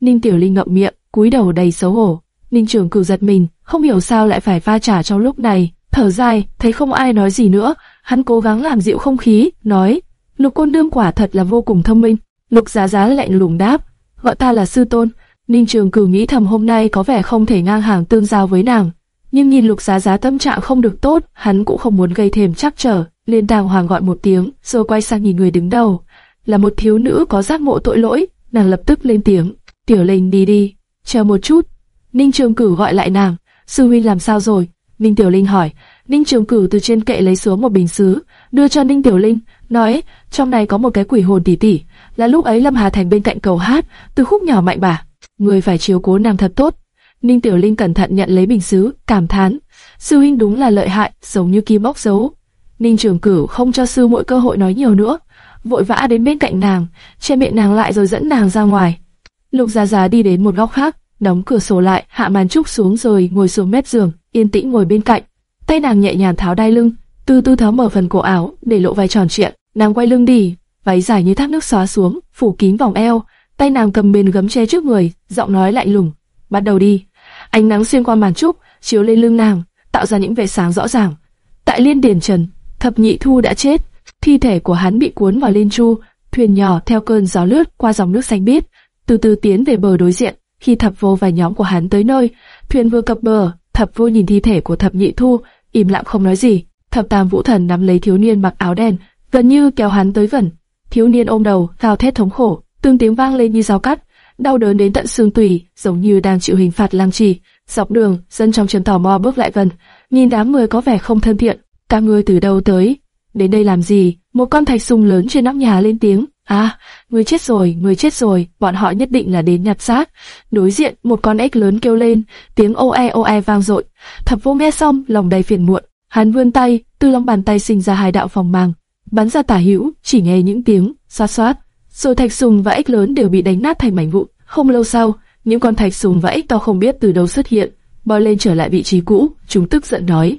Ninh Tiểu Linh ngậm miệng, cúi đầu đầy xấu hổ. Ninh Trường Cửu giật mình, không hiểu sao lại phải va trả trong lúc này, thở dài, thấy không ai nói gì nữa, hắn cố gắng làm dịu không khí, nói: Lục Côn Đương quả thật là vô cùng thông minh. Lục Giá Giá lạnh lùng đáp: gọi ta là sư tôn. Ninh Trường Cửu nghĩ thầm hôm nay có vẻ không thể ngang hàng tương giao với nàng, nhưng nhìn Lục Giá Giá tâm trạng không được tốt, hắn cũng không muốn gây thêm trắc trở, liền đàng hoàng gọi một tiếng, rồi quay sang nhìn người đứng đầu, là một thiếu nữ có giác ngộ tội lỗi, nàng lập tức lên tiếng, "Tiểu Linh đi đi, chờ một chút." Ninh Trường Cửu gọi lại nàng, "Sư huynh làm sao rồi?" Ninh Tiểu Linh hỏi. Ninh Trường Cửu từ trên kệ lấy xuống một bình sứ, đưa cho Ninh Tiểu Linh, nói, trong này có một cái quỷ hồn tỷ tỷ, là lúc ấy Lâm Hà Thành bên cạnh cầu hát, từ khúc nhỏ mạnh bà, người phải chiếu cố nàng thật tốt. Ninh Tiểu Linh cẩn thận nhận lấy bình sứ, cảm thán, sư huynh đúng là lợi hại, giống như kim bóc dấu. Ninh Trường Cửu không cho sư mỗi cơ hội nói nhiều nữa, vội vã đến bên cạnh nàng, che miệng nàng lại rồi dẫn nàng ra ngoài. Lục Giá Giá đi đến một góc khác, đóng cửa sổ lại, hạ màn trúc xuống rồi ngồi xuống mép giường, yên tĩnh ngồi bên cạnh. Tay nàng nhẹ nhàng tháo đai lưng, từ từ tháo mở phần cổ áo, để lộ vai tròn trịa. Nàng quay lưng đi, váy dài như thác nước xóa xuống, phủ kín vòng eo. Tay nàng cầm bên gấm che trước người, giọng nói lạnh lùng. Bắt đầu đi. Ánh nắng xuyên qua màn trúc, chiếu lên lưng nàng, tạo ra những vệt sáng rõ ràng. Tại Liên điển Trần, Thập Nhị Thu đã chết, thi thể của hắn bị cuốn vào liên chu, thuyền nhỏ theo cơn gió lướt qua dòng nước xanh biếc, từ từ tiến về bờ đối diện. Khi Thập Vô và nhóm của hắn tới nơi, thuyền vừa cập bờ, Thập Vô nhìn thi thể của Thập Nhị Thu, im lặng không nói gì. Thập Tam Vũ Thần nắm lấy thiếu niên mặc áo đen, gần như kéo hắn tới gần. Thiếu niên ôm đầu, gào thét thống khổ, từng tiếng vang lên như dao cắt, đau đớn đến tận xương tủy, giống như đang chịu hình phạt lang trì. Dọc đường, dân trong trường tò mò bước lại gần, nhìn đám người có vẻ không thân thiện. Các ngươi từ đâu tới? Đến đây làm gì? Một con thạch sùng lớn trên nóc nhà lên tiếng. À, người chết rồi, người chết rồi, bọn họ nhất định là đến nhặt xác. Đối diện, một con ếch lớn kêu lên, tiếng ô e ô e vang dội. Thập vô nghe xong, lòng đầy phiền muộn. Hắn vươn tay, từ lòng bàn tay sinh ra hai đạo phòng màng, bắn ra tả hữu, chỉ nghe những tiếng xoát xoát. Rồi thạch sùng và ếch lớn đều bị đánh nát thành mảnh vụn. Không lâu sau, những con thạch sùng và ếch to không biết từ đâu xuất hiện, bò lên trở lại vị trí cũ. Chúng tức giận nói: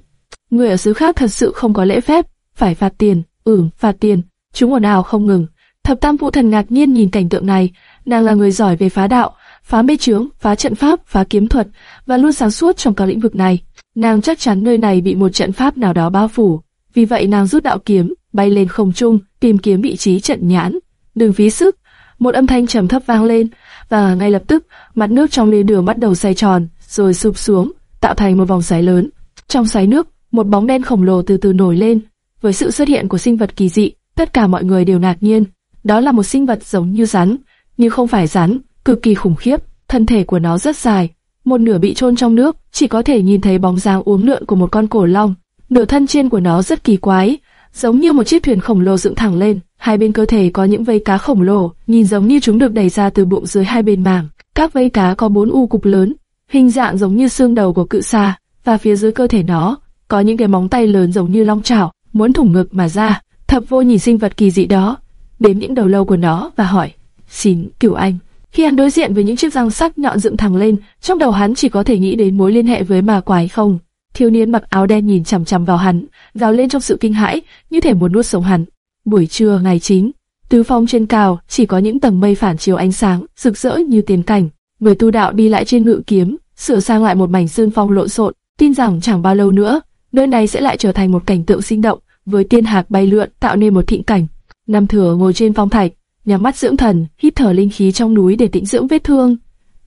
người ở xứ khác thật sự không có lễ phép, phải phạt tiền. Ừm, phạt tiền. Chúng ồn ào không ngừng. Thập Tam Vũ Thần ngạc nhiên nhìn cảnh tượng này, nàng là người giỏi về phá đạo, phá mê chướng, phá trận pháp, phá kiếm thuật và luôn sáng suốt trong các lĩnh vực này. Nàng chắc chắn nơi này bị một trận pháp nào đó bao phủ, vì vậy nàng rút đạo kiếm, bay lên không trung, tìm kiếm vị trí trận nhãn. Đừng phí sức. Một âm thanh trầm thấp vang lên, và ngay lập tức, mặt nước trong ly đường bắt đầu xoay tròn, rồi sụp xuống, tạo thành một vòng xoáy lớn. Trong xoáy nước, một bóng đen khổng lồ từ từ nổi lên. Với sự xuất hiện của sinh vật kỳ dị, tất cả mọi người đều ngạc nhiên. Đó là một sinh vật giống như rắn, nhưng không phải rắn, cực kỳ khủng khiếp. Thân thể của nó rất dài, một nửa bị chôn trong nước, chỉ có thể nhìn thấy bóng dáng uốn lượn của một con cổ long. Nửa thân trên của nó rất kỳ quái, giống như một chiếc thuyền khổng lồ dựng thẳng lên. Hai bên cơ thể có những vây cá khổng lồ, nhìn giống như chúng được đẩy ra từ bụng dưới hai bên màng. Các vây cá có bốn u cục lớn, hình dạng giống như xương đầu của cự sa. và phía dưới cơ thể nó có những cái móng tay lớn giống như long chảo, muốn thủng ngực mà ra. Thập vô nhìn sinh vật kỳ dị đó, đếm những đầu lâu của nó và hỏi, xin cửu anh. Khi hắn đối diện với những chiếc răng sắc nhọn dựng thẳng lên, trong đầu hắn chỉ có thể nghĩ đến mối liên hệ với ma quái không. Thiếu niên mặc áo đen nhìn chằm chằm vào hắn, gào lên trong sự kinh hãi, như thể muốn nuốt sống hắn. Buổi trưa ngày chính, tứ phong trên cao chỉ có những tầng mây phản chiếu ánh sáng, rực rỡ như tiền cảnh. Người tu đạo đi lại trên ngự kiếm, sửa sang lại một mảnh sơn phong lộn xộn, tin rằng chẳng bao lâu nữa, nơi này sẽ lại trở thành một cảnh tượng sinh động, với tiên hạc bay lượn tạo nên một thịnh cảnh. Nam Thừa ngồi trên phong thạch, nhắm mắt dưỡng thần, hít thở linh khí trong núi để tĩnh dưỡng vết thương.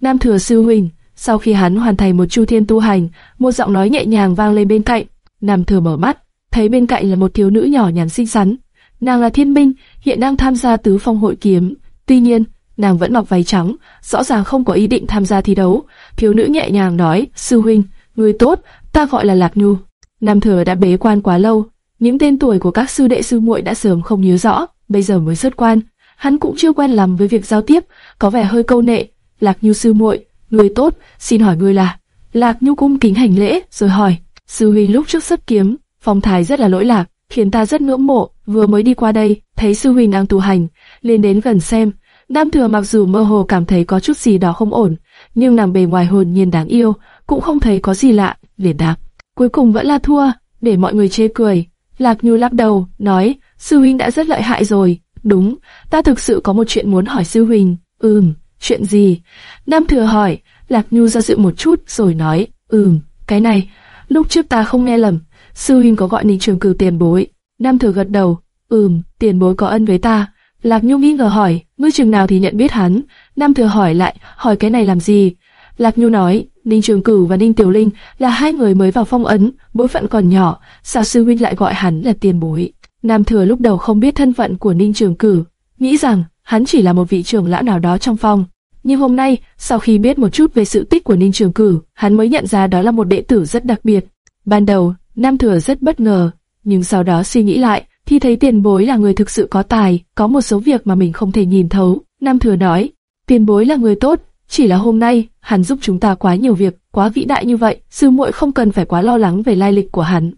Nam Thừa sư huynh, sau khi hắn hoàn thành một chu thiên tu hành, một giọng nói nhẹ nhàng vang lên bên cạnh. Nam Thừa mở mắt, thấy bên cạnh là một thiếu nữ nhỏ nhắn xinh xắn. Nàng là Thiên Minh, hiện đang tham gia tứ phong hội kiếm. Tuy nhiên, nàng vẫn mặc váy trắng, rõ ràng không có ý định tham gia thi đấu. Thiếu nữ nhẹ nhàng nói, sư huynh, người tốt, ta gọi là Lạc Nhu. Nam Thừa đã bế quan quá lâu, những tên tuổi của các sư đệ sư muội đã sớm không nhớ rõ, bây giờ mới xuất quan. Hắn cũng chưa quen lắm với việc giao tiếp, có vẻ hơi câu nệ. Lạc Nhu sư muội, người tốt, xin hỏi người là? Lạc Nhu cung kính hành lễ, rồi hỏi. Sư huynh lúc trước xuất kiếm, phong thái rất là lỗi lạc, khiến ta rất ngưỡng mộ. Vừa mới đi qua đây, thấy sư huynh đang tu hành, liền đến gần xem. Nam thừa mặc dù mơ hồ cảm thấy có chút gì đó không ổn, nhưng nàng bề ngoài hồn nhiên đáng yêu, cũng không thấy có gì lạ, liền đáp. Cuối cùng vẫn là thua, để mọi người chê cười. Lạc Nhu lắc đầu, nói, sư huynh đã rất lợi hại rồi. Đúng, ta thực sự có một chuyện muốn hỏi sư huynh. Ừm, Chuyện gì? Nam Thừa hỏi. Lạc Nhu ra dự một chút rồi nói, ừm, cái này, lúc trước ta không nghe lầm, sư huynh có gọi Ninh Trường Cửu tiền bối. Nam Thừa gật đầu, ừm, tiền bối có ân với ta. Lạc Nhu nghi ngờ hỏi, ngươi chừng nào thì nhận biết hắn? Nam Thừa hỏi lại, hỏi cái này làm gì? Lạc Nhu nói, Ninh Trường Cửu và Ninh Tiểu Linh là hai người mới vào phong ấn, bối phận còn nhỏ, sao sư huynh lại gọi hắn là tiền bối? Nam Thừa lúc đầu không biết thân phận của Ninh Trường Cử, nghĩ rằng hắn chỉ là một vị trưởng lão nào đó trong phòng. Nhưng hôm nay, sau khi biết một chút về sự tích của Ninh Trường Cử, hắn mới nhận ra đó là một đệ tử rất đặc biệt. Ban đầu, Nam Thừa rất bất ngờ, nhưng sau đó suy nghĩ lại, thì thấy tiền bối là người thực sự có tài, có một số việc mà mình không thể nhìn thấu. Nam Thừa nói, tiền bối là người tốt, chỉ là hôm nay, hắn giúp chúng ta quá nhiều việc, quá vĩ đại như vậy, sư muội không cần phải quá lo lắng về lai lịch của hắn.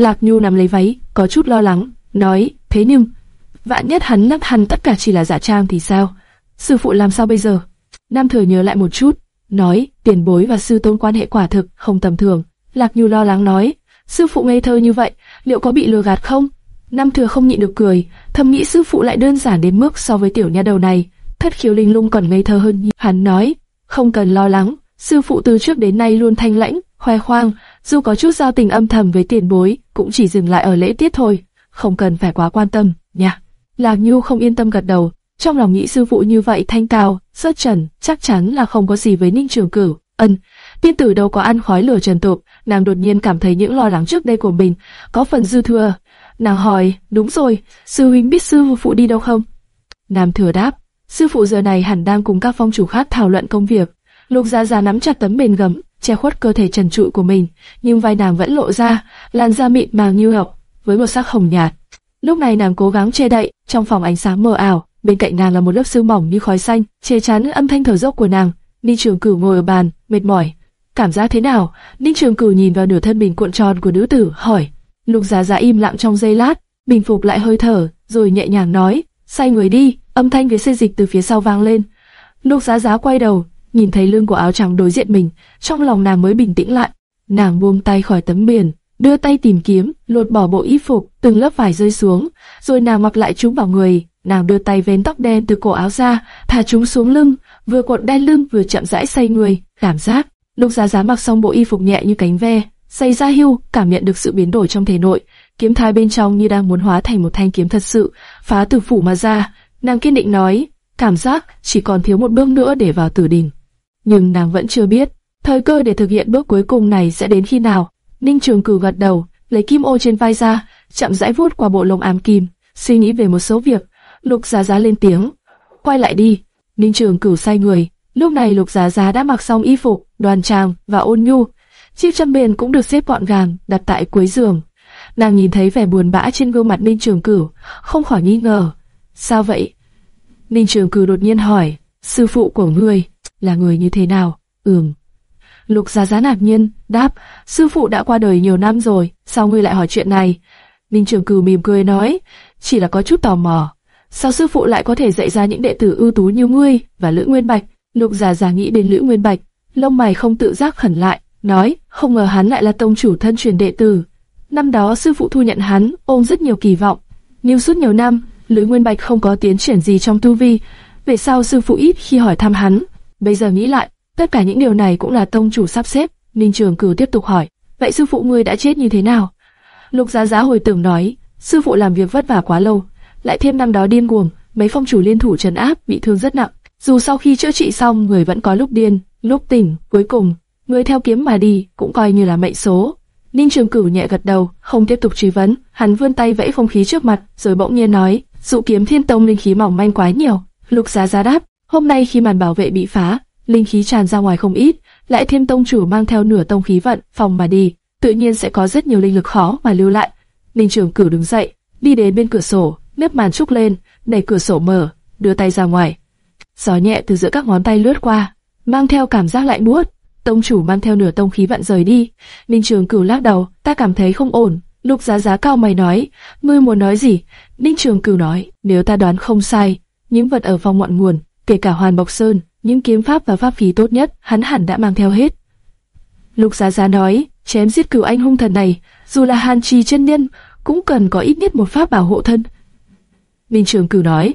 Lạc Nhu nằm lấy váy, có chút lo lắng, nói, thế nhưng, vạn nhất hắn nắp hắn tất cả chỉ là giả trang thì sao? Sư phụ làm sao bây giờ? Nam Thừa nhớ lại một chút, nói, tiền bối và sư tôn quan hệ quả thực không tầm thường. Lạc Nhu lo lắng nói, sư phụ ngây thơ như vậy, liệu có bị lừa gạt không? Nam Thừa không nhịn được cười, thầm nghĩ sư phụ lại đơn giản đến mức so với tiểu nha đầu này, thất khiếu linh lung còn ngây thơ hơn. Hắn nói, không cần lo lắng, sư phụ từ trước đến nay luôn thanh lãnh, khoe khoang, dù có chút giao tình âm thầm với tiền bối, cũng chỉ dừng lại ở lễ tiết thôi, không cần phải quá quan tâm, nha. Lạc Nhu không yên tâm gật đầu, trong lòng nghĩ sư phụ như vậy thanh cao, rất trần, chắc chắn là không có gì với Ninh Trường Cửu. Ân, tiên tử đâu có ăn khói lửa trần tục, nàng đột nhiên cảm thấy những lo lắng trước đây của mình có phần dư thừa. Nàng hỏi, đúng rồi, sư huynh biết sư phụ đi đâu không? Nam thừa đáp, sư phụ giờ này hẳn đang cùng các phong chủ khác thảo luận công việc. Lục Gia Gia nắm chặt tấm bền gấm, che khuất cơ thể trần trụi của mình, nhưng vai nàng vẫn lộ ra, làn da mịn màng như ngọc, với một sắc hồng nhạt. Lúc này nàng cố gắng che đậy, trong phòng ánh sáng mờ ảo, bên cạnh nàng là một lớp sương mỏng như khói xanh, che chắn âm thanh thở dốc của nàng. Ninh Trường Cửu ngồi ở bàn, mệt mỏi. Cảm giác thế nào? Ninh Trường Cửu nhìn vào nửa thân mình cuộn tròn của nữ tử, hỏi. Lục Giá Giá im lặng trong giây lát, bình phục lại hơi thở, rồi nhẹ nhàng nói, "Say người đi." Âm thanh với xê dịch từ phía sau vang lên. Lục Giá Giá quay đầu, nhìn thấy lưng của áo trắng đối diện mình, trong lòng nàng mới bình tĩnh lại. Nàng buông tay khỏi tấm biển, đưa tay tìm kiếm, lột bỏ bộ y phục, từng lớp vải rơi xuống, rồi nàng mặc lại chúng vào người. Nàng đưa tay vén tóc đen từ cổ áo ra, thả chúng xuống lưng, vừa cuộn đai lưng vừa chậm rãi xoay người, cảm giác. Lục Giá Giá mặc xong bộ y phục nhẹ như cánh ve, xây ra hưu, cảm nhận được sự biến đổi trong thể nội, kiếm thai bên trong như đang muốn hóa thành một thanh kiếm thật sự, phá từ phủ mà ra. Nàng kiên định nói, cảm giác chỉ còn thiếu một bước nữa để vào tử đình nhưng nàng vẫn chưa biết thời cơ để thực hiện bước cuối cùng này sẽ đến khi nào. Ninh Trường Cửu gật đầu, lấy kim ô trên vai ra, chậm rãi vuốt qua bộ lông ám kim, suy nghĩ về một số việc. Lục Giá Giá lên tiếng, quay lại đi. Ninh Trường Cửu sai người. Lúc này Lục Giá Giá đã mặc xong y phục, đoan trang và ôn nhu. Chiếc chăn bền cũng được xếp gọn gàng, đặt tại cuối giường. Nàng nhìn thấy vẻ buồn bã trên gương mặt Ninh Trường Cửu, không khỏi nghi ngờ. Sao vậy? Ninh Trường Cửu đột nhiên hỏi, sư phụ của ngươi là người như thế nào? Ừm. Lục Giá Giá ngạc nhiên, đáp, sư phụ đã qua đời nhiều năm rồi, sao ngươi lại hỏi chuyện này? Ninh Trường Cửu mỉm cười nói, chỉ là có chút tò mò. Sao sư phụ lại có thể dạy ra những đệ tử ưu tú như ngươi và Lữ Nguyên Bạch? Lục Giá Giá nghĩ đến Lữ Nguyên Bạch, lông mày không tự giác khẩn lại, nói, không ngờ hắn lại là tông chủ thân truyền đệ tử. Năm đó sư phụ thu nhận hắn, ôm rất nhiều kỳ vọng. Nhưng suốt nhiều năm, Lữ Nguyên Bạch không có tiến triển gì trong tu vi, về sau sư phụ ít khi hỏi thăm hắn, Bây giờ nghĩ lại, tất cả những điều này cũng là tông chủ sắp xếp. Ninh Trường Cửu tiếp tục hỏi, vậy sư phụ ngươi đã chết như thế nào? Lục Giá Giá hồi tưởng nói, sư phụ làm việc vất vả quá lâu, lại thêm năm đó điên cuồng, mấy phong chủ liên thủ trấn áp, bị thương rất nặng. Dù sau khi chữa trị xong, người vẫn có lúc điên, lúc tỉnh, cuối cùng, người theo kiếm mà đi, cũng coi như là mệnh số. Ninh Trường Cửu nhẹ gật đầu, không tiếp tục truy vấn, hắn vươn tay vẫy không khí trước mặt, rồi bỗng nhiên nói, dụ kiếm thiên tông linh khí mỏng manh quá nhiều. Lục Giá Giá đáp, Hôm nay khi màn bảo vệ bị phá, linh khí tràn ra ngoài không ít, lại thêm tông chủ mang theo nửa tông khí vận phòng mà đi, tự nhiên sẽ có rất nhiều linh lực khó mà lưu lại. Ninh Trường Cửu đứng dậy, đi đến bên cửa sổ, nếp màn trúc lên, đẩy cửa sổ mở, đưa tay ra ngoài. Gió nhẹ từ giữa các ngón tay lướt qua, mang theo cảm giác lạnh buốt. Tông chủ mang theo nửa tông khí vận rời đi. Ninh Trường Cửu lắc đầu, ta cảm thấy không ổn. Lục Giá Giá cao mày nói, ngươi muốn nói gì? Ninh Trường Cửu nói, nếu ta đoán không sai, những vật ở phòng ngọn nguồn kể cả Hoàn bọc Sơn, những kiếm pháp và pháp khí tốt nhất, hắn hẳn đã mang theo hết. Lục Giá Giá nói, chém giết cửu anh hung thần này, dù là Hàn Trì chân nhân, cũng cần có ít nhất một pháp bảo hộ thân. Minh Trường Cửu nói,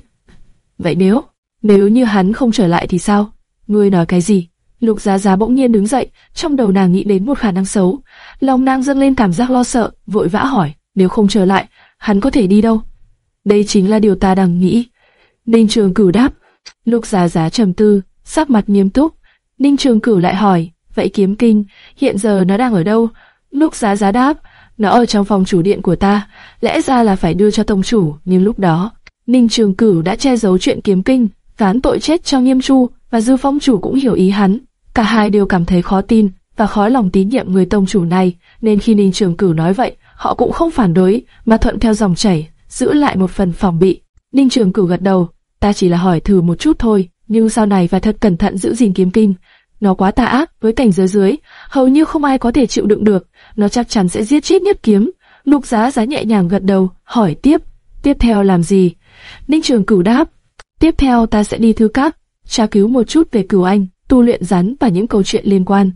vậy nếu, Nếu như hắn không trở lại thì sao? Ngươi nói cái gì? Lục Giá Giá bỗng nhiên đứng dậy, trong đầu nàng nghĩ đến một khả năng xấu. Lòng nàng dâng lên cảm giác lo sợ, vội vã hỏi, nếu không trở lại, hắn có thể đi đâu? Đây chính là điều ta đang nghĩ. Ninh Trường Cửu đáp. Lục Giá Giá trầm tư, sắc mặt nghiêm túc. Ninh Trường Cửu lại hỏi, vậy kiếm kinh, hiện giờ nó đang ở đâu? Lục Giá Giá đáp, nó ở trong phòng chủ điện của ta, lẽ ra là phải đưa cho tông chủ, nhưng lúc đó, Ninh Trường Cửu đã che giấu chuyện kiếm kinh, gán tội chết cho Nghiêm Chu, và Dư Phong chủ cũng hiểu ý hắn. Cả hai đều cảm thấy khó tin và khó lòng tín nhiệm người tông chủ này, nên khi Ninh Trường Cửu nói vậy, họ cũng không phản đối, mà thuận theo dòng chảy, giữ lại một phần phòng bị. Ninh Trường Cửu gật đầu, ta chỉ là hỏi thử một chút thôi, nhưng sau này phải thật cẩn thận giữ gìn kiếm kinh. Nó quá tà ác với cảnh giới dưới, hầu như không ai có thể chịu đựng được, nó chắc chắn sẽ giết chết nhất kiếm. Lục Giá Giá nhẹ nhàng gật đầu, hỏi tiếp, tiếp theo làm gì? Ninh Trường Cửu đáp, tiếp theo ta sẽ đi thư các, tra cứu một chút về cửu anh, tu luyện rắn và những câu chuyện liên quan.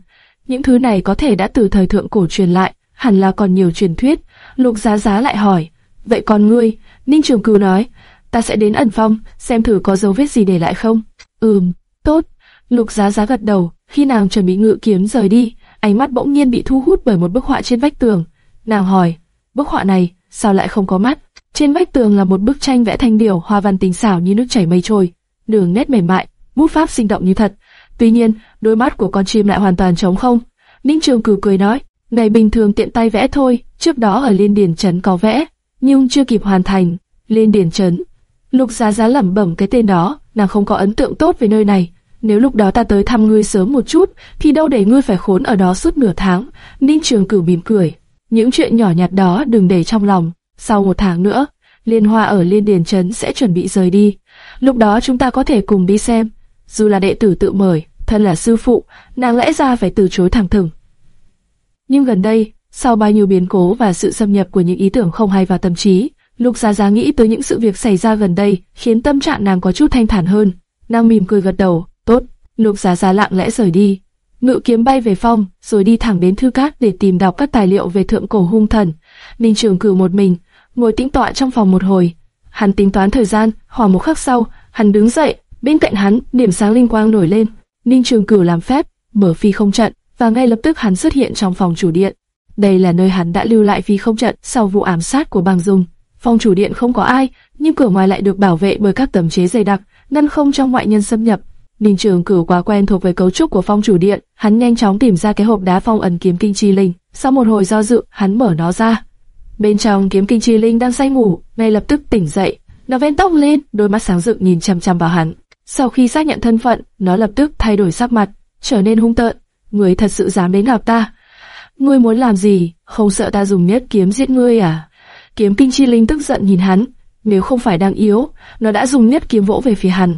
Những thứ này có thể đã từ thời thượng cổ truyền lại, hẳn là còn nhiều truyền thuyết. Lục Giá Giá lại hỏi, vậy còn ngươi? Ninh Trường Cửu nói, ta sẽ đến ẩn phong, xem thử có dấu vết gì để lại không. Ừm, tốt. Lục Giá Giá gật đầu, khi nàng chuẩn bị ngự kiếm rời đi, ánh mắt bỗng nhiên bị thu hút bởi một bức họa trên vách tường. Nàng hỏi, bức họa này sao lại không có mắt? Trên vách tường là một bức tranh vẽ thanh điểu, hoa văn tinh xảo như nước chảy mây trôi, đường nét mềm mại, bút pháp sinh động như thật. Tuy nhiên, đôi mắt của con chim lại hoàn toàn trống không. Ninh Trường Cử cười nói, ngày bình thường tiện tay vẽ thôi, trước đó ở Liên Điển Trấn có vẽ, nhưng chưa kịp hoàn thành. Liên Điển Trấn. Lục Giá Giá lẩm bẩm cái tên đó, nàng không có ấn tượng tốt về nơi này. Nếu lúc đó ta tới thăm ngươi sớm một chút, thì đâu để ngươi phải khốn ở đó suốt nửa tháng. Ninh Trường Cửu mỉm cười. Những chuyện nhỏ nhặt đó đừng để trong lòng. Sau một tháng nữa, Liên Hoa ở Liên Điền Trấn sẽ chuẩn bị rời đi. Lúc đó chúng ta có thể cùng đi xem. Dù là đệ tử tự mời, thân là sư phụ, nàng lẽ ra phải từ chối thẳng thừng. Nhưng gần đây, sau bao nhiêu biến cố và sự xâm nhập của những ý tưởng không hay vào tâm trí, Lục Giá Giá nghĩ tới những sự việc xảy ra gần đây, khiến tâm trạng nàng có chút thanh thản hơn. Nàng mỉm cười gật đầu, tốt. Lục Giá Giá lặng lẽ rời đi. Ngự kiếm bay về phong, rồi đi thẳng đến thư cát để tìm đọc các tài liệu về thượng cổ hung thần. Ninh Trường Cửu một mình, ngồi tĩnh tọa trong phòng một hồi. Hắn tính toán thời gian, khoảng một khắc sau, hắn đứng dậy, bên cạnh hắn, điểm sáng linh quang nổi lên. Ninh Trường Cửu làm phép, mở phi không trận, và ngay lập tức hắn xuất hiện trong phòng chủ điện. Đây là nơi hắn đã lưu lại phi không trận sau vụ ám sát của Bàng Dung. Phòng chủ điện không có ai, nhưng cửa ngoài lại được bảo vệ bởi các tấm chế dày đặc, ngăn không cho ngoại nhân xâm nhập. Ninh Trường Cửu quá quen thuộc với cấu trúc của phong chủ điện, hắn nhanh chóng tìm ra cái hộp đá phong ẩn kiếm kinh chi linh. Sau một hồi do dự, hắn mở nó ra. Bên trong kiếm kinh chi linh đang say ngủ, ngay lập tức tỉnh dậy, nó vén tóc lên, đôi mắt sáng rực nhìn chăm chăm vào hắn. Sau khi xác nhận thân phận, nó lập tức thay đổi sắc mặt, trở nên hung tợn. Ngươi thật sự dám đến gặp ta? Ngươi muốn làm gì? Không sợ ta dùng nhất kiếm giết ngươi à? Kiếm kinh chi linh tức giận nhìn hắn, nếu không phải đang yếu, nó đã dùng nhất kiếm vỗ về phía hắn.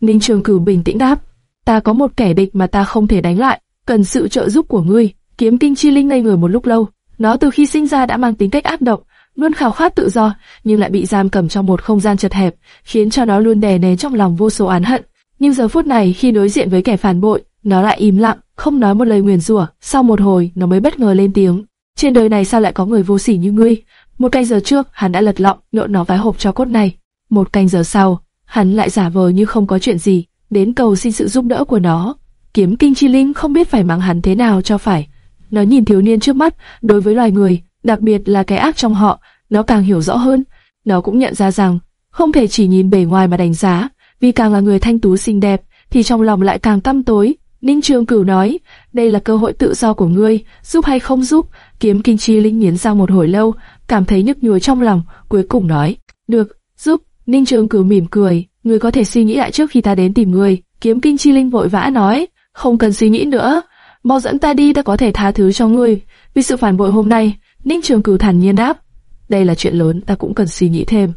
Ninh Trường Cửu bình tĩnh đáp, ta có một kẻ địch mà ta không thể đánh lại, cần sự trợ giúp của ngươi. Kiếm kinh chi linh ngây người một lúc lâu, nó từ khi sinh ra đã mang tính cách ác độc, luôn khao khát tự do, nhưng lại bị giam cầm trong một không gian chật hẹp, khiến cho nó luôn đè nén trong lòng vô số án hận. Nhưng giờ phút này khi đối diện với kẻ phản bội, nó lại im lặng, không nói một lời nguyền rủa. Sau một hồi, nó mới bất ngờ lên tiếng: trên đời này sao lại có người vô sỉ như ngươi? Một canh giờ trước, hắn đã lật lọng nhộn nó vái hộp cho cốt này. Một canh giờ sau, hắn lại giả vờ như không có chuyện gì, đến cầu xin sự giúp đỡ của nó. Kiếm Kinh Chi Linh không biết phải mắng hắn thế nào cho phải. Nó nhìn thiếu niên trước mắt, đối với loài người, đặc biệt là cái ác trong họ, nó càng hiểu rõ hơn. Nó cũng nhận ra rằng, không thể chỉ nhìn bề ngoài mà đánh giá, vì càng là người thanh tú xinh đẹp, thì trong lòng lại càng tăm tối. Ninh Trường Cửu nói, đây là cơ hội tự do của ngươi, giúp hay không giúp. Kiếm Kinh Chi Linh nghiến răng một hồi lâu, cảm thấy nhức nhối trong lòng, cuối cùng nói, được, giúp. Ninh Trường Cửu mỉm cười, ngươi có thể suy nghĩ lại trước khi ta đến tìm ngươi. Kiếm Kinh Chi Linh vội vã nói, không cần suy nghĩ nữa, mau dẫn ta đi ta có thể tha thứ cho ngươi. Vì sự phản bội hôm nay, Ninh Trường Cửu thản nhiên đáp, đây là chuyện lớn, ta cũng cần suy nghĩ thêm.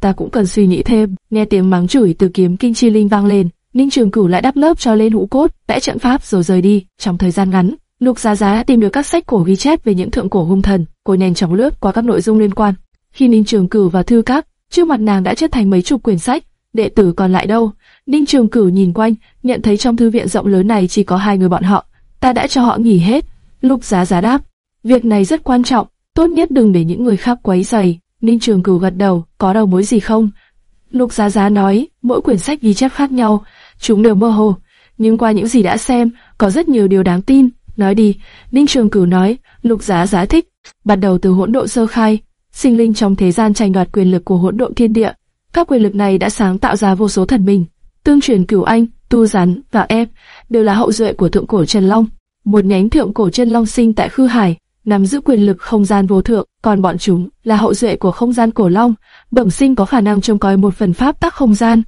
Ta cũng cần suy nghĩ thêm. Nghe tiếng mắng chửi từ kiếm Kinh Chi Linh vang lên, Ninh Trường Cửu lại đắp lớp cho lên hũ cốt, vẽ trận pháp rồi rời đi. Trong thời gian ngắn, Lục Giá Giá tìm được các sách cổ ghi chép về những thượng cổ hung thần, cô nhanh chóng lướt qua các nội dung liên quan. Khi Ninh Trường Cửu vào thư các, trước mặt nàng đã chất thành mấy chục quyển sách, đệ tử còn lại đâu? Ninh Trường Cửu nhìn quanh, nhận thấy trong thư viện rộng lớn này chỉ có hai người bọn họ. Ta đã cho họ nghỉ hết. Lục Giá Giá đáp, việc này rất quan trọng, tốt nhất đừng để những người khác quấy rầy. Ninh Trường Cửu gật đầu, có đầu mối gì không? Lục Giá Giá nói, mỗi quyển sách ghi chép khác nhau, chúng đều mơ hồ, nhưng qua những gì đã xem, có rất nhiều điều đáng tin. Nói đi, Ninh Trường Cửu nói, Lục Giá Giá thích, bắt đầu từ hỗn độn sơ khai, sinh linh trong thế gian tranh đoạt quyền lực của hỗn độn thiên địa. Các quyền lực này đã sáng tạo ra vô số thần minh, tương truyền Cửu Anh, Tu Rắn và Ép đều là hậu duệ của thượng cổ Trần Long. Một nhánh thượng cổ Trần Long sinh tại Khư Hải, nắm giữ quyền lực không gian vô thượng, còn bọn chúng là hậu duệ của không gian cổ long, bẩm sinh có khả năng trông coi một phần pháp tắc không gian.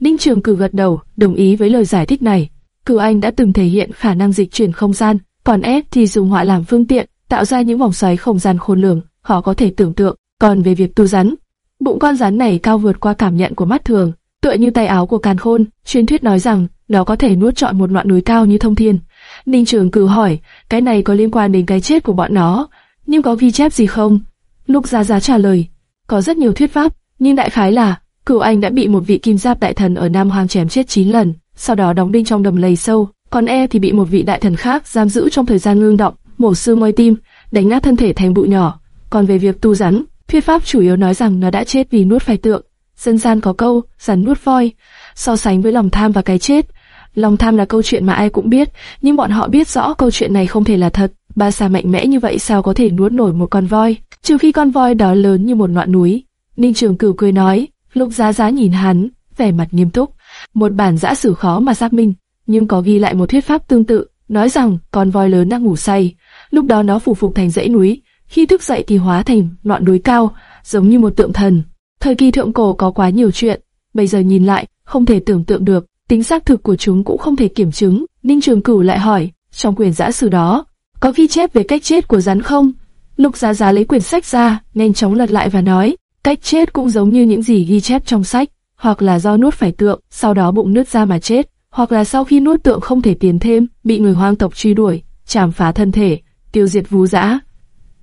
Ninh Trường Cử gật đầu, đồng ý với lời giải thích này. Cửu Anh đã từng thể hiện khả năng dịch chuyển không gian, còn Ép thì dùng họa làm phương tiện, tạo ra những vòng xoáy không gian khôn lường, khó có thể tưởng tượng. Còn về việc tu rắn, bụng con rắn này cao vượt qua cảm nhận của mắt thường, tựa như tay áo của càn khôn. Truyền thuyết nói rằng nó có thể nuốt trọn một ngọn núi cao như thông thiên. Ninh Trường Cử hỏi, cái này có liên quan đến cái chết của bọn nó, nhưng có ghi chép gì không? Lục gia gia trả lời, có rất nhiều thuyết pháp, nhưng đại khái là Cửu Anh đã bị một vị kim giáp đại thần ở Nam Hoang chém chết 9 lần, sau đó đóng đinh trong đầm lầy sâu, còn E thì bị một vị đại thần khác giam giữ trong thời gian ngưng động, mổ xương moi tim, đánh nát thân thể thành bụi nhỏ. Còn về việc tu rắn, thuyết pháp chủ yếu nói rằng nó đã chết vì nuốt phải tượng. Dân gian có câu, rắn nuốt voi, so sánh với lòng tham và cái chết, Lòng tham là câu chuyện mà ai cũng biết, nhưng bọn họ biết rõ câu chuyện này không thể là thật. Ba xà mạnh mẽ như vậy sao có thể nuốt nổi một con voi, trừ khi con voi đó lớn như một ngọn núi. Ninh Trường Cửu cười nói, Lục Giá Giá nhìn hắn, vẻ mặt nghiêm túc. Một bản giã sử khó mà xác minh, nhưng có ghi lại một thuyết pháp tương tự, nói rằng con voi lớn đang ngủ say, lúc đó nó phủ phục thành dãy núi, khi thức dậy thì hóa thành ngọn núi cao, giống như một tượng thần. Thời kỳ thượng cổ có quá nhiều chuyện, bây giờ nhìn lại, không thể tưởng tượng được tính xác thực của chúng cũng không thể kiểm chứng. Ninh Trường Cửu lại hỏi, trong quyển giã sử đó, có ghi chép về cách chết của rắn không? Lục Giá Giá lấy quyển sách ra, nhanh chóng lật lại và nói, cách chết cũng giống như những gì ghi chép trong sách, hoặc là do nuốt phải tượng, sau đó bụng nứt ra mà chết, hoặc là sau khi nuốt tượng không thể tiến thêm, bị người hoang tộc truy đuổi, chảm phá thân thể, tiêu diệt vú dã,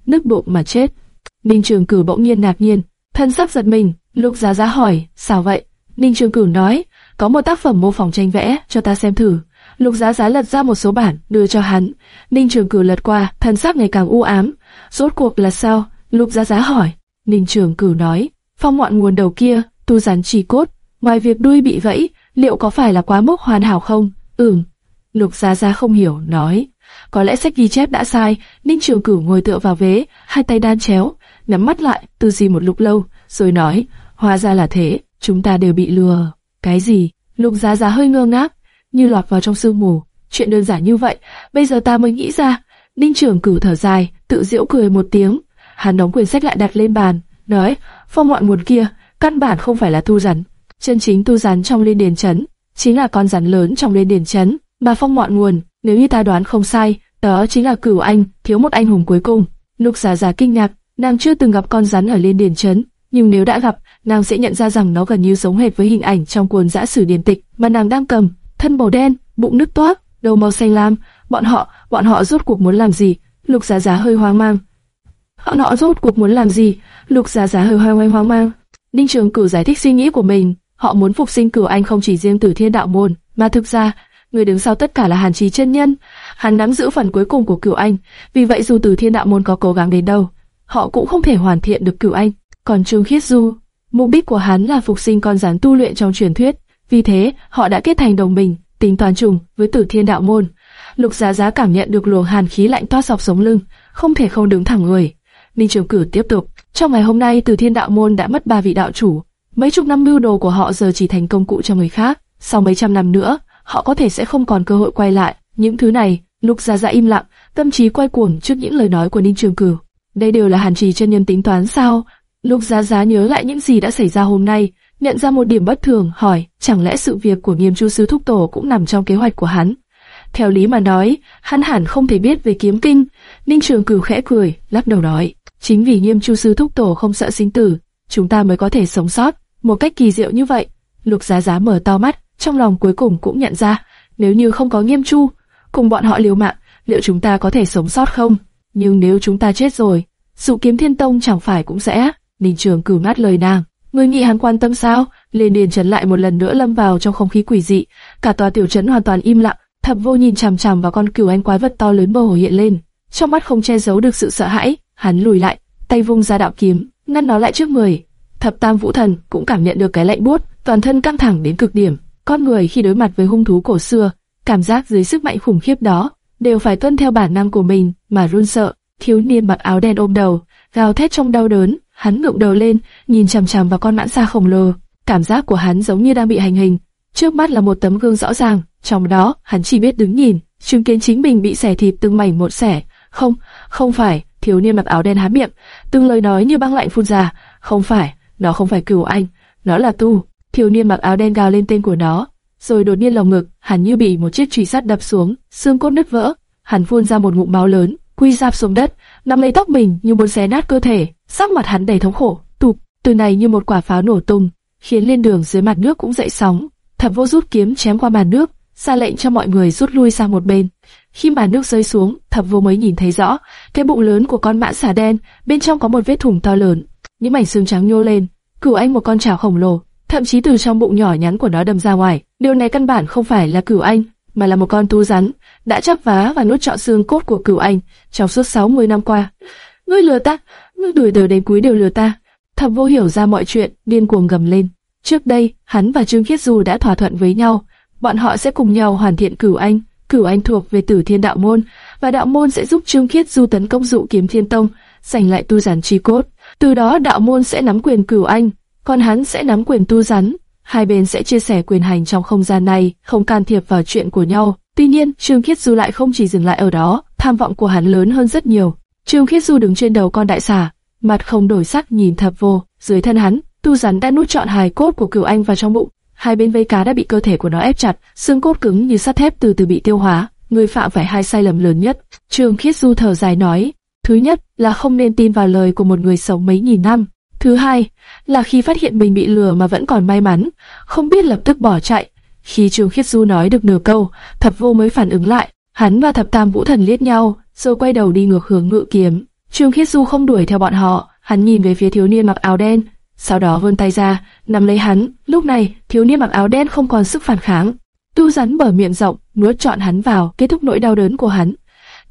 nứt bụng mà chết. Ninh Trường Cửu bỗng nhiên ngạc nhiên, thân sắc giật mình, Lục Giá Giá hỏi, sao vậy? Ninh Trường Cửu nói, có một tác phẩm mô phỏng tranh vẽ, cho ta xem thử. Lục Giá Giá lật ra một số bản, đưa cho hắn. Ninh Trường Cửu lật qua, thần sắc ngày càng u ám. Rốt cuộc là sao? Lục Giá Giá hỏi. Ninh Trường Cửu nói, phong ngọn nguồn đầu kia, tu rắn chỉ cốt, ngoài việc đuôi bị vẫy, liệu có phải là quá mức hoàn hảo không? Ừm. Lục gia gia không hiểu, nói. Có lẽ sách ghi chép đã sai, Ninh Trường Cửu ngồi tựa vào vế, hai tay đan chéo, nhắm mắt lại, tư duy một lúc lâu, rồi nói, hóa ra là thế, chúng ta đều bị lừa. Cái gì? Lục gia gia hơi ngơ ngác, như lọt vào trong sương mù. Chuyện đơn giản như vậy, bây giờ ta mới nghĩ ra. Ninh trưởng cử thở dài, tự giễu cười một tiếng. Hắn đóng quyển sách lại đặt lên bàn, nói, phong ngoạn nguồn kia, căn bản không phải là thu rắn. Chân chính tu rắn trong liên điển chấn, chính là con rắn lớn trong liên điển chấn. Mà phong mọn nguồn, nếu như ta đoán không sai, đó chính là cửu anh, thiếu một anh hùng cuối cùng. Lục giả giả kinh ngạc, nàng chưa từng gặp con rắn ở liên điển chấn, nhưng nếu đã gặp, nàng sẽ nhận ra rằng nó gần như giống hệt với hình ảnh trong cuốn giã sử điển tịch mà nàng đang cầm, thân màu đen, bụng nứt toát, đầu màu xanh lam. Bọn họ, bọn họ rốt cuộc muốn làm gì? Lục Giá Giá hơi hoang mang. Họ nọ rốt cuộc muốn làm gì? Lục Giá Giá hơi hoang hoang mang. Ninh Trường Cửu giải thích suy nghĩ của mình. Họ muốn phục sinh Cửu Anh không chỉ riêng Tử Thiên Đạo môn, mà thực ra người đứng sau tất cả là Hàn Trì chân nhân. Hắn nắm giữ phần cuối cùng của Cửu Anh, vì vậy dù Tử Thiên Đạo môn có cố gắng đến đâu, họ cũng không thể hoàn thiện được Cửu Anh. Còn Trương Khiết Du, mục đích của hắn là phục sinh con rắn tu luyện trong truyền thuyết, vì thế họ đã kết thành đồng minh, tính toán trùng với Tử Thiên Đạo môn. Lục Giá Giá cảm nhận được luồng hàn khí lạnh toát dọc sống lưng, không thể không đứng thẳng người. Ninh Trường Cử tiếp tục, trong ngày hôm nay Tử Thiên Đạo môn đã mất ba vị đạo chủ, mấy chục năm mưu đồ của họ giờ chỉ thành công cụ cho người khác, sau mấy trăm năm nữa, họ có thể sẽ không còn cơ hội quay lại. Những thứ này, Lục Gia Gia im lặng, tâm trí quay cuồng trước những lời nói của Ninh Trường Cửu. Đây đều là Hàn Trì chân nhân tính toán sao? Lục Gia Gia nhớ lại những gì đã xảy ra hôm nay, nhận ra một điểm bất thường, hỏi, chẳng lẽ sự việc của Nghiêm Chu sư thúc tổ cũng nằm trong kế hoạch của hắn? Theo lý mà nói, hắn hẳn không thể biết về kiếm kinh. Ninh Trường Cửu khẽ cười, lắc đầu nói, chính vì Nghiêm Chu sư thúc tổ không sợ sinh tử, chúng ta mới có thể sống sót một cách kỳ diệu như vậy. Lục Giá Giá mở to mắt, trong lòng cuối cùng cũng nhận ra, nếu như không có Nghiêm Chu, cùng bọn họ liều mạng, liệu chúng ta có thể sống sót không? Nhưng nếu chúng ta chết rồi, Dụ Kiếm Thiên Tông chẳng phải cũng sẽ Ninh Trường cử ngắt lời nàng. Người nghĩ hắn quan tâm sao? Lên điền trấn lại một lần nữa lâm vào trong không khí quỷ dị. Cả tòa tiểu trấn hoàn toàn im lặng. Thập vô nhìn chằm chằm vào con cừu anh quái vật to lớn mơ hồ hiện lên. Trong mắt không che giấu được sự sợ hãi. Hắn lùi lại, tay vung ra đạo kiếm, ngăn nó lại trước người. Thập Tam Vũ Thần cũng cảm nhận được cái lạnh buốt, toàn thân căng thẳng đến cực điểm. Con người khi đối mặt với hung thú cổ xưa, cảm giác dưới sức mạnh khủng khiếp đó, đều phải tuân theo bản năng của mình mà run sợ. Thiếu niên mặc áo đen ôm đầu, gào thét trong đau đớn, hắn ngượng đầu lên, nhìn chằm chằm vào con mãn xa khổng lồ. Cảm giác của hắn giống như đang bị hành hình. Trước mắt là một tấm gương rõ ràng, trong đó hắn chỉ biết đứng nhìn, chứng kiến chính mình bị xẻ thịt từng mảnh một xẻ. Không, không phải, thiếu niên mặc áo đen há miệng, từng lời nói như băng lạnh phun ra. Không phải, nó không phải cửu anh, nó là tu. Thiếu niên mặc áo đen gào lên tên của nó, rồi đột nhiên lồng ngực, hắn như bị một chiếc chùy sắt đập xuống, xương cốt nứt vỡ. Hắn phun ra một ngụm máu lớn, quy dạp xuống đất, nắm lấy tóc mình như muốn xé nát cơ thể, sắc mặt hắn đầy thống khổ. Tụp, từ này như một quả pháo nổ tung, khiến liên đường dưới mặt nước cũng dậy sóng. Thẩm Vô rút kiếm chém qua màn nước, ra lệnh cho mọi người rút lui sang một bên. Khi mà nước rơi xuống, Thẩm Vô mới nhìn thấy rõ cái bụng lớn của con mãn xà đen, bên trong có một vết thủng to lớn, những mảnh xương trắng nhô lên. Cửu anh một con chảo khổng lồ, thậm chí từ trong bụng nhỏ nhắn của nó đâm ra ngoài. Điều này căn bản không phải là cửu anh, mà là một con tu rắn đã chắp vá và nuốt trọn xương cốt của cửu anh trong suốt 60 năm qua. Ngươi lừa ta, ngươi đuổi đời đến cuối đều lừa ta. Thẩm Vô hiểu ra mọi chuyện, điên cuồng gầm lên. Trước đây, hắn và Trương Khiết Du đã thỏa thuận với nhau, bọn họ sẽ cùng nhau hoàn thiện Cửu Anh. Cửu Anh thuộc về Tử Thiên Đạo môn, và Đạo môn sẽ giúp Trương Khiết Du tấn công dụ kiếm Thiên Tông, giành lại tu giản chi cốt. Từ đó Đạo môn sẽ nắm quyền Cửu Anh, còn hắn sẽ nắm quyền tu rắn. Hai bên sẽ chia sẻ quyền hành trong không gian này, không can thiệp vào chuyện của nhau. Tuy nhiên, Trương Khiết Du lại không chỉ dừng lại ở đó, tham vọng của hắn lớn hơn rất nhiều. Trương Khiết Du đứng trên đầu con đại xà, mặt không đổi sắc nhìn thập vô, dưới thân hắn, tu rắn đã nuốt trọn hài cốt của cửu anh vào trong bụng. Hai bên vây cá đã bị cơ thể của nó ép chặt, xương cốt cứng như sắt thép từ từ bị tiêu hóa. Người phạm phải hai sai lầm lớn nhất. Trương Khiết Du thở dài nói, thứ nhất là không nên tin vào lời của một người sống mấy nghìn năm. Thứ hai là khi phát hiện mình bị lừa mà vẫn còn may mắn, không biết lập tức bỏ chạy. Khi Trương Khiết Du nói được nửa câu, Thập Vô mới phản ứng lại. Hắn và Thập Tam Vũ Thần liếc nhau, rồi quay đầu đi ngược hướng ngự kiếm. Trương Khiết Du không đuổi theo bọn họ, hắn nhìn về phía thiếu niên mặc áo đen, sau đó vươn tay ra, nắm lấy hắn. Lúc này, thiếu niên mặc áo đen không còn sức phản kháng. Tu rắn mở miệng rộng, nuốt trọn hắn vào, kết thúc nỗi đau đớn của hắn.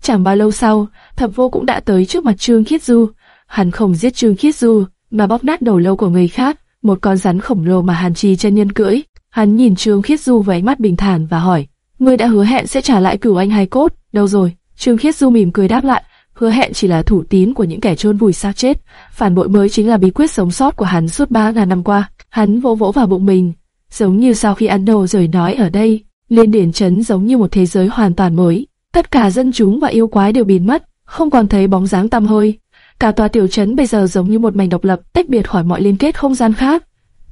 Chẳng bao lâu sau, Thập Vô cũng đã tới trước mặt Trương Khiết Du. Hắn không giết Trương Khiết Du, mà bóp nát đầu lâu của người khác, một con rắn khổng lồ mà Hàn Trì chân nhân cưỡi. Hắn nhìn Trương Khiết Du với ánh mắt bình thản và hỏi: "Ngươi đã hứa hẹn sẽ trả lại cửu anh hai cốt, đâu rồi?" Trương Khiết Du mỉm cười đáp lại: hứa hẹn chỉ là thủ tín của những kẻ chôn vùi xác chết, phản bội mới chính là bí quyết sống sót của hắn suốt ba ngàn năm qua. Hắn vỗ vỗ vào bụng mình, giống như sau khi ăn đồ rồi nói ở đây, liên điển chấn giống như một thế giới hoàn toàn mới. Tất cả dân chúng và yêu quái đều biến mất, không còn thấy bóng dáng tăm hơi. Cả tòa tiểu trấn bây giờ giống như một mảnh độc lập, tách biệt khỏi mọi liên kết không gian khác.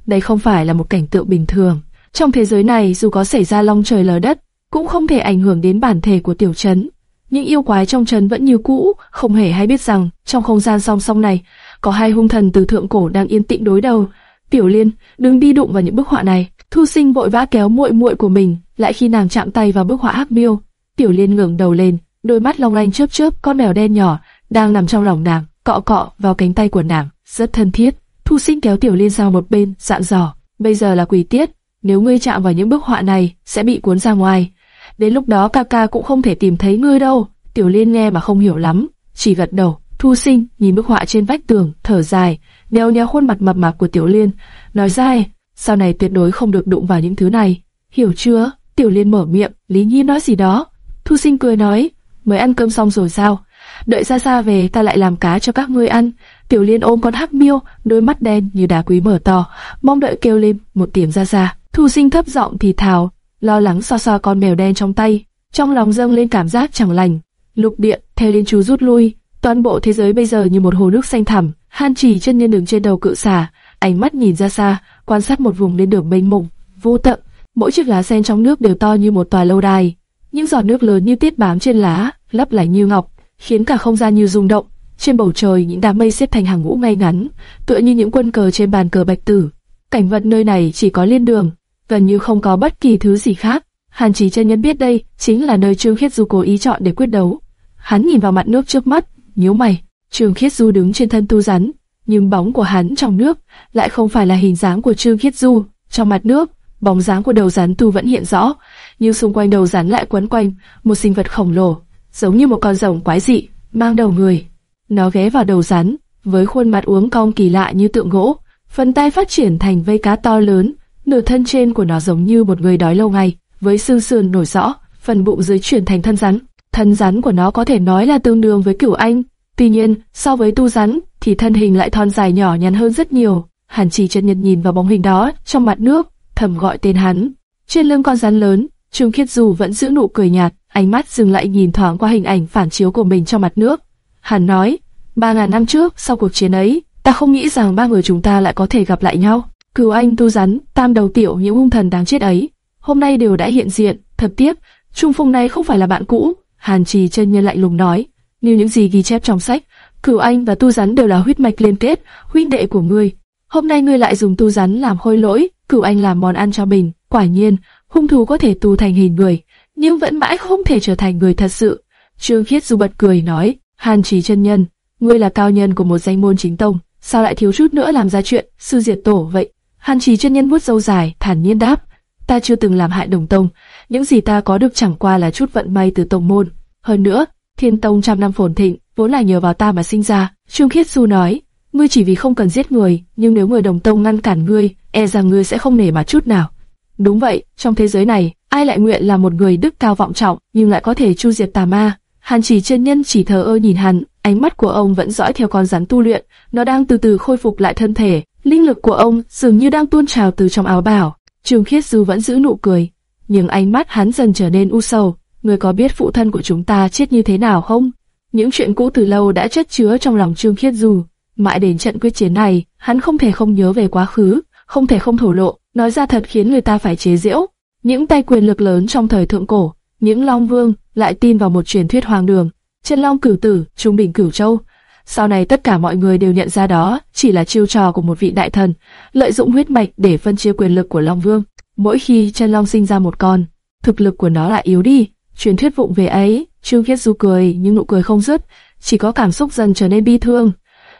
Đây không phải là một cảnh tượng bình thường. Trong thế giới này, dù có xảy ra long trời lở đất, cũng không thể ảnh hưởng đến bản thể của tiểu trấn những yêu quái trong trấn vẫn như cũ, không hề hay biết rằng trong không gian song song này có hai hung thần từ thượng cổ đang yên tĩnh đối đầu. Tiểu Liên, đừng đi đụng vào những bức họa này. Thu Sinh vội vã kéo muội muội của mình, lại khi nàng chạm tay vào bức họa hắc miêu, Tiểu Liên ngẩng đầu lên, đôi mắt long lanh chớp chớp, con mèo đen nhỏ đang nằm trong lòng nàng, cọ cọ vào cánh tay của nàng, rất thân thiết. Thu Sinh kéo Tiểu Liên sang một bên, dặn dò: "Bây giờ là quỷ tiết, nếu ngươi chạm vào những bức họa này, sẽ bị cuốn ra ngoài." Đến lúc đó ca ca cũng không thể tìm thấy ngươi đâu. Tiểu Liên nghe mà không hiểu lắm, chỉ gật đầu. Thu Sinh nhìn bức họa trên vách tường, thở dài, nhéo nhéo khuôn mặt mập mạp của Tiểu Liên, nói dai, sau này tuyệt đối không được đụng vào những thứ này. Hiểu chưa? Tiểu Liên mở miệng, Lý Nhi nói gì đó. Thu Sinh cười nói, mới ăn cơm xong rồi sao? Đợi ra xa về ta lại làm cá cho các ngươi ăn. Tiểu Liên ôm con hắc miêu, đôi mắt đen như đá quý mở to, mong đợi kêu lên một tiếng ra Ra. Thu Sinh thấp giọng thì thào, lo lắng xoa xoa con mèo đen trong tay, trong lòng dâng lên cảm giác chẳng lành. Lục địa theo liên chú rút lui, toàn bộ thế giới bây giờ như một hồ nước xanh thẳm. Han chỉ chân nhân đứng trên đầu cự xà, ánh mắt nhìn ra xa, quan sát một vùng lên đường mênh mông, vô tận. Mỗi chiếc lá sen trong nước đều to như một tòa lâu đài, những giọt nước lớn như tiết bám trên lá, lấp lánh như ngọc, khiến cả không gian như rung động. Trên bầu trời những đám mây xếp thành hàng ngũ ngay ngắn, tựa như những quân cờ trên bàn cờ bạch tử. Cảnh vật nơi này chỉ có liên đường, gần như không có bất kỳ thứ gì khác. Hàn Chỉ chân nhân biết đây chính là nơi Trương Khiết Du cố ý chọn để quyết đấu. Hắn nhìn vào mặt nước trước mắt, nhíu mày. Trương Khiết Du đứng trên thân tu rắn, nhưng bóng của hắn trong nước lại không phải là hình dáng của Trương Khiết Du. Trong mặt nước, bóng dáng của đầu rắn tu vẫn hiện rõ, nhưng xung quanh đầu rắn lại quấn quanh một sinh vật khổng lồ, giống như một con rồng quái dị, mang đầu người. Nó ghé vào đầu rắn, với khuôn mặt uống cong kỳ lạ như tượng gỗ, phần tay phát triển thành vây cá to lớn, nửa thân trên của nó giống như một người đói lâu ngày, với xương sườn nổi rõ, phần bụng dưới chuyển thành thân rắn. Thân rắn của nó có thể nói là tương đương với cửu anh, tuy nhiên, so với tu rắn, thì thân hình lại thon dài nhỏ nhắn hơn rất nhiều. Hàn Chỉ chân nhật nhìn vào bóng hình đó trong mặt nước, thầm gọi tên hắn. Trên lưng con rắn lớn, Trương Khiết Du vẫn giữ nụ cười nhạt, ánh mắt dừng lại nhìn thoáng qua hình ảnh phản chiếu của mình trong mặt nước. Hắn nói, ba ngàn năm trước, sau cuộc chiến ấy, ta không nghĩ rằng ba người chúng ta lại có thể gặp lại nhau. Cửu Anh tu rắn, tam đầu tiểu những hung thần đáng chết ấy, hôm nay đều đã hiện diện. Thật tiếc, Trung Phong này không phải là bạn cũ. Hàn Trì chân nhân lạnh lùng nói, như những gì ghi chép trong sách, Cửu Anh và Tu Rắn đều là huyết mạch liên kết, huynh đệ của ngươi. Hôm nay ngươi lại dùng Tu Rắn làm hôi lỗi, Cửu Anh làm món ăn cho mình. Quả nhiên, hung thú có thể tu thành hình người, nhưng vẫn mãi không thể trở thành người thật sự. Trương Khiết Du bật cười nói, Hàn Trì chân nhân, ngươi là cao nhân của một danh môn chính tông, sao lại thiếu chút nữa làm ra chuyện sư diệt tổ vậy? Hàn Trì chân nhân vuốt râu dài, thản nhiên đáp, ta chưa từng làm hại đồng tông, những gì ta có được chẳng qua là chút vận may từ tông môn. Hơn nữa, thiên tông trăm năm phồn thịnh, vốn là nhờ vào ta mà sinh ra. Trương Khiết Du nói, ngươi chỉ vì không cần giết người, nhưng nếu người đồng tông ngăn cản ngươi, e rằng ngươi sẽ không nể mặt chút nào. Đúng vậy, trong thế giới này, ai lại nguyện là một người đức cao vọng trọng, nhưng lại có thể chu diệt tà ma? Hàn chỉ chân nhân chỉ thờ ơ nhìn hắn, ánh mắt của ông vẫn dõi theo con rắn tu luyện, nó đang từ từ khôi phục lại thân thể, linh lực của ông dường như đang tuôn trào từ trong áo bào. Trường Khiết Dư vẫn giữ nụ cười, nhưng ánh mắt hắn dần trở nên u sầu. Người có biết phụ thân của chúng ta chết như thế nào không? Những chuyện cũ từ lâu đã chất chứa trong lòng Trương Khiết Dù, Mãi đến trận quyết chiến này, hắn không thể không nhớ về quá khứ, không thể không thổ lộ, nói ra thật khiến người ta phải chế giễu. Những tay quyền lực lớn trong thời thượng cổ, những long vương lại tin vào một truyền thuyết hoàng đường, chân long cửu tử, trung bình cửu châu. Sau này tất cả mọi người đều nhận ra đó chỉ là chiêu trò của một vị đại thần, lợi dụng huyết mạch để phân chia quyền lực của long vương. Mỗi khi chân long sinh ra một con, thực lực của nó lại yếu đi. Truyền thuyết vụng về ấy, Trương Khiết Du cười nhưng nụ cười không dứt, chỉ có cảm xúc dần trở nên bi thương.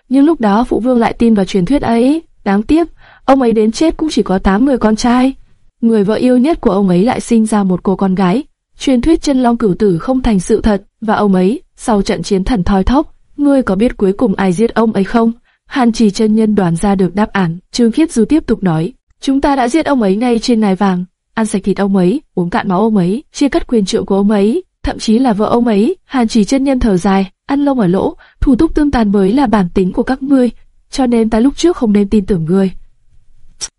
Nhưng lúc đó phụ vương lại tin vào truyền thuyết ấy, đáng tiếc, ông ấy đến chết cũng chỉ có 8 người con trai. Người vợ yêu nhất của ông ấy lại sinh ra một cô con gái. Truyền thuyết chân long cửu tử không thành sự thật, và ông ấy, sau trận chiến thần thoi thóp, ngươi có biết cuối cùng ai giết ông ấy không? Hàn Trì chân nhân đoán ra được đáp án. Trương Khiết Du tiếp tục nói, chúng ta đã giết ông ấy ngay trên ngai vàng, ăn sạch thịt ông ấy, uống cạn máu ông ấy, chia cắt quyền trượng của ông ấy, thậm chí là vợ ông ấy. Hàn Trì chân nhân thở dài, ăn lông ở lỗ, thủ tục tương tàn mới là bản tính của các ngươi, cho nên ta lúc trước không nên tin tưởng ngươi.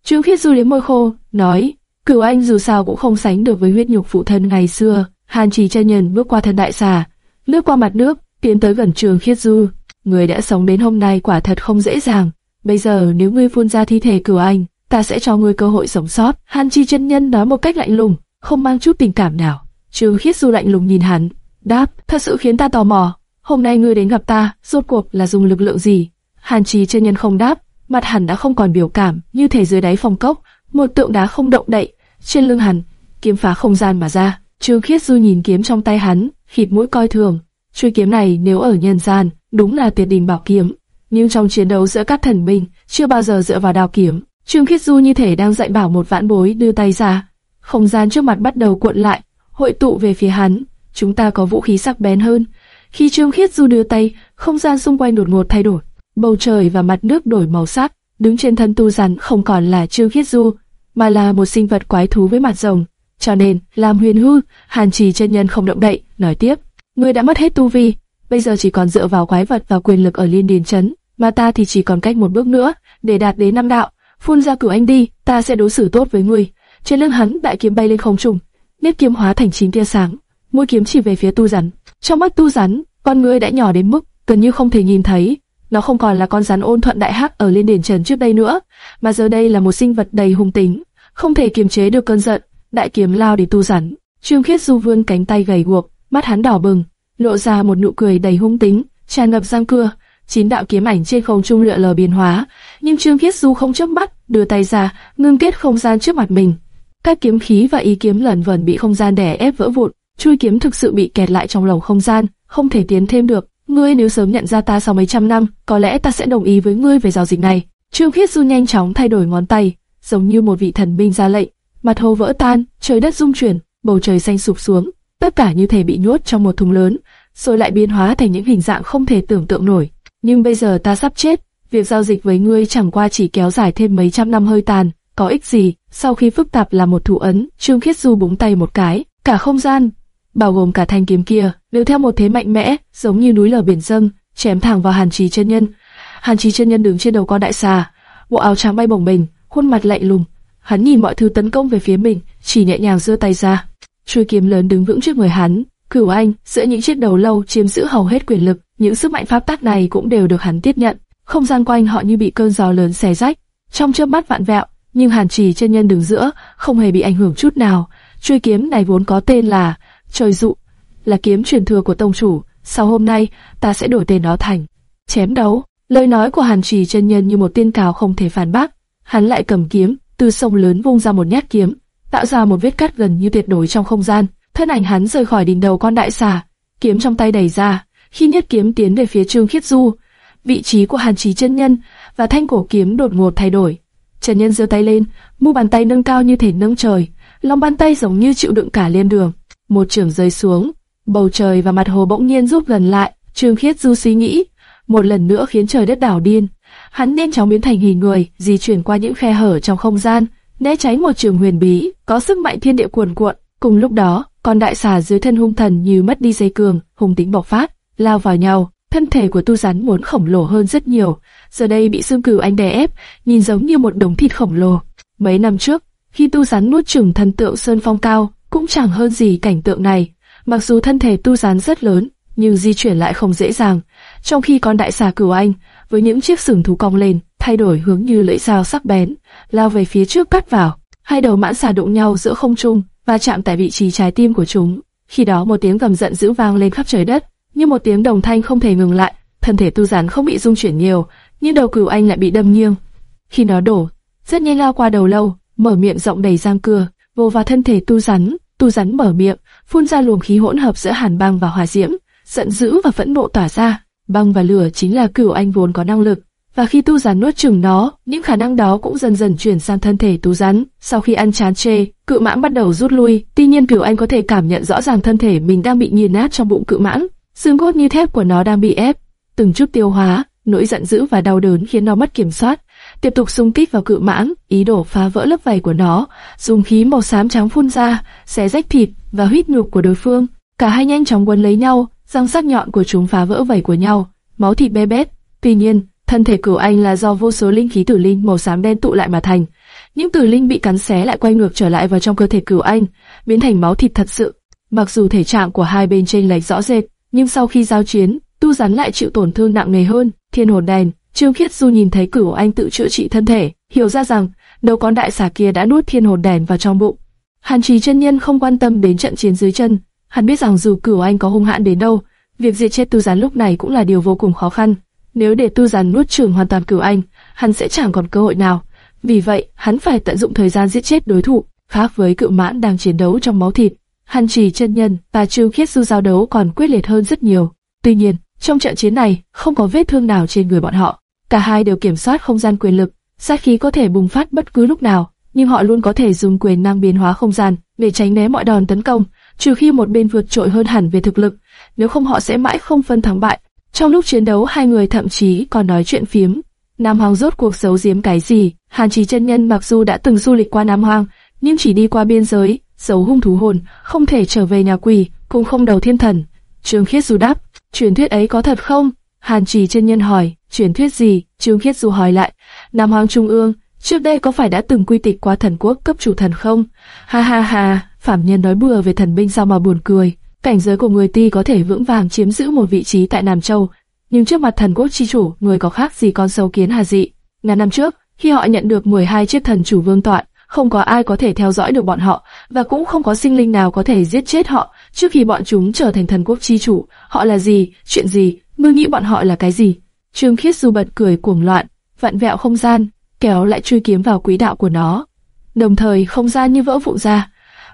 Trương Khiết Du liếm môi khô, nói, cửu anh dù sao cũng không sánh được với huyết nhục phụ thân ngày xưa. Hàn Trì chân nhân bước qua thân đại xà, lướt qua mặt nước, tiến tới gần trường Khiết Du. Người đã sống đến hôm nay quả thật không dễ dàng. Bây giờ nếu ngươi phun ra thi thể cửu anh, ta sẽ cho ngươi cơ hội sống sót. Hàn Chi chân nhân nói một cách lạnh lùng, không mang chút tình cảm nào. trường Khiết Du lạnh lùng nhìn hắn, đáp, thật sự khiến ta tò mò. Hôm nay ngươi đến gặp ta, rốt cuộc là dùng lực lượng gì? Hàn Chi chân nhân không đáp, mặt hắn đã không còn biểu cảm, như thể dưới đáy phòng cốc, một tượng đá không động đậy. Trên lưng hắn, kiếm phá không gian mà ra. Trương Khiết Du nhìn kiếm trong tay hắn, khịt mũi coi thường. Chuôi kiếm này nếu ở nhân gian, đúng là tuyệt đỉnh bảo kiếm, nhưng trong chiến đấu giữa các thần binh, chưa bao giờ dựa vào đao kiếm. Trương Khiết Du như thể đang dạy bảo một vãn bối đưa tay ra, không gian trước mặt bắt đầu cuộn lại, hội tụ về phía hắn. Chúng ta có vũ khí sắc bén hơn. Khi Trương Khiết Du đưa tay, không gian xung quanh đột ngột thay đổi, bầu trời và mặt nước đổi màu sắc. Đứng trên thân tu rắn không còn là Trương Khiết Du, mà là một sinh vật quái thú với mặt rồng. Cho nên, làm huyền hư, Hàn Trì chân nhân không động đậy, nói tiếp: ngươi đã mất hết tu vi, bây giờ chỉ còn dựa vào quái vật và quyền lực ở liên điền chấn, mà ta thì chỉ còn cách một bước nữa để đạt đến năm đạo. Phun ra cửu anh đi, ta sẽ đối xử tốt với ngươi. Trên lưng hắn, đại kiếm bay lên không trung, nếp kiếm hóa thành chín tia sáng, mũi kiếm chỉ về phía tu rắn. Trong mắt tu rắn, con ngươi đã nhỏ đến mức gần như không thể nhìn thấy. Nó không còn là con rắn ôn thuận đại hắc ở liên điển trần trước đây nữa, mà giờ đây là một sinh vật đầy hung tính, không thể kiềm chế được cơn giận. Đại kiếm lao đến tu rắn. Trương Khiết Du vươn cánh tay gầy guộc, mắt hắn đỏ bừng, lộ ra một nụ cười đầy hung tính, tràn ngập răng cưa. Chín đạo kiếm ảnh trên không trung lượn lờ biến hóa, nhưng Trương Khiết Du không chớp mắt, đưa tay ra, ngưng kết không gian trước mặt mình. Các kiếm khí và ý kiếm lẩn vẩn bị không gian đè ép vỡ vụn, chui kiếm thực sự bị kẹt lại trong lồng không gian, không thể tiến thêm được. Ngươi nếu sớm nhận ra ta sau mấy trăm năm, có lẽ ta sẽ đồng ý với ngươi về giao dịch này. Trương Khiết Du nhanh chóng thay đổi ngón tay, giống như một vị thần binh ra lệnh. Mặt hồ vỡ tan, trời đất rung chuyển, bầu trời xanh sụp xuống, tất cả như thể bị nhốt trong một thùng lớn, rồi lại biến hóa thành những hình dạng không thể tưởng tượng nổi. Nhưng bây giờ ta sắp chết, việc giao dịch với ngươi chẳng qua chỉ kéo dài thêm mấy trăm năm hơi tàn, có ích gì? Sau khi phức tạp là một thủ ấn, Trương Khiết Du búng tay một cái, cả không gian, bao gồm cả thanh kiếm kia, đều theo một thế mạnh mẽ, giống như núi lở biển dâng, chém thẳng vào Hàn Trì chân nhân. Hàn Trì chân nhân đứng trên đầu con đại xà, bộ áo trắng bay bồng bềnh, khuôn mặt lạnh lùng. Hắn nhìn mọi thứ tấn công về phía mình, chỉ nhẹ nhàng giơ tay ra. Chuôi kiếm lớn đứng vững trước người hắn. Cửu Anh giữa những chiếc đầu lâu chiếm giữ hầu hết quyền lực, những sức mạnh pháp tắc này cũng đều được hắn tiếp nhận. Không gian quanh họ như bị cơn gió lớn xé rách, trong chớp mắt vạn vẹo, nhưng Hàn Trì chân nhân đứng giữa không hề bị ảnh hưởng chút nào. Chuôi kiếm này vốn có tên là Trời dụ, là kiếm truyền thừa của tông chủ. Sau hôm nay, ta sẽ đổi tên nó thành chém đấu. Lời nói của Hàn Trì chân nhân như một tiên cáo không thể phản bác. Hắn lại cầm kiếm, từ sông lớn vung ra một nhát kiếm, tạo ra một vết cắt gần như tuyệt đối trong không gian. Thân ảnh hắn rời khỏi đỉnh đầu con đại xà, kiếm trong tay đẩy ra. Khi nhất kiếm tiến về phía Trương Khiết Du, vị trí của Hàn trí chân nhân và thanh cổ kiếm đột ngột thay đổi. Trần Nhân giơ tay lên, mu bàn tay nâng cao như thể nâng trời, lòng bàn tay giống như chịu đựng cả liên đường. Một trường rơi xuống, bầu trời và mặt hồ bỗng nhiên rút gần lại. Trương Khiết Du suy nghĩ, một lần nữa khiến trời đất đảo điên. Hắn nhanh chóng biến thành hình người, di chuyển qua những khe hở trong không gian, né tránh một trường huyền bí, có sức mạnh thiên địa cuồn cuộn. Cùng lúc đó, con đại xà dưới thân hung thần như mất đi dây cường, hung tính bộc phát, lao vào nhau. Thân thể của tu rắn muốn khổng lồ hơn rất nhiều, giờ đây bị xương cừu anh đè ép, nhìn giống như một đống thịt khổng lồ. Mấy năm trước, khi tu rắn nuốt chửng thần tượng sơn phong cao, cũng chẳng hơn gì cảnh tượng này. Mặc dù thân thể tu rắn rất lớn, nhưng di chuyển lại không dễ dàng. Trong khi con đại xà cửu anh, với những chiếc sừng thú cong lên, thay đổi hướng như lưỡi dao sắc bén, lao về phía trước cắt vào. Hai đầu mãn xà đụng nhau giữa không trung, và chạm tại vị trí trái tim của chúng. Khi đó một tiếng gầm giận dữ vang lên khắp trời đất, như một tiếng đồng thanh không thể ngừng lại. Thân thể tu rắn không bị rung chuyển nhiều, nhưng đầu cửu anh lại bị đâm nghiêng. Khi nó đổ, rất nhanh lao qua đầu lâu, mở miệng rộng đầy răng cưa, vô vào thân thể tu rắn. Tu rắn mở miệng, phun ra luồng khí hỗn hợp giữa hàn băng và hỏa diễm, giận dữ và phẫn nộ tỏa ra. Băng và lửa chính là cửu anh vốn có năng lực, và khi tu rắn nuốt chửng nó, những khả năng đó cũng dần dần chuyển sang thân thể tu rắn. Sau khi ăn chán chê, cự mãng bắt đầu rút lui. Tuy nhiên cửu anh có thể cảm nhận rõ ràng thân thể mình đang bị nghiền nát trong bụng cự mãng, xương cốt như thép của nó đang bị ép, từng chút tiêu hóa. Nỗi giận dữ và đau đớn khiến nó mất kiểm soát, tiếp tục xung kích vào cự mãng, ý đồ phá vỡ lớp vảy của nó, dùng khí màu xám trắng phun ra, xé rách thịt và huyết nhục của đối phương. Cả hai nhanh chóng quấn lấy nhau, răng sắc nhọn của chúng phá vỡ vảy của nhau, máu thịt bê bết. Tuy nhiên, thân thể cửu anh là do vô số linh khí tử linh màu xám đen tụ lại mà thành. Những tử linh bị cắn xé lại quay ngược trở lại vào trong cơ thể cửu anh, biến thành máu thịt thật sự. Mặc dù thể trạng của hai bên trên lệch rõ rệt, nhưng sau khi giao chiến, tu rắn lại chịu tổn thương nặng nề hơn. Thiên hồn đèn, Trương Khiết Du nhìn thấy cửu anh tự chữa trị thân thể, hiểu ra rằng đầu con đại xà kia đã nuốt thiên hồn đèn vào trong bụng. Hàn Trì chân nhân không quan tâm đến trận chiến dưới chân, hắn biết rằng dù cửu anh có hung hãn đến đâu, việc diệt chết tu gián lúc này cũng là điều vô cùng khó khăn. Nếu để Tư Giản nuốt chửng hoàn toàn cửu anh, hắn sẽ chẳng còn cơ hội nào. Vì vậy, hắn phải tận dụng thời gian giết chết đối thủ. Khác với cựu mãn đang chiến đấu trong máu thịt, Hàn Trì chân nhân và Trương Khiết Du giao đấu còn quyết liệt hơn rất nhiều. Tuy nhiên, trong trận chiến này, không có vết thương nào trên người bọn họ. Cả hai đều kiểm soát không gian quyền lực, sát khí có thể bùng phát bất cứ lúc nào, nhưng họ luôn có thể dùng quyền năng biến hóa không gian để tránh né mọi đòn tấn công, trừ khi một bên vượt trội hơn hẳn về thực lực, nếu không họ sẽ mãi không phân thắng bại. Trong lúc chiến đấu hai người thậm chí còn nói chuyện phiếm. Nam Hoàng rốt cuộc giấu giếm cái gì? Hàn Trì chân nhân mặc dù đã từng du lịch qua Nam Hoàng, nhưng chỉ đi qua biên giới, giấu hung thú hồn, không thể trở về nhà quỷ, cũng không đầu thiên thần. Trương Khiết Du đáp, truyền thuyết ấy có thật không? Hàn Trì chân nhân hỏi, truyền thuyết gì? Trương Khiết Du hỏi lại, Nam Hoàng Trung ương, trước đây có phải đã từng quy tịch qua thần quốc cấp chủ thần không? Ha ha ha, phạm nhân nói bừa về thần binh sao mà buồn cười. Cảnh giới của người ti có thể vững vàng chiếm giữ một vị trí tại Nam Châu, nhưng trước mặt thần quốc chi chủ, người có khác gì con sâu kiến hà dị. Ngàn năm trước, khi họ nhận được 12 chiếc thần chủ vương tọa, không có ai có thể theo dõi được bọn họ, và cũng không có sinh linh nào có thể giết chết họ trước khi bọn chúng trở thành thần quốc chi chủ. Họ là gì, chuyện gì, mưu nghĩ bọn họ là cái gì? Trương Khiết Du bật cười cuồng loạn, vặn vẹo không gian, kéo lại truy kiếm vào quỹ đạo của nó. Đồng thời không gian như vỡ vụn ra,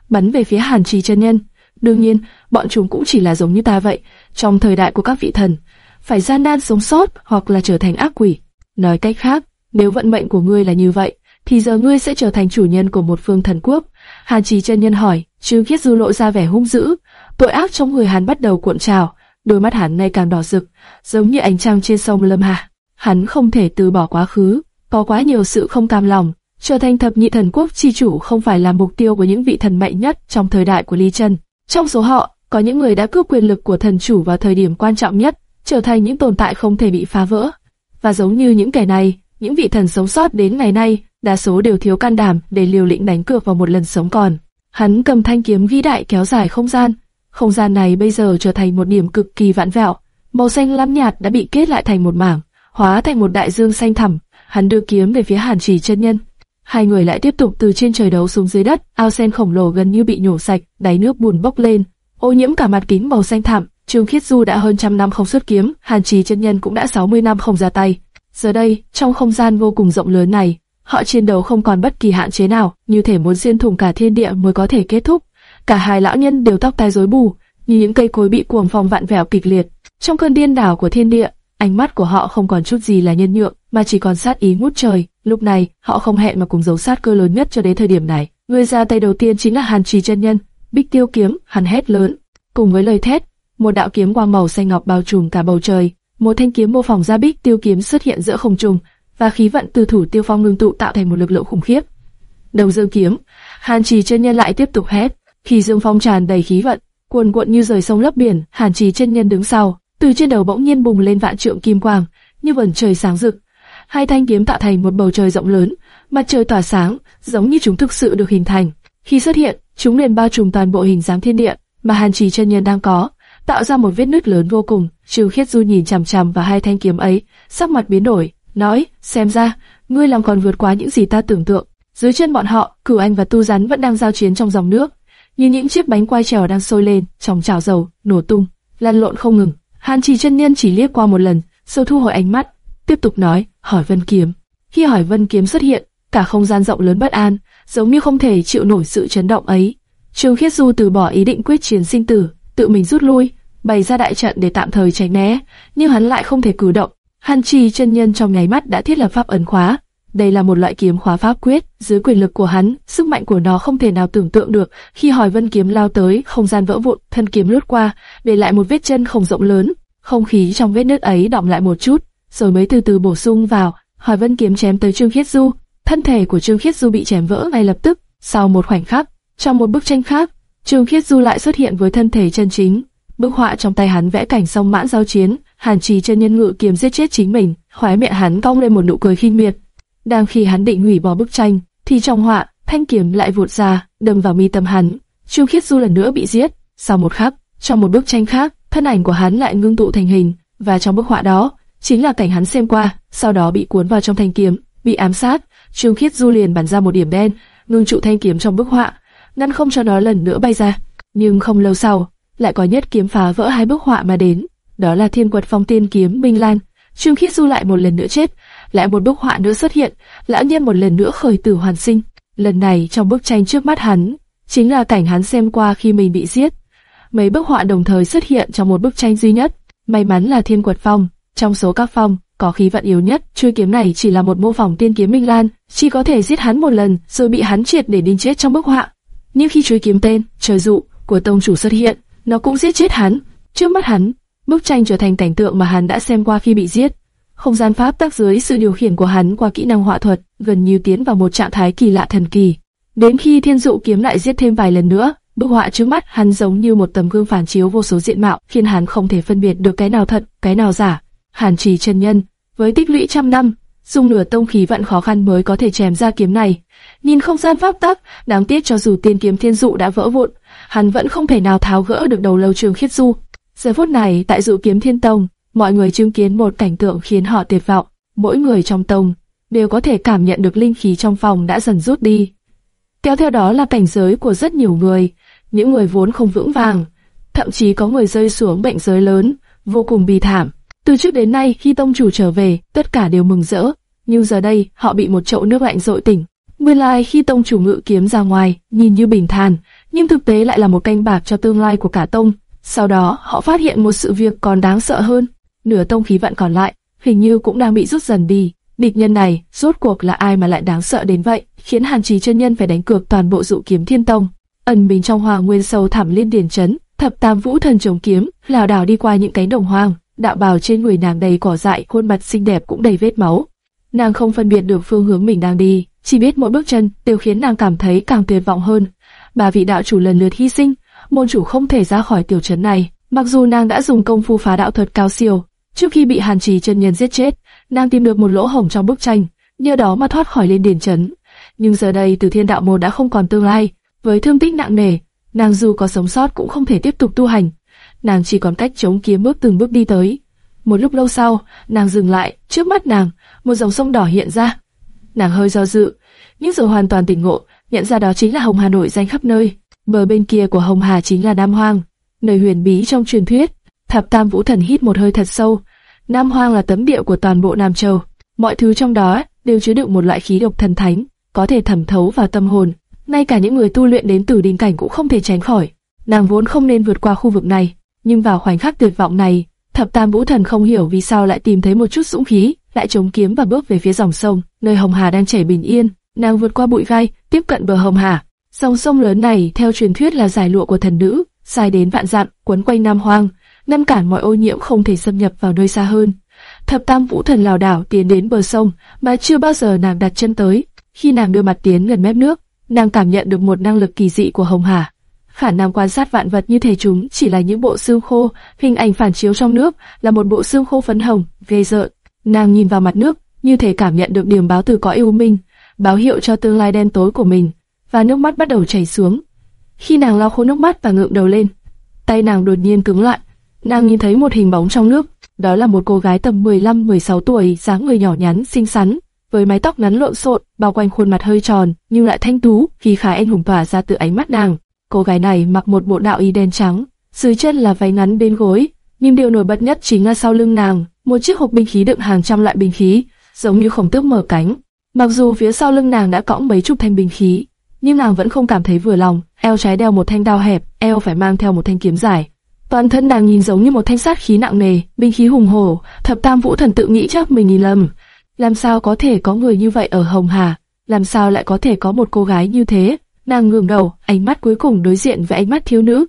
bắn về phía Hàn Trì chân nhân. Đương nhiên, bọn chúng cũng chỉ là giống như ta vậy, trong thời đại của các vị thần, phải gian nan sống sót hoặc là trở thành ác quỷ. Nói cách khác, nếu vận mệnh của ngươi là như vậy, thì giờ ngươi sẽ trở thành chủ nhân của một phương thần quốc. Hàn Trì chân nhân hỏi, Trương Khiết Du lộ ra vẻ hung dữ, tội ác trong người hắn bắt đầu cuộn trào, đôi mắt hắn ngày càng đỏ rực, giống như ánh trăng trên sông Lâm Hà. hắn không thể từ bỏ quá khứ, có quá nhiều sự không cam lòng. Trở thành thập nhị thần quốc chi chủ không phải là mục tiêu của những vị thần mạnh nhất trong thời đại của Ly Trân. Trong số họ, có những người đã cướp quyền lực của thần chủ vào thời điểm quan trọng nhất, trở thành những tồn tại không thể bị phá vỡ. Và giống như những kẻ này, những vị thần sống sót đến ngày nay, đa số đều thiếu can đảm để liều lĩnh đánh cược vào một lần sống còn. Hắn cầm thanh kiếm vĩ đại kéo dài không gian. Không gian này bây giờ trở thành một điểm cực kỳ vạn vẹo. Màu xanh lam nhạt đã bị kết lại thành một mảng, hóa thành một đại dương xanh thẳm. Hắn đưa kiếm về phía Hàn Chỉ chân nhân. Hai người lại tiếp tục từ trên trời đấu xuống dưới đất, ao sen khổng lồ gần như bị nhổ sạch, đáy nước bùn bốc lên, ô nhiễm cả mặt kính màu xanh thẳm. Trương Khiết Du đã hơn trăm năm không xuất kiếm, Hàn Trì chân nhân cũng đã 60 năm không ra tay. Giờ đây, trong không gian vô cùng rộng lớn này, họ chiến đấu không còn bất kỳ hạn chế nào, như thể muốn xuyên thủng cả thiên địa mới có thể kết thúc. Cả hai lão nhân đều tóc tai rối bù, như những cây cối bị cuồng phong vạn vẹo kịch liệt. Trong cơn điên đảo của thiên địa, ánh mắt của họ không còn chút gì là nhân nhượng, mà chỉ còn sát ý ngút trời. Lúc này, họ không hẹn mà cùng giấu sát cơ lớn nhất cho đến thời điểm này. Người ra tay đầu tiên chính là Hàn Trì chân nhân, Bích Tiêu kiếm, hắn hét lớn, cùng với lời thét, một đạo kiếm quang màu xanh ngọc bao trùm cả bầu trời, một thanh kiếm mô phỏng ra Bích Tiêu kiếm xuất hiện giữa không trung, và khí vận từ thủ Tiêu Phong ngưng tụ tạo thành một lực lượng khủng khiếp. Đầu dương kiếm, Hàn Trì chân nhân lại tiếp tục hét, khi dương phong tràn đầy khí vận, cuồn cuộn như rời sông lấp biển, Hàn Trì chân nhân đứng sau, từ trên đầu bỗng nhiên bùng lên vạn trượng kim quang, như vầng trời sáng rực. Hai thanh kiếm tạo thành một bầu trời rộng lớn, mặt trời tỏa sáng, giống như chúng thực sự được hình thành. Khi xuất hiện, chúng liền bao trùm toàn bộ hình dáng thiên địa mà Hàn Trì chân nhân đang có, tạo ra một vết nứt lớn vô cùng. Trừ Khiết Du nhìn chằm chằm vào hai thanh kiếm ấy, sắc mặt biến đổi, nói: xem ra ngươi làm còn vượt quá những gì ta tưởng tượng. Dưới chân bọn họ, Cửu Anh và Tu Rắn vẫn đang giao chiến trong dòng nước, như những chiếc bánh quai trèo đang sôi lên trong chảo dầu, nổ tung, lăn lộn không ngừng. Hàn Trì chân nhân chỉ liếc qua một lần, sâu thu hồi ánh mắt, tiếp tục nói: hỏi Vân Kiếm. Khi hỏi Vân Kiếm xuất hiện, cả không gian rộng lớn bất an, giống như không thể chịu nổi sự chấn động ấy. Trương Khiết Du từ bỏ ý định quyết chiến sinh tử, tự mình rút lui, bày ra đại trận để tạm thời tránh né, nhưng hắn lại không thể cử động. Hàn Trì chân nhân trong nháy mắt đã thiết lập pháp ấn khóa. Đây là một loại kiếm khóa pháp quyết, dưới quyền lực của hắn, sức mạnh của nó không thể nào tưởng tượng được. Khi hỏi Vân kiếm lao tới, không gian vỡ vụn, thân kiếm lướt qua, để lại một vết chân không rộng lớn. Không khí trong vết nứt ấy đọng lại một chút, rồi mới từ từ bổ sung vào. Hỏi Vân kiếm chém tới Trương Khiết Du, thân thể của Trương Khiết Du bị chém vỡ ngay lập tức. Sau một khoảnh khắc, trong một bức tranh khác, Trương Khiết Du lại xuất hiện với thân thể chân chính. Bức họa trong tay hắn vẽ cảnh song mãn giao chiến, Hàn Trì chân nhân ngự kiếm giết chết chính mình, khóe miệng hắn cong lên một nụ cười khinh miệt. Đang khi hắn định hủy bỏ bức tranh, thì trong họa, thanh kiếm lại vụt ra, đâm vào mi tâm hắn. Trương Khiết Du lần nữa bị giết. Sau một khắc, trong một bức tranh khác, thân ảnh của hắn lại ngưng tụ thành hình, và trong bức họa đó, chính là cảnh hắn xem qua, sau đó bị cuốn vào trong thanh kiếm, bị ám sát. Trương Khiết Du liền bắn ra một điểm đen, ngưng trụ thanh kiếm trong bức họa, ngăn không cho nó lần nữa bay ra. Nhưng không lâu sau, lại có nhất kiếm phá vỡ hai bức họa mà đến, đó là Thiên Quật Phong Tiên kiếm Minh Lan. Trương Khiết Du lại một lần nữa chết, lại một bức họa nữa xuất hiện, lão nhân một lần nữa khởi tử hoàn sinh. Lần này trong bức tranh trước mắt hắn, chính là cảnh hắn xem qua khi mình bị giết. Mấy bức họa đồng thời xuất hiện trong một bức tranh duy nhất. May mắn là Thiên Quật Phong, trong số các phong, có khí vận yếu nhất, chuôi kiếm này chỉ là một mô phỏng tiên kiếm Minh Lan, chỉ có thể giết hắn một lần, rồi bị hắn triệt để đinh chết trong bức họa. Nhưng khi chuôi kiếm tên trời dụ của tông chủ xuất hiện, nó cũng giết chết hắn. Trước mắt hắn, bức tranh trở thành cảnh tượng mà hắn đã xem qua khi bị giết. Không gian pháp tác dưới sự điều khiển của hắn qua kỹ năng họa thuật, gần như tiến vào một trạng thái kỳ lạ thần kỳ. Đến khi thiên dụ kiếm lại giết thêm vài lần nữa, bức họa trước mắt hắn giống như một tấm gương phản chiếu vô số diện mạo, khiến hắn không thể phân biệt được cái nào thật, cái nào giả. Hàn Trì chân nhân, với tích lũy trăm năm, dùng nửa tông khí vận khó khăn mới có thể chém ra kiếm này. Nhìn không gian pháp tắc, đáng tiếc cho dù tiên kiếm thiên dụ đã vỡ vụn, hắn vẫn không thể nào tháo gỡ được đầu lâu trường khiết du. Giờ phút này tại dụ kiếm thiên tông, mọi người chứng kiến một cảnh tượng khiến họ tuyệt vọng. Mỗi người trong tông đều có thể cảm nhận được linh khí trong phòng đã dần rút đi. Kéo theo đó là cảnh giới của rất nhiều người, những người vốn không vững vàng, thậm chí có người rơi xuống bệnh giới lớn, vô cùng bi thảm. Từ trước đến nay khi tông chủ trở về, tất cả đều mừng rỡ, nhưng giờ đây họ bị một chậu nước lạnh dội tỉnh. Nguyên lai khi tông chủ ngự kiếm ra ngoài, nhìn như bình thản, nhưng thực tế lại là một canh bạc cho tương lai của cả tông. Sau đó, họ phát hiện một sự việc còn đáng sợ hơn. Nửa tông khí vận còn lại, hình như cũng đang bị rút dần đi. Địch nhân này, rốt cuộc là ai mà lại đáng sợ đến vậy, khiến Hàn Trì chân nhân phải đánh cược toàn bộ dụ kiếm thiên tông. Ẩn mình trong hoàng nguyên sâu thẳm liên điển chấn, thập tam vũ thần trồng kiếm, lảo đảo đi qua những cánh đồng hoang, đạo bào trên người nàng đầy cỏ dại, khuôn mặt xinh đẹp cũng đầy vết máu. Nàng không phân biệt được phương hướng mình đang đi, chỉ biết mỗi bước chân đều khiến nàng cảm thấy càng tuyệt vọng hơn. bà vị đạo chủ lần lượt hy sinh, môn chủ không thể ra khỏi tiểu trấn này. Mặc dù nàng đã dùng công phu phá đạo thuật cao siêu, trước khi bị Hàn Trì chân nhân giết chết, nàng tìm được một lỗ hổng trong bức tranh, nhờ đó mà thoát khỏi lên điền trấn. Nhưng giờ đây Từ Thiên Đạo môn đã không còn tương lai, với thương tích nặng nề, nàng dù có sống sót cũng không thể tiếp tục tu hành. Nàng chỉ còn cách chống kiếm bước từng bước đi tới. Một lúc lâu sau, nàng dừng lại, trước mắt nàng, một dòng sông đỏ hiện ra. Nàng hơi do dự, nhưng rồi hoàn toàn tỉnh ngộ, nhận ra đó chính là Hồng Hà nổi danh khắp nơi. Bờ bên kia của Hồng Hà chính là Nam Hoang, nơi huyền bí trong truyền thuyết. Thập Tam Vũ Thần hít một hơi thật sâu. Nam Hoang là tấm địa của toàn bộ Nam Châu. Mọi thứ trong đó đều chứa đựng một loại khí độc thần thánh, có thể thẩm thấu vào tâm hồn. Ngay cả những người tu luyện đến tử đình cảnh cũng không thể tránh khỏi. Nàng vốn không nên vượt qua khu vực này, nhưng vào khoảnh khắc tuyệt vọng này, Thập Tam Vũ Thần không hiểu vì sao lại tìm thấy một chút dũng khí, lại chống kiếm và bước về phía dòng sông, nơi Hồng Hà đang chảy bình yên. Nàng vượt qua bụi gai, tiếp cận bờ Hồng Hà. Dòng sông lớn này theo truyền thuyết là giải lụa của thần nữ, dài đến vạn dặm, quấn quanh Nam Hoang, ngăn cản mọi ô nhiễm không thể xâm nhập vào nơi xa hơn. Thập Tam Vũ Thần lảo đảo tiến đến bờ sông mà chưa bao giờ nàng đặt chân tới. Khi nàng đưa mặt tiến gần mép nước, nàng cảm nhận được một năng lực kỳ dị của Hồng Hà. Khả năng quan sát vạn vật như thể chúng chỉ là những bộ xương khô, hình ảnh phản chiếu trong nước là một bộ xương khô phấn hồng, ghê rợn. Nàng nhìn vào mặt nước, như thể cảm nhận được điểm báo từ cõi u minh, báo hiệu cho tương lai đen tối của mình, và nước mắt bắt đầu chảy xuống. Khi nàng lau khô nước mắt và ngượng đầu lên, tay nàng đột nhiên cứng lại. Nàng nhìn thấy một hình bóng trong nước, đó là một cô gái tầm 15-16 tuổi, dáng người nhỏ nhắn, xinh xắn, với mái tóc ngắn lộn xộn, bao quanh khuôn mặt hơi tròn, nhưng lại thanh tú, khí khái anh hùng tỏa ra từ ánh mắt nàng. Cô gái này mặc một bộ đạo y đen trắng, dưới chân là váy ngắn bên gối, nhưng điều nổi bật nhất chính là sau lưng nàng, một chiếc hộp binh khí đựng hàng trăm loại binh khí, giống như khổng tước mở cánh. Mặc dù phía sau lưng nàng đã cõng mấy chục thanh binh khí, nhưng nàng vẫn không cảm thấy vừa lòng. Eo trái đeo một thanh đao hẹp, eo phải mang theo một thanh kiếm dài. Toàn thân nàng nhìn giống như một thanh sát khí nặng nề, binh khí hùng hổ. Thập Tam Vũ Thần tự nghĩ chắc mình nhìn lầm. Làm sao có thể có người như vậy ở Hồng Hà? Làm sao lại có thể có một cô gái như thế? Nàng ngẩng đầu, ánh mắt cuối cùng đối diện với ánh mắt thiếu nữ.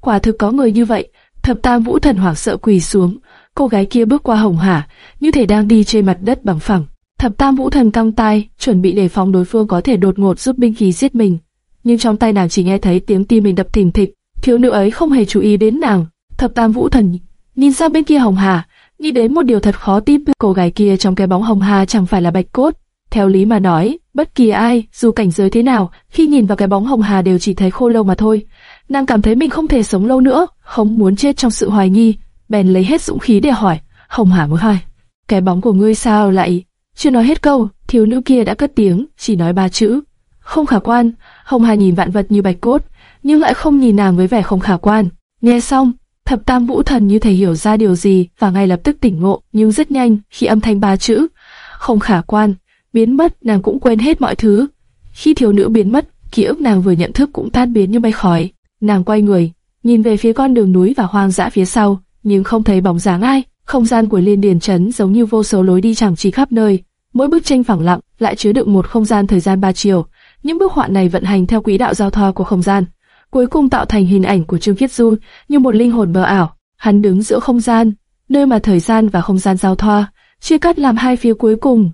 Quả thực có người như vậy. Thập Tam Vũ Thần hoảng sợ quỳ xuống. Cô gái kia bước qua Hồng Hà, như thể đang đi trên mặt đất bằng phẳng. Thập Tam Vũ Thần căng tai, chuẩn bị đề phòng đối phương có thể đột ngột rút binh khí giết mình. Nhưng trong tay nàng chỉ nghe thấy tiếng tim mình đập thình thịch. Thiếu nữ ấy không hề chú ý đến nàng. Thập Tam Vũ Thần nhìn sang bên kia Hồng Hà, nghĩ đến một điều thật khó tin. Cô gái kia trong cái bóng Hồng Hà chẳng phải là Bạch Cốt. Theo lý mà nói, bất kỳ ai, dù cảnh giới thế nào, khi nhìn vào cái bóng Hồng Hà đều chỉ thấy khô lâu mà thôi. Nàng cảm thấy mình không thể sống lâu nữa, không muốn chết trong sự hoài nghi, bèn lấy hết dũng khí để hỏi, Hồng Hà mới hỏi, cái bóng của ngươi sao lại... Chưa nói hết câu, thiếu nữ kia đã cất tiếng, chỉ nói ba chữ. Không khả quan, Hồng Hà nhìn vạn vật như bạch cốt, nhưng lại không nhìn nàng với vẻ không khả quan. Nghe xong, thập tam vũ thần như thể hiểu ra điều gì và ngay lập tức tỉnh ngộ, nhưng rất nhanh khi âm thanh ba chữ, không khả quan, biến mất nàng cũng quên hết mọi thứ. Khi thiếu nữ biến mất, ký ức nàng vừa nhận thức cũng tan biến như bay khói. Nàng quay người, nhìn về phía con đường núi và hoang dã phía sau, nhưng không thấy bóng dáng ai. Không gian của liên điền trấn giống như vô số lối đi chẳng chỉ khắp nơi, mỗi bức tranh phẳng lặng lại chứa đựng một không gian thời gian ba chiều. Những bức họa này vận hành theo quỹ đạo giao thoa của không gian, cuối cùng tạo thành hình ảnh của Trương Khiết Du như một linh hồn mờ ảo. Hắn đứng giữa không gian, nơi mà thời gian và không gian giao thoa, chia cắt làm hai phía cuối cùng.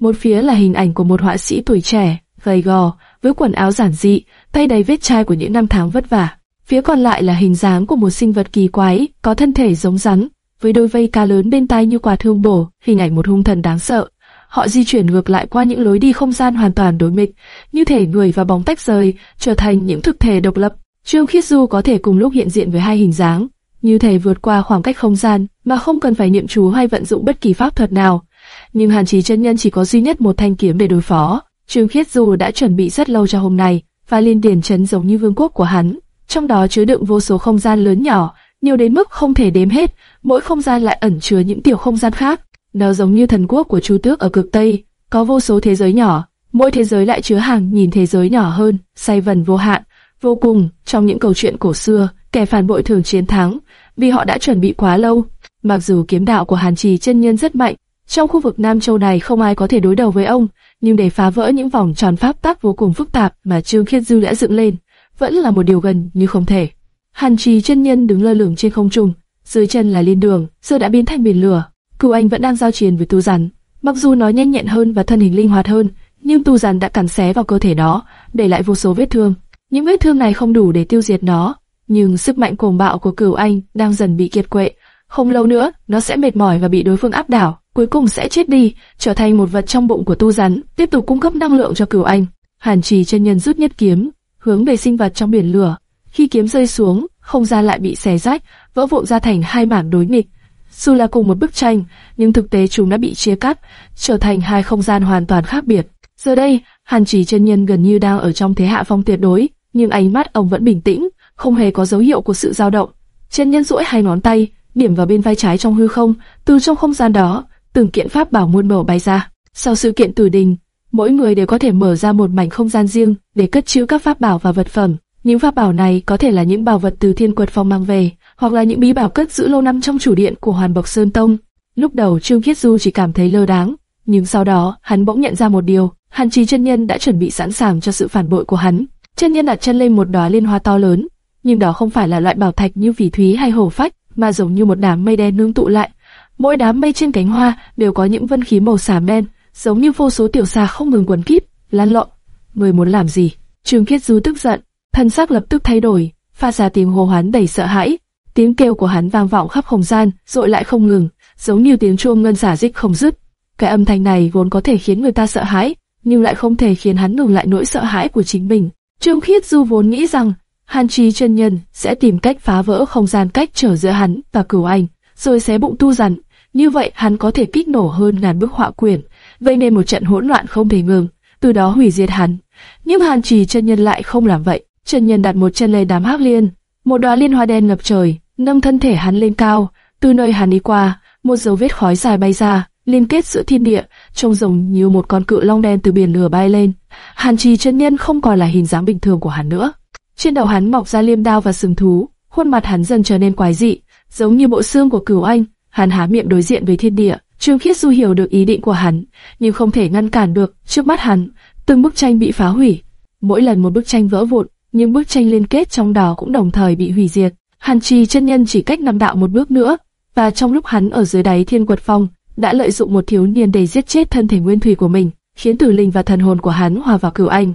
Một phía là hình ảnh của một họa sĩ tuổi trẻ, gầy gò, với quần áo giản dị, tay đầy vết chai của những năm tháng vất vả. Phía còn lại là hình dáng của một sinh vật kỳ quái, có thân thể giống rắn, với đôi vây cá lớn bên tai như quả thương bổ, hình ảnh một hung thần đáng sợ. Họ di chuyển ngược lại qua những lối đi không gian hoàn toàn đối nghịch, như thể người và bóng tách rời, trở thành những thực thể độc lập. Trương Khiết Du có thể cùng lúc hiện diện với hai hình dáng, như thể vượt qua khoảng cách không gian mà không cần phải niệm chú hay vận dụng bất kỳ pháp thuật nào. Nhưng Hàn Chí chân nhân chỉ có duy nhất một thanh kiếm để đối phó. Trương Khiết dù đã chuẩn bị rất lâu cho hôm nay, và liên điển chấn giống như vương quốc của hắn, trong đó chứa đựng vô số không gian lớn nhỏ, nhiều đến mức không thể đếm hết, mỗi không gian lại ẩn chứa những tiểu không gian khác. Nó giống như thần quốc của Chu Tước ở cực Tây, có vô số thế giới nhỏ, mỗi thế giới lại chứa hàng nghìn thế giới nhỏ hơn, say vần vô hạn, vô cùng. Trong những câu chuyện cổ xưa, kẻ phản bội thường chiến thắng, vì họ đã chuẩn bị quá lâu. Mặc dù kiếm đạo của Hàn Trì chân nhân rất mạnh, trong khu vực Nam Châu này không ai có thể đối đầu với ông, nhưng để phá vỡ những vòng tròn pháp tắc vô cùng phức tạp mà Trương Khiết Dư đã dựng lên, vẫn là một điều gần như không thể. Hàn Trì chân nhân đứng lơ lửng trên không trung, dưới chân là liên đường, giờ đã biến thành biển lửa. Cửu Anh vẫn đang giao chiến với tu rắn, mặc dù nó nhanh nhẹn hơn và thân hình linh hoạt hơn, nhưng tu rắn đã cắn xé vào cơ thể đó, để lại vô số vết thương. Những vết thương này không đủ để tiêu diệt nó, nhưng sức mạnh cuồng bạo của Cửu Anh đang dần bị kiệt quệ. Không lâu nữa, nó sẽ mệt mỏi và bị đối phương áp đảo, cuối cùng sẽ chết đi, trở thành một vật trong bụng của tu rắn, tiếp tục cung cấp năng lượng cho Cửu Anh. Hàn Trì chân nhân rút nhất kiếm, hướng về sinh vật trong biển lửa. Khi kiếm rơi xuống, không gian lại bị xé rách, vỡ vụn ra thành hai mảng đối nghịch. Dù là cùng một bức tranh, nhưng thực tế chúng đã bị chia cắt, trở thành hai không gian hoàn toàn khác biệt. Giờ đây, Hàn Chỉ chân nhân gần như đang ở trong thế hạ phong tuyệt đối, nhưng ánh mắt ông vẫn bình tĩnh, không hề có dấu hiệu của sự dao động. Chân nhân duỗi hai ngón tay, điểm vào bên vai trái trong hư không, từ trong không gian đó, từng kiện pháp bảo muôn màu bay ra. Sau sự kiện tử đình, mỗi người đều có thể mở ra một mảnh không gian riêng để cất trữ các pháp bảo và vật phẩm. Những pháp bảo này có thể là những bảo vật từ Thiên Quật Phong mang về, hoặc là những bí bảo cất giữ lâu năm trong chủ điện của Hoàn Bộc Sơn Tông. Lúc đầu Trương Khiết Du chỉ cảm thấy lơ đáng, nhưng sau đó hắn bỗng nhận ra một điều, Hàn Trì chân nhân đã chuẩn bị sẵn sàng cho sự phản bội của hắn. Chân nhân đặt chân lên một đóa liên hoa to lớn, nhưng đó không phải là loại bảo thạch như vỉ thúy hay hổ phách, mà giống như một đám mây đen nương tụ lại. Mỗi đám mây trên cánh hoa đều có những vân khí màu xám đen, giống như vô số tiểu xà không ngừng quấn kíp, lăn lộn. Người muốn làm gì? Trương Kiết Du tức giận, thân xác lập tức thay đổi, pha ra tiếng hô hoán đầy sợ hãi. Tiếng kêu của hắn vang vọng khắp không gian, rồi lại không ngừng, giống như tiếng chuông ngân giả dích không dứt. Cái âm thanh này vốn có thể khiến người ta sợ hãi, nhưng lại không thể khiến hắn ngừng lại nỗi sợ hãi của chính mình. Trương Khiết Du vốn nghĩ rằng Hàn Trì chân nhân sẽ tìm cách phá vỡ không gian cách trở giữa hắn và Cửu Anh, rồi xé bụng tu dần. Như vậy hắn có thể kích nổ hơn ngàn bức họa quyển, gây nên một trận hỗn loạn không thể ngừng, từ đó hủy diệt hắn. Nhưng Hàn Trì chân nhân lại không làm vậy. Chân nhân đặt một chân lên đám hắc liên, một đóa liên hoa đen ngập trời, nâng thân thể hắn lên cao. Từ nơi hắn đi qua, một dấu vết khói dài bay ra, liên kết giữa thiên địa, trông giống như một con cự long đen từ biển lửa bay lên. Hàn Trì chân nhân không còn là hình dáng bình thường của hắn nữa. Trên đầu hắn mọc ra liêm đao và sừng thú, khuôn mặt hắn dần trở nên quái dị, giống như bộ xương của cửu anh. Hắn há miệng đối diện với thiên địa. Trương Khiết Du hiểu được ý định của hắn, nhưng không thể ngăn cản được. Trước mắt hắn, từng bức tranh bị phá hủy. Mỗi lần một bức tranh vỡ vụn, nhưng bức tranh liên kết trong đó cũng đồng thời bị hủy diệt. Hàn Trì chân nhân chỉ cách năm đạo một bước nữa, và trong lúc hắn ở dưới đáy thiên quật phong, đã lợi dụng một thiếu niên để giết chết thân thể nguyên thủy của mình, khiến tử linh và thần hồn của hắn hòa vào cửu anh.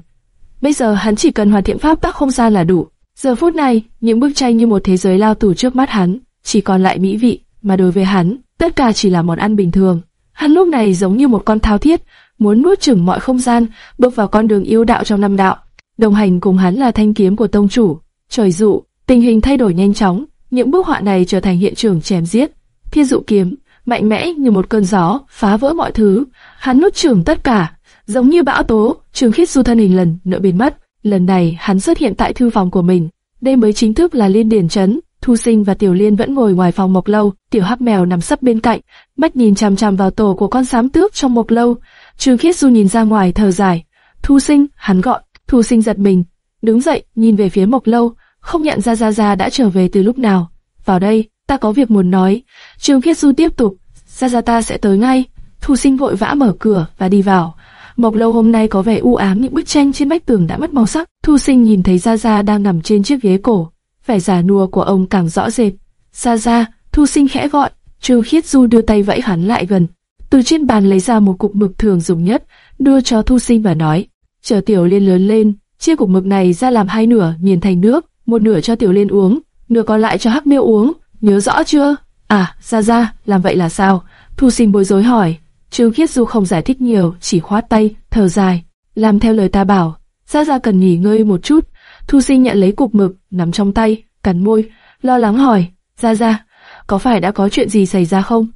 Bây giờ hắn chỉ cần hoàn thiện pháp tắc không gian là đủ. Giờ phút này, những bức tranh như một thế giới lao tù trước mắt hắn, chỉ còn lại mỹ vị, mà đối với hắn, tất cả chỉ là món ăn bình thường. Hắn lúc này giống như một con thao thiết, muốn nuốt chửng mọi không gian, bước vào con đường yêu đạo trong năm đạo. Đồng hành cùng hắn là thanh kiếm của tông chủ. Trời dụ, tình hình thay đổi nhanh chóng, những bức họa này trở thành hiện trường chém giết. Thiên dụ kiếm, mạnh mẽ như một cơn gió, phá vỡ mọi thứ. Hắn nuốt chửng tất cả, giống như bão tố. Trường khiết du thân hình lần nữa biến mất. Lần này hắn xuất hiện tại thư phòng của mình. Đây mới chính thức là liên điển chấn. Thu Sinh và Tiểu Liên vẫn ngồi ngoài phòng mộc lâu, Tiểu Hắc Mèo nằm sấp bên cạnh, mắt nhìn chằm chằm vào tổ của con sám tước trong mộc lâu. Trương Khiết Du nhìn ra ngoài thở dài. Thu Sinh, hắn gọi. Thu Sinh giật mình, đứng dậy, nhìn về phía Mộc Lâu, không nhận ra Gia Gia đã trở về từ lúc nào. Vào đây, ta có việc muốn nói. Trương Khiết Du tiếp tục, Gia Gia ta sẽ tới ngay. Thu Sinh vội vã mở cửa và đi vào. Mộc Lâu hôm nay có vẻ u ám những bức tranh trên vách tường đã mất màu sắc. Thu Sinh nhìn thấy Gia Gia đang nằm trên chiếc ghế cổ, vẻ già nua của ông càng rõ rệt. Gia Gia, Thu Sinh khẽ gọi, Trương Khiết Du đưa tay vẫy hắn lại gần. Từ trên bàn lấy ra một cục mực thường dùng nhất, đưa cho Thu Sinh và nói, chờ Tiểu Liên lớn lên, chia cục mực này ra làm hai nửa, nghiền thành nước, một nửa cho Tiểu Liên uống, nửa còn lại cho Hắc Miêu uống, nhớ rõ chưa? À, Gia Gia, làm vậy là sao? Thu Sinh bối rối hỏi. Trương Khiết Du không giải thích nhiều, chỉ khoát tay, thở dài, làm theo lời ta bảo. Ra ra cần nghỉ ngơi một chút. Thu Sinh nhận lấy cục mực nắm trong tay, cắn môi, lo lắng hỏi, ra ra, có phải đã có chuyện gì xảy ra không?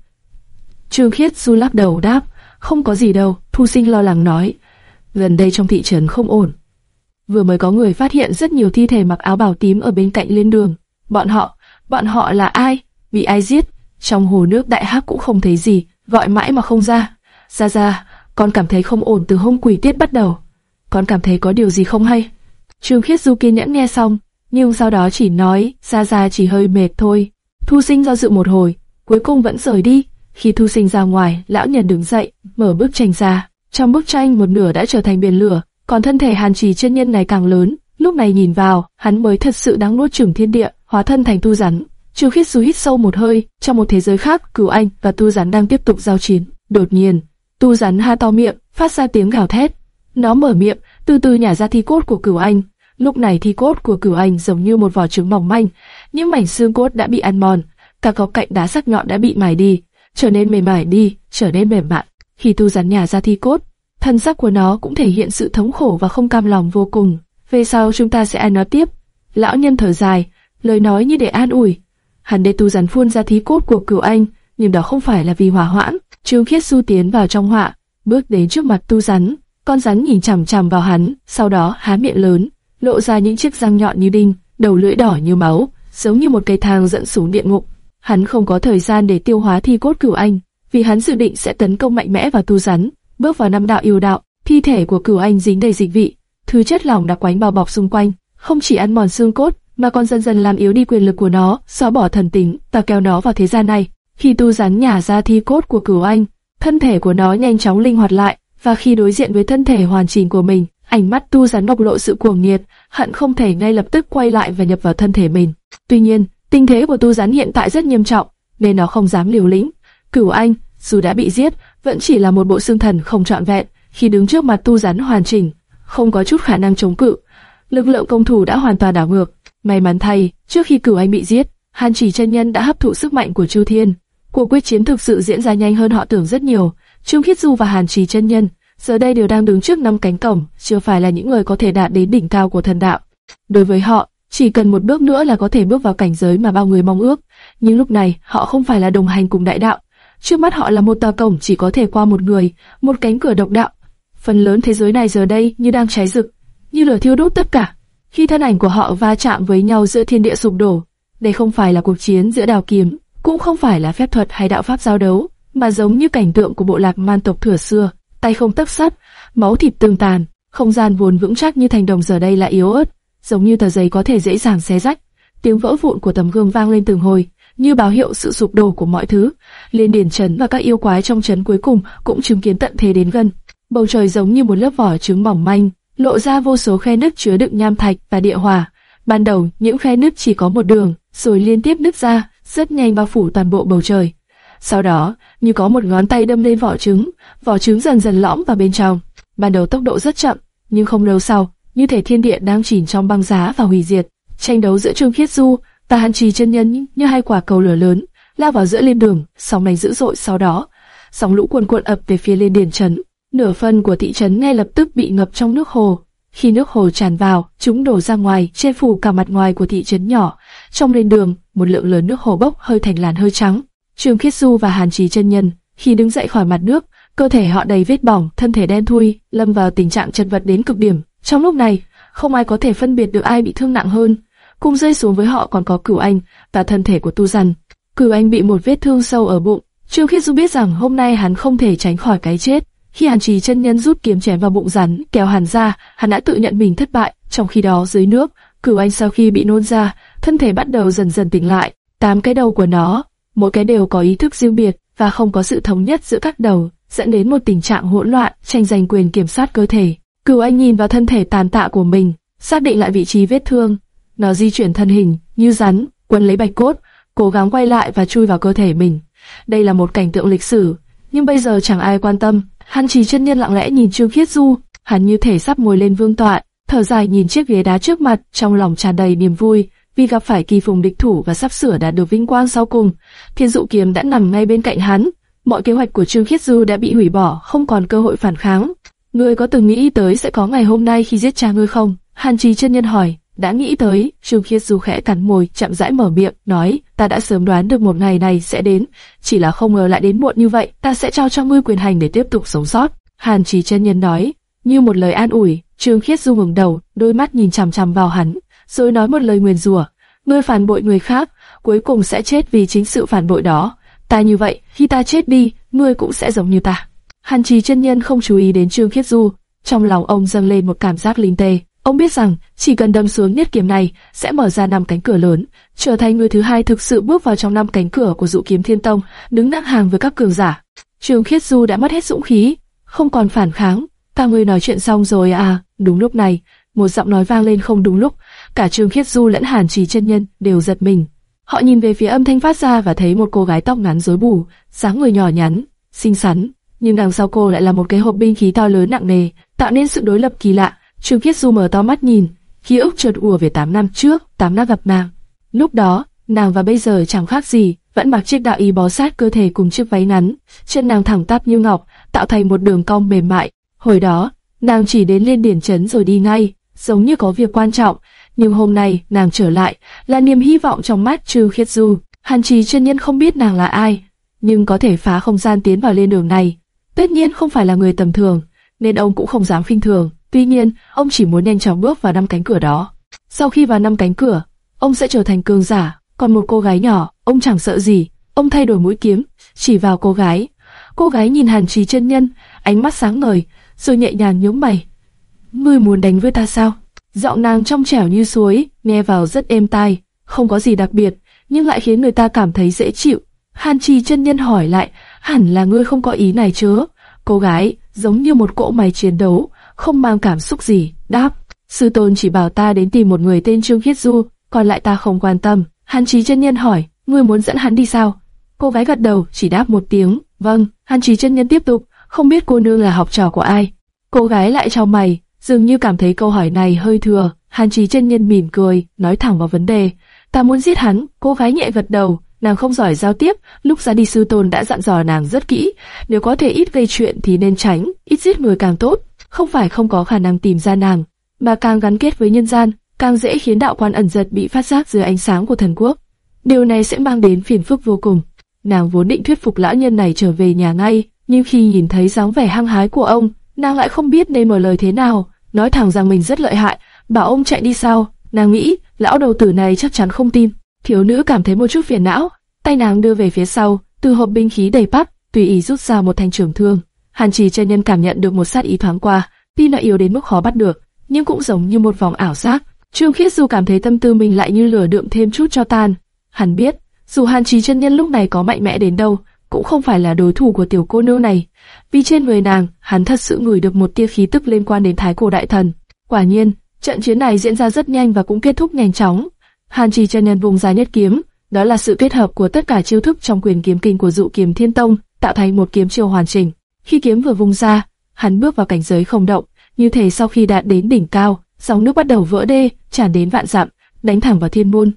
Trương Khiết Du lắc đầu đáp, không có gì đâu. Thu Sinh lo lắng nói, gần đây trong thị trấn không ổn. Vừa mới có người phát hiện rất nhiều thi thể mặc áo bào tím ở bên cạnh lên đường. Bọn họ, bọn họ là ai? Bị ai giết? Trong hồ nước đại hắc cũng không thấy gì, gọi mãi mà không ra. Ra ra, con cảm thấy không ổn từ hôm quỷ tiết bắt đầu. Con cảm thấy có điều gì không hay? Trương Khiết Du kiên nhẫn nghe xong, nhưng sau đó chỉ nói, ra ra chỉ hơi mệt thôi. Thu sinh do dự một hồi, cuối cùng vẫn rời đi. Khi Thu sinh ra ngoài, lão nhân đứng dậy, mở bức tranh ra. Trong bức tranh một nửa đã trở thành biển lửa, còn thân thể Hàn Trì chân nhân này càng lớn. Lúc này nhìn vào, hắn mới thật sự đáng nuốt chửng thiên địa, hóa thân thành tu rắn. Trương Khiết Du hít sâu một hơi, trong một thế giới khác, Cửu Anh và Tu Rắn đang tiếp tục giao chiến. Đột nhiên, Tu Rắn ha to miệng, phát ra tiếng gào thét. Nó mở miệng, từ từ nhả ra thi cốt của Cửu Anh. Lúc này thi cốt của Cửu Anh giống như một vỏ trứng mỏng manh, những mảnh xương cốt đã bị ăn mòn, cả góc cạnh đá sắc nhọn đã bị mài đi, trở nên mềm mại đi, trở nên mềm mại. Khi Tu Rắn nhả ra thi cốt, thân sắc của nó cũng thể hiện sự thống khổ và không cam lòng vô cùng. Về sau chúng ta sẽ ăn nó tiếp. Lão nhân thở dài, lời nói như để an ủi. Hắn để tu rắn phun ra thí cốt của cửu anh, nhưng đó không phải là vì hỏa hoãn. Trương Khiết Du tiến vào trong họa, bước đến trước mặt tu rắn. Con rắn nhìn chằm chằm vào hắn, sau đó há miệng lớn, lộ ra những chiếc răng nhọn như đinh, đầu lưỡi đỏ như máu, giống như một cây thang dẫn xuống địa ngục. Hắn không có thời gian để tiêu hóa thi cốt cửu anh, vì hắn dự định sẽ tấn công mạnh mẽ vào tu rắn. Bước vào năm đạo yêu đạo, thi thể của cửu anh dính đầy dịch vị, thứ chất lỏng đặc quánh bao bọc xung quanh, không chỉ ăn mòn xương cốt, mà còn dần dần làm yếu đi quyền lực của nó, xóa bỏ thần tính, ta kéo nó vào thế gian này. Khi tu rắn nhả ra thi cốt của cửu anh, thân thể của nó nhanh chóng linh hoạt lại, và khi đối diện với thân thể hoàn chỉnh của mình, ánh mắt tu rắn bộc lộ sự cuồng nhiệt, hận không thể ngay lập tức quay lại và nhập vào thân thể mình. Tuy nhiên, tình thế của tu rắn hiện tại rất nghiêm trọng, nên nó không dám liều lĩnh. Cửu anh, dù đã bị giết, vẫn chỉ là một bộ xương thần không trọn vẹn. Khi đứng trước mặt tu rắn hoàn chỉnh, không có chút khả năng chống cự. Lực lượng công thủ đã hoàn toàn đảo ngược. May mắn thay, trước khi cửu anh bị giết, Hàn Chỉ chân nhân đã hấp thụ sức mạnh của Chu Thiên. Cuộc quyết chiến thực sự diễn ra nhanh hơn họ tưởng rất nhiều. Trương Khiết Du và Hàn Chỉ chân nhân giờ đây đều đang đứng trước năm cánh cổng, chưa phải là những người có thể đạt đến đỉnh cao của thần đạo. Đối với họ, chỉ cần một bước nữa là có thể bước vào cảnh giới mà bao người mong ước. Nhưng lúc này, họ không phải là đồng hành cùng đại đạo. Trước mắt họ là một tòa cổng chỉ có thể qua một người, một cánh cửa độc đạo. Phần lớn thế giới này giờ đây như đang cháy rực, như lửa thiêu đốt tất cả. Khi thân ảnh của họ va chạm với nhau giữa thiên địa sụp đổ, đây không phải là cuộc chiến giữa đào kiếm, cũng không phải là phép thuật hay đạo pháp giao đấu, mà giống như cảnh tượng của bộ lạc man tộc thừa xưa, tay không tấp sắt, máu thịt tương tàn, không gian vốn vững chắc như thành đồng giờ đây lại yếu ớt, giống như tờ giấy có thể dễ dàng xé rách. Tiếng vỡ vụn của tấm gương vang lên từng hồi, như báo hiệu sự sụp đổ của mọi thứ. Liên điển trấn và các yêu quái trong trấn cuối cùng cũng chứng kiến tận thế đến gần. Bầu trời giống như một lớp vỏ trứng mỏng manh, lộ ra vô số khe nứt chứa đựng nham thạch và địa hỏa. Ban đầu, những khe nứt chỉ có một đường, rồi liên tiếp nứt ra, rất nhanh bao phủ toàn bộ bầu trời. Sau đó, như có một ngón tay đâm lên vỏ trứng, vỏ trứng dần dần lõm vào bên trong. Ban đầu tốc độ rất chậm, nhưng không lâu sau, như thể thiên địa đang chìm trong băng giá và hủy diệt. Tranh đấu giữa Trương Khiết Du và Hàn Trì chân nhân như hai quả cầu lửa lớn, lao vào giữa liên đường, sóng đánh dữ dội sau đó, sóng lũ cuồn cuộn ập về phía liên điển trấn. Nửa phần của thị trấn ngay lập tức bị ngập trong nước hồ. Khi nước hồ tràn vào, chúng đổ ra ngoài, che phủ cả mặt ngoài của thị trấn nhỏ. Trong lên đường, một lượng lớn nước hồ bốc hơi thành làn hơi trắng. Trương Khiết Du và Hàn Trì chân nhân, khi đứng dậy khỏi mặt nước, cơ thể họ đầy vết bỏng, thân thể đen thui, lâm vào tình trạng chật vật đến cực điểm. Trong lúc này, không ai có thể phân biệt được ai bị thương nặng hơn. Cùng rơi xuống với họ còn có Cửu Anh và thân thể của Tu Dần. Cửu Anh bị một vết thương sâu ở bụng. Trương Khiết Du biết rằng hôm nay hắn không thể tránh khỏi cái chết. Khi Hàn Trì chân nhân rút kiếm chém vào bụng rắn, kéo hắn ra, hắn đã tự nhận mình thất bại. Trong khi đó dưới nước, Cửu Anh sau khi bị nôn ra, thân thể bắt đầu dần dần tỉnh lại. Tám cái đầu của nó, mỗi cái đều có ý thức riêng biệt và không có sự thống nhất giữa các đầu, dẫn đến một tình trạng hỗn loạn, tranh giành quyền kiểm soát cơ thể. Cửu Anh nhìn vào thân thể tàn tạ của mình, xác định lại vị trí vết thương. Nó di chuyển thân hình như rắn, quấn lấy bạch cốt, cố gắng quay lại và chui vào cơ thể mình. Đây là một cảnh tượng lịch sử, nhưng bây giờ chẳng ai quan tâm. Hàn chỉ chân nhân lặng lẽ nhìn Trương Khiết Du, hắn như thể sắp ngồi lên vương tọa, thở dài nhìn chiếc ghế đá trước mặt, trong lòng tràn đầy niềm vui, vì gặp phải kỳ phùng địch thủ và sắp sửa đạt được vinh quang sau cùng. Thiên dụ kiếm đã nằm ngay bên cạnh hắn, mọi kế hoạch của Trương Khiết Du đã bị hủy bỏ, không còn cơ hội phản kháng. Ngươi có từng nghĩ tới sẽ có ngày hôm nay khi giết cha ngươi không? Hàn Trì chân nhân hỏi. Đã nghĩ tới, Trương Khiết Du khẽ cắn môi, chậm rãi mở miệng, nói, ta đã sớm đoán được một ngày này sẽ đến, chỉ là không ngờ lại đến muộn như vậy, ta sẽ trao cho ngươi quyền hành để tiếp tục sống sót. Hàn Trì chân nhân nói, như một lời an ủi, Trương Khiết Du ngẩng đầu, đôi mắt nhìn chằm chằm vào hắn, rồi nói một lời nguyền rủa, ngươi phản bội người khác, cuối cùng sẽ chết vì chính sự phản bội đó. Ta như vậy, khi ta chết đi, ngươi cũng sẽ giống như ta. Hàn Trì chân nhân không chú ý đến Trương Khiết Du, trong lòng ông dâng lên một cảm giác linh tê. Ông biết rằng chỉ cần đâm xuống nhất kiếm này sẽ mở ra năm cánh cửa lớn, trở thành người thứ hai thực sự bước vào trong năm cánh cửa của dụ kiếm thiên tông, đứng ngang hàng với các cường giả. Trường Khiết Du đã mất hết dũng khí, không còn phản kháng. ta người nói chuyện xong rồi à? Đúng lúc này, một giọng nói vang lên không đúng lúc, cả Trường Khiết Du lẫn Hàn Trì chân nhân đều giật mình. Họ nhìn về phía âm thanh phát ra và thấy một cô gái tóc ngắn rối bù, dáng người nhỏ nhắn, xinh xắn, nhưng đằng sau cô lại là một cái hộp binh khí to lớn nặng nề, tạo nên sự đối lập kỳ lạ. Trương Khiết Du mở to mắt nhìn, ký ức chợt ùa về 8 năm trước, 8 năm gặp nàng. Lúc đó, nàng và bây giờ chẳng khác gì, vẫn mặc chiếc đạo y bó sát cơ thể cùng chiếc váy ngắn, chân nàng thẳng tắp như ngọc, tạo thành một đường cong mềm mại. Hồi đó, nàng chỉ đến lên điển trấn rồi đi ngay, giống như có việc quan trọng, nhưng hôm nay nàng trở lại là niềm hy vọng trong mắt Trương Khiết Du. Hàn Trì chân nhân không biết nàng là ai, nhưng có thể phá không gian tiến vào lên đường này. Tất nhiên không phải là người tầm thường, nên ông cũng không dám khinh thường. Tuy nhiên, ông chỉ muốn nhanh chóng bước vào năm cánh cửa đó. Sau khi vào năm cánh cửa, ông sẽ trở thành cường giả. Còn một cô gái nhỏ, ông chẳng sợ gì. Ông thay đổi mũi kiếm, chỉ vào cô gái. Cô gái nhìn Hàn Trì chân nhân, ánh mắt sáng ngời, rồi nhẹ nhàng nhướng mày. Ngươi muốn đánh với ta sao? Giọng nàng trong trẻo như suối, nghe vào rất êm tai, không có gì đặc biệt, nhưng lại khiến người ta cảm thấy dễ chịu. Hàn Trì chân nhân hỏi lại, hẳn là ngươi không có ý này chứ? Cô gái, giống như một cỗ máy chiến đấu, không mang cảm xúc gì, đáp. Sư tôn chỉ bảo ta đến tìm một người tên Trương Khiết Du, còn lại ta không quan tâm. Hàn Trí chân nhân hỏi, ngươi muốn dẫn hắn đi sao? Cô gái gật đầu, chỉ đáp một tiếng, vâng. Hàn Trí chân nhân tiếp tục, không biết cô nương là học trò của ai. Cô gái lại trao mày, dường như cảm thấy câu hỏi này hơi thừa. Hàn Trí chân nhân mỉm cười, nói thẳng vào vấn đề. Ta muốn giết hắn. Cô gái nhẹ gật đầu, nàng không giỏi giao tiếp. Lúc ra đi sư tôn đã dặn dò nàng rất kỹ, nếu có thể ít gây chuyện thì nên tránh, ít giết người càng tốt. Không phải không có khả năng tìm ra nàng, mà càng gắn kết với nhân gian, càng dễ khiến đạo quan ẩn giật bị phát giác dưới ánh sáng của thần quốc. Điều này sẽ mang đến phiền phức vô cùng. Nàng vốn định thuyết phục lão nhân này trở về nhà ngay, nhưng khi nhìn thấy dáng vẻ hăng hái của ông, nàng lại không biết nên mở lời thế nào, nói thẳng rằng mình rất lợi hại, bảo ông chạy đi sao. Nàng nghĩ, lão đầu tử này chắc chắn không tin. Thiếu nữ cảm thấy một chút phiền não, tay nàng đưa về phía sau, từ hộp binh khí đầy bắp tùy ý rút ra một thanh trường thương. Hàn Trì chân nhân cảm nhận được một sát ý thoáng qua, tuy là yếu đến mức khó bắt được, nhưng cũng giống như một vòng ảo giác. Trương Khiết Du cảm thấy tâm tư mình lại như lửa đượm thêm chút cho tan. Hắn biết, dù Hàn Trì chân nhân lúc này có mạnh mẽ đến đâu, cũng không phải là đối thủ của tiểu cô nương này. Vì trên người nàng, hắn thật sự ngửi được một tia khí tức liên quan đến Thái Cổ Đại Thần. Quả nhiên, trận chiến này diễn ra rất nhanh và cũng kết thúc nhanh chóng. Hàn Trì chân nhân vùng ra nhất kiếm, đó là sự kết hợp của tất cả chiêu thức trong quyền kiếm kinh của Dụ Kiếm Thiên Tông, tạo thành một kiếm chiêu hoàn chỉnh. Khi kiếm vừa vung ra, hắn bước vào cảnh giới không động, như thể sau khi đạt đến đỉnh cao, dòng nước bắt đầu vỡ đê, tràn đến vạn dặm, đánh thẳng vào thiên môn.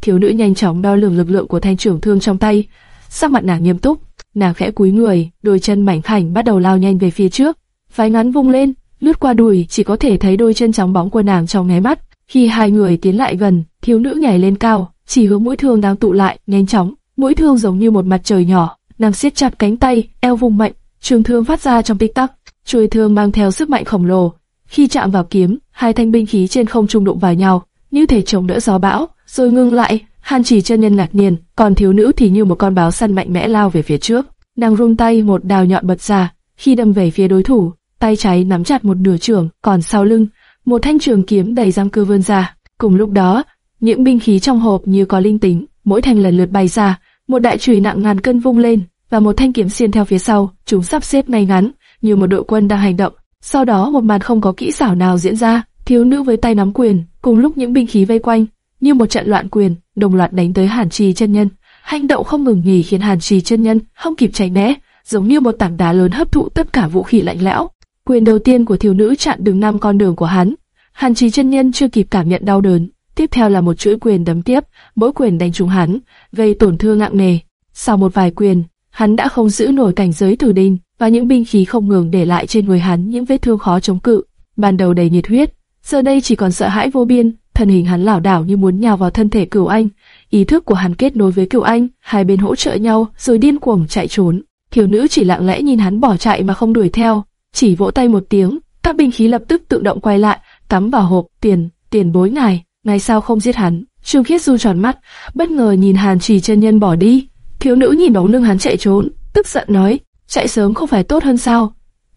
Thiếu nữ nhanh chóng đo lường lực lượng của thanh trưởng thương trong tay, sắc mặt nàng nghiêm túc, nàng khẽ cúi người, đôi chân mảnh khảnh bắt đầu lao nhanh về phía trước, váy ngắn vung lên, lướt qua đùi, chỉ có thể thấy đôi chân trắng bóng của nàng trong nháy mắt. Khi hai người tiến lại gần, thiếu nữ nhảy lên cao, chỉ hướng mũi thương đang tụ lại, nhanh chóng, mũi thương giống như một mặt trời nhỏ, nàng siết chặt cánh tay, eo vùng mạnh, trường thương phát ra trong tích tắc, chuôi thương mang theo sức mạnh khổng lồ. Khi chạm vào kiếm, hai thanh binh khí trên không trung đụng vào nhau, như thể chống đỡ gió bão, rồi ngưng lại. Hàn chỉ chân nhân ngạc nhiên, còn thiếu nữ thì như một con báo săn mạnh mẽ lao về phía trước. Nàng rung tay một đào nhọn bật ra, khi đâm về phía đối thủ, tay trái nắm chặt một nửa trường, còn sau lưng, một thanh trường kiếm đầy răng cưa vươn ra. Cùng lúc đó, những binh khí trong hộp như có linh tính, mỗi thanh lần lượt bay ra, một đại chùy nặng ngàn cân vung lên, và một thanh kiếm xiên theo phía sau, chúng sắp xếp ngay ngắn, như một đội quân đang hành động. Sau đó một màn không có kỹ xảo nào diễn ra, thiếu nữ với tay nắm quyền, cùng lúc những binh khí vây quanh, như một trận loạn quyền, đồng loạt đánh tới Hàn Trì chân nhân. Hành động không ngừng nghỉ khiến Hàn Trì chân nhân không kịp tránh né, giống như một tảng đá lớn hấp thụ tất cả vũ khí lạnh lẽo. Quyền đầu tiên của thiếu nữ chặn đứng năm con đường của hắn. Hàn Trì chân nhân chưa kịp cảm nhận đau đớn, tiếp theo là một chuỗi quyền đấm tiếp, mỗi quyền đánh trúng hắn, gây tổn thương nặng nề. Sau một vài quyền, hắn đã không giữ nổi cảnh giới tử đình, và những binh khí không ngừng để lại trên người hắn những vết thương khó chống cự. Ban đầu đầy nhiệt huyết, giờ đây chỉ còn sợ hãi vô biên, thân hình hắn lảo đảo như muốn nhào vào thân thể Cửu Anh. Ý thức của hắn kết nối với Cửu Anh, hai bên hỗ trợ nhau, rồi điên cuồng chạy trốn. Thiếu nữ chỉ lặng lẽ nhìn hắn bỏ chạy mà không đuổi theo, chỉ vỗ tay một tiếng, các binh khí lập tức tự động quay lại, cắm vào hộp tiền, tiền bối ngài, ngài sao không giết hắn? Trương Khiết du tròn mắt, bất ngờ nhìn Hàn trì chân nhân bỏ đi. Thiếu nữ nhìn bóng lưng hắn chạy trốn, tức giận nói, chạy sớm không phải tốt hơn sao?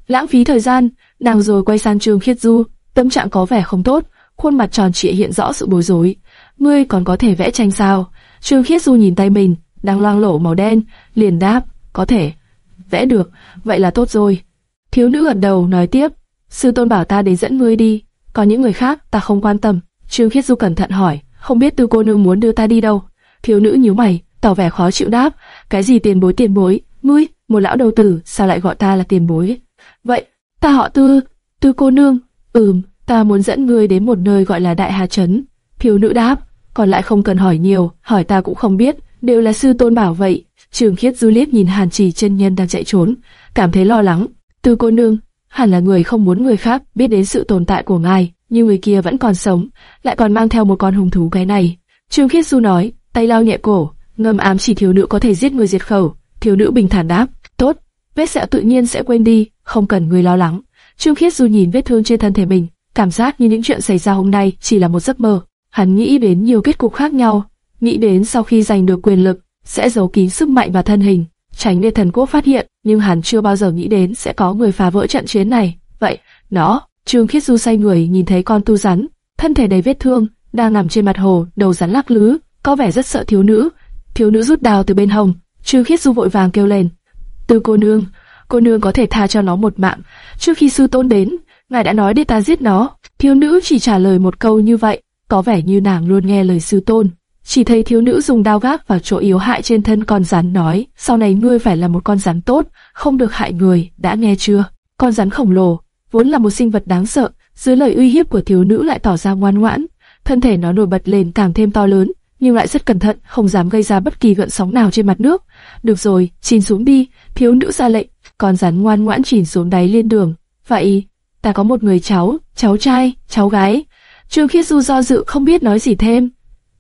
Lãng phí thời gian, nàng rồi quay sang Trương Khiết Du, tâm trạng có vẻ không tốt, khuôn mặt tròn trịa hiện rõ sự bối rối. Ngươi còn có thể vẽ tranh sao? Trương Khiết Du nhìn tay mình, đang loang lổ màu đen, liền đáp, có thể. Vẽ được, vậy là tốt rồi. Thiếu nữ gật đầu nói tiếp, sư tôn bảo ta đến dẫn ngươi đi, còn những người khác ta không quan tâm. Trương Khiết Du cẩn thận hỏi, không biết tư cô nương muốn đưa ta đi đâu? Thiếu nữ nhíu mày, tỏ vẻ khó chịu đáp, cái gì tiền bối tiền bối, ngươi, một lão đầu tử, sao lại gọi ta là tiền bối? Vậy, ta họ tư, tư cô nương, ừm, ta muốn dẫn ngươi đến một nơi gọi là Đại Hà Trấn. Thiếu nữ đáp, còn lại không cần hỏi nhiều, hỏi ta cũng không biết, đều là sư tôn bảo vậy. Trường khiết du liếc nhìn hàn trì chân nhân đang chạy trốn, cảm thấy lo lắng. Tư cô nương, hẳn là người không muốn người khác biết đến sự tồn tại của ngài, nhưng người kia vẫn còn sống, lại còn mang theo một con hùng thú cái này. trường Khiết Du nói, tay lao nhẹ cổ, ngâm ám chỉ thiếu nữ có thể giết người diệt khẩu. Thiếu nữ bình thản đáp, tốt, vết sẹo tự nhiên sẽ quên đi, không cần người lo lắng. Trương Khiết Du nhìn vết thương trên thân thể mình, cảm giác như những chuyện xảy ra hôm nay chỉ là một giấc mơ. Hắn nghĩ đến nhiều kết cục khác nhau, nghĩ đến sau khi giành được quyền lực, sẽ giấu kín sức mạnh và thân hình, tránh để thần quốc phát hiện, nhưng hắn chưa bao giờ nghĩ đến sẽ có người phá vỡ trận chiến này. Vậy, nó, Trương Khiết Du say người nhìn thấy con tu rắn, thân thể đầy vết thương, đang nằm trên mặt hồ, đầu rắn lắc lứ, có vẻ rất sợ thiếu nữ. Thiếu nữ rút đào từ bên hồng, Trương Khiết Du vội vàng kêu lên: từ cô nương, cô nương có thể tha cho nó một mạng. Trước khi sư tôn đến, ngài đã nói để ta giết nó." Thiếu nữ chỉ trả lời một câu như vậy, có vẻ như nàng luôn nghe lời sư tôn. Chỉ thấy thiếu nữ dùng đao gác vào chỗ yếu hại trên thân con rắn nói, sau này ngươi phải là một con rắn tốt, không được hại người, đã nghe chưa? Con rắn khổng lồ, vốn là một sinh vật đáng sợ, dưới lời uy hiếp của thiếu nữ lại tỏ ra ngoan ngoãn, thân thể nó nổi bật lên càng thêm to lớn, nhưng lại rất cẩn thận, không dám gây ra bất kỳ gợn sóng nào trên mặt nước. Được rồi, chìm xuống đi, thiếu nữ ra lệnh, con rắn ngoan ngoãn chìm xuống đáy liên đường. Vậy, ta có một người cháu, cháu trai, cháu gái. Trương Khiết Du do dự không biết nói gì thêm.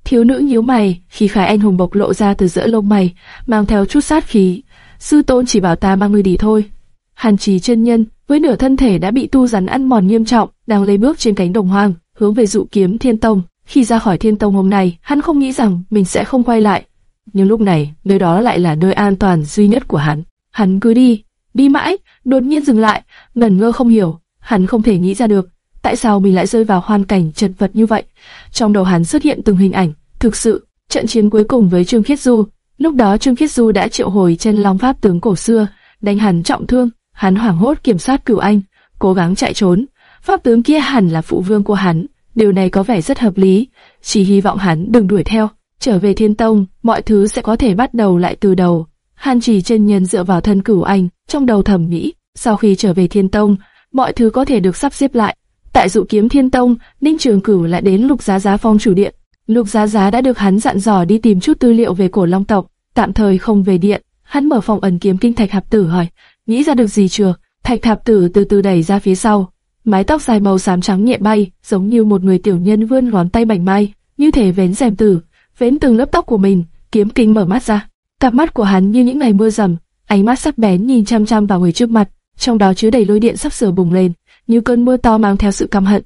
Thiếu nữ nhíu mày, khi khải anh hùng bộc lộ ra từ giữa lông mày, mang theo chút sát khí. Sư tôn chỉ bảo ta mang ngươi đi thôi. Hàn trì chân nhân, với nửa thân thể đã bị tu rắn ăn mòn nghiêm trọng, đang lấy bước trên cánh đồng hoang, hướng về dụ kiếm thiên tông. Khi ra khỏi thiên tông hôm nay, hắn không nghĩ rằng mình sẽ không quay lại. Nhưng lúc này, nơi đó lại là nơi an toàn duy nhất của hắn. Hắn cứ đi, đi mãi, đột nhiên dừng lại, ngẩn ngơ không hiểu. Hắn không thể nghĩ ra được, tại sao mình lại rơi vào hoàn cảnh chật vật như vậy. Trong đầu hắn xuất hiện từng hình ảnh, thực sự, trận chiến cuối cùng với Trương Khiết Du. Lúc đó Trương Khiết Du đã triệu hồi chân long pháp tướng cổ xưa, đánh hắn trọng thương. Hắn hoảng hốt kiểm soát cửu anh, cố gắng chạy trốn. Pháp tướng kia hẳn là phụ vương của hắn, điều này có vẻ rất hợp lý. Chỉ hy vọng hắn đừng đuổi theo. Trở về Thiên Tông, mọi thứ sẽ có thể bắt đầu lại từ đầu. Hàn chỉ chân nhân dựa vào thân cửu anh, trong đầu thầm nghĩ, sau khi trở về Thiên Tông, mọi thứ có thể được sắp xếp lại. Tại dụ kiếm Thiên Tông, Ninh Trường Cửu lại đến Lục Giá Giá Phong chủ điện. Lục Giá Giá đã được hắn dặn dò đi tìm chút tư liệu về cổ Long tộc, tạm thời không về điện. Hắn mở phòng ẩn kiếm kinh thạch hạp tử hỏi, nghĩ ra được gì chưa? Thạch thạp tử từ từ đẩy ra phía sau, mái tóc dài màu xám trắng nhẹ bay, giống như một người tiểu nhân vươn ngón tay mảnh mai, như thể vén rèm tử, vén từng lớp tóc của mình. Kiếm kinh mở mắt ra, cặp mắt của hắn như những ngày mưa rầm, ánh mắt sắc bén nhìn chăm chăm vào người trước mặt, trong đó chứa đầy lôi điện sắp sửa bùng lên, như cơn mưa to mang theo sự căm hận.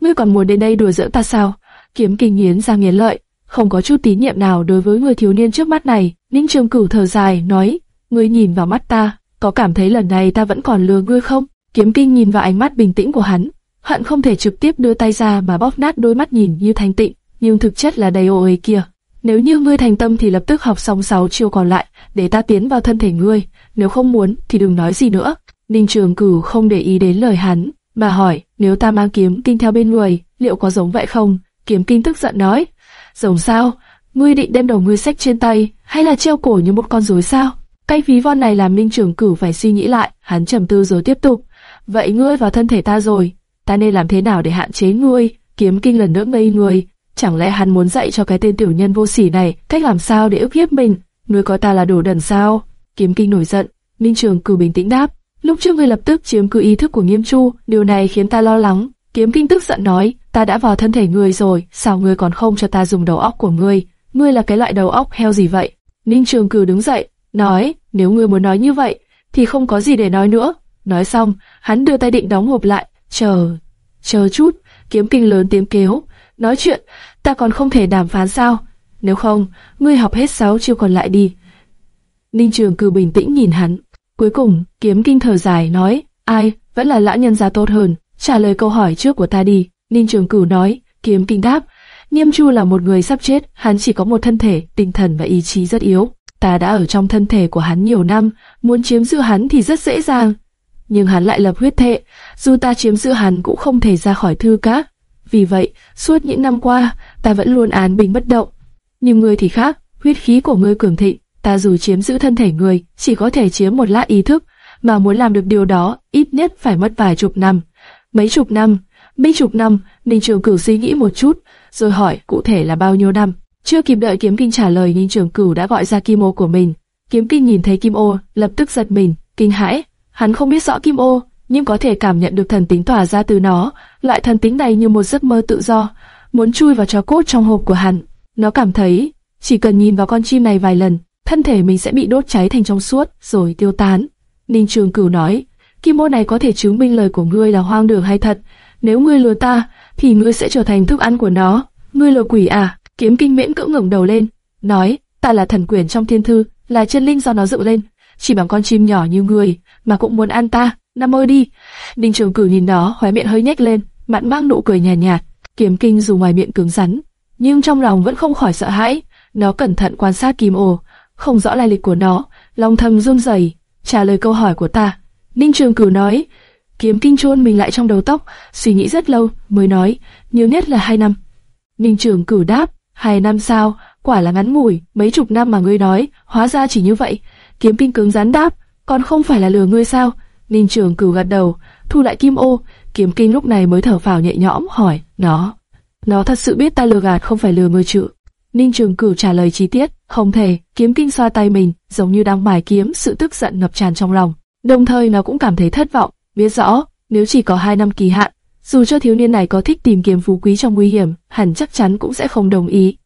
Ngươi còn muốn đến đây đùa giỡn ta sao? Kiếm kinh nghiến ra nghiến lợi, không có chút tín nhiệm nào đối với người thiếu niên trước mắt này. Ninh Trường Cửu thở dài nói, ngươi nhìn vào mắt ta, có cảm thấy lần này ta vẫn còn lừa ngươi không? Kiếm Kinh nhìn vào ánh mắt bình tĩnh của hắn, hận không thể trực tiếp đưa tay ra mà bóp nát đôi mắt nhìn như thanh tịnh, nhưng thực chất là đầy ô uế kia. Nếu như ngươi thành tâm thì lập tức học xong sáu chiêu còn lại, để ta tiến vào thân thể ngươi, nếu không muốn thì đừng nói gì nữa. Ninh Trường Cửu không để ý đến lời hắn, mà hỏi, nếu ta mang kiếm kinh theo bên người, liệu có giống vậy không? Kiếm kinh tức giận nói, giống sao? Ngươi định đem đầu ngươi sách trên tay, hay là treo cổ như một con rối sao? Cái ví von này làm ninh Trường Cửu phải suy nghĩ lại, hắn trầm tư rồi tiếp tục. Vậy ngươi vào thân thể ta rồi, ta nên làm thế nào để hạn chế ngươi? Kiếm kinh lần nữa ngây người, chẳng lẽ hắn muốn dạy cho cái tên tiểu nhân vô sỉ này cách làm sao để ức hiếp mình? Ngươi coi ta là đồ đần sao? Kiếm kinh nổi giận, Minh Trường cử bình tĩnh đáp. Lúc trước ngươi lập tức chiếm cứ ý thức của Nghiêm Chu, điều này khiến ta lo lắng. Kiếm kinh tức giận nói, ta đã vào thân thể ngươi rồi, sao ngươi còn không cho ta dùng đầu óc của ngươi? Ngươi là cái loại đầu óc heo gì vậy? Ninh Trường cử đứng dậy, nói, nếu ngươi muốn nói như vậy, thì không có gì để nói nữa. Nói xong, hắn đưa tay định đóng hộp lại, chờ, chờ chút, kiếm kinh lớn tiếng kêu, nói chuyện, ta còn không thể đàm phán sao? Nếu không, ngươi học hết sáu chiêu còn lại đi. Ninh Trường Cử bình tĩnh nhìn hắn, cuối cùng, kiếm kinh thở dài nói, ai, vẫn là lão nhân gia tốt hơn, trả lời câu hỏi trước của ta đi. Ninh Trường cử nói, kiếm kinh đáp, Niêm Chu là một người sắp chết, hắn chỉ có một thân thể, tinh thần và ý chí rất yếu. Ta đã ở trong thân thể của hắn nhiều năm, muốn chiếm giữ hắn thì rất dễ dàng. Nhưng hắn lại lập huyết thệ, dù ta chiếm giữ hắn cũng không thể ra khỏi thư các. Vì vậy, suốt những năm qua, ta vẫn luôn án bình bất động. Nhưng ngươi thì khác, huyết khí của ngươi cường thịnh, ta dù chiếm giữ thân thể ngươi, chỉ có thể chiếm một lát ý thức, mà muốn làm được điều đó, ít nhất phải mất vài chục năm. Mấy chục năm, mấy chục năm, Ninh Trường Cửu suy nghĩ một chút, rồi hỏi cụ thể là bao nhiêu năm. Chưa kịp đợi Kiếm Kinh trả lời, Ninh Trường Cửu đã gọi ra Kim Ô của mình. Kiếm Kinh nhìn thấy Kim Ô, lập tức giật mình, kinh hãi. Hắn không biết rõ Kim Ô, nhưng có thể cảm nhận được thần tính tỏa ra từ nó. Loại thần tính này như một giấc mơ tự do, muốn chui vào cho cốt trong hộp của hắn. Nó cảm thấy, chỉ cần nhìn vào con chim này vài lần, thân thể mình sẽ bị đốt cháy thành trong suốt, rồi tiêu tán. Ninh Trường Cửu nói, Kim Ô này có thể chứng minh lời của ngươi là hoang đường hay thật. Nếu ngươi lừa ta, thì ngươi sẽ trở thành thức ăn của nó. Ngươi lừa quỷ à? Kiếm Kinh miễn cưỡng ngẩng đầu lên, nói, ta là thần quyền trong thiên thư, là chân linh do nó dựng lên. Chỉ bằng con chim nhỏ như ngươi mà cũng muốn ăn ta, nằm mơ đi. Ninh Trường Cửu nhìn nó, khóe miệng hơi nhếch lên, mặt mang nụ cười nhàn nhạt, nhạt. Kiếm Kinh dù ngoài miệng cứng rắn, nhưng trong lòng vẫn không khỏi sợ hãi. Nó cẩn thận quan sát Kim Ô, không rõ lai lịch của nó, lòng thầm run rẩy, trả lời câu hỏi của ta. Ninh Trường Cửu nói, kiếm kinh chôn mình lại trong đầu tóc, suy nghĩ rất lâu mới nói, nhiều nhất là hai năm. Ninh Trường Cửu đáp, hai năm sao, quả là ngắn ngủi, mấy chục năm mà ngươi nói, hóa ra chỉ như vậy. Kiếm kinh cứng rắn đáp, còn không phải là lừa ngươi sao? Ninh Trường Cửu gật đầu, thu lại kim ô, kiếm kinh lúc này mới thở phào nhẹ nhõm hỏi, nó, nó thật sự biết ta lừa gạt không phải lừa ngươi chữ. Ninh Trường Cửu trả lời chi tiết, không thể, kiếm kinh xoa tay mình, giống như đang mài kiếm, sự tức giận ngập tràn trong lòng. Đồng thời nó cũng cảm thấy thất vọng, biết rõ, nếu chỉ có hai năm kỳ hạn, dù cho thiếu niên này có thích tìm kiếm phú quý trong nguy hiểm, hẳn chắc chắn cũng sẽ không đồng ý.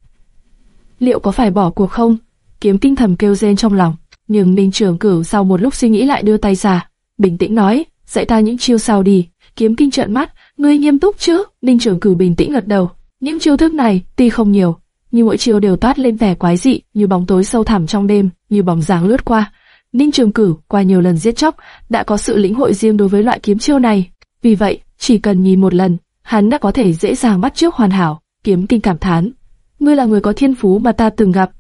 Liệu có phải bỏ cuộc không? Kiếm kinh thầm kêu rên trong lòng, nhưng Ninh Trường Cửu sau một lúc suy nghĩ lại đưa tay ra, bình tĩnh nói, dạy ta những chiêu sau đi. Kiếm kinh trợn mắt, ngươi nghiêm túc chứ? Ninh Trường Cửu bình tĩnh gật đầu. Những chiêu thức này, tuy không nhiều, nhưng mỗi chiêu đều toát lên vẻ quái dị, như bóng tối sâu thẳm trong đêm, như bóng dáng lướt qua. Ninh Trường Cửu qua nhiều lần giết chóc, đã có sự lĩnh hội riêng đối với loại kiếm chiêu này. Vì vậy, chỉ cần nhìn một lần, hắn đã có thể dễ dàng bắt trước hoàn hảo. Kiếm kinh cảm thán, ngươi là người có thiên phú mà ta từng gặp.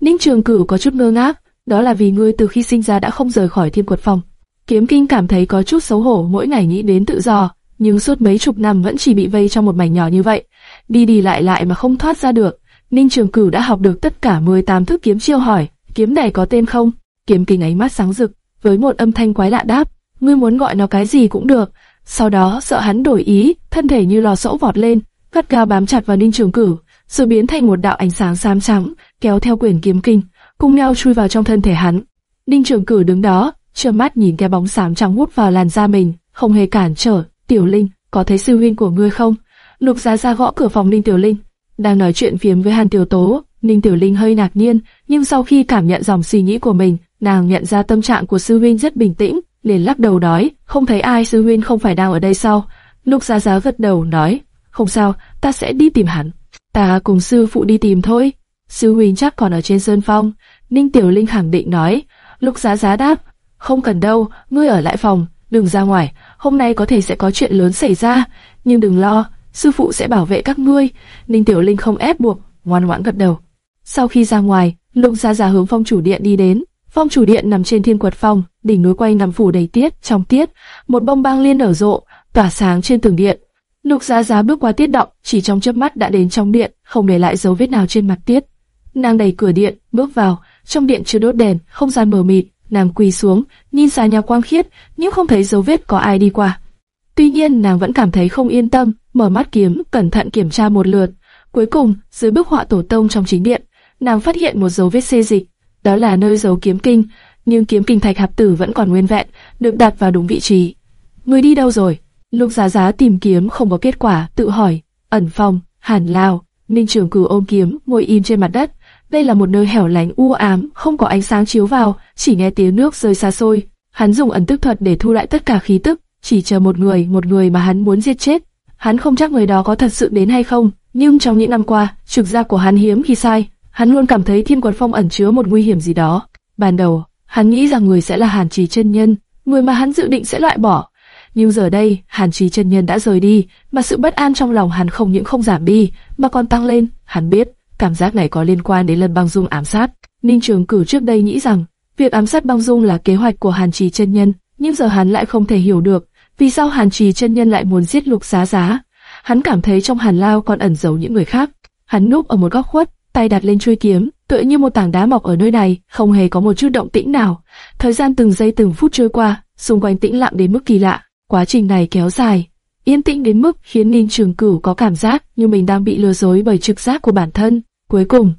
Ninh Trường Cửu có chút ngơ ngác, đó là vì ngươi từ khi sinh ra đã không rời khỏi thiên quật phòng. Kiếm kinh cảm thấy có chút xấu hổ mỗi ngày nghĩ đến tự do, nhưng suốt mấy chục năm vẫn chỉ bị vây trong một mảnh nhỏ như vậy, đi đi lại lại mà không thoát ra được. Ninh Trường Cửu đã học được tất cả 18 thức kiếm chiêu hỏi, kiếm này có tên không? Kiếm kinh ánh mắt sáng rực, với một âm thanh quái lạ đáp, ngươi muốn gọi nó cái gì cũng được. Sau đó sợ hắn đổi ý, thân thể như lò sỗ vọt lên, gắt gao bám chặt vào Ninh Trường Cửu, rồi biến thành một đạo ánh sáng xám trắng, kéo theo quyển kiếm kinh, cùng nhau chui vào trong thân thể hắn. Ninh Trường cử đứng đó, trơ mắt nhìn cái bóng xám trắng hút vào làn da mình, không hề cản trở. Tiểu Linh, có thấy sư huynh của ngươi không? Lục Giá Giá gõ cửa phòng Ninh Tiểu Linh, đang nói chuyện phiếm với Hàn Tiểu Tố, Ninh Tiểu Linh hơi ngạc nhiên, nhưng sau khi cảm nhận dòng suy nghĩ của mình, nàng nhận ra tâm trạng của sư huynh rất bình tĩnh, liền lắc đầu nói, không thấy ai sư huynh không phải đang ở đây sao? Lục Giá Giá gật đầu nói, không sao, ta sẽ đi tìm hắn. Ta cùng sư phụ đi tìm thôi. Sư huynh chắc còn ở trên sơn phong. Ninh Tiểu Linh khẳng định nói. Lục Giá Giá đáp, không cần đâu, ngươi ở lại phòng, đừng ra ngoài. Hôm nay có thể sẽ có chuyện lớn xảy ra, nhưng đừng lo, sư phụ sẽ bảo vệ các ngươi. Ninh Tiểu Linh không ép buộc, ngoan ngoãn gật đầu. Sau khi ra ngoài, Lục Gia Gia hướng phong chủ điện đi đến. Phong chủ điện nằm trên thiên quật phong, đỉnh núi quay nằm phủ đầy tiết, trong tiết, một bông băng liên nở rộ, tỏa sáng trên tường điện. Lục Gia Gia bước qua tiết động, chỉ trong chớp mắt đã đến trong điện, không để lại dấu vết nào trên mặt tiết. Nàng đẩy cửa điện, bước vào, trong điện chưa đốt đèn, không gian mờ mịt, nàng quỳ xuống, nhìn xà nhà quang khiết, nhưng không thấy dấu vết có ai đi qua. Tuy nhiên nàng vẫn cảm thấy không yên tâm, mở mắt kiếm, cẩn thận kiểm tra một lượt. Cuối cùng, dưới bức họa tổ tông trong chính điện, nàng phát hiện một dấu vết xê dịch, đó là nơi giấu kiếm kinh, nhưng kiếm kinh thạch hạp tử vẫn còn nguyên vẹn, được đặt vào đúng vị trí. Người đi đâu rồi? Lục Giá Giá tìm kiếm không có kết quả, tự hỏi. Ẩn phòng, Hàn Lao, Ninh Trường Cửu ôm kiếm, ngồi im trên mặt đất. Đây là một nơi hẻo lánh u ám, không có ánh sáng chiếu vào, chỉ nghe tiếng nước rơi xa xôi. Hắn dùng ẩn tức thuật để thu lại tất cả khí tức, chỉ chờ một người, một người mà hắn muốn giết chết. Hắn không chắc người đó có thật sự đến hay không, nhưng trong những năm qua, trực giác của hắn hiếm khi sai. Hắn luôn cảm thấy Thiên Quật Phong ẩn chứa một nguy hiểm gì đó. Ban đầu, hắn nghĩ rằng người sẽ là Hàn Trì chân nhân, người mà hắn dự định sẽ loại bỏ. Nhưng giờ đây, Hàn Trì chân nhân đã rời đi, mà sự bất an trong lòng hắn không những không giảm đi, mà còn tăng lên. Hắn biết, cảm giác này có liên quan đến lần băng dung ám sát. Ninh Trường Cửu trước đây nghĩ rằng, việc ám sát băng dung là kế hoạch của Hàn Trì chân nhân, nhưng giờ hắn lại không thể hiểu được, vì sao Hàn Trì chân nhân lại muốn giết Lục Giá Giá. Hắn cảm thấy trong Hàn Lao còn ẩn giấu những người khác. Hắn núp ở một góc khuất, tay đặt lên chuôi kiếm, tựa như một tảng đá mọc ở nơi này, không hề có một chút động tĩnh nào. Thời gian từng giây từng phút trôi qua, xung quanh tĩnh lặng đến mức kỳ lạ. Quá trình này kéo dài, yên tĩnh đến mức khiến Ninh Trường Cửu có cảm giác như mình đang bị lừa dối bởi trực giác của bản thân. Cuối cùng,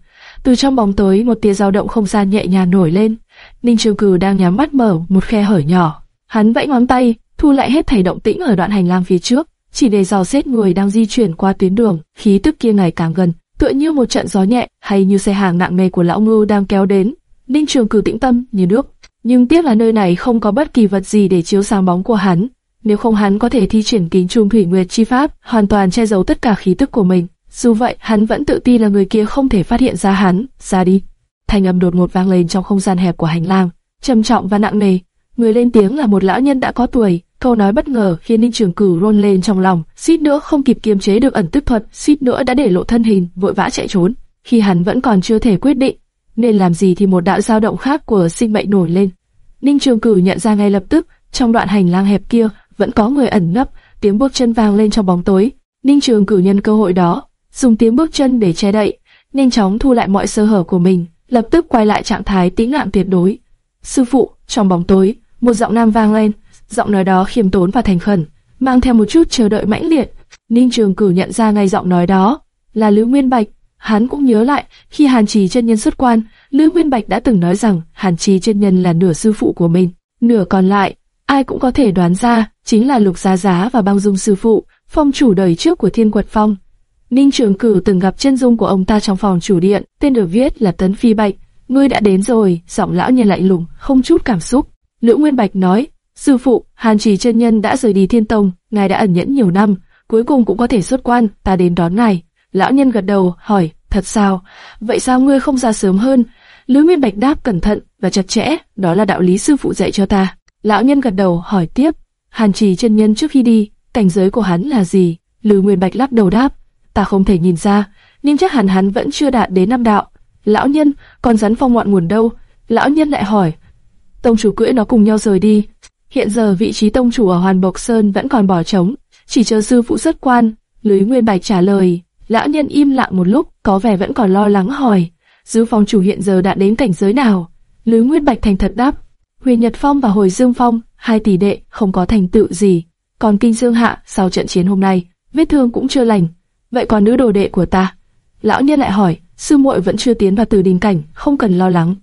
từ trong bóng tối một tia dao động không gian nhẹ nhàng nổi lên. Ninh Trường Cừ đang nhắm mắt mở một khe hở nhỏ. Hắn vẫy ngón tay, thu lại hết thảy động tĩnh ở đoạn hành lang phía trước, chỉ để dò xét người đang di chuyển qua tuyến đường. Khí tức kia ngày càng gần, tựa như một trận gió nhẹ hay như xe hàng nặng nề của lão ngưu đang kéo đến. Ninh Trường Cử tĩnh tâm như nước, nhưng tiếc là nơi này không có bất kỳ vật gì để chiếu sáng bóng của hắn. Nếu không hắn có thể thi triển kính trung thủy nguyệt chi pháp, hoàn toàn che giấu tất cả khí tức của mình. Dù vậy, hắn vẫn tự tin là người kia không thể phát hiện ra hắn. Ra đi. Thanh âm đột ngột vang lên trong không gian hẹp của hành lang, trầm trọng và nặng nề. Người lên tiếng là một lão nhân đã có tuổi. Câu nói bất ngờ khiến Ninh Trường Cửu rôn lên trong lòng, suýt nữa không kịp kiềm chế được ẩn tức thuật, suýt nữa đã để lộ thân hình, vội vã chạy trốn. Khi hắn vẫn còn chưa thể quyết định nên làm gì thì một đạo dao động khác của sinh mệnh nổi lên. Ninh Trường Cửu nhận ra ngay lập tức, trong đoạn hành lang hẹp kia vẫn có người ẩn nấp, tiếng bước chân vang lên trong bóng tối. Ninh Trường Cửu nhân cơ hội đó, dùng tiếng bước chân để che đậy, nhanh chóng thu lại mọi sơ hở của mình, lập tức quay lại trạng thái tĩnh lặng tuyệt đối. Sư phụ, trong bóng tối, một giọng nam vang lên, giọng nói đó khiêm tốn và thành khẩn, mang theo một chút chờ đợi mãnh liệt. Ninh Trường cử nhận ra ngay giọng nói đó là Lữ Nguyên Bạch. Hắn cũng nhớ lại khi Hàn Trì chân nhân xuất quan, Lữ Nguyên Bạch đã từng nói rằng Hàn Trì chân nhân là nửa sư phụ của mình, nửa còn lại ai cũng có thể đoán ra chính là Lục Giá Giá và Băng Dung sư phụ, phong chủ đời trước của Thiên Quật Phong. Ninh Trường Cửu từng gặp chân dung của ông ta trong phòng chủ điện, tên được viết là Tấn Phi Bạch. Ngươi đã đến rồi, giọng lão nhân lạnh lùng, không chút cảm xúc. Lữ Nguyên Bạch nói, sư phụ, Hàn Trì chân nhân đã rời đi Thiên Tông, ngài đã ẩn nhẫn nhiều năm, cuối cùng cũng có thể xuất quan, ta đến đón ngài. Lão nhân gật đầu, hỏi, thật sao? Vậy sao ngươi không ra sớm hơn? Lữ Nguyên Bạch đáp cẩn thận và chặt chẽ, đó là đạo lý sư phụ dạy cho ta. Lão nhân gật đầu, hỏi tiếp, Hàn Trì chân nhân trước khi đi, cảnh giới của hắn là gì? Lữ Nguyên Bạch lắc đầu đáp, ta không thể nhìn ra, nhưng chắc hẳn hắn vẫn chưa đạt đến năm đạo. Lão nhân, còn rắn phong ngoạn nguồn đâu? Lão nhân lại hỏi. Tông chủ cưỡi nó cùng nhau rời đi. Hiện giờ vị trí tông chủ ở Hoàn Bộc Sơn vẫn còn bỏ trống, chỉ chờ sư phụ xuất quan. Lưới Nguyên Bạch trả lời. Lão nhân im lặng một lúc, có vẻ vẫn còn lo lắng hỏi. Dư phong chủ hiện giờ đã đến cảnh giới nào? Lưới Nguyên Bạch thành thật đáp. Huyền Nhật Phong và Hồi Dương Phong, hai tỷ đệ, không có thành tựu gì. Còn Kinh Dương Hạ, sau trận chiến hôm nay, vết thương cũng chưa lành, vậy còn nữ đồ đệ của ta? Lão nhân lại hỏi, sư muội vẫn chưa tiến vào từ đình cảnh, không cần lo lắng.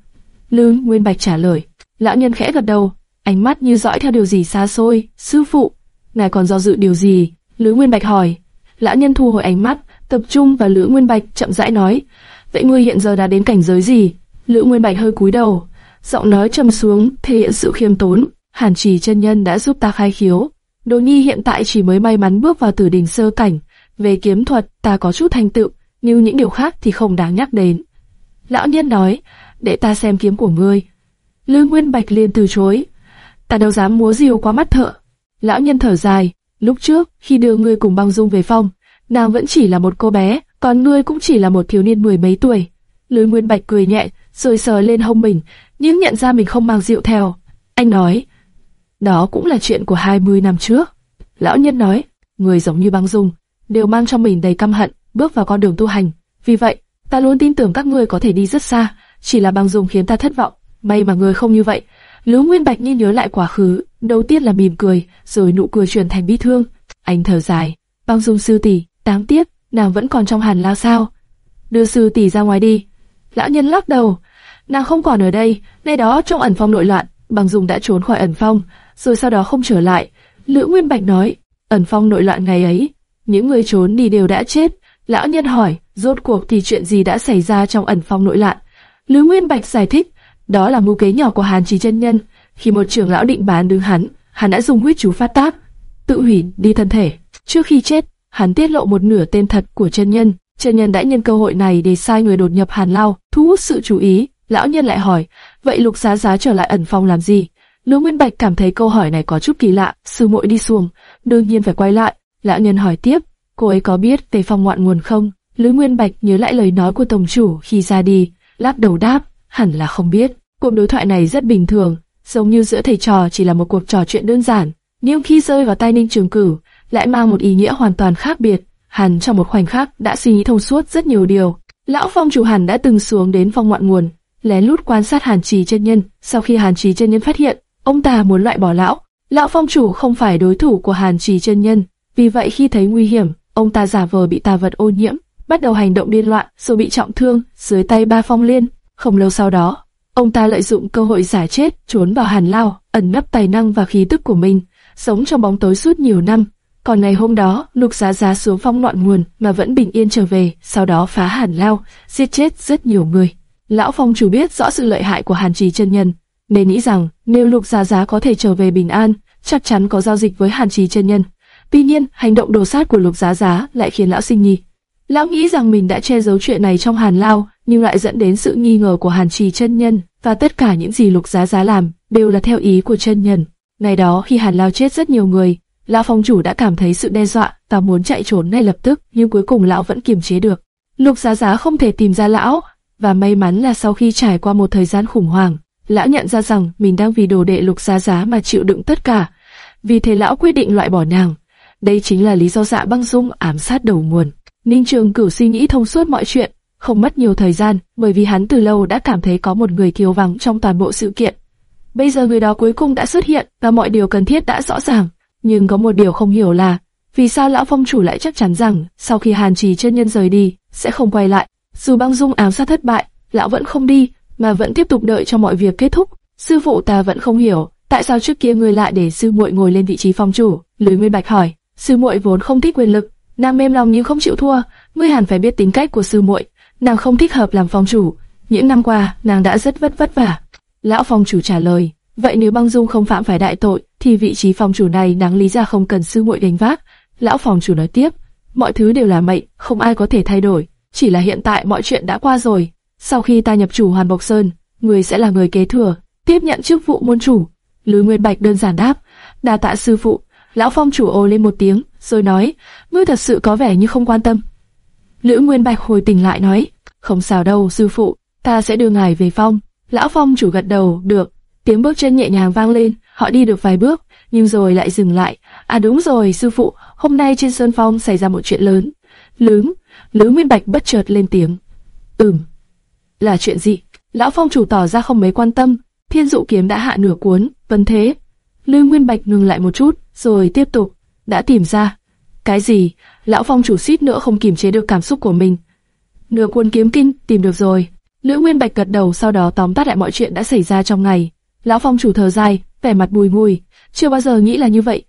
Lư Nguyên Bạch trả lời, lão nhân khẽ gật đầu, ánh mắt như dõi theo điều gì xa xôi. Sư phụ, ngài còn do dự điều gì? Lữ Nguyên Bạch hỏi. Lão nhân thu hồi ánh mắt, tập trung vào Lữ Nguyên Bạch, chậm rãi nói, vậy ngươi hiện giờ đã đến cảnh giới gì? Lữ Nguyên Bạch hơi cúi đầu, giọng nói trầm xuống, thể hiện sự khiêm tốn. Hàn Trì chân nhân đã giúp ta khai khiếu. Đồ Nhi hiện tại chỉ mới may mắn bước vào tử đình sơ cảnh, về kiếm thuật, ta có chút thành tựu, nhưng những điều khác thì không đáng nhắc đến. Lão nhân nói, để ta xem kiếm của ngươi. Lư Nguyên Bạch liền từ chối. Ta đâu dám múa diều qua mắt thợ. Lão nhân thở dài, lúc trước, khi đưa ngươi cùng băng dung về phong, nàng vẫn chỉ là một cô bé, còn ngươi cũng chỉ là một thiếu niên mười mấy tuổi. Lư Nguyên Bạch cười nhẹ, rồi sờ lên hông mình, nhưng nhận ra mình không mang rượu theo. Anh nói, đó cũng là chuyện của 20 năm trước. Lão nhân nói, người giống như băng dung, đều mang trong mình đầy căm hận, bước vào con đường tu hành. Vì vậy, ta luôn tin tưởng các ngươi có thể đi rất xa, chỉ là băng dùng khiến ta thất vọng. May mà ngươi không như vậy. Lữ Nguyên Bạch nhiên nhớ lại quá khứ, đầu tiên là mỉm cười, rồi nụ cười chuyển thành bi thương. Anh thở dài, băng dùng sư tỷ, tám tiếc, nàng vẫn còn trong hàn lao sao? Đưa sư tỷ ra ngoài đi. Lão nhân lắc đầu, nàng không còn ở đây, nơi đó trong ẩn phong nội loạn, băng dùng đã trốn khỏi ẩn phong, rồi sau đó không trở lại. Lữ Nguyên Bạch nói, ẩn phong nội loạn ngày ấy, những người trốn đi đều đã chết. Lão nhân hỏi, rốt cuộc thì chuyện gì đã xảy ra trong ẩn phong nội loạn? Lữ Nguyên Bạch giải thích, đó là mưu kế nhỏ của Hàn Trì chân nhân. Khi một trưởng lão định bán đứng hắn, hắn đã dùng huyết chú phát tác, tự hủy đi thân thể. Trước khi chết, hắn tiết lộ một nửa tên thật của chân nhân. Chân nhân đã nhân cơ hội này để sai người đột nhập Hàn Lao, thu hút sự chú ý. Lão nhân lại hỏi, vậy Lục Giá Giá trở lại ẩn phong làm gì? Lữ Nguyên Bạch cảm thấy câu hỏi này có chút kỳ lạ, sư muội đi xuồng, đương nhiên phải quay lại. Lão nhân hỏi tiếp, cô ấy có biết về phong ngoạn nguồn không? Lữ Nguyên Bạch nhớ lại lời nói của tổng chủ khi ra đi, lắc đầu đáp, hẳn là không biết. Cuộc đối thoại này rất bình thường, giống như giữa thầy trò chỉ là một cuộc trò chuyện đơn giản, nhưng khi rơi vào tay Ninh Trường Cửu, lại mang một ý nghĩa hoàn toàn khác biệt. Hắn trong một khoảnh khắc đã suy nghĩ thông suốt rất nhiều điều. Lão phong chủ hàn đã từng xuống đến phong ngoạn nguồn, lén lút quan sát Hàn Trì chân nhân. Sau khi Hàn Trì chân nhân phát hiện, ông ta muốn loại bỏ lão. Lão phong chủ không phải đối thủ của Hàn Trì chân nhân, vì vậy khi thấy nguy hiểm, ông ta giả vờ bị tà vật ô nhiễm, bắt đầu hành động điên loạn, rồi bị trọng thương dưới tay ba phong liên. Không lâu sau đó, ông ta lợi dụng cơ hội giả chết, trốn vào Hàn Lao, ẩn nấp tài năng và khí tức của mình, sống trong bóng tối suốt nhiều năm. Còn ngày hôm đó, Lục Giá Giá xuống phong loạn nguồn mà vẫn bình yên trở về, sau đó phá Hàn Lao, giết chết rất nhiều người. Lão phong chủ biết rõ sự lợi hại của Hàn Trì chân nhân, nên nghĩ rằng nếu Lục Giá Giá có thể trở về bình an, chắc chắn có giao dịch với Hàn Trì chân nhân. Tuy nhiên, hành động đồ sát của Lục Giá Giá lại khiến lão sinh nghi. Lão nghĩ rằng mình đã che giấu chuyện này trong Hàn Lao, nhưng lại dẫn đến sự nghi ngờ của Hàn Trì chân nhân, và tất cả những gì Lục Giá Giá làm đều là theo ý của chân nhân. Ngày đó khi Hàn Lao chết rất nhiều người, lão phong chủ đã cảm thấy sự đe dọa và muốn chạy trốn ngay lập tức, nhưng cuối cùng lão vẫn kiềm chế được. Lục Giá Giá không thể tìm ra lão, và may mắn là sau khi trải qua một thời gian khủng hoảng, lão nhận ra rằng mình đang vì đồ đệ Lục Giá Giá mà chịu đựng tất cả. Vì thế lão quyết định loại bỏ nàng. Đây chính là lý do dạ băng dung ám sát đầu nguồn. Ninh Trường Cửu suy nghĩ thông suốt mọi chuyện, không mất nhiều thời gian, bởi vì hắn từ lâu đã cảm thấy có một người thiếu vắng trong toàn bộ sự kiện. Bây giờ người đó cuối cùng đã xuất hiện và mọi điều cần thiết đã rõ ràng. Nhưng có một điều không hiểu là, vì sao lão phong chủ lại chắc chắn rằng sau khi Hàn Trì chân nhân rời đi, sẽ không quay lại. Dù băng dung ám sát thất bại, lão vẫn không đi, mà vẫn tiếp tục đợi cho mọi việc kết thúc. Sư phụ ta vẫn không hiểu, tại sao trước kia người lại để sư muội ngồi lên vị trí phong chủ? Lưới Nguyên Bạch hỏi. Sư muội vốn không thích quyền lực, nàng mềm lòng nhưng không chịu thua. Ngươi hẳn phải biết tính cách của sư muội, nàng không thích hợp làm phong chủ. Những năm qua, nàng đã rất vất vất vả. Lão phong chủ trả lời. Vậy nếu băng dung không phạm phải đại tội, thì vị trí phong chủ này đáng lý ra không cần sư muội gánh vác. Lão phong chủ nói tiếp, mọi thứ đều là mệnh, không ai có thể thay đổi. Chỉ là hiện tại mọi chuyện đã qua rồi. Sau khi ta nhập chủ Hoàn Bộc Sơn, người sẽ là người kế thừa, tiếp nhận chức vụ môn chủ. Lư Nguyên Bạch đơn giản đáp, đa tạ sư phụ. Lão phong chủ ồ lên một tiếng, rồi nói, ngươi thật sự có vẻ như không quan tâm. Lữ Nguyên Bạch hồi tỉnh lại nói, không sao đâu sư phụ, ta sẽ đưa ngài về phong. Lão phong chủ gật đầu, được. Tiếng bước chân nhẹ nhàng vang lên, họ đi được vài bước, nhưng rồi lại dừng lại. À đúng rồi, sư phụ, hôm nay trên Sơn Phong xảy ra một chuyện lớn. Lướng, Lữ Nguyên Bạch bất chợt lên tiếng. Ừm, là chuyện gì? Lão phong chủ tỏ ra không mấy quan tâm. Thiên dụ kiếm đã hạ nửa cuốn, vân thế. Lưu Nguyên Bạch ngừng lại một chút, rồi tiếp tục. Đã tìm ra. Cái gì? Lão phong chủ suýt nữa không kiềm chế được cảm xúc của mình. Nửa cuốn kiếm kinh tìm được rồi. Lữ Nguyên Bạch gật đầu sau đó tóm tắt lại mọi chuyện đã xảy ra trong ngày. Lão phong chủ thở dài, vẻ mặt bùi ngùi, chưa bao giờ nghĩ là như vậy.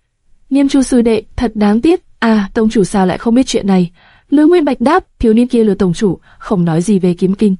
Niêm Chu sư đệ, thật đáng tiếc. À, tông chủ sao lại không biết chuyện này? Lữ Nguyên Bạch đáp, thiếu niên kia lừa tổng chủ, không nói gì về kiếm kinh,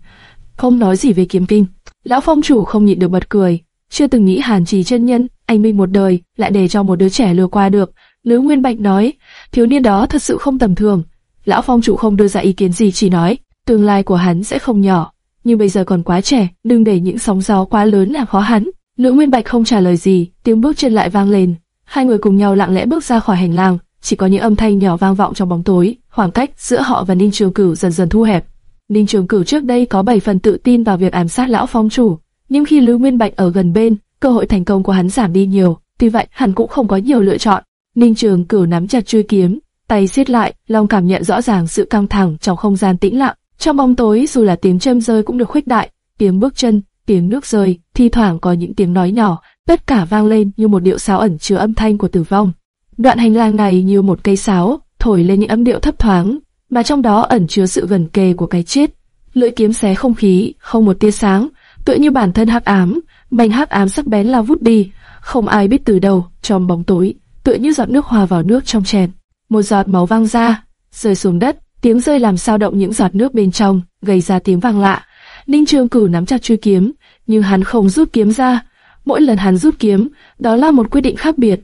không nói gì về kiếm kinh. Lão phong chủ không nhịn được bật cười, chưa từng nghĩ Hàn Trì chân nhân, anh minh một đời, lại để cho một đứa trẻ lừa qua được. Lữ Nguyên Bạch nói, thiếu niên đó thật sự không tầm thường. Lão phong chủ không đưa ra ý kiến gì chỉ nói, tương lai của hắn sẽ không nhỏ, nhưng bây giờ còn quá trẻ, đừng để những sóng gió quá lớn làm khó hắn. Lữ Nguyên Bạch không trả lời gì, tiếng bước chân lại vang lên. Hai người cùng nhau lặng lẽ bước ra khỏi hành lang, chỉ có những âm thanh nhỏ vang vọng trong bóng tối, khoảng cách giữa họ và Ninh Trường Cửu dần dần thu hẹp. Ninh Trường Cửu trước đây có bảy phần tự tin vào việc ám sát lão phong chủ, nhưng khi Lưu Nguyên Bạch ở gần bên, cơ hội thành công của hắn giảm đi nhiều. Tuy vậy, hắn cũng không có nhiều lựa chọn. Ninh Trường Cửu nắm chặt chuôi kiếm, tay siết lại, lòng cảm nhận rõ ràng sự căng thẳng trong không gian tĩnh lặng. Trong bóng tối, dù là tiếng châm rơi cũng được khuếch đại, tiếng bước chân, tiếng nước rơi, thi thoảng có những tiếng nói nhỏ, tất cả vang lên như một điệu sáo ẩn chứa âm thanh của tử vong. Đoạn hành lang này như một cây sáo, thổi lên những âm điệu thấp thoáng, mà trong đó ẩn chứa sự gần kề của cái chết. Lưỡi kiếm xé không khí, không một tia sáng, tựa như bản thân hắc ám, bành hắc ám sắc bén lao vút đi, không ai biết từ đâu, trong bóng tối, tựa như giọt nước hòa vào nước trong chén. Một giọt máu văng ra, rơi xuống đất, tiếng rơi làm sao động những giọt nước bên trong, gây ra tiếng vang lạ. Ninh Trường Cửu nắm chặt chuôi kiếm, nhưng hắn không rút kiếm ra. Mỗi lần hắn rút kiếm, đó là một quyết định khác biệt.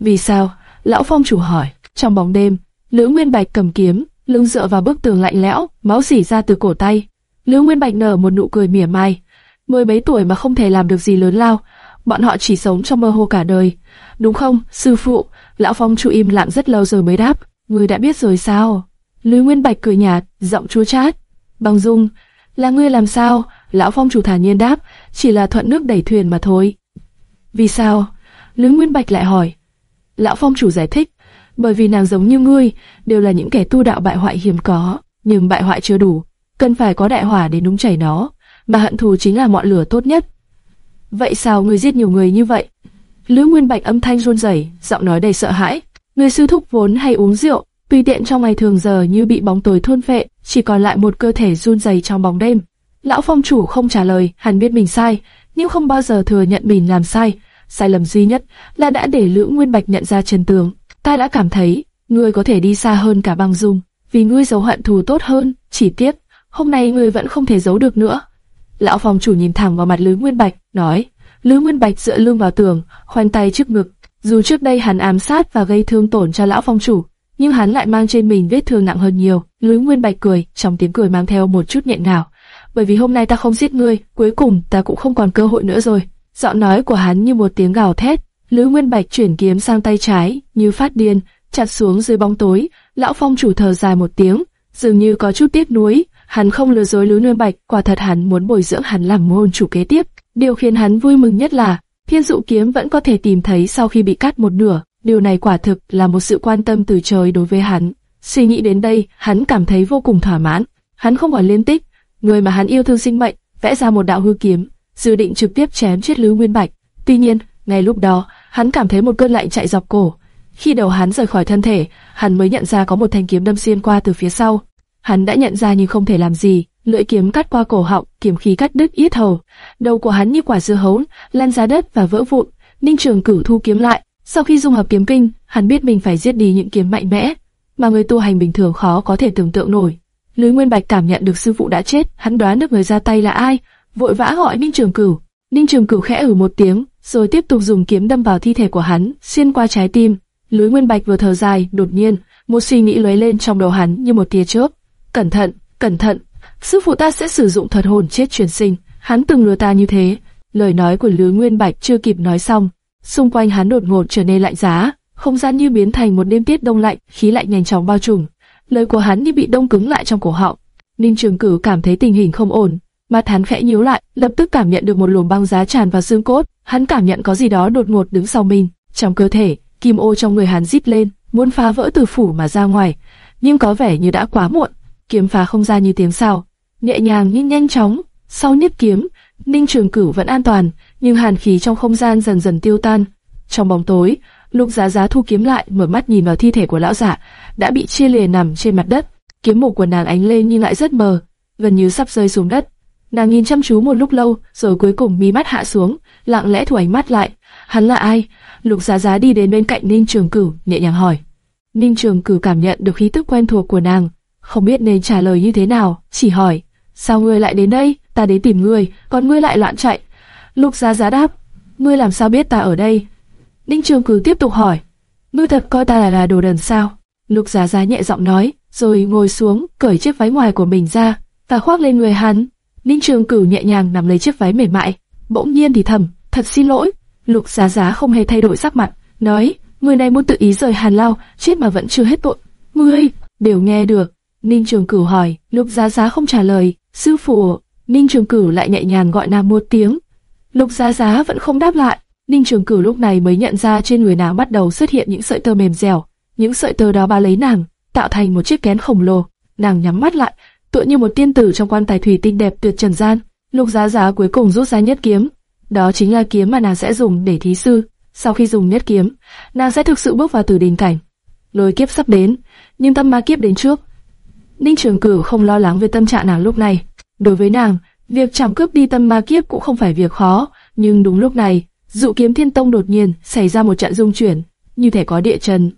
Vì sao? Lão Phong chủ hỏi. Trong bóng đêm, Lữ Nguyên Bạch cầm kiếm, lưng dựa vào bức tường lạnh lẽo, máu xỉ ra từ cổ tay. Lữ Nguyên Bạch nở một nụ cười mỉa mai. Mười mấy tuổi mà không thể làm được gì lớn lao, bọn họ chỉ sống trong mơ hồ cả đời. Đúng không, sư phụ? Lão Phong chủ im lặng rất lâu rồi mới đáp. Ngươi đã biết rồi sao? Lữ Nguyên Bạch cười nhạt, giọng chua chát. Bằng dung, là ngươi làm sao? Lão Phong chủ thản nhiên đáp, chỉ là thuận nước đẩy thuyền mà thôi. Vì sao? Lữ Nguyên Bạch lại hỏi. Lão Phong chủ giải thích, bởi vì nàng giống như ngươi, đều là những kẻ tu đạo bại hoại hiếm có, nhưng bại hoại chưa đủ, cần phải có đại hỏa để nung chảy nó, mà hận thù chính là ngọn lửa tốt nhất. Vậy sao người giết nhiều người như vậy? Lữ Nguyên Bạch âm thanh run rẩy, giọng nói đầy sợ hãi. Người sư thúc vốn hay uống rượu, tùy tiện trong ngày thường giờ như bị bóng tối thôn phệ, chỉ còn lại một cơ thể run rẩy trong bóng đêm. Lão phong chủ không trả lời, hắn biết mình sai, nhưng không bao giờ thừa nhận mình làm sai. Sai lầm duy nhất là đã để Lữ Nguyên Bạch nhận ra chân tướng. Ta đã cảm thấy, ngươi có thể đi xa hơn cả băng dung, vì ngươi giấu hận thù tốt hơn, chỉ tiếc, hôm nay ngươi vẫn không thể giấu được nữa. Lão phòng chủ nhìn thẳng vào mặt Lữ Nguyên Bạch, nói, Lữ Nguyên Bạch dựa lưng vào tường, khoanh tay trước ngực. Dù trước đây hắn ám sát và gây thương tổn cho lão phong chủ, nhưng hắn lại mang trên mình vết thương nặng hơn nhiều. Lữ Nguyên Bạch cười, trong tiếng cười mang theo một chút nhẹ ngào. Bởi vì hôm nay ta không giết ngươi, cuối cùng ta cũng không còn cơ hội nữa rồi. Giọng nói của hắn như một tiếng gào thét. Lữ Nguyên Bạch chuyển kiếm sang tay trái, như phát điên, chặt xuống dưới bóng tối. Lão phong chủ thở dài một tiếng, dường như có chút tiếc nuối. Hắn không lừa dối Lữ Nguyên Bạch, quả thật hắn muốn bồi dưỡng hắn làm môn chủ kế tiếp. Điều khiến hắn vui mừng nhất là, thiên dụ kiếm vẫn có thể tìm thấy sau khi bị cắt một nửa. Điều này quả thực là một sự quan tâm từ trời đối với hắn. Suy nghĩ đến đây, hắn cảm thấy vô cùng thỏa mãn. Hắn không còn liên tích, người mà hắn yêu thương sinh mệnh, vẽ ra một đạo hư kiếm, dự định trực tiếp chém chết Lữ Nguyên Bạch. Tuy nhiên, ngay lúc đó, hắn cảm thấy một cơn lạnh chạy dọc cổ. Khi đầu hắn rời khỏi thân thể, hắn mới nhận ra có một thanh kiếm đâm xuyên qua từ phía sau. Hắn đã nhận ra nhưng không thể làm gì, lưỡi kiếm cắt qua cổ họng, kiếm khí cắt đứt yết hầu. Đầu của hắn như quả dưa hấu, lăn ra đất và vỡ vụn. Ninh Trường Cửu thu kiếm lại, sau khi dung hợp kiếm kinh, hắn biết mình phải giết đi những kiếm mạnh mẽ mà người tu hành bình thường khó có thể tưởng tượng nổi. Lưới Nguyên Bạch cảm nhận được sư phụ đã chết, hắn đoán được người ra tay là ai, vội vã gọi Ninh Trường Cửu. Ninh Trường Cửu khẽ ử một tiếng, rồi tiếp tục dùng kiếm đâm vào thi thể của hắn, xuyên qua trái tim. Lưới Nguyên Bạch vừa thở dài, đột nhiên, một suy nghĩ lóe lên trong đầu hắn như một tia chớp. Cẩn thận, cẩn thận, sư phụ ta sẽ sử dụng thuật hồn chết truyền sinh. Hắn từng lừa ta như thế. Lời nói của Lứa Nguyên Bạch chưa kịp nói xong, xung quanh hắn đột ngột trở nên lạnh giá, không gian như biến thành một đêm tiết đông lạnh, khí lạnh nhanh chóng bao trùm. Lời của hắn như bị đông cứng lại trong cổ họng. Ninh Trường cử cảm thấy tình hình không ổn, mà hắn khẽ nhíu lại, lập tức cảm nhận được một luồng băng giá tràn vào xương cốt. Hắn cảm nhận có gì đó đột ngột đứng sau mình, trong cơ thể, kim ô trong người hắn rít lên, muốn phá vỡ từ phủ mà ra ngoài, nhưng có vẻ như đã quá muộn. Kiếm phá không ra như tiếng sao, nhẹ nhàng nhưng nhanh chóng. Sau nhất kiếm, Ninh Trường Cửu vẫn an toàn, nhưng hàn khí trong không gian dần dần tiêu tan. Trong bóng tối, Lục Giá Giá thu kiếm lại, mở mắt nhìn vào thi thể của lão giả, đã bị chia lìa nằm trên mặt đất. Kiếm mục của nàng ánh lên nhưng lại rất mờ, gần như sắp rơi xuống đất. Nàng nhìn chăm chú một lúc lâu, rồi cuối cùng mí mắt hạ xuống, lặng lẽ thu ánh mắt lại. Hắn là ai? Lục Giá Giá đi đến bên cạnh Ninh Trường Cửu, nhẹ nhàng hỏi. Ninh Trường Cửu cảm nhận được khí tức quen thuộc của nàng, không biết nên trả lời như thế nào, chỉ hỏi: sao ngươi lại đến đây? Ta đến tìm ngươi, còn ngươi lại loạn chạy. Lục Giá Giá đáp: ngươi làm sao biết ta ở đây? Ninh Trường cứ tiếp tục hỏi: ngươi thật coi ta là, là đồ đần sao? Lục Giá Giá nhẹ giọng nói, rồi ngồi xuống, cởi chiếc váy ngoài của mình ra và khoác lên người hắn. Ninh Trường Cửu nhẹ nhàng nắm lấy chiếc váy mềm mại, bỗng nhiên thì thầm: thật xin lỗi. Lục Giá Giá không hề thay đổi sắc mặt, nói: người này muốn tự ý rời Hàn Lao, chết mà vẫn chưa hết tội. Ngươi đều nghe được. Ninh Trường Cửu hỏi, Lục Giá Giá không trả lời. Sư phụ, Ninh Trường Cửu lại nhẹ nhàng gọi nàng một tiếng. Lục Giá Giá vẫn không đáp lại. Ninh Trường Cửu lúc này mới nhận ra trên người nàng bắt đầu xuất hiện những sợi tơ mềm dẻo. Những sợi tơ đó bao lấy nàng, tạo thành một chiếc kén khổng lồ. Nàng nhắm mắt lại, tựa như một tiên tử trong quan tài thủy tinh đẹp tuyệt trần gian. Lục Giá Giá cuối cùng rút ra nhất kiếm. Đó chính là kiếm mà nàng sẽ dùng để thí sư. Sau khi dùng nhất kiếm, nàng sẽ thực sự bước vào tử đình cảnh. Lôi kiếp sắp đến, nhưng tâm ma kiếp đến trước. Ninh Trường Cửu không lo lắng về tâm trạng nàng lúc này. Đối với nàng, việc chạm cướp đi tâm ma kiếp cũng không phải việc khó, nhưng đúng lúc này, dụ kiếm thiên tông đột nhiên xảy ra một trận dung chuyển, như thể có địa chấn.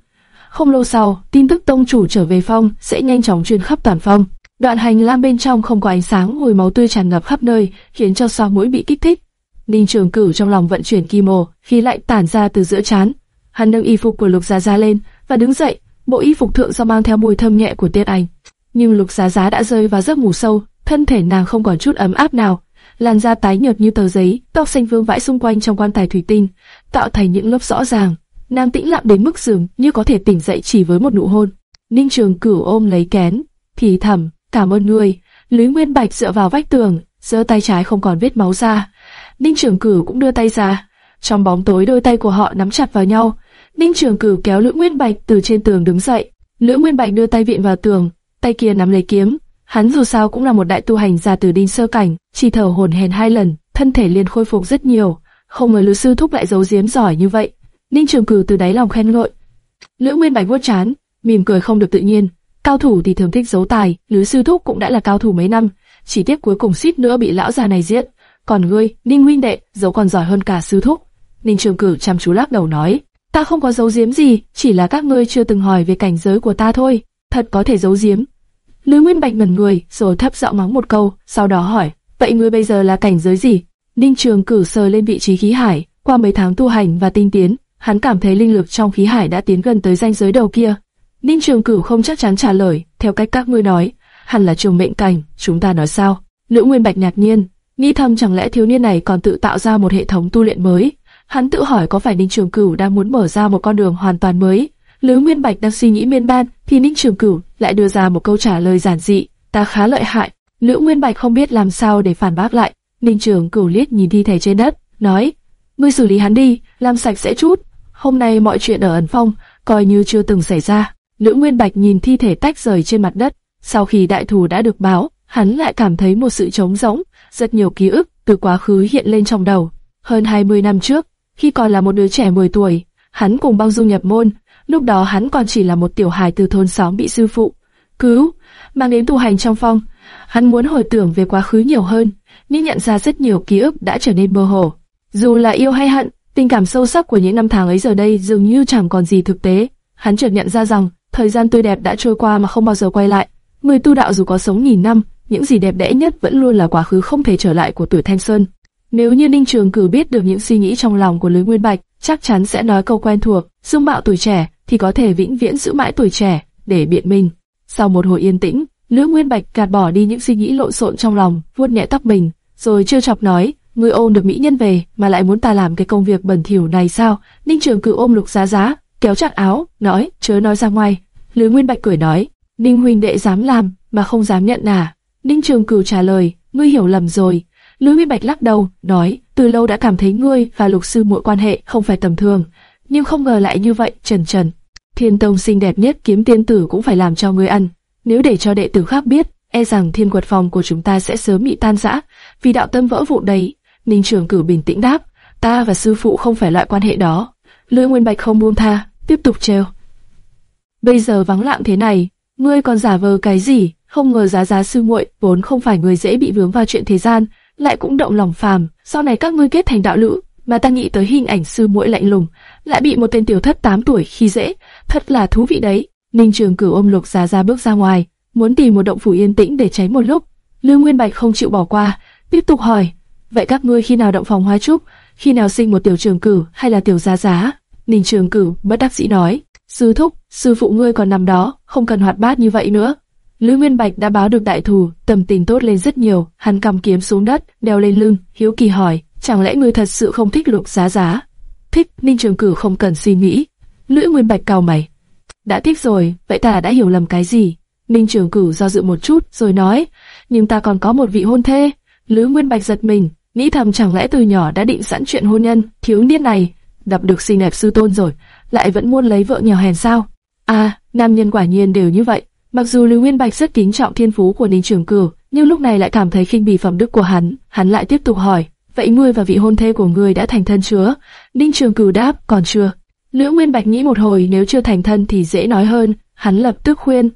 Không lâu sau, tin tức tông chủ trở về phong sẽ nhanh chóng truyền khắp toàn phong. Đoạn hành lang bên trong không có ánh sáng, mùi máu tươi tràn ngập khắp nơi, khiến cho so mũi bị kích thích. Ninh Trường Cửu trong lòng vận chuyển kim mồ, khí lạnh tản ra từ giữa trán. Hắn nâng y phục của Lục Gia Gia lên và đứng dậy, bộ y phục thượng do mang theo mùi thơm nhẹ của Tiết Anh. Nhưng Lục Giá Giá đã rơi vào giấc ngủ sâu, thân thể nàng không còn chút ấm áp nào, làn da tái nhợt như tờ giấy, tóc xanh vương vãi xung quanh trong quan tài thủy tinh, tạo thành những lớp rõ ràng. Nàng tĩnh lặng đến mức giường như có thể tỉnh dậy chỉ với một nụ hôn. Ninh Trường Cửu ôm lấy kén, thì thầm, cảm ơn ngươi. Lý Nguyên Bạch dựa vào vách tường, giơ tay trái không còn vết máu ra. Ninh Trường Cửu cũng đưa tay ra. Trong bóng tối đôi tay của họ nắm chặt vào nhau. Ninh Trường Cửu kéo Lữ Nguyên Bạch từ trên tường đứng dậy. Lữ Nguyên Bạch đưa tay viện vào tường, tay kia nắm lấy kiếm, Hắn dù sao cũng là một đại tu hành già từ đinh sơ cảnh, chỉ thở hồn hển hai lần, thân thể liền khôi phục rất nhiều. Không ngờ Lữ sư thúc lại giấu giếm giỏi như vậy. Ninh Trường Cử từ đáy lòng khen ngợi. Lữ Nguyên Bạch vuốt chán, mỉm cười không được tự nhiên. Cao thủ thì thường thích giấu tài, Lữ sư thúc cũng đã là cao thủ mấy năm, chỉ tiếc cuối cùng suýt nữa bị lão già này giết. Còn ngươi, Ninh huynh đệ, giấu còn giỏi hơn cả sư thúc. Ninh Trường Cử chăm chú lắc đầu nói, ta không có giấu giếm gì, chỉ là các ngươi chưa từng hỏi về cảnh giới của ta thôi. Thật có thể giấu giếm. Lữ Nguyên Bạch ngẩn người, rồi thấp giọng mắng một câu, sau đó hỏi, vậy ngươi bây giờ là cảnh giới gì? Ninh Trường Cử sờ lên vị trí khí hải, qua mấy tháng tu hành và tinh tiến, hắn cảm thấy linh lực trong khí hải đã tiến gần tới ranh giới đầu kia. Ninh Trường Cử không chắc chắn trả lời, theo cách các ngươi nói, hẳn là trường mệnh cảnh, chúng ta nói sao? Lữ Nguyên Bạch ngạc nhiên, nghĩ thầm chẳng lẽ thiếu niên này còn tự tạo ra một hệ thống tu luyện mới? Hắn tự hỏi có phải Ninh Trường Cửu đang muốn mở ra một con đường hoàn toàn mới? Lữ Nguyên Bạch đang suy nghĩ miên man, thì Ninh Trường Cửu lại đưa ra một câu trả lời giản dị, ta khá lợi hại. Lữ Nguyên Bạch không biết làm sao để phản bác lại. Ninh Trường Cửu liếc nhìn thi thể trên đất, nói, ngươi xử lý hắn đi, làm sạch sẽ chút. Hôm nay mọi chuyện ở ẩn phong coi như chưa từng xảy ra. Lữ Nguyên Bạch nhìn thi thể tách rời trên mặt đất, sau khi đại thù đã được báo, hắn lại cảm thấy một sự trống rỗng, rất nhiều ký ức từ quá khứ hiện lên trong đầu. Hơn 20 năm trước, khi còn là một đứa trẻ 10 tuổi, hắn cùng băng dung nhập môn, lúc đó hắn còn chỉ là một tiểu hài từ thôn xóm bị sư phụ cứu, mang đến tu hành trong phong. Hắn muốn hồi tưởng về quá khứ nhiều hơn, nhưng nhận ra rất nhiều ký ức đã trở nên mơ hồ. Dù là yêu hay hận, tình cảm sâu sắc của những năm tháng ấy giờ đây dường như chẳng còn gì thực tế. Hắn chợt nhận ra rằng, thời gian tươi đẹp đã trôi qua mà không bao giờ quay lại. Người tu đạo dù có sống nghìn năm, những gì đẹp đẽ nhất vẫn luôn là quá khứ không thể trở lại của tuổi thanh xuân. Nếu như Ninh Trường Cử biết được những suy nghĩ trong lòng của Lữ Nguyên Bạch, chắc chắn sẽ nói câu quen thuộc, dung mạo tuổi trẻ thì có thể vĩnh viễn giữ mãi tuổi trẻ để biện minh. Sau một hồi yên tĩnh, Lữ Nguyên Bạch gạt bỏ đi những suy nghĩ lộn xộn trong lòng, vuốt nhẹ tóc mình, rồi trêu chọc nói, ngươi ôm được mỹ nhân về mà lại muốn ta làm cái công việc bẩn thỉu này sao? Ninh Trường Cử ôm Lục Giá Giá, kéo chặt áo, nói, chớ nói ra ngoài. Lữ Nguyên Bạch cười nói, Ninh huynh đệ dám làm mà không dám nhận à? Ninh Trường Cửu trả lời, ngươi hiểu lầm rồi. Lữ Nguyên Bạch lắc đầu, nói, từ lâu đã cảm thấy ngươi và lục sư muội quan hệ không phải tầm thường, nhưng không ngờ lại như vậy, trần trần. Thiên Tông xinh đẹp nhất kiếm tiên tử cũng phải làm cho ngươi ăn. Nếu để cho đệ tử khác biết, e rằng thiên quật phòng của chúng ta sẽ sớm bị tan rã, vì đạo tâm vỡ vụn đấy. Ninh Trường Cửu bình tĩnh đáp, ta và sư phụ không phải loại quan hệ đó. Lưỡi Nguyên Bạch không buông tha, tiếp tục trêu. Bây giờ vắng lặng thế này, ngươi còn giả vờ cái gì? Không ngờ giá giá sư muội vốn không phải người dễ bị vướng vào chuyện thế gian, lại cũng động lòng phàm. Sau này các ngươi kết thành đạo lữ, mà ta nghĩ tới hình ảnh sư muội lạnh lùng, lại bị một tên tiểu thất 8 tuổi khi dễ, thật là thú vị đấy. Ninh Trường Cửu ôm Lục Giá Giá bước ra ngoài, muốn tìm một động phủ yên tĩnh để tránh một lúc. Lương Nguyên Bạch không chịu bỏ qua, tiếp tục hỏi: vậy các ngươi khi nào động phòng hoa trúc, khi nào sinh một tiểu trường cửu hay là tiểu giá giá? Ninh Trường Cửu bất đắc dĩ nói: sư thúc, sư phụ ngươi còn nằm đó, không cần hoạt bát như vậy nữa. Lữ Nguyên Bạch đã báo được đại thù, tâm tình tốt lên rất nhiều, hắn cầm kiếm xuống đất, đeo lên lưng, hiếu kỳ hỏi, chẳng lẽ ngươi thật sự không thích lục giá giá? Thích, Ninh Trường Cử không cần suy nghĩ. Lữ Nguyên Bạch cao mày. Đã thích rồi, vậy ta đã hiểu lầm cái gì? Ninh Trường Cử do dự một chút, rồi nói, nhưng ta còn có một vị hôn thê. Lữ Nguyên Bạch giật mình, nghĩ thầm chẳng lẽ từ nhỏ đã định sẵn chuyện hôn nhân, thiếu niên này, gặp được xinh đẹp sư tôn rồi, lại vẫn muốn lấy vợ nghèo hèn sao? À, nam nhân quả nhiên đều như vậy. Mặc dù Lưu Nguyên Bạch rất kính trọng thiên phú của Ninh Trường Cửu, nhưng lúc này lại cảm thấy khinh bỉ phẩm đức của hắn. Hắn lại tiếp tục hỏi, vậy ngươi và vị hôn thê của ngươi đã thành thân chưa? Ninh Trường Cửu đáp, còn chưa. Lữ Nguyên Bạch nghĩ một hồi nếu chưa thành thân thì dễ nói hơn, hắn lập tức khuyên,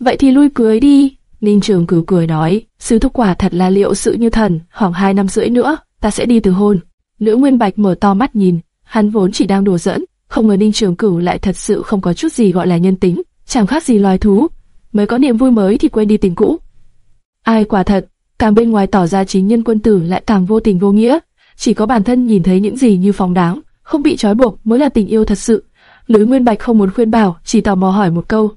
vậy thì lui cưới đi. Ninh Trường Cửu cười nói, sứ thúc quả thật là liệu sự như thần, khoảng hai năm rưỡi nữa, ta sẽ đi từ hôn. Lữ Nguyên Bạch mở to mắt nhìn, hắn vốn chỉ đang đùa giỡn, không ngờ Ninh Trường Cửu lại thật sự không có chút gì gọi là nhân tính, chẳng khác gì loài thú, mới có niềm vui mới thì quên đi tình cũ. Ai quả thật, càng bên ngoài tỏ ra chính nhân quân tử lại càng vô tình vô nghĩa, chỉ có bản thân nhìn thấy những gì như phóng đáng, không bị trói buộc mới là tình yêu thật sự. Lữ Nguyên Bạch không muốn khuyên bảo, chỉ tò mò hỏi một câu.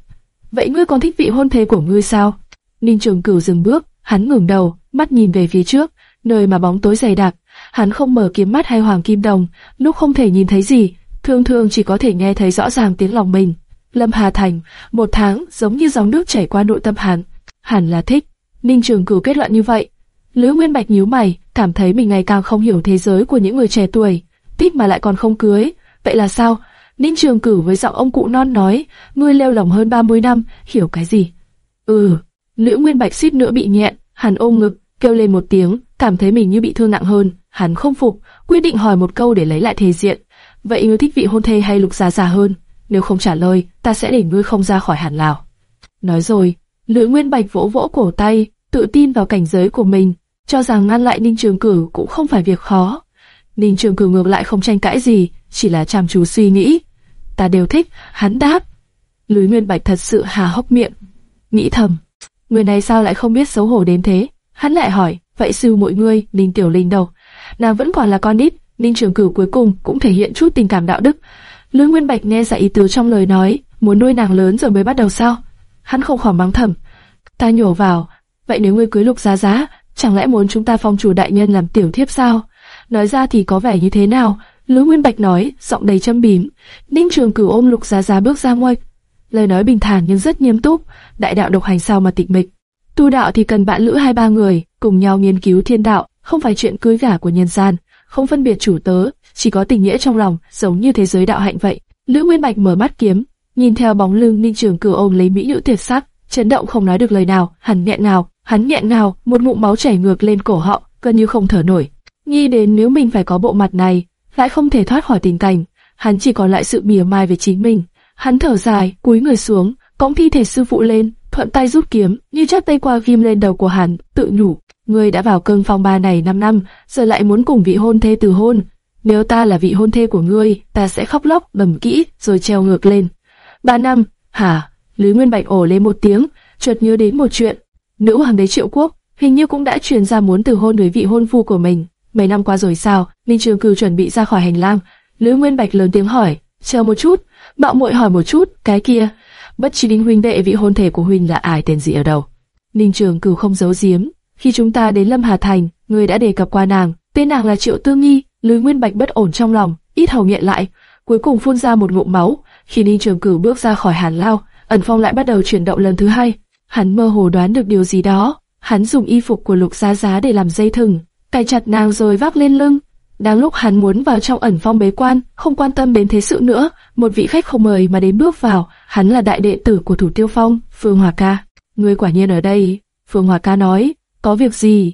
Vậy ngươi còn thích vị hôn thê của ngươi sao? Ninh Trường Cửu dừng bước, hắn ngẩng đầu, mắt nhìn về phía trước, nơi mà bóng tối dày đặc. Hắn không mở kiếm mắt hay hoàng kim đồng, lúc không thể nhìn thấy gì, thường thường chỉ có thể nghe thấy rõ ràng tiếng lòng mình. Lâm Hà Thành, một tháng giống như dòng nước chảy qua nội tâm hắn, hẳn là thích. Ninh Trường Cửu kết luận như vậy. Lữ Nguyên Bạch nhíu mày, cảm thấy mình ngày càng không hiểu thế giới của những người trẻ tuổi, thích mà lại còn không cưới. Vậy là sao? Ninh Trường Cửu với giọng ông cụ non nói, ngươi leo lỏng hơn 30 năm, hiểu cái gì? Ừ. Lữ Nguyên Bạch suýt nữa bị nhẹn, hắn ôm ngực, kêu lên một tiếng, cảm thấy mình như bị thương nặng hơn. Hắn không phục, quyết định hỏi một câu để lấy lại thể diện. Vậy ngươi thích vị hôn thê hay lục gia già hơn? Nếu không trả lời, ta sẽ để ngươi không ra khỏi hàn lào. Nói rồi, Lữ Nguyên Bạch vỗ vỗ cổ tay, tự tin vào cảnh giới của mình, cho rằng ngăn lại Ninh Trường Cử cũng không phải việc khó. Ninh Trường Cử ngược lại không tranh cãi gì, chỉ là chăm chú suy nghĩ. Ta đều thích, hắn đáp. Lữ Nguyên Bạch thật sự hà hốc miệng, nghĩ thầm, người này sao lại không biết xấu hổ đến thế? Hắn lại hỏi, vậy sư mỗi ngươi, Ninh Tiểu Linh đâu? Nàng vẫn còn là con nít, Ninh Trường Cử cuối cùng cũng thể hiện chút tình cảm đạo đức. Lữ Nguyên Bạch nghe ra ý tứ trong lời nói, muốn nuôi nàng lớn rồi mới bắt đầu sao? Hắn không khỏi mắng thầm. Ta nhổ vào, vậy nếu ngươi cưới lục giá giá, chẳng lẽ muốn chúng ta phong chủ đại nhân làm tiểu thiếp sao? Nói ra thì có vẻ như thế nào? Lữ Nguyên Bạch nói, giọng đầy châm bím. Ninh Trường Cửu ôm lục giá giá bước ra ngoài. Lời nói bình thản nhưng rất nghiêm túc. Đại đạo độc hành sao mà tịch mịch? Tu đạo thì cần bạn lữ hai ba người cùng nhau nghiên cứu thiên đạo, không phải chuyện cưới gả của nhân gian, không phân biệt chủ tớ, chỉ có tình nghĩa trong lòng, giống như thế giới đạo hạnh vậy. Lữ Nguyên Bạch mở mắt kiếm, nhìn theo bóng lưng Ninh Trường Cửu ôm lấy mỹ nữ tuyệt sắc, chấn động không nói được lời nào, hắn nghẹn nào, hắn nghẹn nào, một ngụm máu chảy ngược lên cổ họng, gần như không thở nổi. Nghĩ đến nếu mình phải có bộ mặt này, lại không thể thoát khỏi tình cảnh, hắn chỉ còn lại sự mỉa mai về chính mình. Hắn thở dài, cúi người xuống, cõng thi thể sư phụ lên, thuận tay rút kiếm, như chắc tay qua ghim lên đầu của hắn, tự nhủ, ngươi đã vào cơn phong ba này 5 năm, giờ lại muốn cùng vị hôn thê từ hôn. Nếu ta là vị hôn thê của ngươi, ta sẽ khóc lóc, bầm kỹ, rồi treo ngược lên. Ba năm, hả? Lý Nguyên Bạch ổ lên một tiếng, chợt nhớ đến một chuyện. Nữ hoàng đế triệu quốc, hình như cũng đã truyền ra muốn từ hôn với vị hôn phu của mình. Mấy năm qua rồi sao? Ninh Trường cửu chuẩn bị ra khỏi hành lang. Lý Nguyên Bạch lớn tiếng hỏi, chờ một chút, bạo muội hỏi một chút, cái kia, bất chi đinh huynh đệ vị hôn thể của huynh là ai tên gì ở đâu? Ninh Trường cửu không giấu giếm, khi chúng ta đến Lâm Hà Thành, người đã đề cập qua nàng, tên nàng là Triệu tư Nghi. Lý Nguyên Bạch bất ổn trong lòng, ít hầu nhẹ lại, cuối cùng phun ra một ngụm máu. Khi Ninh Trường Cửu bước ra khỏi Hàn Lao, ẩn phong lại bắt đầu chuyển động lần thứ hai. Hắn mơ hồ đoán được điều gì đó. Hắn dùng y phục của Lục Giá Giá để làm dây thừng, cài chặt nàng rồi vác lên lưng. Đang lúc hắn muốn vào trong ẩn phong bế quan, không quan tâm đến thế sự nữa, một vị khách không mời mà đến bước vào, hắn là đại đệ tử của Thủ Tiêu Phong, Phương Hòa Ca. Ngươi quả nhiên ở đây, Phương Hòa Ca nói, có việc gì?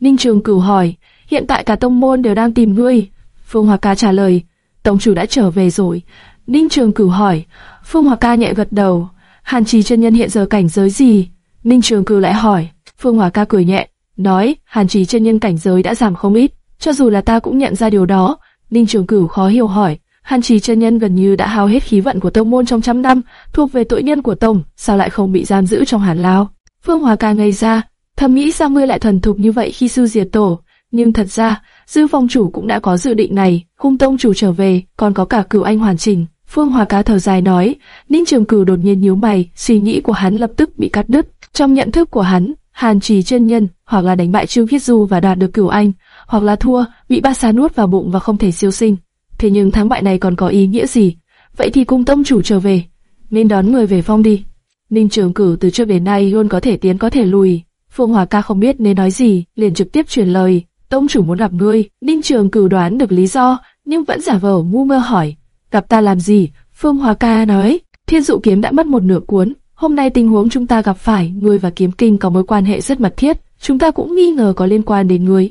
Ninh Trường Cửu hỏi, hiện tại cả tông môn đều đang tìm ngươi. Phương Hòa Ca trả lời, tông chủ đã trở về rồi. Ninh Trường Cửu hỏi, Phương Hòa Ca nhẹ gật đầu, Hàn Trì chân nhân hiện giờ cảnh giới gì? Ninh Trường Cửu lại hỏi, Phương Hòa Ca cười nhẹ, nói, Hàn Trì chân nhân cảnh giới đã giảm không ít, cho dù là ta cũng nhận ra điều đó. Ninh Trường Cửu khó hiểu hỏi, Hàn Trì chân nhân gần như đã hao hết khí vận của tông môn trong trăm năm, thuộc về tội nhân của tông, sao lại không bị giam giữ trong Hàn Lao? Phương Hòa Ca ngây ra, thầm nghĩ sao ngươi lại thuần thục như vậy khi sư diệt tổ, nhưng thật ra, Dư Phong chủ cũng đã có dự định này, Hung Tông chủ trở về, còn có cả Cửu Anh hoàn chỉnh. Phương Hòa Cá thở dài nói, Ninh Trường Cửu đột nhiên nhíu mày, suy nghĩ của hắn lập tức bị cắt đứt. Trong nhận thức của hắn, Hàn Trì chân nhân, hoặc là đánh bại Trương Khiết Du và đạt được Cửu Anh, hoặc là thua, bị ba xà nuốt vào bụng và không thể siêu sinh. Thế nhưng thắng bại này còn có ý nghĩa gì? Vậy thì cung tông chủ trở về, nên đón người về phong đi. Ninh Trường Cửu từ trước đến nay luôn có thể tiến có thể lùi. Phương Hòa Ca không biết nên nói gì, liền trực tiếp truyền lời. Tông chủ muốn gặp ngươi. Ninh Trường Cửu đoán được lý do, nhưng vẫn giả vờ ngu mơ hỏi, gặp ta làm gì? Phương Hòa Ca nói, Thiên Dụ kiếm đã mất một nửa cuốn. Hôm nay tình huống chúng ta gặp phải, ngươi và kiếm kinh có mối quan hệ rất mật thiết, chúng ta cũng nghi ngờ có liên quan đến ngươi.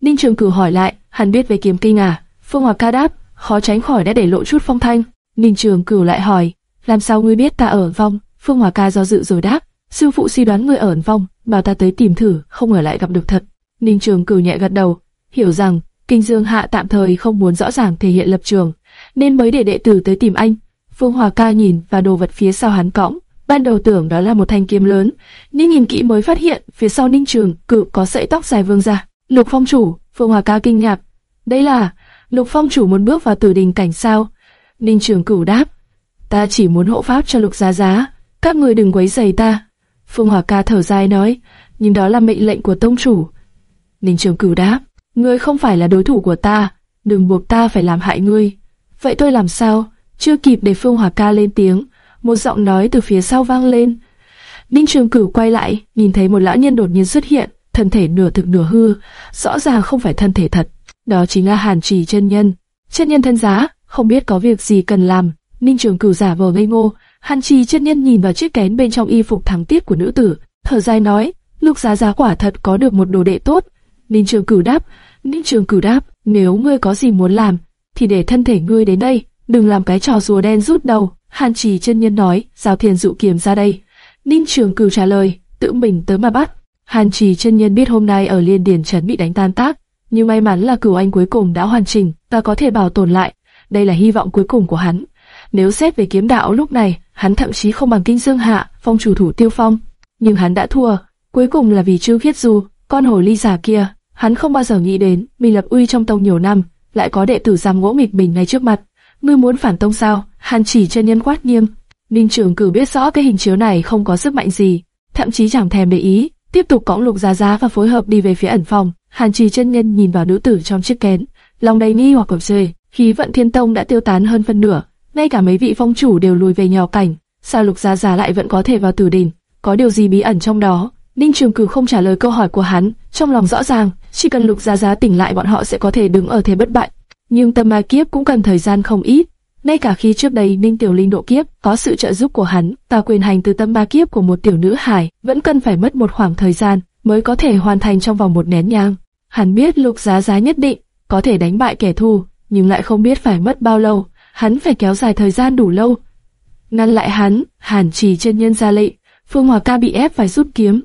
Ninh Trường Cửu hỏi lại, hắn biết về kiếm kinh à? Phương Hòa Ca đáp, khó tránh khỏi đã để lộ chút phong thanh. Ninh Trường Cửu lại hỏi, làm sao ngươi biết ta ở vong? Phương Hòa Ca do dự rồi đáp, sư phụ suy đoán ngươi ở ẩn vong, bảo ta tới tìm thử, không ngờ lại gặp được thật. Ninh Trường Cửu nhẹ gật đầu, hiểu rằng Kinh Dương Hạ tạm thời không muốn rõ ràng thể hiện lập trường, nên mới để đệ tử tới tìm anh. Phương Hòa Ca nhìn vào đồ vật phía sau hắn cõng, ban đầu tưởng đó là một thanh kiếm lớn, nhưng nhìn kỹ mới phát hiện phía sau Ninh Trường Cửu có sợi tóc dài vương ra. Lục Phong chủ, Phương Hòa Ca kinh ngạc, đây là Lục Phong chủ muốn bước vào tử đình cảnh sao? Ninh Trường Cửu đáp, ta chỉ muốn hộ pháp cho Lục Giá Giá, các người đừng quấy rầy ta. Phương Hòa Ca thở dài nói, nhưng đó là mệnh lệnh của tông chủ. Ninh Trường Cửu đáp, ngươi không phải là đối thủ của ta, đừng buộc ta phải làm hại ngươi. Vậy tôi làm sao? Chưa kịp để Phương Hòa Ca lên tiếng, một giọng nói từ phía sau vang lên. Ninh Trường Cửu quay lại, nhìn thấy một lão nhân đột nhiên xuất hiện, thân thể nửa thực nửa hư, rõ ràng không phải thân thể thật. Đó chính là Hàn Trì chân nhân. Chân nhân thân giá, không biết có việc gì cần làm. Ninh Trường Cửu giả vờ ngây ngô, Hàn Trì chân nhân nhìn vào chiếc kén bên trong y phục thắng tiết của nữ tử, thở dài nói, Lục Giá Giá quả thật có được một đồ đệ tốt. Ninh Trường Cửu đáp, Ninh Trường Cửu đáp, nếu ngươi có gì muốn làm, thì để thân thể ngươi đến đây, đừng làm cái trò rùa đen rút đầu. Hàn Trì chân nhân nói, giao thiền dụ kiếm ra đây. Ninh Trường Cửu trả lời, tự mình tới mà bắt. Hàn Trì chân nhân biết hôm nay ở Liên Điền trấn bị đánh tan tác, nhưng may mắn là cửu anh cuối cùng đã hoàn chỉnh và có thể bảo tồn lại. Đây là hy vọng cuối cùng của hắn. Nếu xét về kiếm đạo lúc này, hắn thậm chí không bằng Kinh Dương Hạ, phong chủ thủ Tiêu Phong, nhưng hắn đã thua. Cuối cùng là vì Trư Khiết Du, con hồ ly giả kia, hắn không bao giờ nghĩ đến mình lập uy trong tông nhiều năm, lại có đệ tử giam ngỗ nghịch mình ngay trước mặt. Ngươi muốn phản tông sao? Hàn chỉ chân nhân quát nghiêm. Ninh Trường Cử biết rõ cái hình chiếu này không có sức mạnh gì, thậm chí chẳng thèm để ý, tiếp tục cõng lục gia gia và phối hợp đi về phía ẩn phòng. Hàn Trì chân nhân nhìn vào nữ tử trong chiếc kén, lòng đầy nghi hoặc cổng rơi. Khí vận thiên tông đã tiêu tán hơn phân nửa, ngay cả mấy vị phong chủ đều lùi về nhỏ cảnh. Sao lục gia gia lại vẫn có thể vào tử đình? Có điều gì bí ẩn trong đó? Ninh Trường Cử không trả lời câu hỏi của hắn, trong lòng rõ ràng, chỉ cần lục giá giá tỉnh lại bọn họ sẽ có thể đứng ở thế bất bại. Nhưng tâm ma kiếp cũng cần thời gian không ít. Ngay cả khi trước đây Ninh Tiểu Linh độ kiếp có sự trợ giúp của hắn, ta quyền hành từ tâm ma kiếp của một tiểu nữ hải vẫn cần phải mất một khoảng thời gian mới có thể hoàn thành trong vòng một nén nhang. Hắn biết lục giá giá nhất định có thể đánh bại kẻ thù, nhưng lại không biết phải mất bao lâu. Hắn phải kéo dài thời gian đủ lâu. Ngăn lại hắn, Hàn Chỉ chân nhân ra lệnh, Phương Hòa Ca bị ép phải rút kiếm.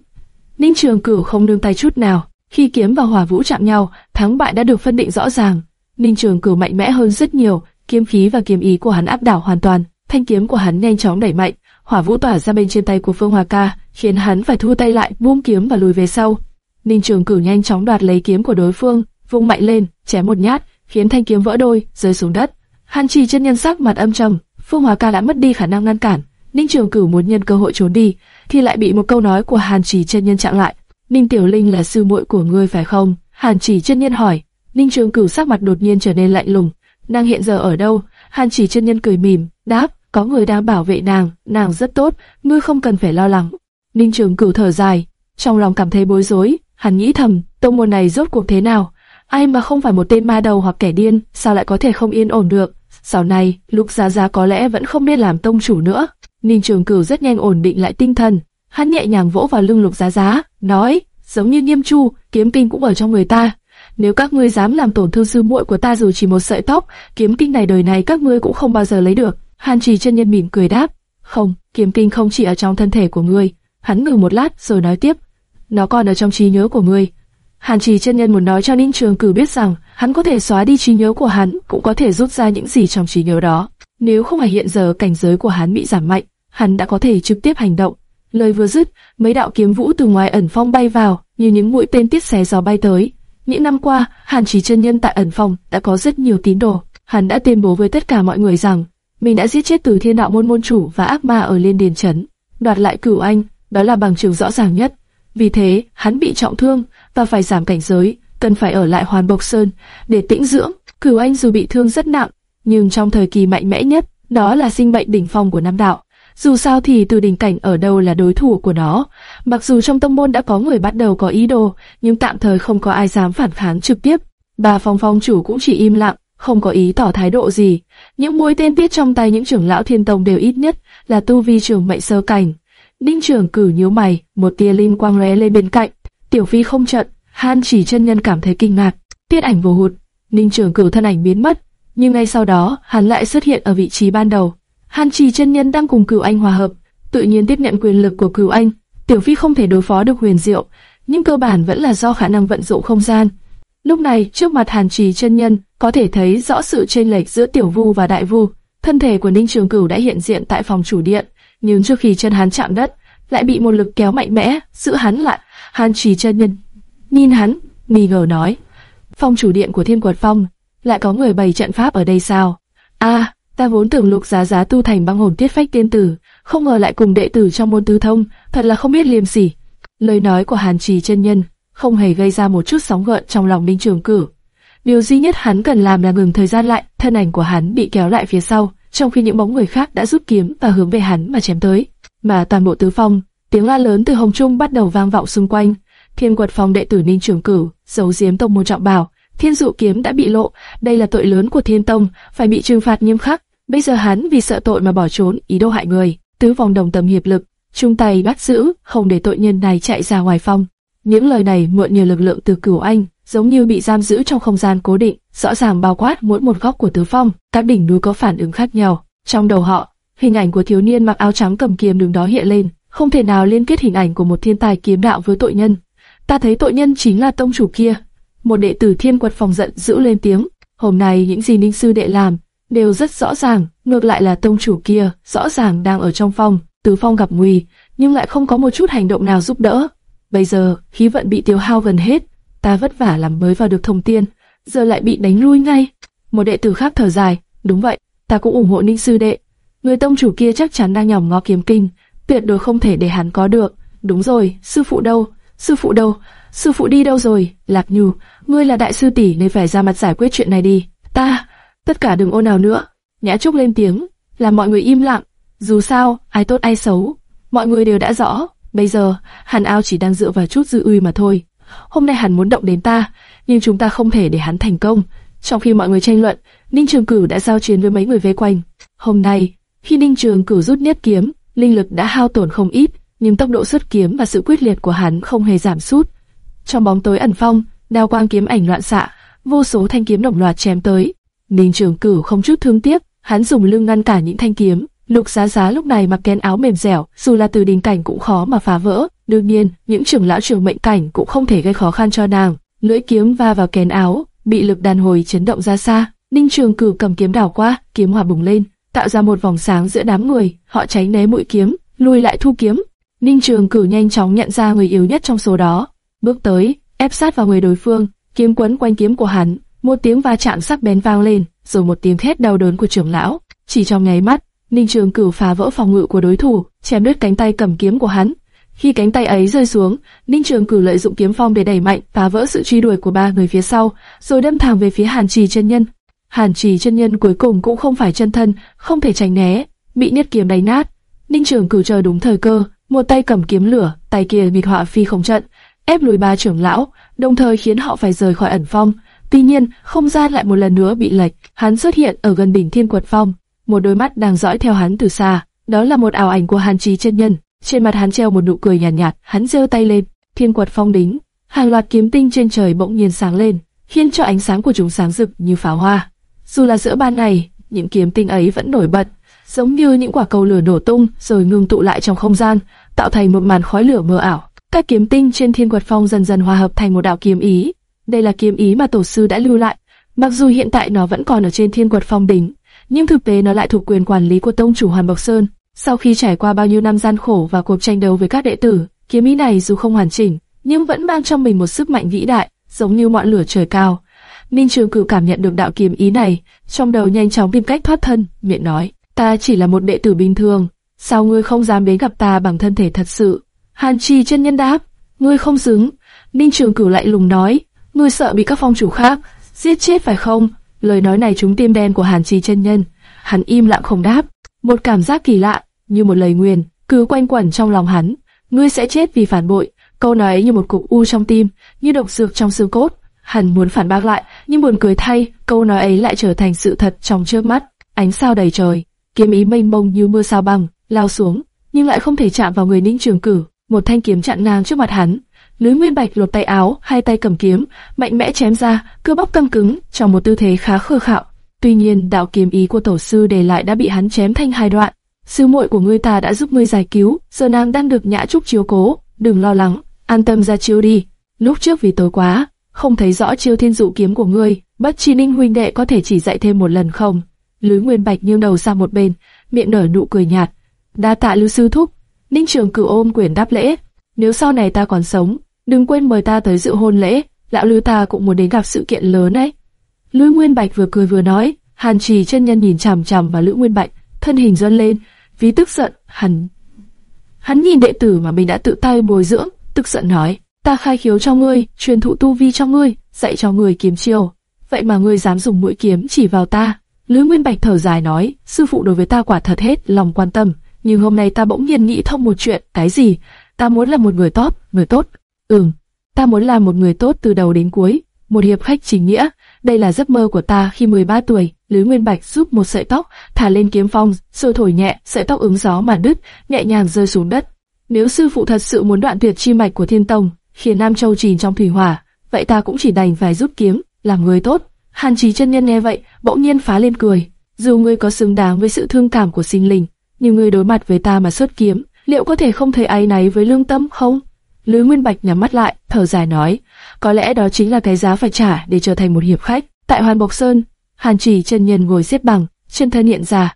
Ninh Trường Cửu không nương tay chút nào. Khi kiếm và hỏa vũ chạm nhau, thắng bại đã được phân định rõ ràng. Ninh Trường Cửu mạnh mẽ hơn rất nhiều, kiếm khí và kiếm ý của hắn áp đảo hoàn toàn. Thanh kiếm của hắn nhanh chóng đẩy mạnh, hỏa vũ tỏa ra bên trên tay của Phương Hoa Ca, khiến hắn phải thu tay lại, buông kiếm và lùi về sau. Ninh Trường Cửu nhanh chóng đoạt lấy kiếm của đối phương, vung mạnh lên, chém một nhát, khiến thanh kiếm vỡ đôi, rơi xuống đất. Hàn chỉ chân nhân sắc mặt âm trầm, Phương Hoa Ca đã mất đi khả năng ngăn cản. Ninh Trường Cửu muốn nhân cơ hội trốn đi, thì lại bị một câu nói của Hàn Chỉ chân nhân chặn lại. Ninh Tiểu Linh là sư muội của ngươi phải không? Hàn Chỉ chân nhân hỏi. Ninh Trường Cửu sắc mặt đột nhiên trở nên lạnh lùng. Nàng hiện giờ ở đâu? Hàn Chỉ chân nhân cười mỉm, đáp, có người đang bảo vệ nàng, nàng rất tốt, ngươi không cần phải lo lắng. Ninh Trường Cửu thở dài, trong lòng cảm thấy bối rối, hắn nghĩ thầm, tông môn này rốt cuộc thế nào? Ai mà không phải một tên ma đầu hoặc kẻ điên, sao lại có thể không yên ổn được? Sau này, Lục Giá Giá có lẽ vẫn không biết làm tông chủ nữa. Ninh Trường Cửu rất nhanh ổn định lại tinh thần, hắn nhẹ nhàng vỗ vào lưng Lục Giá Giá, nói, giống như Nghiêm Chu, kiếm kinh cũng ở trong người ta. Nếu các ngươi dám làm tổn thương sư muội của ta dù chỉ một sợi tóc, kiếm kinh này đời này các ngươi cũng không bao giờ lấy được. Hàn Trì chân nhân mỉm cười đáp, không, kiếm kinh không chỉ ở trong thân thể của ngươi. Hắn ngừng một lát rồi nói tiếp, nó còn ở trong trí nhớ của ngươi. Hàn Trì chân nhân muốn nói cho Ninh Trường Cử biết rằng hắn có thể xóa đi trí nhớ của hắn, cũng có thể rút ra những gì trong trí nhớ đó. Nếu không phải hiện giờ cảnh giới của hắn bị giảm mạnh, hắn đã có thể trực tiếp hành động. Lời vừa dứt, mấy đạo kiếm vũ từ ngoài ẩn phong bay vào, như những mũi tên tiết xé gió bay tới. Những năm qua, Hàn Chỉ chân nhân tại ẩn phòng đã có rất nhiều tín đồ. Hắn đã tuyên bố với tất cả mọi người rằng mình đã giết chết Từ Thiên Đạo môn môn chủ và ác ma ở Liên Điền trấn, đoạt lại Cửu Anh, đó là bằng chứng rõ ràng nhất. Vì thế, hắn bị trọng thương và phải giảm cảnh giới, cần phải ở lại Hoàn Bộc Sơn để tĩnh dưỡng. Cửu Anh dù bị thương rất nặng, nhưng trong thời kỳ mạnh mẽ nhất, đó là sinh bệnh đỉnh phong của Nam Đạo. Dù sao thì từ đỉnh cảnh ở đâu là đối thủ của nó. Mặc dù trong tông môn đã có người bắt đầu có ý đồ, nhưng tạm thời không có ai dám phản kháng trực tiếp. Bà phong phong chủ cũng chỉ im lặng, không có ý tỏ thái độ gì. Những mũi tên tiết trong tay những trưởng lão thiên tông đều ít nhất là tu vi trưởng mệnh sơ cảnh. Ninh trưởng cử nhíu mày, một tia linh quang lóe lên bên cạnh. Tiểu phi không trận, Han chỉ chân nhân cảm thấy kinh ngạc. Tiết ảnh vô hụt, Ninh trưởng cử thân ảnh biến mất, nhưng ngay sau đó hắn lại xuất hiện ở vị trí ban đầu. Hàn Trì chân nhân đang cùng Cửu Anh hòa hợp, tự nhiên tiếp nhận quyền lực của Cửu Anh. Tiểu Phi không thể đối phó được Huyền Diệu, nhưng cơ bản vẫn là do khả năng vận dụng không gian. Lúc này, trước mặt Hàn Trì chân nhân, có thể thấy rõ sự chênh lệch giữa Tiểu Vu và Đại Vu. Thân thể của Ninh Trường Cửu đã hiện diện tại phòng chủ điện, nhưng trước khi chân hắn chạm đất, lại bị một lực kéo mạnh mẽ giữ hắn lại. Hàn Trì chân nhân nhìn hắn, nghi ngờ nói: "Phòng chủ điện của Thiên Quật Phong, lại có người bày trận pháp ở đây sao?" "A, Ta vốn tưởng lục giá giá tu thành băng hồn tiết phách tiên tử, không ngờ lại cùng đệ tử trong môn tứ thông, thật là không biết liêm sỉ. Lời nói của Hàn Trì chân nhân không hề gây ra một chút sóng gợn trong lòng Ninh Trường Cử. Điều duy nhất hắn cần làm là ngừng thời gian lại, thân ảnh của hắn bị kéo lại phía sau, trong khi những bóng người khác đã rút kiếm và hướng về hắn mà chém tới. Mà toàn bộ tứ phong, tiếng la lớn từ hồng trung bắt đầu vang vọng xung quanh. Thiên quật phong đệ tử Ninh Trường Cử, giấu giếm tông môn trọng bảo, Thiên dụ kiếm đã bị lộ, đây là tội lớn của Thiên Tông, phải bị trừng phạt nghiêm khắc. Bây giờ hắn vì sợ tội mà bỏ trốn, ý đồ hại người. Tứ vòng đồng tâm hiệp lực, chung tay bắt giữ, không để tội nhân này chạy ra ngoài phòng. Những lời này mượn nhiều lực lượng từ cửu anh, giống như bị giam giữ trong không gian cố định, rõ ràng bao quát mỗi một góc của tứ phong. Các đỉnh núi có phản ứng khác nhau. Trong đầu họ, hình ảnh của thiếu niên mặc áo trắng cầm kiếm đứng đó hiện lên, không thể nào liên kết hình ảnh của một thiên tài kiếm đạo với tội nhân. Ta thấy tội nhân chính là tông chủ kia. Một đệ tử thiên quật phòng giận dữ lên tiếng. Hôm nay những gì Ninh sư đệ làm đều rất rõ ràng, ngược lại là tông chủ kia rõ ràng đang ở trong phòng. Tứ phong gặp nguy, nhưng lại không có một chút hành động nào giúp đỡ. Bây giờ, khí vận bị tiêu hao gần hết, ta vất vả làm mới vào được thông tiên, giờ lại bị đánh lui ngay. Một đệ tử khác thở dài, đúng vậy, ta cũng ủng hộ Ninh sư đệ. Người tông chủ kia chắc chắn đang nhòm ngó kiếm kinh, tuyệt đối không thể để hắn có được. Đúng rồi, sư phụ đâu? Sư phụ đâu? Sư phụ đi đâu rồi? Lạc Nhu, ngươi là đại sư tỷ nên phải ra mặt giải quyết chuyện này đi. Ta, tất cả đừng ôn nào nữa. Nhã Trúc lên tiếng, làm mọi người im lặng. Dù sao, ai tốt ai xấu, mọi người đều đã rõ. Bây giờ, Hàn Ao chỉ đang dựa vào chút dư uy mà thôi. Hôm nay hắn muốn động đến ta, nhưng chúng ta không thể để hắn thành công. Trong khi mọi người tranh luận, Ninh Trường Cửu đã giao chiến với mấy người vây quanh. Hôm nay, khi Ninh Trường Cửu rút niết kiếm, linh lực đã hao tổn không ít, nhưng tốc độ xuất kiếm và sự quyết liệt của hắn không hề giảm sút. Trong bóng tối ẩn phong, đao quang kiếm ảnh loạn xạ, vô số thanh kiếm đồng loạt chém tới. Ninh Trường Cửu không chút thương tiếc, hắn dùng lưng ngăn cả những thanh kiếm. Lục Giá Giá lúc này mặc kén áo mềm dẻo, dù là từ đình cảnh cũng khó mà phá vỡ. Đương nhiên, những trưởng lão trường mệnh cảnh cũng không thể gây khó khăn cho nàng. Lưỡi kiếm va vào kén áo, bị lực đàn hồi chấn động ra xa. Ninh Trường Cửu cầm kiếm đảo qua, kiếm hỏa bùng lên, tạo ra một vòng sáng giữa đám người. Họ tránh né mũi kiếm, lùi lại thu kiếm. Ninh Trường Cửu nhanh chóng nhận ra người yếu nhất trong số đó, bước tới, ép sát vào người đối phương, kiếm quấn quanh kiếm của hắn, một tiếng va chạm sắc bén vang lên, rồi một tiếng thét đau đớn của trưởng lão. Chỉ trong nháy mắt, Ninh Trường Cửu phá vỡ phòng ngự của đối thủ, chém đứt cánh tay cầm kiếm của hắn. Khi cánh tay ấy rơi xuống, Ninh Trường Cửu lợi dụng kiếm phong để đẩy mạnh, phá vỡ sự truy đuổi của ba người phía sau, rồi đâm thẳng về phía Hàn Trì chân nhân. Hàn Trì chân nhân cuối cùng cũng không phải chân thân, không thể tránh né, bị niết kiếm đánh nát. Ninh Trường Cửu chờ đúng thời cơ, một tay cầm kiếm lửa, tay kia nghịch họa phi không trận, ép lùi ba trưởng lão, đồng thời khiến họ phải rời khỏi ẩn phong. Tuy nhiên, không gian lại một lần nữa bị lệch, hắn xuất hiện ở gần đỉnh Thiên Quật Phong, một đôi mắt đang dõi theo hắn từ xa. Đó là một ảo ảnh của Hàn Trì chân nhân, trên mặt hắn treo một nụ cười nhàn nhạt, nhạt, hắn giơ tay lên, Thiên Quật Phong đính, hàng loạt kiếm tinh trên trời bỗng nhiên sáng lên, khiến cho ánh sáng của chúng sáng rực như pháo hoa. Dù là giữa ban ngày, những kiếm tinh ấy vẫn nổi bật, giống như những quả cầu lửa nổ tung rồi ngưng tụ lại trong không gian, tạo thành một màn khói lửa mờ ảo. Các kiếm tinh trên thiên quật phong dần dần hòa hợp thành một đạo kiếm ý. Đây là kiếm ý mà tổ sư đã lưu lại. Mặc dù hiện tại nó vẫn còn ở trên thiên quật phong đỉnh, nhưng thực tế nó lại thuộc quyền quản lý của tông chủ Hoàn Bộc Sơn. Sau khi trải qua bao nhiêu năm gian khổ và cuộc tranh đấu với các đệ tử, kiếm ý này dù không hoàn chỉnh, nhưng vẫn mang trong mình một sức mạnh vĩ đại, giống như ngọn lửa trời cao. Ninh Trường Cửu cảm nhận được đạo kiếm ý này, trong đầu nhanh chóng tìm cách thoát thân, miệng nói: "Ta chỉ là một đệ tử bình thường, sao ngươi không dám đến gặp ta bằng thân thể thật sự?" Hàn Trì chân nhân đáp, ngươi không xứng. Ninh Trường Cửu lại lùng nói, ngươi sợ bị các phong chủ khác giết chết phải không? Lời nói này trúng tim đen của Hàn Trì chân nhân. Hắn im lặng không đáp. Một cảm giác kỳ lạ, như một lời nguyền, cứ quanh quẩn trong lòng hắn. Ngươi sẽ chết vì phản bội. Câu nói ấy như một cục u trong tim, như độc dược trong xương cốt. Hắn muốn phản bác lại, nhưng buồn cười thay, câu nói ấy lại trở thành sự thật trong trước mắt. Ánh sao đầy trời, kiếm ý mênh mông như mưa sao băng, lao xuống, nhưng lại không thể chạm vào người Ninh Trường Cửu một thanh kiếm chặn ngang trước mặt hắn. Lưới Nguyên Bạch lột tay áo, hai tay cầm kiếm, mạnh mẽ chém ra, cơ bóc căng cứng, trong một tư thế khá khờ khạo. Tuy nhiên, đạo kiếm ý của tổ sư để lại đã bị hắn chém thành hai đoạn. Sư muội của ngươi ta đã giúp ngươi giải cứu, giờ nàng đang được nhã trúc chiếu cố, đừng lo lắng, an tâm ra chiêu đi. Lúc trước vì tối quá, không thấy rõ chiêu thiên dụ kiếm của ngươi, bất chi ninh huynh đệ có thể chỉ dạy thêm một lần không? Lưới Nguyên Bạch nghiêng đầu sang một bên, miệng nở nụ cười nhạt. Đa tạ lưu sư thúc, Ninh Trường cử ôm quyền đáp lễ, nếu sau này ta còn sống, đừng quên mời ta tới dự hôn lễ, lão Lư ta cũng muốn đến gặp sự kiện lớn ấy. Lữ Nguyên Bạch vừa cười vừa nói, Hàn Trì chân nhân nhìn chằm chằm vào Lữ Nguyên Bạch, thân hình dâng lên, vì tức giận, hắn hắn nhìn đệ tử mà mình đã tự tay bồi dưỡng, tức giận nói, ta khai khiếu cho ngươi, truyền thụ tu vi cho ngươi, dạy cho ngươi kiếm chiêu, vậy mà ngươi dám dùng mũi kiếm chỉ vào ta. Lữ Nguyên Bạch thở dài nói, sư phụ đối với ta quả thật hết lòng quan tâm, nhưng hôm nay ta bỗng nhiên nghĩ thông một chuyện, cái gì? Ta muốn là một người tốt, người tốt. Ừm, ta muốn là một người tốt từ đầu đến cuối, một hiệp khách chính nghĩa. Đây là giấc mơ của ta khi 13 tuổi. Lữ Nguyên Bạch giúp một sợi tóc thả lên kiếm phong, rồi thổi nhẹ, sợi tóc ứng gió mà đứt, nhẹ nhàng rơi xuống đất. Nếu sư phụ thật sự muốn đoạn tuyệt chi mạch của Thiên Tông, khiến Nam Châu chìm trong thủy hỏa, vậy ta cũng chỉ đành phải rút kiếm, làm người tốt. Hàn Chí chân nhân nghe vậy, bỗng nhiên phá lên cười. Dù ngươi có xứng đáng với sự thương cảm của sinh linh, nhưng ngươi đối mặt với ta mà xuất kiếm, liệu có thể không thấy áy náy với lương tâm không? Lữ Nguyên Bạch nhắm mắt lại, thở dài nói, có lẽ đó chính là cái giá phải trả để trở thành một hiệp khách. Tại Hoàn Bộc Sơn, Hàn Chỉ chân nhân ngồi xếp bằng, chân thân hiện ra.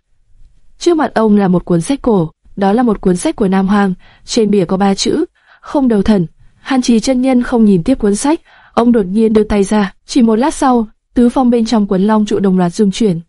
Trước mặt ông là một cuốn sách cổ, đó là một cuốn sách của Nam Hoàng, trên bìa có ba chữ, không đầu thần. Hàn Chỉ chân nhân không nhìn tiếp cuốn sách, ông đột nhiên đưa tay ra, chỉ một lát sau, tứ phong bên trong cuốn long trụ đồng loạt rung chuyển.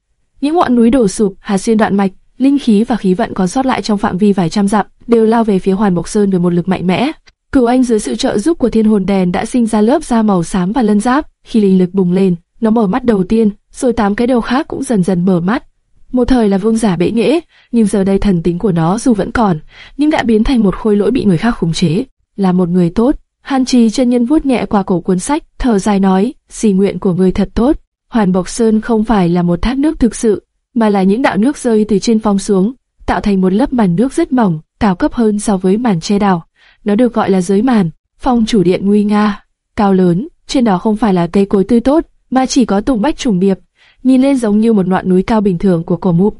Những ngọn núi đổ sụp, hà xuyên đoạn mạch, linh khí và khí vận còn sót lại trong phạm vi vài trăm dặm, đều lao về phía Hoàn Bộc Sơn với một lực mạnh mẽ. Cửu Anh dưới sự trợ giúp của Thiên Hồn Đèn đã sinh ra lớp da màu xám và lân giáp. Khi linh lực bùng lên, nó mở mắt đầu tiên, rồi tám cái đầu khác cũng dần dần mở mắt. Một thời là vương giả bệ nghệ, nhưng giờ đây thần tính của nó dù vẫn còn, nhưng đã biến thành một khôi lỗi bị người khác khống chế. Là một người tốt, Hàn Trì chân nhân vuốt nhẹ qua cổ cuốn sách, thở dài nói: "Xì nguyện của người thật tốt." Hoàn Bộc Sơn không phải là một thác nước thực sự, mà là những đạo nước rơi từ trên phong xuống, tạo thành một lớp màn nước rất mỏng, cao cấp hơn so với màn che đào. Nó được gọi là giới màn. Phong chủ điện nguy nga, cao lớn, trên đó không phải là cây cối tươi tốt, mà chỉ có tùng bách trùng điệp, nhìn lên giống như một ngọn núi cao bình thường của cổ mục.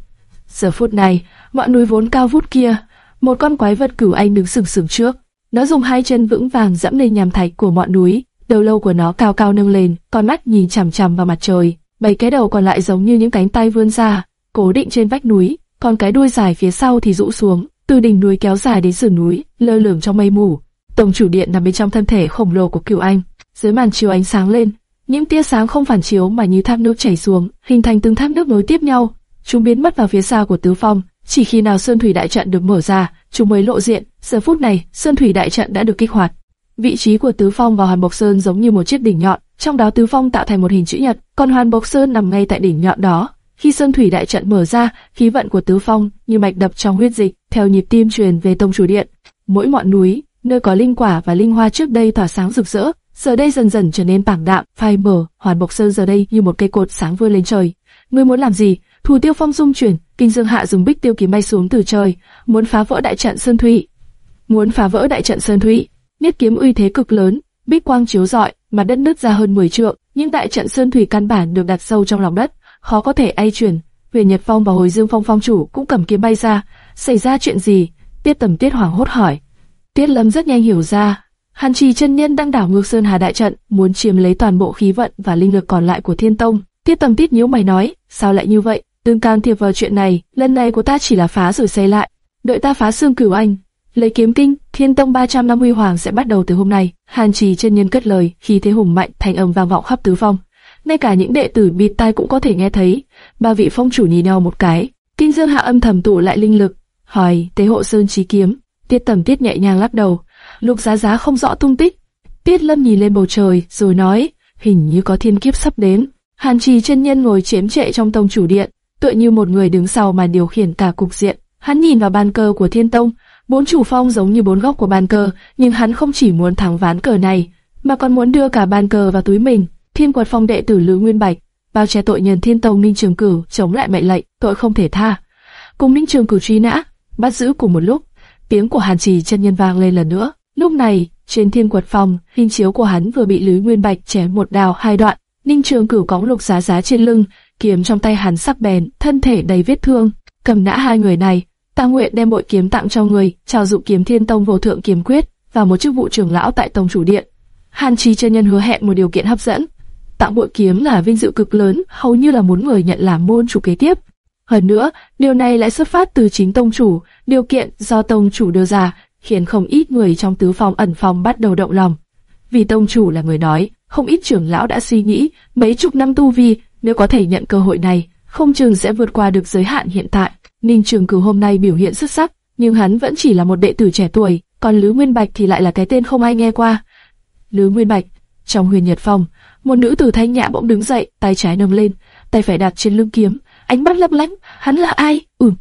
Giờ phút này, ngọn núi vốn cao vút kia, một con quái vật cửu anh đứng sừng sừng trước. Nó dùng hai chân vững vàng dẫm lên nhàm thạch của ngọn núi, đầu lâu của nó cao cao nâng lên, con mắt nhìn chằm chằm vào mặt trời. Bảy cái đầu còn lại giống như những cánh tay vươn ra, cố định trên vách núi, còn cái đuôi dài phía sau thì rũ xuống, từ đỉnh núi kéo dài đến sườn núi, lơ lửng trong mây mù. Tổng chủ điện nằm bên trong thân thể khổng lồ của Cửu Anh, dưới màn chiếu ánh sáng lên, những tia sáng không phản chiếu mà như thác nước chảy xuống, hình thành từng thác nước nối tiếp nhau. Chúng biến mất vào phía xa của Tứ Phong, chỉ khi nào Sơn Thủy Đại trận được mở ra, chúng mới lộ diện. Giờ phút này, Sơn Thủy Đại trận đã được kích hoạt. Vị trí của Tứ Phong và Hoàn Bộc Sơn giống như một chiếc đỉnh nhọn, trong đó Tứ Phong tạo thành một hình chữ nhật, còn Hoàn Bộc Sơn nằm ngay tại đỉnh nhọn đó. Khi Sơn Thủy Đại trận mở ra, khí vận của Tứ Phong như mạch đập trong huyết dịch, theo nhịp tim truyền về tông chủ điện. Mỗi ngọn núi, nơi có linh quả và linh hoa trước đây tỏa sáng rực rỡ, giờ đây dần dần trở nên bảng đạm, phai mờ. Hoàn Bộc Sơn giờ đây như một cây cột sáng vươn lên trời. Ngươi muốn làm gì? Thủ Tiêu Phong dung chuyển, Kinh Dương Hạ dùng bích tiêu kiếm bay xuống từ trời, muốn phá vỡ đại trận Sơn Thủy. Muốn phá vỡ đại trận Sơn Thủy, Niết kiếm uy thế cực lớn, bích quang chiếu rọi, mà đất nứt ra hơn 10 trượng, nhưng đại trận Sơn Thủy căn bản được đặt sâu trong lòng đất, khó có thể ai chuyển. Huyền Nhật Phong và Hồi Dương Phong phong chủ cũng cầm kiếm bay ra, xảy ra chuyện gì? Tiết Tầm Tiết hoảng hốt hỏi. Tiết Lâm rất nhanh hiểu ra, Hàn Trì chân nhân đang đảo ngược Sơn Hà đại trận, muốn chiếm lấy toàn bộ khí vận và linh lực còn lại của Thiên Tông. Tiết Tầm Tiết nhíu mày nói, sao lại như vậy? Đừng can thiệp vào chuyện này, lần này của ta chỉ là phá rồi xây lại. Đợi ta phá xương cửu anh, lấy kiếm kinh, Thiên Tông 300 năm huy hoàng sẽ bắt đầu từ hôm nay. Hàn Trì chân nhân cất lời, khi thế hùng mạnh, thành âm vang vọng khắp tứ phong. Ngay cả những đệ tử bịt tai cũng có thể nghe thấy. Ba vị phong chủ nhìn nhau một cái. Kinh Dương Hạ âm thầm tụ lại linh lực, hỏi tế hộ sơn trí kiếm. Tiết Tầm Tiết nhẹ nhàng lắc đầu. Lục Giá Giá không rõ tung tích. Tiết Lâm nhìn lên bầu trời, rồi nói, hình như có thiên kiếp sắp đến. Hàn Trì chân nhân ngồi chiếm trệ trong tông chủ điện, tựa như một người đứng sau mà điều khiển cả cục diện. Hắn nhìn vào bàn cờ của Thiên Tông, bốn chủ phong giống như bốn góc của bàn cờ, nhưng hắn không chỉ muốn thắng ván cờ này, mà còn muốn đưa cả bàn cờ vào túi mình. Thiên quật phong đệ tử Lữ Nguyên Bạch, bao che tội nhân Thiên Tông Ninh Trường Cửu chống lại mệnh lệnh, tội không thể tha. Cùng Ninh Trường Cửu truy nã, bắt giữ cùng một lúc. Tiếng của Hàn Trì chân nhân vang lên lần nữa. Lúc này, trên thiên quật phòng, hình chiếu của hắn vừa bị Lữ Nguyên Bạch chém một đào hai đoạn. Ninh Trường Cửu cõng lục giá giá trên lưng, kiếm trong tay hắn sắc bén, thân thể đầy vết thương. Cầm nã hai người này, ta nguyện đem bội kiếm tặng cho người, chào dụ kiếm thiên tông vô thượng kiếm quyết và một chức vụ trưởng lão tại tông chủ điện. Hàn Trì chân nhân hứa hẹn một điều kiện hấp dẫn, tạo bội kiếm là vinh dự cực lớn, hầu như là muốn người nhận làm môn chủ kế tiếp. Hơn nữa, điều này lại xuất phát từ chính tông chủ, điều kiện do tông chủ đưa ra, khiến không ít người trong tứ phòng ẩn phòng bắt đầu động lòng. Vì tông chủ là người nói, không ít trưởng lão đã suy nghĩ, mấy chục năm tu vi, nếu có thể nhận cơ hội này, không chừng sẽ vượt qua được giới hạn hiện tại. Ninh Trường Cửu hôm nay biểu hiện xuất sắc, nhưng hắn vẫn chỉ là một đệ tử trẻ tuổi, còn Lữ Nguyên Bạch thì lại là cái tên không ai nghe qua. Lữ Nguyên Bạch, trong huyền nhật phòng, một nữ tử thanh nhã bỗng đứng dậy, tay trái nâng lên, tay phải đặt trên lưng kiếm, ánh mắt lấp lánh. Hắn là ai? Ừm,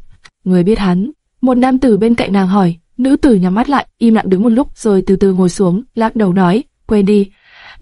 người biết hắn. Một nam tử bên cạnh nàng hỏi. Nữ tử nhắm mắt lại, im lặng đứng một lúc, rồi từ từ ngồi xuống, lắc đầu nói, quên đi.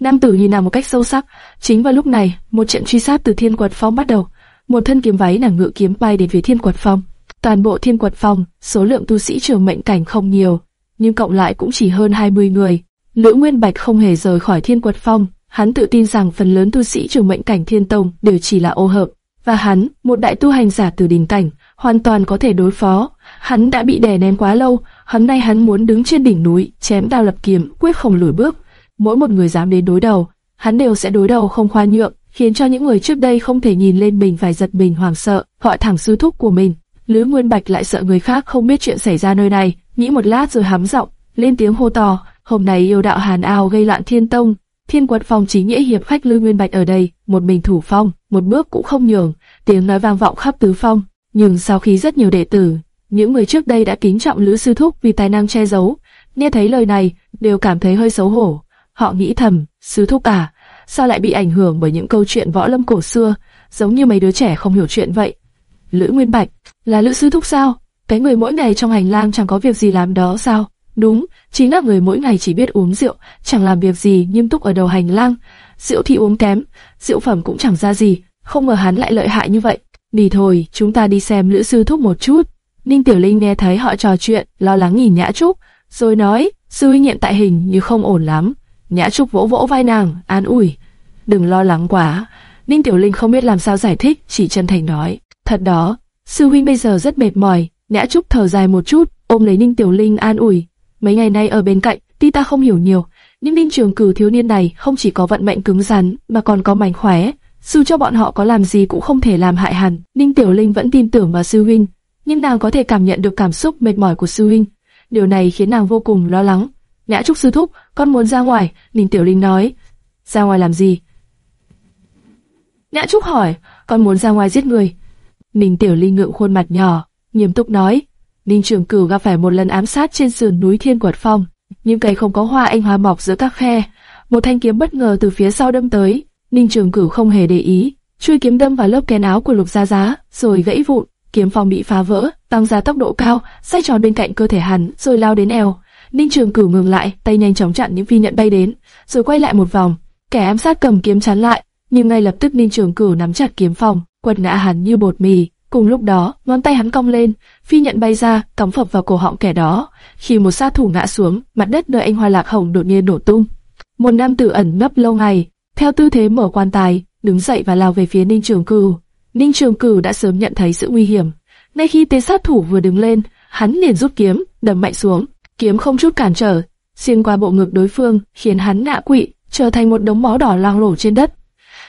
Nam tử nhìn nàng một cách sâu sắc. Chính vào lúc này, một trận truy sát từ thiên quật phong bắt đầu. Một thân kiếm váy nàng ngự kiếm bay đến phía thiên quật phong. Toàn bộ thiên quật phong, số lượng tu sĩ trường mệnh cảnh không nhiều, nhưng cộng lại cũng chỉ hơn 20 người. Lữ Nguyên Bạch không hề rời khỏi Thiên Quật Phong, hắn tự tin rằng phần lớn tu sĩ trường mệnh cảnh Thiên Tông đều chỉ là ô hợp, và hắn, một đại tu hành giả từ đỉnh cảnh, hoàn toàn có thể đối phó. Hắn đã bị đè nén quá lâu, hôm nay hắn muốn đứng trên đỉnh núi, chém đao lập kiếm, quyết không lùi bước. Mỗi một người dám đến đối đầu, hắn đều sẽ đối đầu không khoan nhượng, khiến cho những người trước đây không thể nhìn lên mình phải giật mình hoảng sợ, gọi thẳng sư thúc của mình. Lữ Nguyên Bạch lại sợ người khác không biết chuyện xảy ra nơi này, nghĩ một lát rồi hắm giọng, lên tiếng hô to, hôm nay yêu đạo Hàn Ao gây loạn thiên tông, thiên quật phong trí nghĩa hiệp khách Lữ Nguyên Bạch ở đây, một mình thủ phong, một bước cũng không nhường, tiếng nói vang vọng khắp tứ phong. Nhưng sau khi rất nhiều đệ tử, những người trước đây đã kính trọng Lữ Sư Thúc vì tài năng che giấu, nghe thấy lời này, đều cảm thấy hơi xấu hổ. Họ nghĩ thầm, Sư Thúc à, sao lại bị ảnh hưởng bởi những câu chuyện võ lâm cổ xưa, giống như mấy đứa trẻ không hiểu chuyện vậy. Lữ Nguyên Bạch, là Lữ Sư Thúc sao? Cái người mỗi ngày trong hành lang chẳng có việc gì làm đó sao? Đúng, chính là người mỗi ngày chỉ biết uống rượu, chẳng làm việc gì nghiêm túc ở đầu hành lang. Rượu thì uống kém, rượu phẩm cũng chẳng ra gì, không ngờ hắn lại lợi hại như vậy. Đi thôi, chúng ta đi xem Lữ Sư Thúc một chút. Ninh Tiểu Linh nghe thấy họ trò chuyện, lo lắng nhìn Nhã Trúc, rồi nói, sư huynh hiện tại hình như không ổn lắm. Nhã Trúc vỗ vỗ vai nàng, an ủi, đừng lo lắng quá. Ninh Tiểu Linh không biết làm sao giải thích, chỉ chân thành nói, thật đó, sư huynh bây giờ rất mệt mỏi. Nhã Trúc thở dài một chút, ôm lấy Ninh Tiểu Linh an ủi, mấy ngày nay ở bên cạnh, tuy ta không hiểu nhiều, nhưng Ninh Trường Cử thiếu niên này không chỉ có vận mệnh cứng rắn, mà còn có mảnh khóe. Dù cho bọn họ có làm gì cũng không thể làm hại hắn. Ninh Tiểu Linh vẫn tin tưởng vào sư huynh, nhưng nàng có thể cảm nhận được cảm xúc mệt mỏi của sư huynh. Điều này khiến nàng vô cùng lo lắng. Nhã Trúc sư thúc, con muốn ra ngoài. Ninh Tiểu Linh nói. Ra ngoài làm gì? Nhã Trúc hỏi, con muốn ra ngoài giết người. Ninh Tiểu Linh ngượng khuôn mặt nhỏ, nghiêm túc nói. Ninh Trường Cửu gặp phải một lần ám sát trên sườn núi Thiên Quật Phong. nhưng cây không có hoa anh hoa mọc giữa các khe. Một thanh kiếm bất ngờ từ phía sau đâm tới. Ninh Trường Cửu không hề để ý, chui kiếm đâm vào lớp kén áo của Lục Gia Giá, rồi gãy vụn. Kiếm phong bị phá vỡ, tăng ra tốc độ cao, xoay tròn bên cạnh cơ thể hắn, rồi lao đến eo. Ninh Trường Cửu ngừng lại, tay nhanh chóng chặn những phi nhận bay đến, rồi quay lại một vòng. Kẻ ám sát cầm kiếm chắn lại, nhưng ngay lập tức Ninh Trường Cửu nắm chặt kiếm phong, quật ngã hắn như bột mì. Cùng lúc đó, ngón tay hắn cong lên, phi nhận bay ra, cắm phập vào cổ họng kẻ đó. Khi một sát thủ ngã xuống, mặt đất nơi anh Hoa Lạc Hồng đột nhiên nổ tung. Một nam tử ẩn nấp lâu ngày, theo tư thế mở quan tài, đứng dậy và lao về phía Ninh Trường Cửu. Ninh Trường Cửu đã sớm nhận thấy sự nguy hiểm. Ngay khi tên sát thủ vừa đứng lên, hắn liền rút kiếm, đâm mạnh xuống. Kiếm không chút cản trở, xuyên qua bộ ngực đối phương, khiến hắn ngã quỵ, trở thành một đống máu đỏ loang lổ trên đất.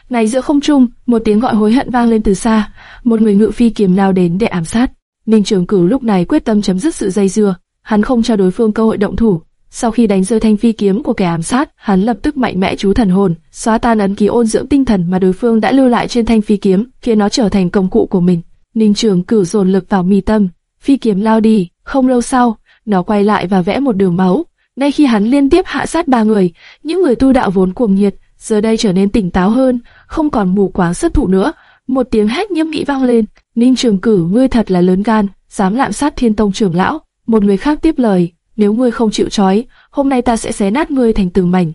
Này giữa không trung, một tiếng gọi hối hận vang lên từ xa, một người ngự phi kiếm lao đến để ám sát. Ninh Trường Cửu lúc này quyết tâm chấm dứt sự dây dưa, hắn không cho đối phương cơ hội động thủ. Sau khi đánh rơi thanh phi kiếm của kẻ ám sát, hắn lập tức mạnh mẽ chú thần hồn, xóa tan ấn ký ôn dưỡng tinh thần mà đối phương đã lưu lại trên thanh phi kiếm, khiến nó trở thành công cụ của mình. Ninh Trường Cửu dồn lực vào mi tâm, phi kiếm lao đi. Không lâu sau, nó quay lại và vẽ một đường máu. Ngay khi hắn liên tiếp hạ sát ba người, những người tu đạo vốn cuồng nhiệt, giờ đây trở nên tỉnh táo hơn, không còn mù quáng xuất thủ nữa. Một tiếng hét nghiêm nghị vang lên, Ninh Trường cử ngươi thật là lớn gan, dám lạm sát Thiên Tông trưởng lão. Một người khác tiếp lời, nếu ngươi không chịu trói, hôm nay ta sẽ xé nát ngươi thành từng mảnh.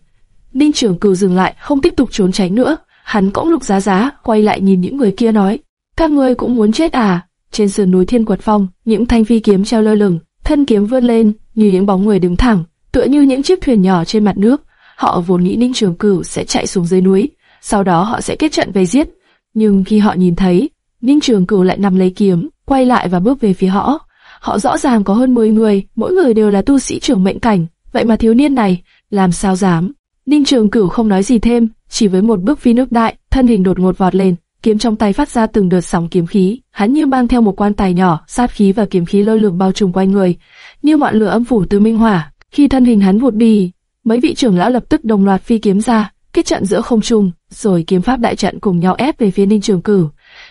Ninh Trường cử dừng lại, không tiếp tục trốn tránh nữa, hắn cõng lục giá giá, quay lại nhìn những người kia nói, các ngươi cũng muốn chết à? Trên sườn núi Thiên Quật Phong, những thanh phi kiếm treo lơ lửng, thân kiếm vươn lên, như những bóng người đứng thẳng, tựa như những chiếc thuyền nhỏ trên mặt nước. Họ vốn nghĩ Ninh Trường Cửu sẽ chạy xuống dưới núi, sau đó họ sẽ kết trận vây giết. Nhưng khi họ nhìn thấy, Ninh Trường Cửu lại nằm lấy kiếm, quay lại và bước về phía họ. Họ rõ ràng có hơn 10 người, mỗi người đều là tu sĩ trưởng mệnh cảnh, vậy mà thiếu niên này, làm sao dám? Ninh Trường Cửu không nói gì thêm, chỉ với một bước phi nước đại, thân hình đột ngột vọt lên, kiếm trong tay phát ra từng đợt sóng kiếm khí, hắn như mang theo một quan tài nhỏ, sát khí và kiếm khí lôi lượm bao trùm quanh người, như ngọn lửa âm phủ từ minh hỏa. Khi thân hình hắn vụt đi, mấy vị trưởng lão lập tức đồng loạt phi kiếm ra, kết trận giữa không trung, rồi kiếm pháp đại trận cùng nhau ép về phía Ninh Trường Cửu.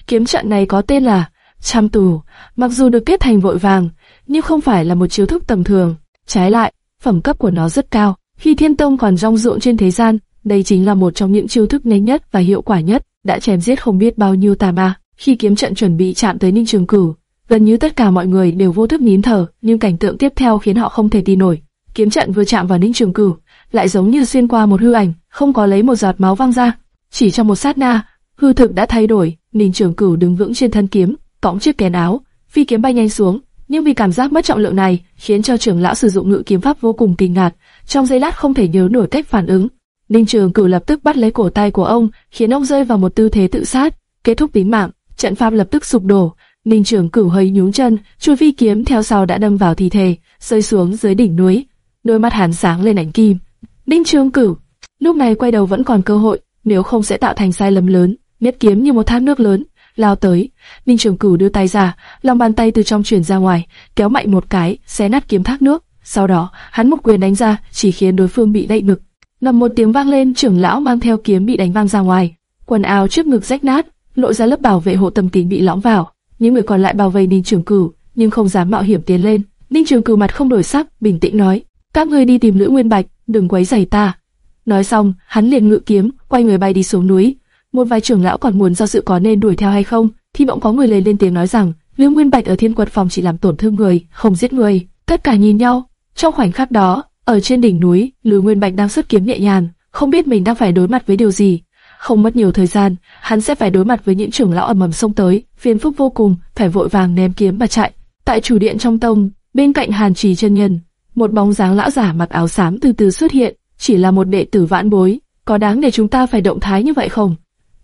Kiếm trận này có tên là Trăm Tù, mặc dù được kết thành vội vàng, nhưng không phải là một chiêu thức tầm thường. Trái lại, phẩm cấp của nó rất cao. Khi Thiên Tông còn rong ruộng trên thế gian, đây chính là một trong những chiêu thức nhanh nhất và hiệu quả nhất, đã chém giết không biết bao nhiêu tà ma. Khi kiếm trận chuẩn bị chạm tới Ninh Trường Cửu, gần như tất cả mọi người đều vô thức nín thở, nhưng cảnh tượng tiếp theo khiến họ không thể tin nổi. Kiếm trận vừa chạm vào Ninh Trường Cửu, lại giống như xuyên qua một hư ảnh, không có lấy một giọt máu văng ra. Chỉ trong một sát na, hư thực đã thay đổi. Ninh Trường Cửu đứng vững trên thân kiếm, cõng chiếc kén áo, phi kiếm bay nhanh xuống, nhưng vì cảm giác mất trọng lượng này, khiến cho trưởng lão sử dụng ngự kiếm pháp vô cùng kinh ngạc, trong giây lát không thể nhớ nổi cách phản ứng. Ninh Trường Cửu lập tức bắt lấy cổ tay của ông, khiến ông rơi vào một tư thế tự sát, kết thúc tính mạng. Trận pháp lập tức sụp đổ. Ninh Trường Cửu hơi nhún chân, chuôi phi kiếm theo sau đã đâm vào thi thể, rơi xuống dưới đỉnh núi. Đôi mắt hắn sáng lên ánh kim. đinh Trường Cửu, lúc này quay đầu vẫn còn cơ hội, nếu không sẽ tạo thành sai lầm lớn. Nhất kiếm như một thác nước lớn, lao tới. Ninh Trường Cửu đưa tay ra, lòng bàn tay từ trong truyền ra ngoài, kéo mạnh một cái, xé nát kiếm thác nước. Sau đó, hắn một quyền đánh ra, chỉ khiến đối phương bị đậy ngực. Nằm một tiếng vang lên, trưởng lão mang theo kiếm bị đánh văng ra ngoài, quần áo trước ngực rách nát, lộ ra lớp bảo vệ hộ tâm tín bị lõm vào. Những người còn lại bao vây Ninh Trường Cửu, nhưng không dám mạo hiểm tiến lên. Ninh Trường Cửu mặt không đổi sắc, bình tĩnh nói: "Các ngươi đi tìm Lữ Nguyên Bạch, đừng quấy rầy ta." Nói xong, hắn liền ngự kiếm, quay người bay đi xuống núi. Một vài trưởng lão còn muốn do sự có nên đuổi theo hay không, thì bỗng có người lên lên tiếng nói rằng Lữ Nguyên Bạch ở Thiên Quật Phòng chỉ làm tổn thương người, không giết người. Tất cả nhìn nhau. Trong khoảnh khắc đó, ở trên đỉnh núi, Lữ Nguyên Bạch đang xuất kiếm nhẹ nhàng, không biết mình đang phải đối mặt với điều gì. Không mất nhiều thời gian, hắn sẽ phải đối mặt với những trưởng lão ầm ầm xông tới, phiền phức vô cùng, phải vội vàng ném kiếm mà chạy. Tại chủ điện trong tông, bên cạnh Hàn Trì chân nhân, một bóng dáng lão giả mặc áo xám từ từ xuất hiện, chỉ là một đệ tử vãn bối, có đáng để chúng ta phải động thái như vậy không?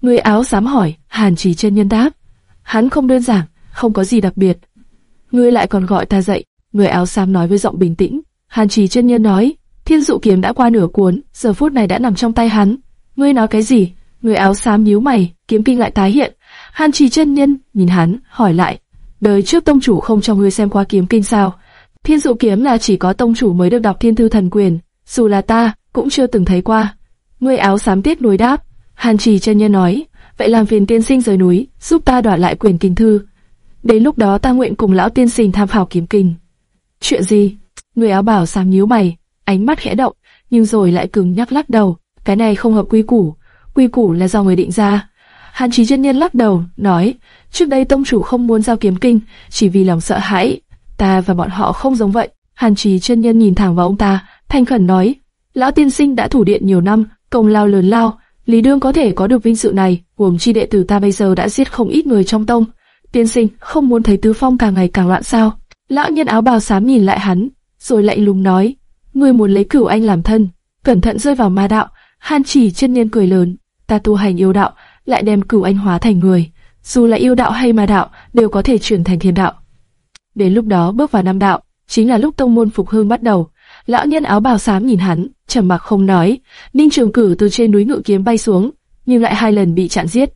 Người áo xám hỏi, Hàn Trì chân nhân đáp, hắn không đơn giản, không có gì đặc biệt. Ngươi lại còn gọi ta dậy, người áo xám nói với giọng bình tĩnh. Hàn Trì chân nhân nói, thiên dụ kiếm đã qua nửa cuốn, giờ phút này đã nằm trong tay hắn. Ngươi nói cái gì? Người áo xám nhíu mày, kiếm kinh lại tái hiện. Hàn Trì chân nhân nhìn hắn, hỏi lại, đời trước tông chủ không cho ngươi xem qua kiếm kinh sao? Thiên dụ kiếm là chỉ có tông chủ mới được đọc thiên thư thần quyền, dù là ta cũng chưa từng thấy qua. Người áo xám tiết núi đáp, Hàn Trì chân nhân nói, vậy làm phiền tiên sinh rời núi, giúp ta đoạt lại quyền kinh thư. Đến lúc đó ta nguyện cùng lão tiên sinh tham khảo kiếm kinh. Chuyện gì? Người áo bảo xám nhíu mày, ánh mắt khẽ động, nhưng rồi lại cứng nhắc lắc đầu. Cái này không hợp quy củ, quy củ là do người định ra. Hàn Chí chân nhân lắc đầu, nói, trước đây tông chủ không muốn giao kiếm kinh, chỉ vì lòng sợ hãi. Ta và bọn họ không giống vậy. Hàn Chí chân nhân nhìn thẳng vào ông ta, thanh khẩn nói, lão tiên sinh đã thủ điện nhiều năm, công lao lớn lao, Lý Đương có thể có được vinh dự này, gồm chi đệ tử ta bây giờ đã giết không ít người trong tông. Tiên sinh, không muốn thấy tứ phong càng ngày càng loạn sao? Lão nhân áo bào xám nhìn lại hắn, rồi lạnh lùng nói, ngươi muốn lấy cửu anh làm thân, cẩn thận rơi vào ma đạo. Hàn chỉ chân nhân cười lớn, ta tu hành yêu đạo, lại đem cửu anh hóa thành người, dù là yêu đạo hay ma đạo, đều có thể chuyển thành thiên đạo. Đến lúc đó bước vào nam đạo, chính là lúc tông môn phục hưng bắt đầu. Lão nhân áo bào xám nhìn hắn, trầm mặc không nói. Ninh Trường Cử từ trên núi ngự kiếm bay xuống, nhưng lại hai lần bị chặn giết.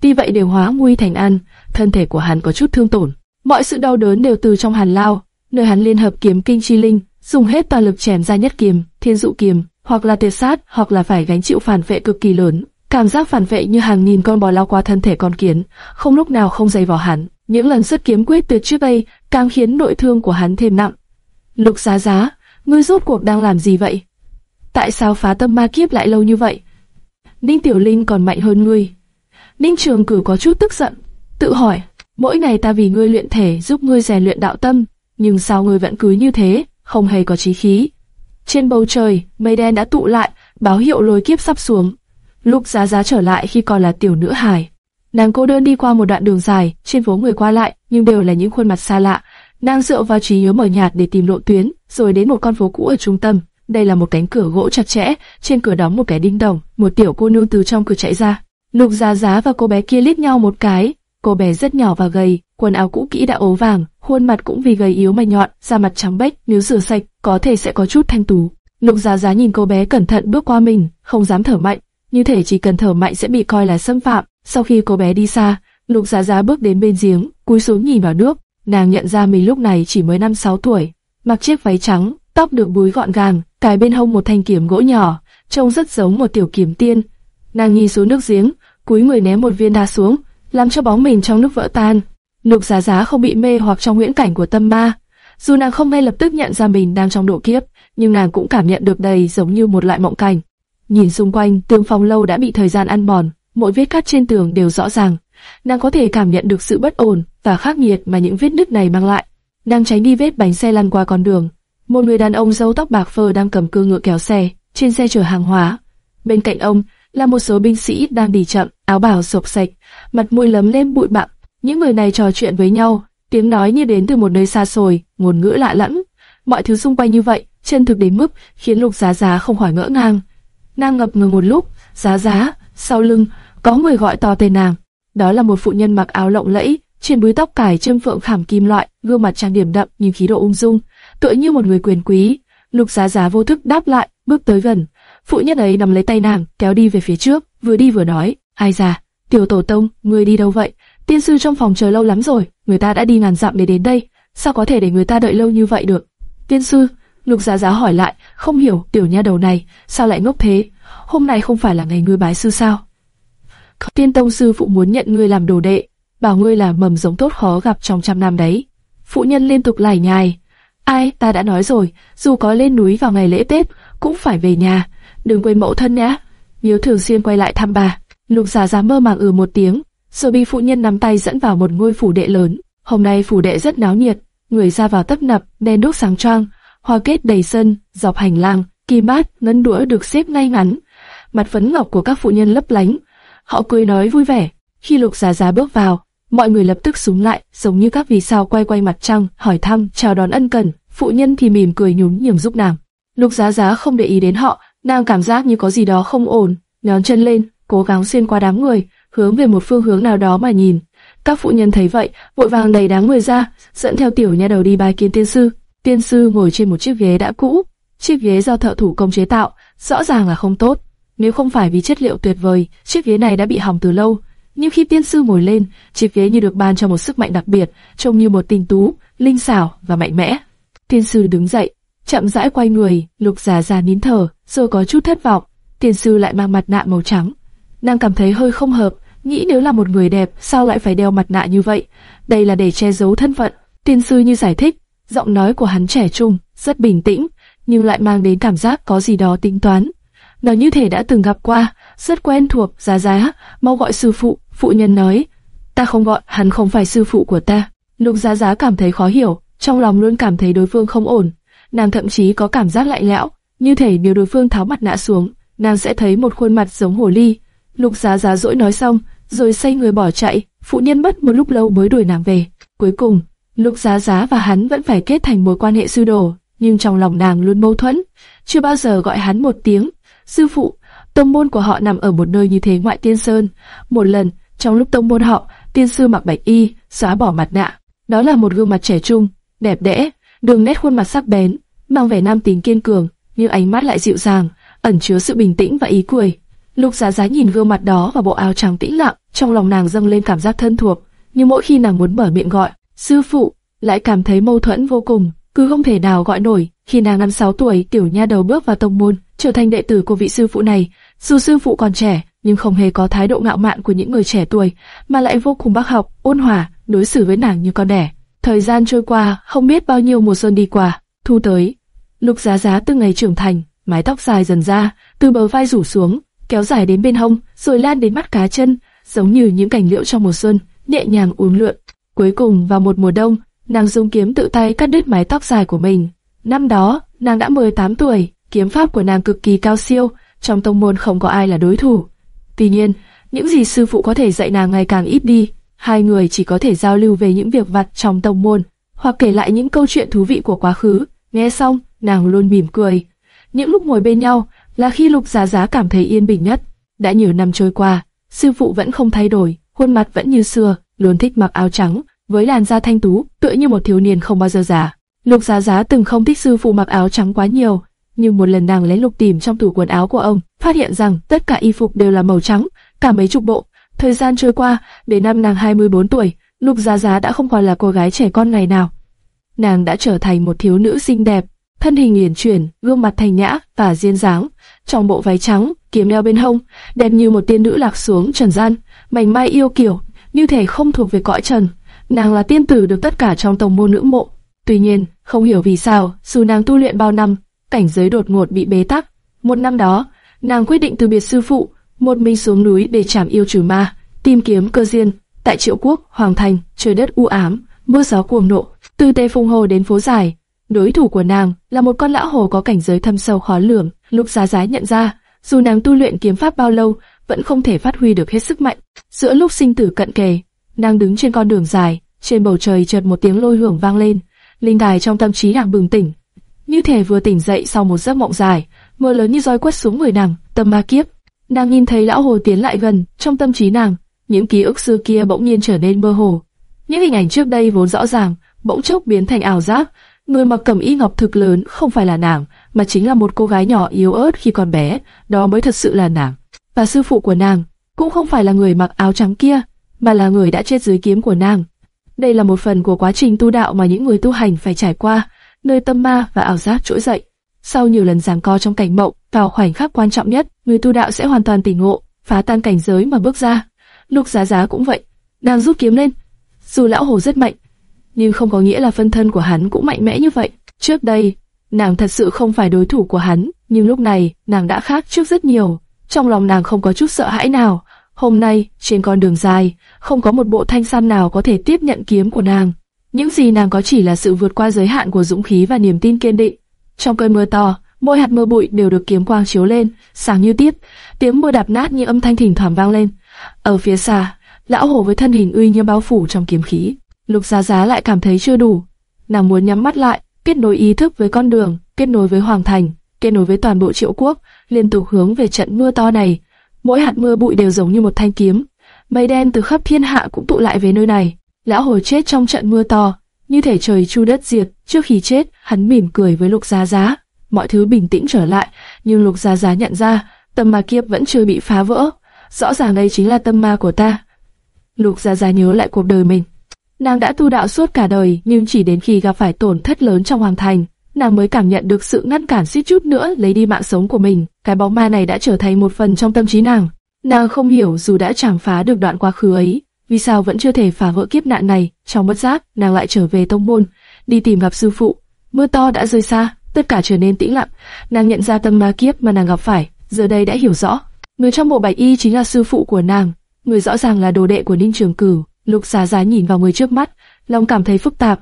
Tuy vậy đều hóa nguy thành an, thân thể của hắn có chút thương tổn. Mọi sự đau đớn đều từ trong hàn lao, nơi hắn liên hợp kiếm kinh chi linh, dùng hết toàn lực chém ra nhất kiếm, thiên dụ kiếm, hoặc là tuyệt sát, hoặc là phải gánh chịu phản vệ cực kỳ lớn. Cảm giác phản vệ như hàng nghìn con bò lao qua thân thể con kiến, không lúc nào không dày vào hắn. Những lần xuất kiếm quyết tuyệt trước đây càng khiến nội thương của hắn thêm nặng. Lục Giá Giá, ngươi rốt cuộc đang làm gì vậy? Tại sao phá tâm ma kiếp lại lâu như vậy? Ninh Tiểu Linh còn mạnh hơn ngươi. Ninh Trường Cử có chút tức giận, tự hỏi, mỗi ngày ta vì ngươi luyện thể giúp ngươi rèn luyện đạo tâm, nhưng sao ngươi vẫn cứ như thế, không hề có chí khí. Trên bầu trời, mây đen đã tụ lại, báo hiệu lôi kiếp sắp xuống. Lục Giá Giá trở lại khi còn là tiểu nữ hài. Nàng cô đơn đi qua một đoạn đường dài, trên phố người qua lại, nhưng đều là những khuôn mặt xa lạ. Nàng dựa vào trí nhớ mờ nhạt để tìm lộ tuyến, rồi đến một con phố cũ ở trung tâm. Đây là một cánh cửa gỗ chặt chẽ, trên cửa đóng một cái đinh đồng, một tiểu cô nương từ trong cửa chạy ra. Lục Giá Giá và cô bé kia liếc nhau một cái, cô bé rất nhỏ và gầy, quần áo cũ kỹ đã ố vàng, khuôn mặt cũng vì gầy yếu mà nhọn, da mặt trắng bệch, nếu rửa sạch, có thể sẽ có chút thanh tú. Lục Giá Giá nhìn cô bé cẩn thận bước qua mình, không dám thở mạnh, như thể chỉ cần thở mạnh sẽ bị coi là xâm phạm. Sau khi cô bé đi xa, Lục Giá Giá bước đến bên giếng, cúi xuống nhìn vào nước, nàng nhận ra mình lúc này chỉ mới năm sáu tuổi, mặc chiếc váy trắng, tóc được búi gọn gàng, cài bên hông một thanh kiếm gỗ nhỏ, trông rất giống một tiểu kiếm tiên. Nàng nhìn xuống nước giếng, cúi người ném một viên đá xuống, làm cho bóng mình trong nước vỡ tan. Lục Giá Giá không bị mê hoặc trong huyễn cảnh của tâm ma. Dù nàng không ngay lập tức nhận ra mình đang trong độ kiếp, nhưng nàng cũng cảm nhận được đầy giống như một loại mộng cảnh. Nhìn xung quanh, tương phòng lâu đã bị thời gian ăn mòn, mỗi vết cắt trên tường đều rõ ràng. Nàng có thể cảm nhận được sự bất ổn và khắc nghiệt mà những vết nứt này mang lại. Nàng tránh đi vết bánh xe lăn qua con đường. Một người đàn ông râu tóc bạc phơ đang cầm cưa ngựa kéo xe, trên xe chở hàng hóa. Bên cạnh ông là một số binh sĩ đang đi chậm, áo bào sộc sạch, mặt mũi lấm lem bụi bặm. Những người này trò chuyện với nhau, tiếng nói như đến từ một nơi xa xôi, ngôn ngữ lạ lẫm. Mọi thứ xung quanh như vậy, chân thực đến mức khiến Lục Giá Giá không khỏi ngỡ ngàng. Nàng ngập ngừng một lúc, Giá Giá, sau lưng có người gọi to tên nàng. Đó là một phụ nhân mặc áo lộng lẫy, trên búi tóc cài châm phượng khảm kim loại, gương mặt trang điểm đậm nhưng khí độ ung dung, tựa như một người quyền quý. Lục Giá Giá vô thức đáp lại, bước tới gần. Phụ nhân ấy nắm lấy tay nàng, kéo đi về phía trước, vừa đi vừa nói, ai già, tiểu tổ tông, ngươi đi đâu vậy? Tiên sư trong phòng chờ lâu lắm rồi, người ta đã đi ngàn dặm để đến đây, sao có thể để người ta đợi lâu như vậy được? Tiên sư, Lục Giá Giá hỏi lại, không hiểu tiểu nha đầu này sao lại ngốc thế? Hôm nay không phải là ngày ngươi bái sư sao? Tiên tông sư phụ muốn nhận ngươi làm đồ đệ, bảo ngươi là mầm giống tốt khó gặp trong trăm năm đấy. Phụ nhân liên tục lải nhài. Ai, ta đã nói rồi, dù có lên núi vào ngày lễ Tết, cũng phải về nhà. Đừng quên mẫu thân nhé. Nhớ thường xuyên quay lại thăm bà. Lục giả Giá mơ màng ừ một tiếng, rồi bị phụ nhân nắm tay dẫn vào một ngôi phủ đệ lớn. Hôm nay phủ đệ rất náo nhiệt, người ra vào tấp nập, đèn đuốc sáng choang, hoa kết đầy sân, dọc hành lang, kỳ bát, ngân đũa được xếp ngay ngắn. Mặt phấn ngọc của các phụ nhân lấp lánh, họ cười nói vui vẻ. Khi Lục Giá Giá bước vào, mọi người lập tức súng lại, giống như các vì sao quay quay mặt trăng, hỏi thăm, chào đón ân cần. Phụ nhân thì mỉm cười nhún nhường giúp nàng. Lục Giá Giá không để ý đến họ, nàng cảm giác như có gì đó không ổn, nhón chân lên, cố gắng xuyên qua đám người, hướng về một phương hướng nào đó mà nhìn. Các phụ nhân thấy vậy, vội vàng đầy đám người ra, dẫn theo tiểu nha đầu đi bài kiến tiên sư. Tiên sư ngồi trên một chiếc ghế đã cũ, chiếc ghế do thợ thủ công chế tạo, rõ ràng là không tốt. Nếu không phải vì chất liệu tuyệt vời, chiếc ghế này đã bị hỏng từ lâu. Nhưng khi tiên sư ngồi lên, chiếc ghế như được ban cho một sức mạnh đặc biệt, trông như một tinh tú, linh xảo và mạnh mẽ. Tiên sư đứng dậy, chậm rãi quay người, lục già già nín thở, rồi có chút thất vọng. Tiên sư lại mang mặt nạ màu trắng. Nàng cảm thấy hơi không hợp, nghĩ nếu là một người đẹp, sao lại phải đeo mặt nạ như vậy? Đây là để che giấu thân phận. Tiên sư như giải thích, giọng nói của hắn trẻ trung, rất bình tĩnh, nhưng lại mang đến cảm giác có gì đó tính toán. Nó như thể đã từng gặp qua, rất quen thuộc, giá giá, mau gọi sư phụ, phụ nhân nói. Ta không gọi, hắn không phải sư phụ của ta. Lục giá giá cảm thấy khó hiểu, trong lòng luôn cảm thấy đối phương không ổn. Nàng thậm chí có cảm giác lạnh lẽo, như thể nếu đối phương tháo mặt nạ xuống, nàng sẽ thấy một khuôn mặt giống hồ ly. Lục giá giá dỗi nói xong, rồi xây người bỏ chạy, phụ nhân mất một lúc lâu mới đuổi nàng về. Cuối cùng, Lục Giá Giá và hắn vẫn phải kết thành mối quan hệ sư đồ, nhưng trong lòng nàng luôn mâu thuẫn, chưa bao giờ gọi hắn một tiếng sư phụ. Tông môn của họ nằm ở một nơi như thế ngoại tiên sơn. Một lần, trong lúc tông môn họ, tiên sư mặc bạch y, xóa bỏ mặt nạ. Đó là một gương mặt trẻ trung, đẹp đẽ, đường nét khuôn mặt sắc bén, mang vẻ nam tính kiên cường, nhưng ánh mắt lại dịu dàng, ẩn chứa sự bình tĩnh và ý cười. Lục Giá Giá nhìn gương mặt đó và bộ áo trắng tĩnh lặng, trong lòng nàng dâng lên cảm giác thân thuộc, nhưng mỗi khi nàng muốn mở miệng gọi sư phụ, lại cảm thấy mâu thuẫn vô cùng, cứ không thể nào gọi nổi. Khi nàng năm sáu tuổi, tiểu nha đầu bước vào tông môn, trở thành đệ tử của vị sư phụ này. Dù sư phụ còn trẻ, nhưng không hề có thái độ ngạo mạn của những người trẻ tuổi, mà lại vô cùng bác học, ôn hòa, đối xử với nàng như con đẻ. Thời gian trôi qua, không biết bao nhiêu mùa xuân đi qua, thu tới. Lục Giá Giá từng ngày trưởng thành, mái tóc dài dần ra, từ bờ vai rủ xuống, kéo dài đến bên hông, rồi lan đến mắt cá chân, giống như những cành liễu trong mùa xuân, nhẹ nhàng uốn lượn. Cuối cùng vào một mùa đông, nàng dùng kiếm tự tay cắt đứt mái tóc dài của mình. Năm đó, nàng đã 18 tuổi, kiếm pháp của nàng cực kỳ cao siêu, trong tông môn không có ai là đối thủ. Tuy nhiên, những gì sư phụ có thể dạy nàng ngày càng ít đi, hai người chỉ có thể giao lưu về những việc vặt trong tông môn, hoặc kể lại những câu chuyện thú vị của quá khứ. Nghe xong, nàng luôn mỉm cười. Những lúc ngồi bên nhau là khi Lục Giá Giá cảm thấy yên bình nhất. Đã nhiều năm trôi qua, sư phụ vẫn không thay đổi, khuôn mặt vẫn như xưa, luôn thích mặc áo trắng, với làn da thanh tú, tựa như một thiếu niên không bao giờ già. Lục Giá Giá từng không thích sư phụ mặc áo trắng quá nhiều, nhưng một lần nàng lấy lục tìm trong tủ quần áo của ông, phát hiện rằng tất cả y phục đều là màu trắng, cả mấy chục bộ. Thời gian trôi qua, đến năm nàng 24 tuổi, Lục Giá Giá đã không còn là cô gái trẻ con ngày nào. Nàng đã trở thành một thiếu nữ xinh đẹp, thân hình uyển chuyển, gương mặt thanh nhã và duyên dáng, trong bộ váy trắng, kiếm đeo bên hông, đẹp như một tiên nữ lạc xuống trần gian, mảnh mai yêu kiều, như thể không thuộc về cõi trần. Nàng là tiên tử được tất cả trong tông môn ngưỡng mộ. Tuy nhiên, không hiểu vì sao, dù nàng tu luyện bao năm, cảnh giới đột ngột bị bế tắc. Một năm đó, nàng quyết định từ biệt sư phụ, một mình xuống núi để chảm yêu trừ ma, tìm kiếm cơ duyên. Tại Triệu Quốc, Hoàng Thành, trời đất u ám, mưa gió cuồng nộ, từ Tây Phùng Hồ đến phố dài. Đối thủ của nàng là một con lão hồ có cảnh giới thâm sâu khó lường. Lục Giá Giá nhận ra, dù nàng tu luyện kiếm pháp bao lâu, vẫn không thể phát huy được hết sức mạnh. Giữa lúc sinh tử cận kề, nàng đứng trên con đường dài, trên bầu trời chợt một tiếng lôi hưởng vang lên, linh đài trong tâm trí nàng bừng tỉnh, như thể vừa tỉnh dậy sau một giấc mộng dài, mưa lớn như roi quất xuống người nàng, tâm ma kiếp. Nàng nhìn thấy lão hồ tiến lại gần, trong tâm trí nàng, những ký ức xưa kia bỗng nhiên trở nên mơ hồ. Những hình ảnh trước đây vốn rõ ràng, bỗng chốc biến thành ảo giác. Người mặc cẩm y ngọc thực lớn không phải là nàng, mà chính là một cô gái nhỏ yếu ớt khi còn bé, đó mới thật sự là nàng. Và sư phụ của nàng cũng không phải là người mặc áo trắng kia, mà là người đã chết dưới kiếm của nàng. Đây là một phần của quá trình tu đạo mà những người tu hành phải trải qua, nơi tâm ma và ảo giác trỗi dậy. Sau nhiều lần giằng co trong cảnh mộng, vào khoảnh khắc quan trọng nhất, người tu đạo sẽ hoàn toàn tỉnh ngộ, phá tan cảnh giới mà bước ra. Lục Giá Giá cũng vậy, đang rút kiếm lên. Dù lão hồ rất mạnh, nhưng không có nghĩa là phân thân của hắn cũng mạnh mẽ như vậy. Trước đây, nàng thật sự không phải đối thủ của hắn, nhưng lúc này, nàng đã khác trước rất nhiều. Trong lòng nàng không có chút sợ hãi nào. Hôm nay, trên con đường dài, không có một bộ thanh sam nào có thể tiếp nhận kiếm của nàng. Những gì nàng có chỉ là sự vượt qua giới hạn của dũng khí và niềm tin kiên định. Trong cơn mưa to, mỗi hạt mưa bụi đều được kiếm quang chiếu lên, sáng như tiết, tiếng mưa đạp nát như âm thanh thỉnh thoảng vang lên. Ở phía xa, lão hổ với thân hình uy như bao phủ trong kiếm khí. Lục Giá Giá lại cảm thấy chưa đủ, nàng muốn nhắm mắt lại, kết nối ý thức với con đường, kết nối với hoàng thành, kết nối với toàn bộ triệu quốc, liên tục hướng về trận mưa to này. Mỗi hạt mưa bụi đều giống như một thanh kiếm, mây đen từ khắp thiên hạ cũng tụ lại về nơi này. Lão hồ chết trong trận mưa to, như thể trời chu đất diệt. Trước khi chết, hắn mỉm cười với Lục Giá Giá. Mọi thứ bình tĩnh trở lại, nhưng Lục Giá Giá nhận ra, tâm ma kiếp vẫn chưa bị phá vỡ. Rõ ràng đây chính là tâm ma của ta. Lục Giá Giá nhớ lại cuộc đời mình. Nàng đã tu đạo suốt cả đời, nhưng chỉ đến khi gặp phải tổn thất lớn trong hoàng thành, nàng mới cảm nhận được sự ngăn cản suýt chút nữa lấy đi mạng sống của mình. Cái bóng ma này đã trở thành một phần trong tâm trí nàng. Nàng không hiểu dù đã chẳng phá được đoạn quá khứ ấy, vì sao vẫn chưa thể phá vỡ kiếp nạn này. Trong bất giác, nàng lại trở về tông môn, đi tìm gặp sư phụ. Mưa to đã rơi xa, tất cả trở nên tĩnh lặng. Nàng nhận ra tâm ma kiếp mà nàng gặp phải, giờ đây đã hiểu rõ. Người trong bộ bạch y chính là sư phụ của nàng, người rõ ràng là đồ đệ của Ninh Trường Cửu. Lục Giá Giá nhìn vào người trước mắt, lòng cảm thấy phức tạp.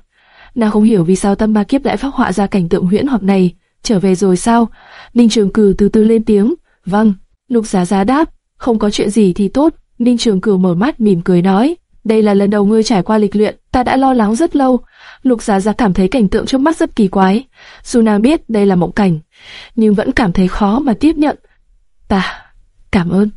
Nàng không hiểu vì sao tâm ma kiếp lại phát họa ra cảnh tượng huyễn hoặc này. Trở về rồi sao? Ninh Trường Cửu từ từ lên tiếng. Vâng. Lục Giá Giá đáp. Không có chuyện gì thì tốt. Ninh Trường Cửu mở mắt mỉm cười nói. Đây là lần đầu ngươi trải qua lịch luyện, ta đã lo lắng rất lâu. Lục Giá Giá cảm thấy cảnh tượng trước mắt rất kỳ quái. Dù nàng biết đây là mộng cảnh, nhưng vẫn cảm thấy khó mà tiếp nhận. Ta, cảm ơn.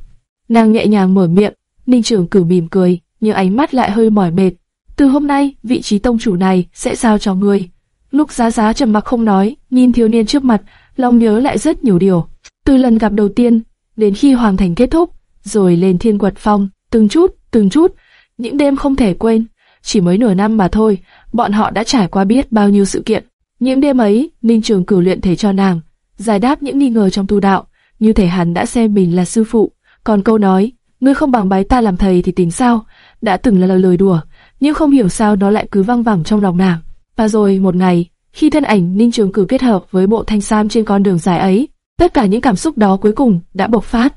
Nàng nhẹ nhàng mở miệng, Ninh Trường Cửu mỉm cười, nhưng ánh mắt lại hơi mỏi mệt. Từ hôm nay, vị trí tông chủ này sẽ giao cho ngươi. Lục Giá Giá trầm mặc không nói, nhìn thiếu niên trước mặt, lòng nhớ lại rất nhiều điều. Từ lần gặp đầu tiên, đến khi hoàng thành kết thúc, rồi lên thiên quật phong, từng chút, từng chút, những đêm không thể quên. Chỉ mới nửa năm mà thôi, bọn họ đã trải qua biết bao nhiêu sự kiện. Những đêm ấy, Ninh Trường cử luyện thể cho nàng, giải đáp những nghi ngờ trong tu đạo, như thể hắn đã xem mình là sư phụ. Còn câu nói, ngươi không bằng bái ta làm thầy thì tính sao, đã từng là lời lời đùa, nhưng không hiểu sao nó lại cứ văng vẳng trong lòng nàng. Và rồi một ngày, khi thân ảnh Ninh Trường Cử kết hợp với bộ thanh sam trên con đường dài ấy, tất cả những cảm xúc đó cuối cùng đã bộc phát.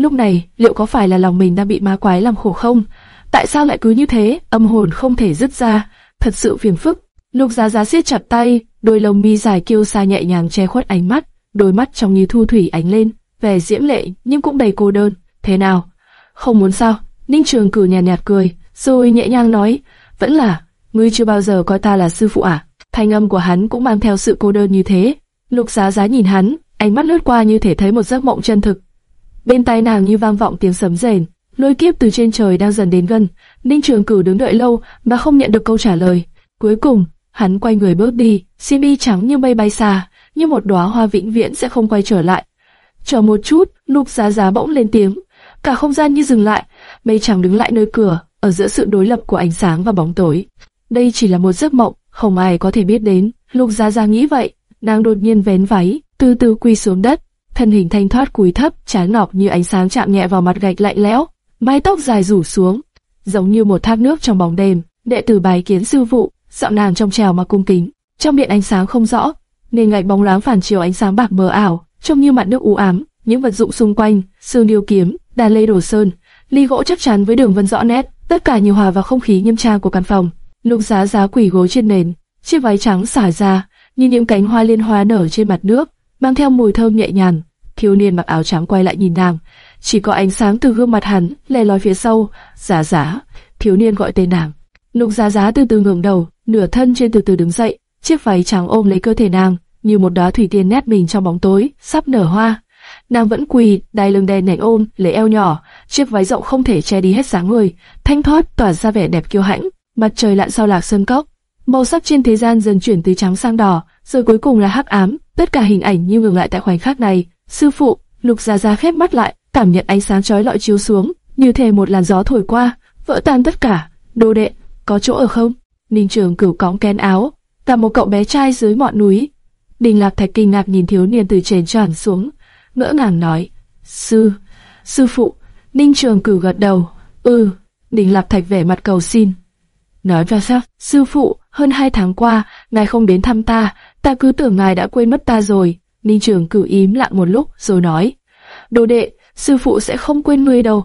Lúc này, liệu có phải là lòng mình đang bị ma quái làm khổ không? Tại sao lại cứ như thế, âm hồn không thể dứt ra, thật sự phiền phức. Lục Giá Giá siết chặt tay, đôi lông mi dài kiêu sa nhẹ nhàng che khuất ánh mắt, đôi mắt trong như thu thủy ánh lên, vẻ diễm lệ nhưng cũng đầy cô đơn. Thế nào? Không muốn sao? Ninh Trường Cử nhàn nhạt, nhạt cười, rồi nhẹ nhàng nói, vẫn là, ngươi chưa bao giờ coi ta là sư phụ à? Thanh âm của hắn cũng mang theo sự cô đơn như thế. Lục Giá Giá nhìn hắn, ánh mắt lướt qua như thể thấy một giấc mộng chân thực. Bên tai nàng như vang vọng tiếng sấm rền, lôi kiếp từ trên trời đang dần đến gần. Ninh Trường Cửu đứng đợi lâu mà không nhận được câu trả lời. Cuối cùng, hắn quay người bước đi, xiêm y trắng như mây bay xa, như một đóa hoa vĩnh viễn sẽ không quay trở lại. Chờ một chút, Lục Giá Giá bỗng lên tiếng, cả không gian như dừng lại, mây trắng đứng lại nơi cửa, ở giữa sự đối lập của ánh sáng và bóng tối. Đây chỉ là một giấc mộng, không ai có thể biết đến. Lục Giá Giá nghĩ vậy, nàng đột nhiên vén váy, từ từ quỳ xuống đất, thân hình thanh thoát cúi thấp, trán ngọc như ánh sáng chạm nhẹ vào mặt gạch lạnh lẽo, mái tóc dài rủ xuống, giống như một thác nước trong bóng đêm. Đệ tử bái kiến sư phụ, giọng nàng trong trèo mà cung kính, trong miệng ánh sáng không rõ, nên gạch bóng láng phản chiếu ánh sáng bạc mờ ảo, trông như mặt nước u ám. Những vật dụng xung quanh, xương điêu kiếm, đàn lê đổ sơn, ly gỗ chắc chắn với đường vân rõ nét, tất cả nhiều hòa vào không khí nghiêm trang của căn phòng. Lục Giá Giá quỳ gối trên nền, chiếc váy trắng xả ra, như những cánh hoa liên hoa nở trên mặt nước, mang theo mùi thơm nhẹ nhàng. Thiếu niên mặc áo trắng quay lại nhìn nàng, chỉ có ánh sáng từ gương mặt hắn lè lói phía sau. Giá Giá, thiếu niên gọi tên nàng. Lục Giá Giá từ từ ngẩng đầu, nửa thân trên từ từ đứng dậy, chiếc váy trắng ôm lấy cơ thể nàng, như một đóa thủy tiên nét mình trong bóng tối, sắp nở hoa. Nàng vẫn quỳ, đai lưng đen nảnh ôm, lấy eo nhỏ, chiếc váy rộng không thể che đi hết dáng người, thanh thoát tỏa ra vẻ đẹp kiêu hãnh. Mặt trời lặn sau lạc sơn cốc, màu sắc trên thế gian dần chuyển từ trắng sang đỏ, rồi cuối cùng là hắc ám. Tất cả hình ảnh như ngừng lại tại khoảnh khắc này. Sư phụ, Lục Gia Gia khép mắt lại, cảm nhận ánh sáng chói lọi chiếu xuống, như thể một làn gió thổi qua, vỡ tan tất cả. Đồ đệ, có chỗ ở không? Ninh Trường Cửu cõng kén áo, cả một cậu bé trai dưới ngọn núi. Đình Lạc Thạch kinh ngạc nhìn thiếu niên từ trên tròn xuống, ngỡ ngàng nói: "Sư, sư phụ." Ninh Trường Cửu gật đầu, "Ừ." Đình Lạc Thạch vẻ mặt cầu xin, nói ra sao? Sư phụ, hơn hai tháng qua, ngài không đến thăm ta, ta cứ tưởng ngài đã quên mất ta rồi. Ninh Trường cử im lặng một lúc rồi nói: "Đồ đệ, sư phụ sẽ không quên ngươi đâu.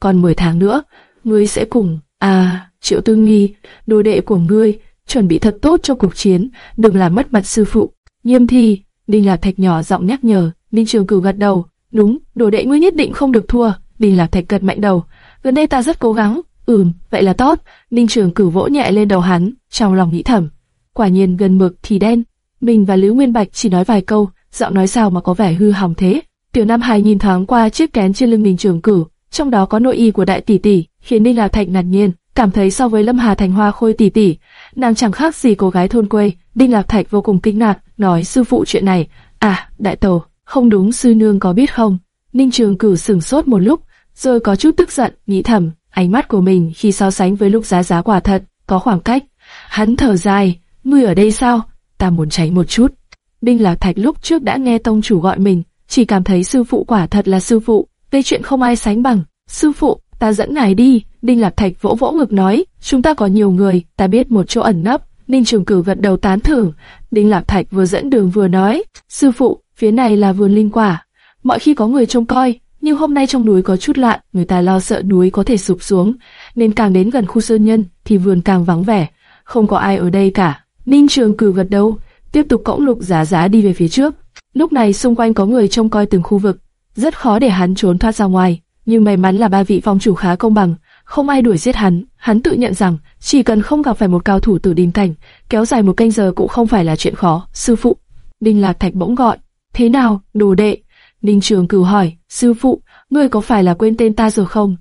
Còn 10 tháng nữa, ngươi sẽ cùng à." Triệu Tư Nghi, đồ đệ của ngươi, chuẩn bị thật tốt cho cuộc chiến, đừng làm mất mặt sư phụ. Nghiêm thi, Đinh Lạc Thạch nhỏ giọng nhắc nhở, Ninh Trường cử gật đầu, đúng, đồ đệ ngươi nhất định không được thua. Đinh Lạc Thạch gật mạnh đầu, gần đây ta rất cố gắng. Ừm, vậy là tốt. Ninh Trường cử vỗ nhẹ lên đầu hắn, trong lòng nghĩ thầm, quả nhiên gần mực thì đen. Mình và lữ Nguyên Bạch chỉ nói vài câu, giọng nói sao mà có vẻ hư hỏng thế. Tiểu Nam Hải nhìn thoáng qua chiếc kén trên lưng Ninh Trường Cửu, trong đó có nội y của đại tỷ tỷ, khiến Ninh Lạc Thạch ngạc nhiên cảm thấy so với Lâm Hà Thành Hoa Khôi tỷ tỷ, nàng chẳng khác gì cô gái thôn quê. Đinh Lạc Thạch vô cùng kinh ngạc, nói sư phụ chuyện này. À, đại tổ, không đúng sư nương có biết không? Ninh Trường Cửu sừng sốt một lúc, rồi có chút tức giận, nghĩ thầm, ánh mắt của mình khi so sánh với lúc giá giá quả thật có khoảng cách. Hắn thở dài, ngươi ở đây sao? Ta muốn tránh một chút. Đinh Lạc Thạch lúc trước đã nghe tông chủ gọi mình, chỉ cảm thấy sư phụ quả thật là sư phụ, về chuyện không ai sánh bằng. Sư phụ, ta dẫn ngài đi. Đinh Lạc Thạch vỗ vỗ ngực nói, chúng ta có nhiều người, ta biết một chỗ ẩn nấp. Ninh Trường cử gật đầu tán thưởng. Đinh Lạc Thạch vừa dẫn đường vừa nói, sư phụ, phía này là vườn linh quả. Mọi khi có người trông coi, nhưng hôm nay trong núi có chút loạn, người ta lo sợ núi có thể sụp xuống, nên càng đến gần khu sơn nhân thì vườn càng vắng vẻ, không có ai ở đây cả. Ninh Trường Cửu gật đầu, tiếp tục cõng lục giá giá đi về phía trước. Lúc này xung quanh có người trông coi từng khu vực, rất khó để hắn trốn thoát ra ngoài. Nhưng may mắn là ba vị phong chủ khá công bằng, không ai đuổi giết hắn. Hắn tự nhận rằng chỉ cần không gặp phải một cao thủ tử đình cảnh, kéo dài một canh giờ cũng không phải là chuyện khó. Sư phụ, Đinh Lạc Thạch bỗng gọi, thế nào, đồ đệ? Đinh Trường Cửu hỏi, sư phụ, ngươi có phải là quên tên ta rồi không?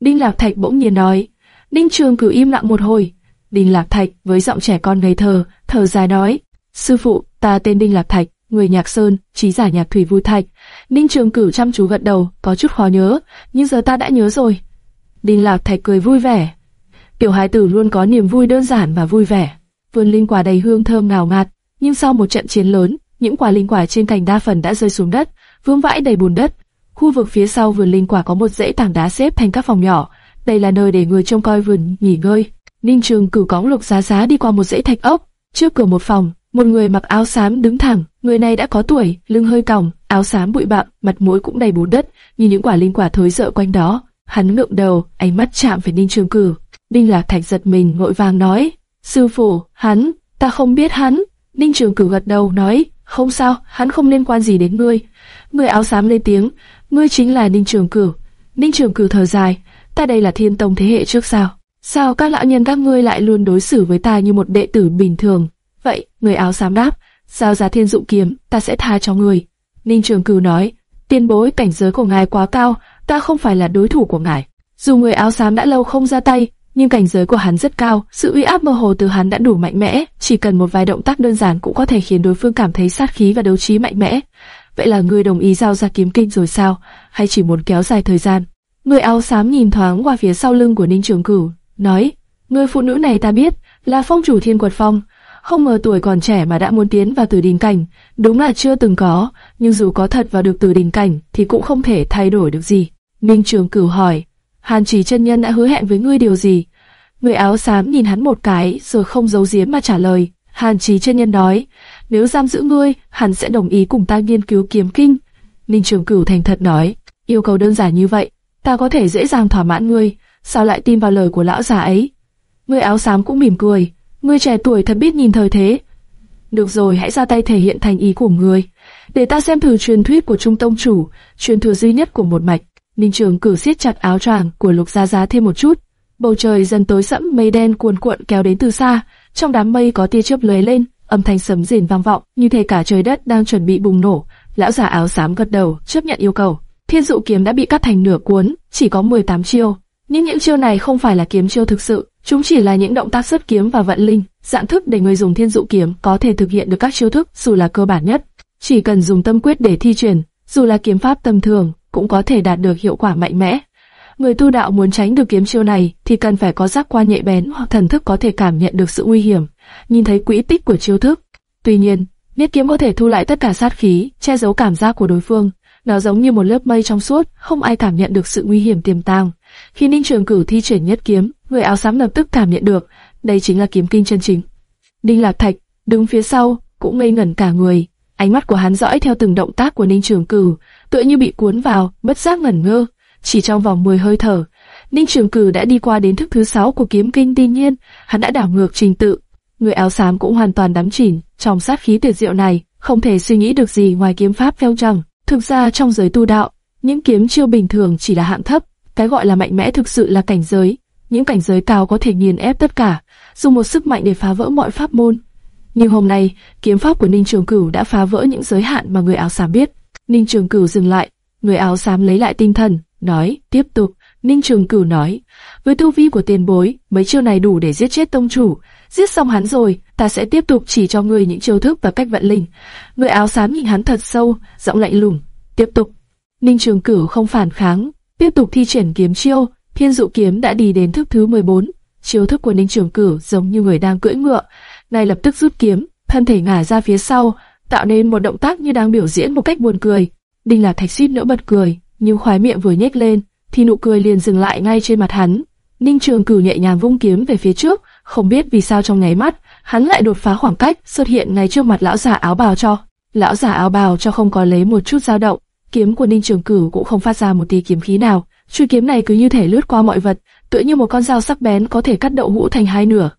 Đinh Lạc Thạch bỗng nhiên nói. Đinh Trường Cửu im lặng một hồi. Đinh Lạc Thạch với giọng trẻ con ngây thơ, thở dài nói, sư phụ, ta tên Đinh Lạc Thạch, người nhạc sơn, trí giả nhạc thủy Vu thạch. Ninh Trường Cửu chăm chú gật đầu, có chút khó nhớ, nhưng giờ ta đã nhớ rồi. Đinh Lạc Thạch cười vui vẻ. Tiểu hài tử luôn có niềm vui đơn giản và vui vẻ. Vườn linh quả đầy hương thơm ngào ngạt, nhưng sau một trận chiến lớn, những quả linh quả trên cành đa phần đã rơi xuống đất, vương vãi đầy bùn đất. Khu vực phía sau vườn linh quả có một dãy tảng đá xếp thành các phòng nhỏ, đây là nơi để người trông coi vườn nghỉ ngơi. Ninh Trường Cử cõng Lục Giá Giá đi qua một dãy thạch ốc, trước cửa một phòng, một người mặc áo xám đứng thẳng, người này đã có tuổi, lưng hơi còng, áo xám bụi bặm, mặt mũi cũng đầy bùn đất, như những quả linh quả thối rợ quanh đó. Hắn ngượng đầu, ánh mắt chạm phải Ninh Trường Cử. Ninh Lạc Thạch giật mình vội vàng nói, sư phụ, hắn, ta không biết hắn. Ninh Trường Cử gật đầu nói, không sao, hắn không liên quan gì đến ngươi. Người áo xám lên tiếng, ngươi chính là Ninh Trường Cử. Ninh Trường Cử thở dài, ta đây là thiên tông thế hệ trước sao? Sao các lão nhân các ngươi lại luôn đối xử với ta như một đệ tử bình thường? Vậy, người áo xám đáp, giao giá thiên dụng kiếm, ta sẽ tha cho người. Ninh Trường Cửu nói, tiên bối cảnh giới của ngài quá cao, ta không phải là đối thủ của ngài. Dù người áo xám đã lâu không ra tay, nhưng cảnh giới của hắn rất cao, sự uy áp mơ hồ từ hắn đã đủ mạnh mẽ, chỉ cần một vài động tác đơn giản cũng có thể khiến đối phương cảm thấy sát khí và đấu trí mạnh mẽ. Vậy là ngươi đồng ý giao ra kiếm kinh rồi sao, hay chỉ muốn kéo dài thời gian? Người áo xám nhìn thoáng qua phía sau lưng của Ninh Trường Cửu, nói, người phụ nữ này ta biết, là phong chủ thiên quật phong, không ngờ tuổi còn trẻ mà đã muốn tiến vào tử đình cảnh, đúng là chưa từng có, nhưng dù có thật vào được tử đình cảnh thì cũng không thể thay đổi được gì. Ninh Trường Cửu hỏi, Hàn Chỉ chân nhân đã hứa hẹn với ngươi điều gì? Người áo xám nhìn hắn một cái rồi không giấu giếm mà trả lời. Hàn Chỉ chân nhân nói, nếu giam giữ ngươi, hắn sẽ đồng ý cùng ta nghiên cứu kiếm kinh. Ninh Trường Cửu thành thật nói, yêu cầu đơn giản như vậy, ta có thể dễ dàng thỏa mãn ngươi, sao lại tin vào lời của lão già ấy? Người áo xám cũng mỉm cười, người trẻ tuổi thật biết nhìn thời thế. Được rồi, hãy ra tay thể hiện thành ý của người, Để ta xem thử truyền thuyết của Trung Tông Chủ, truyền thừa duy nhất của một mạch. Ninh Trường cử siết chặt áo choàng của Lục Gia Gia thêm một chút. bầu trời dần tối sẫm, mây đen cuồn cuộn kéo đến từ xa, trong đám mây có tia chớp lóe lên, âm thanh sấm rền vang vọng, như thể cả trời đất đang chuẩn bị bùng nổ. Lão già áo xám gật đầu, chấp nhận yêu cầu. Thiên dụ kiếm đã bị cắt thành nửa cuốn, chỉ có 18 chiêu. Nhưng những chiêu này không phải là kiếm chiêu thực sự, chúng chỉ là những động tác xuất kiếm và vận linh, dạng thức để người dùng thiên dụ kiếm có thể thực hiện được các chiêu thức dù là cơ bản nhất. Chỉ cần dùng tâm quyết để thi triển, dù là kiếm pháp tầm thường, cũng có thể đạt được hiệu quả mạnh mẽ. Người tu đạo muốn tránh được kiếm chiêu này thì cần phải có giác quan nhạy bén hoặc thần thức có thể cảm nhận được sự nguy hiểm, nhìn thấy quỹ tích của chiêu thức. Tuy nhiên, Niết kiếm có thể thu lại tất cả sát khí, che giấu cảm giác của đối phương. Nó giống như một lớp mây trong suốt, không ai cảm nhận được sự nguy hiểm tiềm tàng. Khi Ninh Trường Cửu thi triển nhất kiếm, người áo xám lập tức cảm nhận được, đây chính là kiếm kinh chân chính. Ninh Lạc Thạch đứng phía sau, cũng ngây ngẩn cả người. Ánh mắt của hắn dõi theo từng động tác của Ninh Trường Cửu, tựa như bị cuốn vào, bất giác ngẩn ngơ. Chỉ trong vòng 10 hơi thở, Ninh Trường Cửu đã đi qua đến thức thứ 6 của kiếm kinh tuy nhiên, hắn đã đảo ngược trình tự. Người áo xám cũng hoàn toàn đắm chìm trong sát khí tuyệt diệu này, không thể suy nghĩ được gì ngoài kiếm pháp phèo rằng, Thực ra trong giới tu đạo, những kiếm chiêu bình thường chỉ là hạng thấp, cái gọi là mạnh mẽ thực sự là cảnh giới. Những cảnh giới cao có thể nghiền ép tất cả, dùng một sức mạnh để phá vỡ mọi pháp môn. Nhưng hôm nay, kiếm pháp của Ninh Trường Cửu đã phá vỡ những giới hạn mà người áo xám biết. Ninh Trường Cửu dừng lại, người áo xám lấy lại tinh thần, nói, tiếp tục. Ninh Trường Cửu nói, với tu vi của tiền bối, mấy chiêu này đủ để giết chết tông chủ. Giết xong hắn rồi, ta sẽ tiếp tục chỉ cho ngươi những chiêu thức và cách vận linh. Người áo xám nhìn hắn thật sâu, giọng lạnh lùng. Tiếp tục. Ninh Trường Cửu không phản kháng, tiếp tục thi triển kiếm chiêu. Thiên dụ kiếm đã đi đến thức thứ 14. Chiêu thức của Ninh Trường Cửu giống như người đang cưỡi ngựa, ngay lập tức rút kiếm, thân thể ngả ra phía sau, tạo nên một động tác như đang biểu diễn một cách buồn cười. Đinh Lạc Thạch suýt nữa bật cười, nhưng khóe miệng vừa nhếch lên, thì nụ cười liền dừng lại ngay trên mặt hắn. Ninh Trường Cửu nhẹ nhàng vung kiếm về phía trước, không biết vì sao trong nháy mắt, hắn lại đột phá khoảng cách, xuất hiện ngay trước mặt lão giả áo bào cho. Lão giả áo bào cho không có lấy một chút dao động, kiếm của Ninh Trường Cửu cũng không phát ra một tia kiếm khí nào. Chuôi kiếm này cứ như thể lướt qua mọi vật, tựa như một con dao sắc bén có thể cắt đậu hũ thành hai nửa.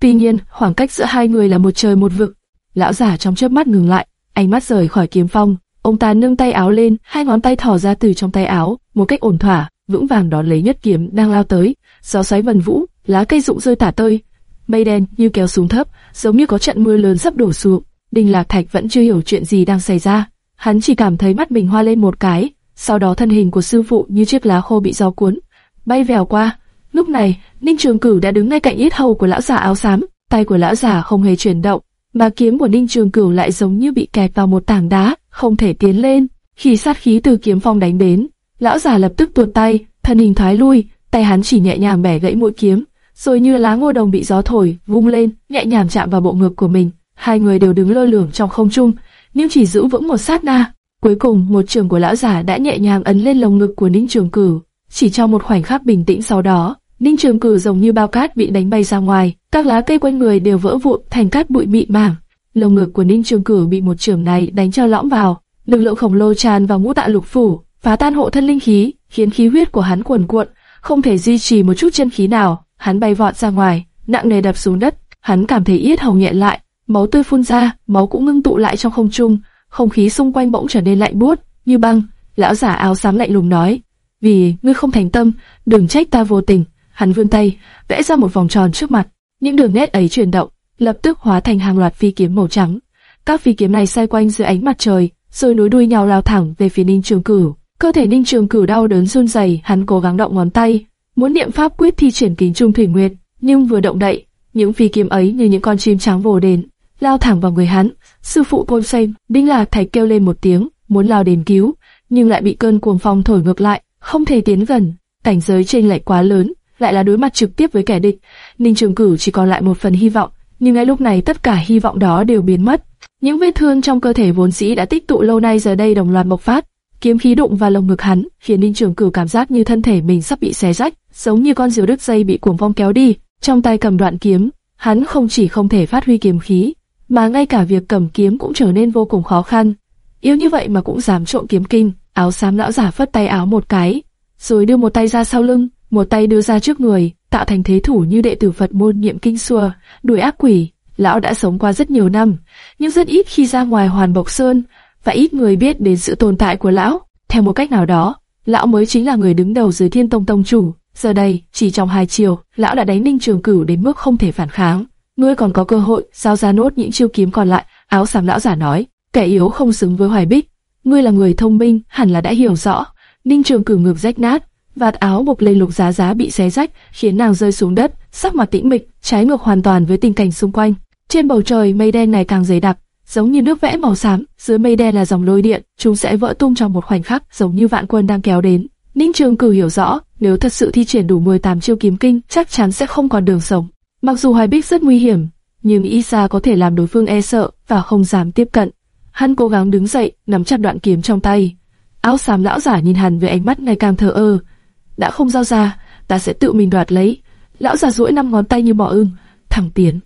Tuy nhiên, khoảng cách giữa hai người là một trời một vực. Lão giả trong chớp mắt ngừng lại, ánh mắt rời khỏi kiếm phong. Ông ta nâng tay áo lên, hai ngón tay thò ra từ trong tay áo, một cách ổn thỏa, vững vàng đón lấy nhất kiếm đang lao tới. Gió xoáy vần vũ, lá cây rụng rơi tả tơi, mây đen như kéo xuống thấp, giống như có trận mưa lớn sắp đổ xuống. Đinh Lạc Thạch vẫn chưa hiểu chuyện gì đang xảy ra, hắn chỉ cảm thấy mắt mình hoa lên một cái, sau đó thân hình của sư phụ như chiếc lá khô bị gió cuốn, bay vèo qua. Lúc này, Ninh Trường Cửu đã đứng ngay cạnh yết hầu của lão già áo xám, tay của lão già không hề chuyển động, mà kiếm của Ninh Trường Cửu lại giống như bị kẹt vào một tảng đá, không thể tiến lên. Khi sát khí từ kiếm phong đánh đến, lão già lập tức tuột tay, thân hình thoái lui, tay hắn chỉ nhẹ nhàng bẻ gãy mũi kiếm, rồi như lá ngô đồng bị gió thổi, vung lên, nhẹ nhàng chạm vào bộ ngực của mình. Hai người đều đứng lơ lửng trong không trung, nhưng chỉ giữ vững một sát na. Cuối cùng, một trường của lão giả đã nhẹ nhàng ấn lên lồng ngực của Ninh Trường Cửu. Chỉ trong một khoảnh khắc bình tĩnh sau đó, Ninh Trường Cửu giống như bao cát bị đánh bay ra ngoài, các lá cây quanh người đều vỡ vụn thành cát bụi mịn màng. Lồng ngực của Ninh Trường Cửu bị một trường này đánh cho lõm vào, lực lượng khổng lồ tràn vào ngũ tạ lục phủ, phá tan hộ thân linh khí, khiến khí huyết của hắn cuồn cuộn, không thể duy trì một chút chân khí nào. Hắn bay vọt ra ngoài, nặng nề đập xuống đất. Hắn cảm thấy yết hầu nhẹ lại, máu tươi phun ra, máu cũng ngưng tụ lại trong không trung, không khí xung quanh bỗng trở nên lạnh buốt, như băng. Lão giả áo xám lạnh lùng nói: "Vì ngươi không thành tâm, đừng trách ta vô tình." Hắn vươn tay, vẽ ra một vòng tròn trước mặt. Những đường nét ấy chuyển động, lập tức hóa thành hàng loạt phi kiếm màu trắng. Các phi kiếm này xoay quanh dưới ánh mặt trời, rồi nối đuôi nhau lao thẳng về phía Ninh Trường Cửu. Cơ thể Ninh Trường Cửu đau đớn run rẩy, hắn cố gắng động ngón tay, muốn niệm pháp quyết thi triển kính trung thủy nguyệt, nhưng vừa động đậy, những phi kiếm ấy như những con chim trắng vồ đến, lao thẳng vào người hắn. Sư phụ Côn Xem, Đinh Lạc Thạch kêu lên một tiếng, muốn lao đến cứu, nhưng lại bị cơn cuồng phong thổi ngược lại, không thể tiến gần. Cảnh giới trên lệch quá lớn, lại là đối mặt trực tiếp với kẻ địch. Ninh Trường Cửu chỉ còn lại một phần hy vọng, nhưng ngay lúc này tất cả hy vọng đó đều biến mất. Những vết thương trong cơ thể vốn sĩ đã tích tụ lâu nay giờ đây đồng loạt bộc phát, kiếm khí đụng vào lồng ngực hắn, khiến Ninh Trường Cửu cảm giác như thân thể mình sắp bị xé rách, giống như con diều đứt dây bị cuồng phong kéo đi. Trong tay cầm đoạn kiếm, hắn không chỉ không thể phát huy kiếm khí, mà ngay cả việc cầm kiếm cũng trở nên vô cùng khó khăn. Yếu như vậy mà cũng dám trộn kiếm kinh, áo xám lão giả phất tay áo một cái, rồi đưa một tay ra sau lưng, một tay đưa ra trước người, tạo thành thế thủ như đệ tử Phật môn niệm kinh xua, đuổi ác quỷ. Lão đã sống qua rất nhiều năm, nhưng rất ít khi ra ngoài Hoàn Bộc Sơn, và ít người biết đến sự tồn tại của lão. Theo một cách nào đó, lão mới chính là người đứng đầu dưới Thiên Tông Tông chủ. Giờ đây, chỉ trong hai chiều, lão đã đánh Ninh Trường Cửu đến mức không thể phản kháng. Ngươi còn có cơ hội giao ra nốt những chiêu kiếm còn lại. Áo xám lão giả nói, kẻ yếu không xứng với Hoài Bích. Ngươi là người thông minh, hẳn là đã hiểu rõ. Ninh Trường Cửu ngược rách nát, vạt áo bộc lên lục giá giá bị xé rách, khiến nàng rơi xuống đất, sắc mặt tĩnh mịch, trái ngược hoàn toàn với tình cảnh xung quanh. Trên bầu trời mây đen này càng dày đặc, giống như nước vẽ màu xám, dưới mây đen là dòng lôi điện, chúng sẽ vỡ tung trong một khoảnh khắc, giống như vạn quân đang kéo đến. Ninh Trường Cửu hiểu rõ, nếu thật sự thi triển đủ 18 chiêu kiếm kinh, chắc chắn sẽ không còn đường sống. Mặc dù Hoài Bích rất nguy hiểm, nhưng Isa có thể làm đối phương e sợ và không dám tiếp cận. Hắn cố gắng đứng dậy, nắm chặt đoạn kiếm trong tay. Áo xám lão giả nhìn hắn với ánh mắt ngày càng thờ ơ. Đã không giao ra, ta sẽ tự mình đoạt lấy. Lão giả duỗi năm ngón tay như bọ ưng, thẳng tiến.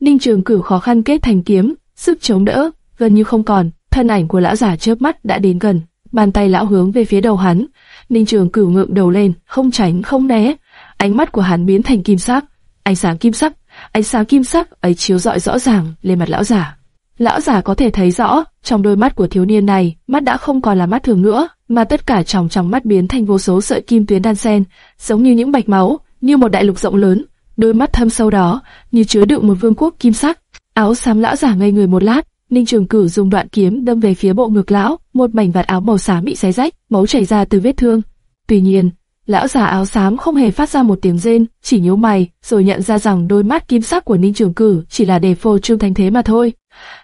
Ninh Trường Cửu khó khăn kết thành kiếm, sức chống đỡ gần như không còn. Thân ảnh của lão giả chớp mắt đã đến gần, bàn tay lão hướng về phía đầu hắn. Ninh Trường Cửu ngượng đầu lên, không tránh không né. Ánh mắt của hắn biến thành kim sắc, ánh sáng kim sắc, ánh sáng kim sắc ấy chiếu rọi rõ ràng lên mặt lão giả. Lão giả có thể thấy rõ, trong đôi mắt của thiếu niên này, mắt đã không còn là mắt thường nữa, mà tất cả trong trong mắt biến thành vô số sợi kim tuyến đan xen, giống như những bạch máu, như một đại lục rộng lớn. Đôi mắt thâm sâu đó, như chứa đựng một vương quốc kim sắc. Áo xám lão giả ngây người một lát, Ninh Trường Cửu dùng đoạn kiếm đâm về phía bộ ngực lão, một mảnh vạt áo màu xám bị xé rách, máu chảy ra từ vết thương. Tuy nhiên, lão già áo xám không hề phát ra một tiếng rên, chỉ nhíu mày, rồi nhận ra rằng đôi mắt kim sắc của Ninh Trường cử chỉ là để phô trương thành thế mà thôi.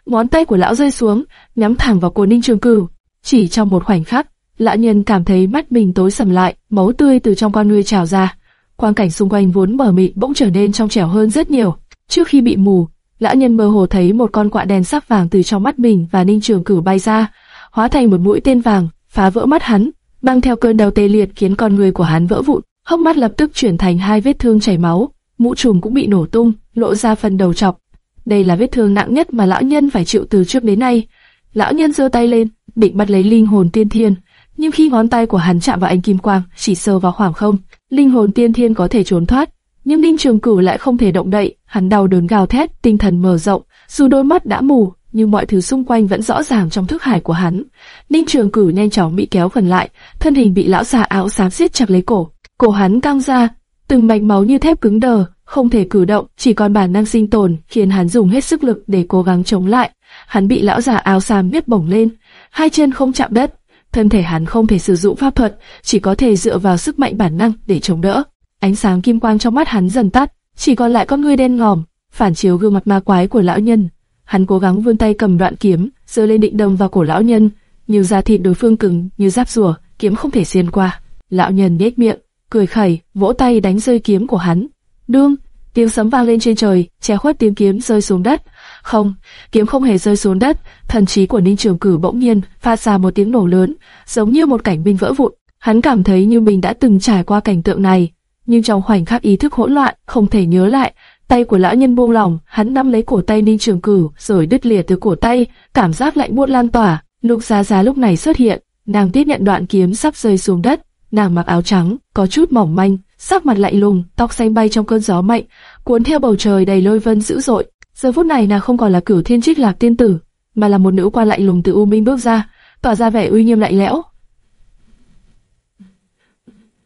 Ngón tay của lão rơi xuống, nhắm thẳng vào cổ Ninh Trường cử. Chỉ trong một khoảnh khắc, lão nhân cảm thấy mắt mình tối sầm lại, máu tươi từ trong con ngươi trào ra. Quang cảnh xung quanh vốn mờ mịt bỗng trở nên trong trẻo hơn rất nhiều. Trước khi bị mù, lão nhân mơ hồ thấy một con quạ đen sắc vàng từ trong mắt mình và Ninh Trường cử bay ra, hóa thành một mũi tên vàng, phá vỡ mắt hắn, mang theo cơn đau tê liệt khiến con người của hắn vỡ vụn, hốc mắt lập tức chuyển thành hai vết thương chảy máu, mũ trùm cũng bị nổ tung, lộ ra phần đầu chọc. Đây là vết thương nặng nhất mà lão nhân phải chịu từ trước đến nay. Lão nhân giơ tay lên, định bắt lấy linh hồn tiên thiên, nhưng khi ngón tay của hắn chạm vào ánh kim quang, chỉ sờ vào khoảng không, linh hồn tiên thiên có thể trốn thoát, nhưng đinh Trường Cửu lại không thể động đậy, hắn đau đớn gào thét, tinh thần mở rộng, dù đôi mắt đã mù, nhưng mọi thứ xung quanh vẫn rõ ràng trong thức hải của hắn. Ninh Trường Cửu nhanh chóng bị kéo gần lại, thân hình bị lão già áo xám siết chặt lấy cổ, cổ hắn căng ra, từng mạch máu như thép cứng đờ, không thể cử động, chỉ còn bản năng sinh tồn, khiến hắn dùng hết sức lực để cố gắng chống lại. Hắn bị lão già áo xám biết bổng lên, hai chân không chạm đất, thân thể hắn không thể sử dụng pháp thuật, chỉ có thể dựa vào sức mạnh bản năng để chống đỡ. Ánh sáng kim quang trong mắt hắn dần tắt, chỉ còn lại con ngươi đen ngòm, phản chiếu gương mặt ma quái của lão nhân. Hắn cố gắng vươn tay cầm đoạn kiếm, giơ lên định đâm vào cổ lão nhân, nhưng da thịt đối phương cứng như giáp rùa, kiếm không thể xuyên qua. Lão nhân nhếch miệng, cười khẩy, vỗ tay đánh rơi kiếm của hắn. Đương, tiếng sấm vang lên trên trời, che khuất tiếng kiếm rơi xuống đất. Không, kiếm không hề rơi xuống đất, thần trí của Ninh Trường Cử bỗng nhiên phát ra một tiếng nổ lớn, giống như một cảnh binh vỡ vụn. Hắn cảm thấy như mình đã từng trải qua cảnh tượng này, nhưng trong khoảnh khắc ý thức hỗn loạn, không thể nhớ lại. Tay của lão nhân buông lỏng, hắn nắm lấy cổ tay Ninh Trường Cửu, rồi đứt lìa từ cổ tay, cảm giác lạnh buốt lan tỏa. Lục Giá Giá lúc này xuất hiện, nàng tiếp nhận đoạn kiếm sắp rơi xuống đất, nàng mặc áo trắng, có chút mỏng manh, sắc mặt lạnh lùng, tóc xanh bay trong cơn gió mạnh, cuốn theo bầu trời đầy lôi vân dữ dội. Giờ phút này nàng không còn là cửu thiên trích lạc tiên tử, mà là một nữ quan lạnh lùng từ u minh bước ra, tỏa ra vẻ uy nghiêm lạnh lẽo.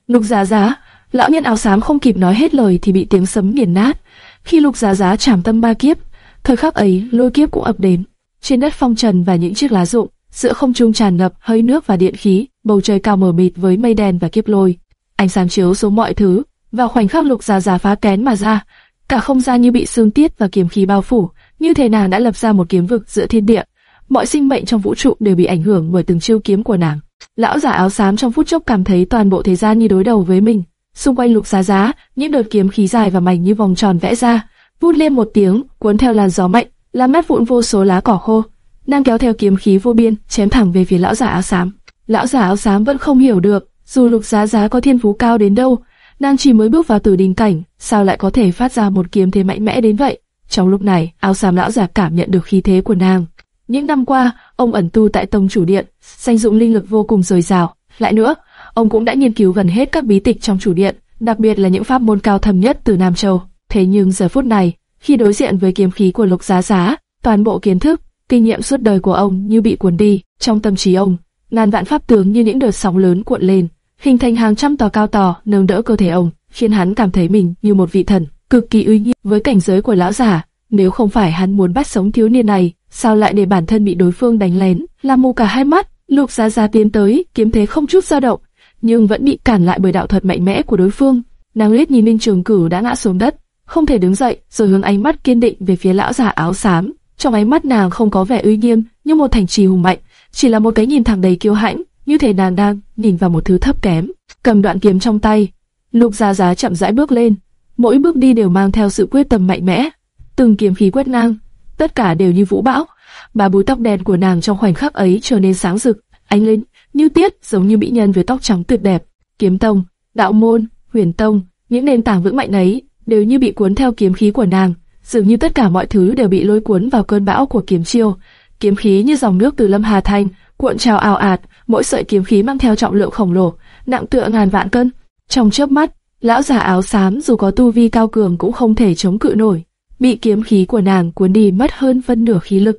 Lục Giá Giá, lão nhân áo xám không kịp nói hết lời thì bị tiếng sấm nghiền nát. Khi Lục Giá Giá chạm tâm ba kiếp, thời khắc ấy lôi kiếp cũng ập đến. Trên đất phong trần và những chiếc lá rụng, giữa không trung tràn ngập hơi nước và điện khí, bầu trời cao mờ mịt với mây đen và kiếp lôi. Ánh sáng chiếu xuống mọi thứ, vào khoảnh khắc Lục Giá Giá phá kén mà ra, cả không gian như bị sương tiết và kiếm khí bao phủ, như thể nàng đã lập ra một kiếm vực giữa thiên địa. Mọi sinh mệnh trong vũ trụ đều bị ảnh hưởng bởi từng chiêu kiếm của nàng. Lão giả áo xám trong phút chốc cảm thấy toàn bộ thế gian như đối đầu với mình. Xung quanh lục giá giá, những đợt kiếm khí dài và mảnh như vòng tròn vẽ ra, vút lên một tiếng, cuốn theo làn gió mạnh, làm mất vụn vô số lá cỏ khô. Nàng kéo theo kiếm khí vô biên, chém thẳng về phía lão giả áo xám. Lão giả áo xám vẫn không hiểu được, dù lục giá giá có thiên phú cao đến đâu, nàng chỉ mới bước vào tử đình cảnh, sao lại có thể phát ra một kiếm thế mạnh mẽ đến vậy? Trong lúc này, áo xám lão giả cảm nhận được khí thế của nàng. Những năm qua, ông ẩn tu tại tông chủ điện, danh dụng linh lực vô cùng dồi dào. Lại nữa, ông cũng đã nghiên cứu gần hết các bí tịch trong chủ điện, đặc biệt là những pháp môn cao thâm nhất từ Nam Châu. Thế nhưng giờ phút này, khi đối diện với kiếm khí của Lục Giá Giá, toàn bộ kiến thức, kinh nghiệm suốt đời của ông như bị cuốn đi trong tâm trí ông. Ngàn vạn pháp tướng như những đợt sóng lớn cuộn lên, hình thành hàng trăm tòa cao tò nâng đỡ cơ thể ông, khiến hắn cảm thấy mình như một vị thần, cực kỳ uy nghiêm với cảnh giới của lão giả. Nếu không phải hắn muốn bắt sống thiếu niên này, sao lại để bản thân bị đối phương đánh lén, làm mù cả hai mắt? Lục Giá Giá tiến tới, kiếm thế không chút dao động, nhưng vẫn bị cản lại bởi đạo thuật mạnh mẽ của đối phương. Nàng liếc nhìn Ninh Trường Cửu đã ngã xuống đất, không thể đứng dậy, rồi hướng ánh mắt kiên định về phía lão già áo xám. Trong ánh mắt nàng không có vẻ uy nghiêm, như một thành trì hùng mạnh, chỉ là một cái nhìn thẳng đầy kiêu hãnh, như thể nàng đang nhìn vào một thứ thấp kém. Cầm đoạn kiếm trong tay, Lục Giá Giá chậm rãi bước lên, mỗi bước đi đều mang theo sự quyết tâm mạnh mẽ. Từng kiếm khí quét ngang, tất cả đều như vũ bão. Bà búi tóc đen của nàng trong khoảnh khắc ấy trở nên sáng rực, ánh lên như tiết, giống như mỹ nhân với tóc trắng tuyệt đẹp. Kiếm tông, đạo môn, huyền tông, những nền tảng vững mạnh ấy đều như bị cuốn theo kiếm khí của nàng, dường như tất cả mọi thứ đều bị lôi cuốn vào cơn bão của kiếm chiêu. Kiếm khí như dòng nước từ Lâm Hà Thành, cuộn trào ào ạt, mỗi sợi kiếm khí mang theo trọng lượng khổng lồ, nặng tựa ngàn vạn cân. Trong chớp mắt, lão già áo xám dù có tu vi cao cường cũng không thể chống cự nổi, bị kiếm khí của nàng cuốn đi mất hơn phân nửa khí lực.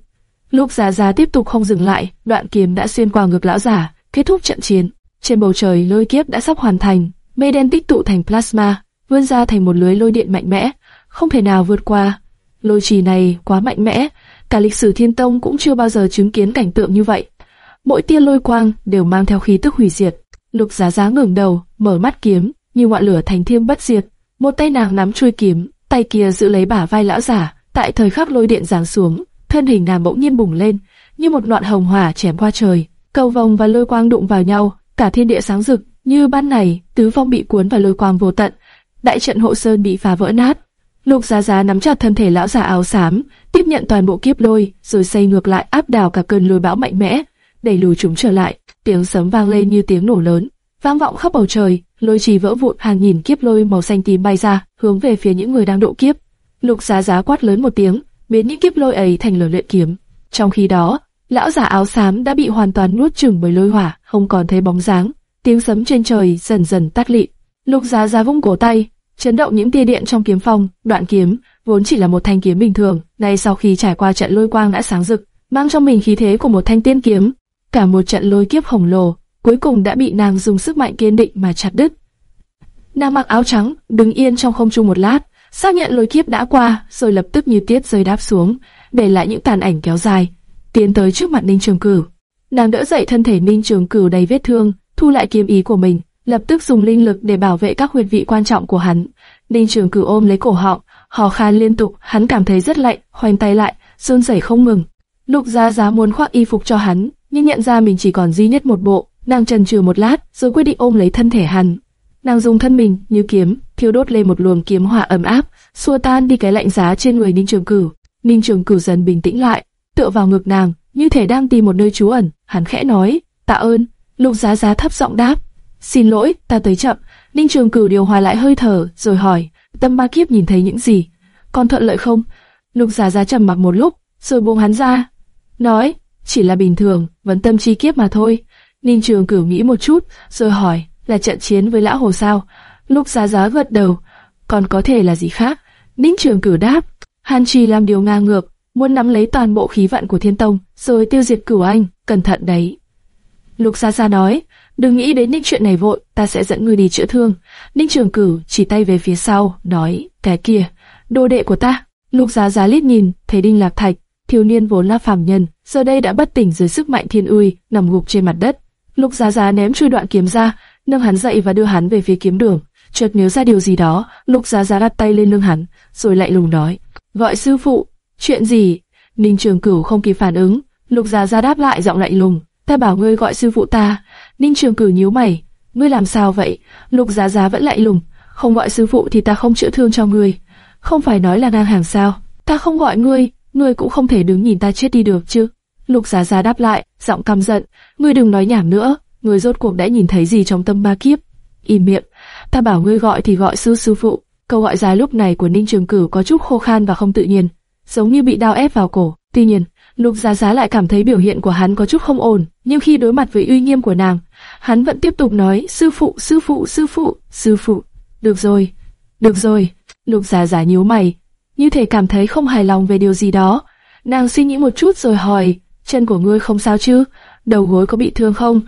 Lúc Giá Giá tiếp tục không dừng lại, đoạn kiếm đã xuyên qua ngực lão giả, kết thúc trận chiến. Trên bầu trời lôi kiếp đã sắp hoàn thành, mây đen tích tụ thành plasma, vươn ra thành một lưới lôi điện mạnh mẽ, không thể nào vượt qua. Lôi trì này quá mạnh mẽ, cả lịch sử thiên tông cũng chưa bao giờ chứng kiến cảnh tượng như vậy. Mỗi tia lôi quang đều mang theo khí tức hủy diệt. Lục Giá Giá ngẩng đầu, mở mắt kiếm, như ngọn lửa thành thiêm bất diệt. Một tay nàng nắm chuôi kiếm, tay kia giữ lấy bả vai lão giả. Tại thời khắc lôi điện giáng xuống, thân hình nàng bỗng nhiên bùng lên, như một ngọn hồng hỏa chém qua trời. Cầu vồng và lôi quang đụng vào nhau, cả thiên địa sáng rực, như ban này, tứ phong bị cuốn vào lôi quang vô tận, đại trận hộ sơn bị phá vỡ nát. Lục Giá Giá nắm chặt thân thể lão giả áo xám, tiếp nhận toàn bộ kiếp lôi, rồi xây ngược lại áp đảo cả cơn lôi bão mạnh mẽ, đẩy lùi chúng trở lại. Tiếng sấm vang lên như tiếng nổ lớn, vang vọng khắp bầu trời, lôi trì vỡ vụn hàng nghìn kiếp lôi màu xanh tím bay ra, hướng về phía những người đang độ kiếp. Lục Giá Giá quát lớn một tiếng, biến những kiếp lôi ấy thành lửa luyện kiếm. Trong khi đó, lão giả áo xám đã bị hoàn toàn nuốt chửng bởi lôi hỏa, không còn thấy bóng dáng. Tiếng sấm trên trời dần dần tắt lịm. Lục Giá Giá vung cổ tay, chấn động những tia điện trong kiếm phong, đoạn kiếm vốn chỉ là một thanh kiếm bình thường, nay sau khi trải qua trận lôi quang đã sáng rực, mang trong mình khí thế của một thanh tiên kiếm. Cả một trận lôi kiếp khổng lồ, cuối cùng đã bị nàng dùng sức mạnh kiên định mà chặt đứt. Nàng mặc áo trắng, đứng yên trong không trung một lát, xác nhận lôi kiếp đã qua, rồi lập tức như tiết rơi đáp xuống, để lại những tàn ảnh kéo dài, tiến tới trước mặt Ninh Trường Cửu. Nàng đỡ dậy thân thể Ninh Trường Cửu đầy vết thương, thu lại kiếm ý của mình, lập tức dùng linh lực để bảo vệ các huyệt vị quan trọng của hắn. Ninh Trường Cửu ôm lấy cổ họng, hò khan liên tục, hắn cảm thấy rất lạnh, khoanh tay lại, run rẩy không ngừng. Lục gia Giá muốn khoác y phục cho hắn, nhưng nhận ra mình chỉ còn duy nhất một bộ, nàng chần chừ một lát, rồi quyết định ôm lấy thân thể hắn. Nàng dùng thân mình như kiếm, thiêu đốt lên một luồng kiếm hỏa ấm áp, xua tan đi cái lạnh giá trên người Ninh Trường Cửu. Ninh Trường Cửu dần bình tĩnh lại, tựa vào ngực nàng, như thể đang tìm một nơi trú ẩn. Hắn khẽ nói, tạ ơn. Lục Giá Giá thấp giọng đáp, xin lỗi, ta tới chậm. Ninh Trường Cửu điều hòa lại hơi thở, rồi hỏi, Tâm Ba Kiếp nhìn thấy những gì? Còn thuận lợi không? Lục Giá Giá trầm mặc một lúc, rồi buông hắn ra, nói, chỉ là bình thường, vấn tâm chi kiếp mà thôi. Ninh Trường Cửu nghĩ một chút, rồi hỏi, là trận chiến với lão hồ sao? Lục Giá Giá gật đầu, còn có thể là gì khác? Ninh Trường Cửu đáp, Hàn Trì làm điều ngang ngược, muốn nắm lấy toàn bộ khí vận của Thiên Tông, rồi tiêu diệt Cửu Anh, cẩn thận đấy. Lục Sa Sa nói, đừng nghĩ đến những chuyện này vội, ta sẽ dẫn ngươi đi chữa thương. Ninh Trường Cửu chỉ tay về phía sau, nói, cái kia, đồ đệ của ta. Lục Giá Giá lít nhìn, thấy Đinh Lạc Thạch, thiếu niên vốn là phàm nhân, giờ đây đã bất tỉnh dưới sức mạnh thiên uy, nằm gục trên mặt đất. Lục Giá Giá ném chui đoạn kiếm ra, nâng hắn dậy và đưa hắn về phía kiếm đường. Chợt nhớ ra điều gì đó, Lục Giá Giá đặt tay lên lưng hắn, rồi lại lùng nói, gọi sư phụ. Chuyện gì? Ninh Trường Cửu không kịp phản ứng, Lục gia gia đáp lại giọng lạnh lùng, ta bảo ngươi gọi sư phụ ta. Ninh Trường Cửu nhíu mày, ngươi làm sao vậy? Lục gia gia vẫn lạnh lùng, không gọi sư phụ thì ta không chữa thương cho ngươi. Không phải nói là ngang hàng sao? Ta không gọi ngươi, ngươi cũng không thể đứng nhìn ta chết đi được chứ? Lục Giá Giá đáp lại, giọng căm giận, ngươi đừng nói nhảm nữa, ngươi rốt cuộc đã nhìn thấy gì trong tâm ba kiếp? Im miệng, ta bảo ngươi gọi thì gọi sư sư phụ. Câu gọi dài lúc này của Ninh Trường Cửu có chút khô khan và không tự nhiên, giống như bị đao ép vào cổ. Tuy nhiên, Lục Giá Giá lại cảm thấy biểu hiện của hắn có chút không ổn, nhưng khi đối mặt với uy nghiêm của nàng, hắn vẫn tiếp tục nói: "Sư phụ, sư phụ, sư phụ, sư phụ." "Được rồi, được rồi." Lục Giá Giá nhíu mày, như thể cảm thấy không hài lòng về điều gì đó. Nàng suy nghĩ một chút rồi hỏi: "Chân của ngươi không sao chứ? Đầu gối có bị thương không?"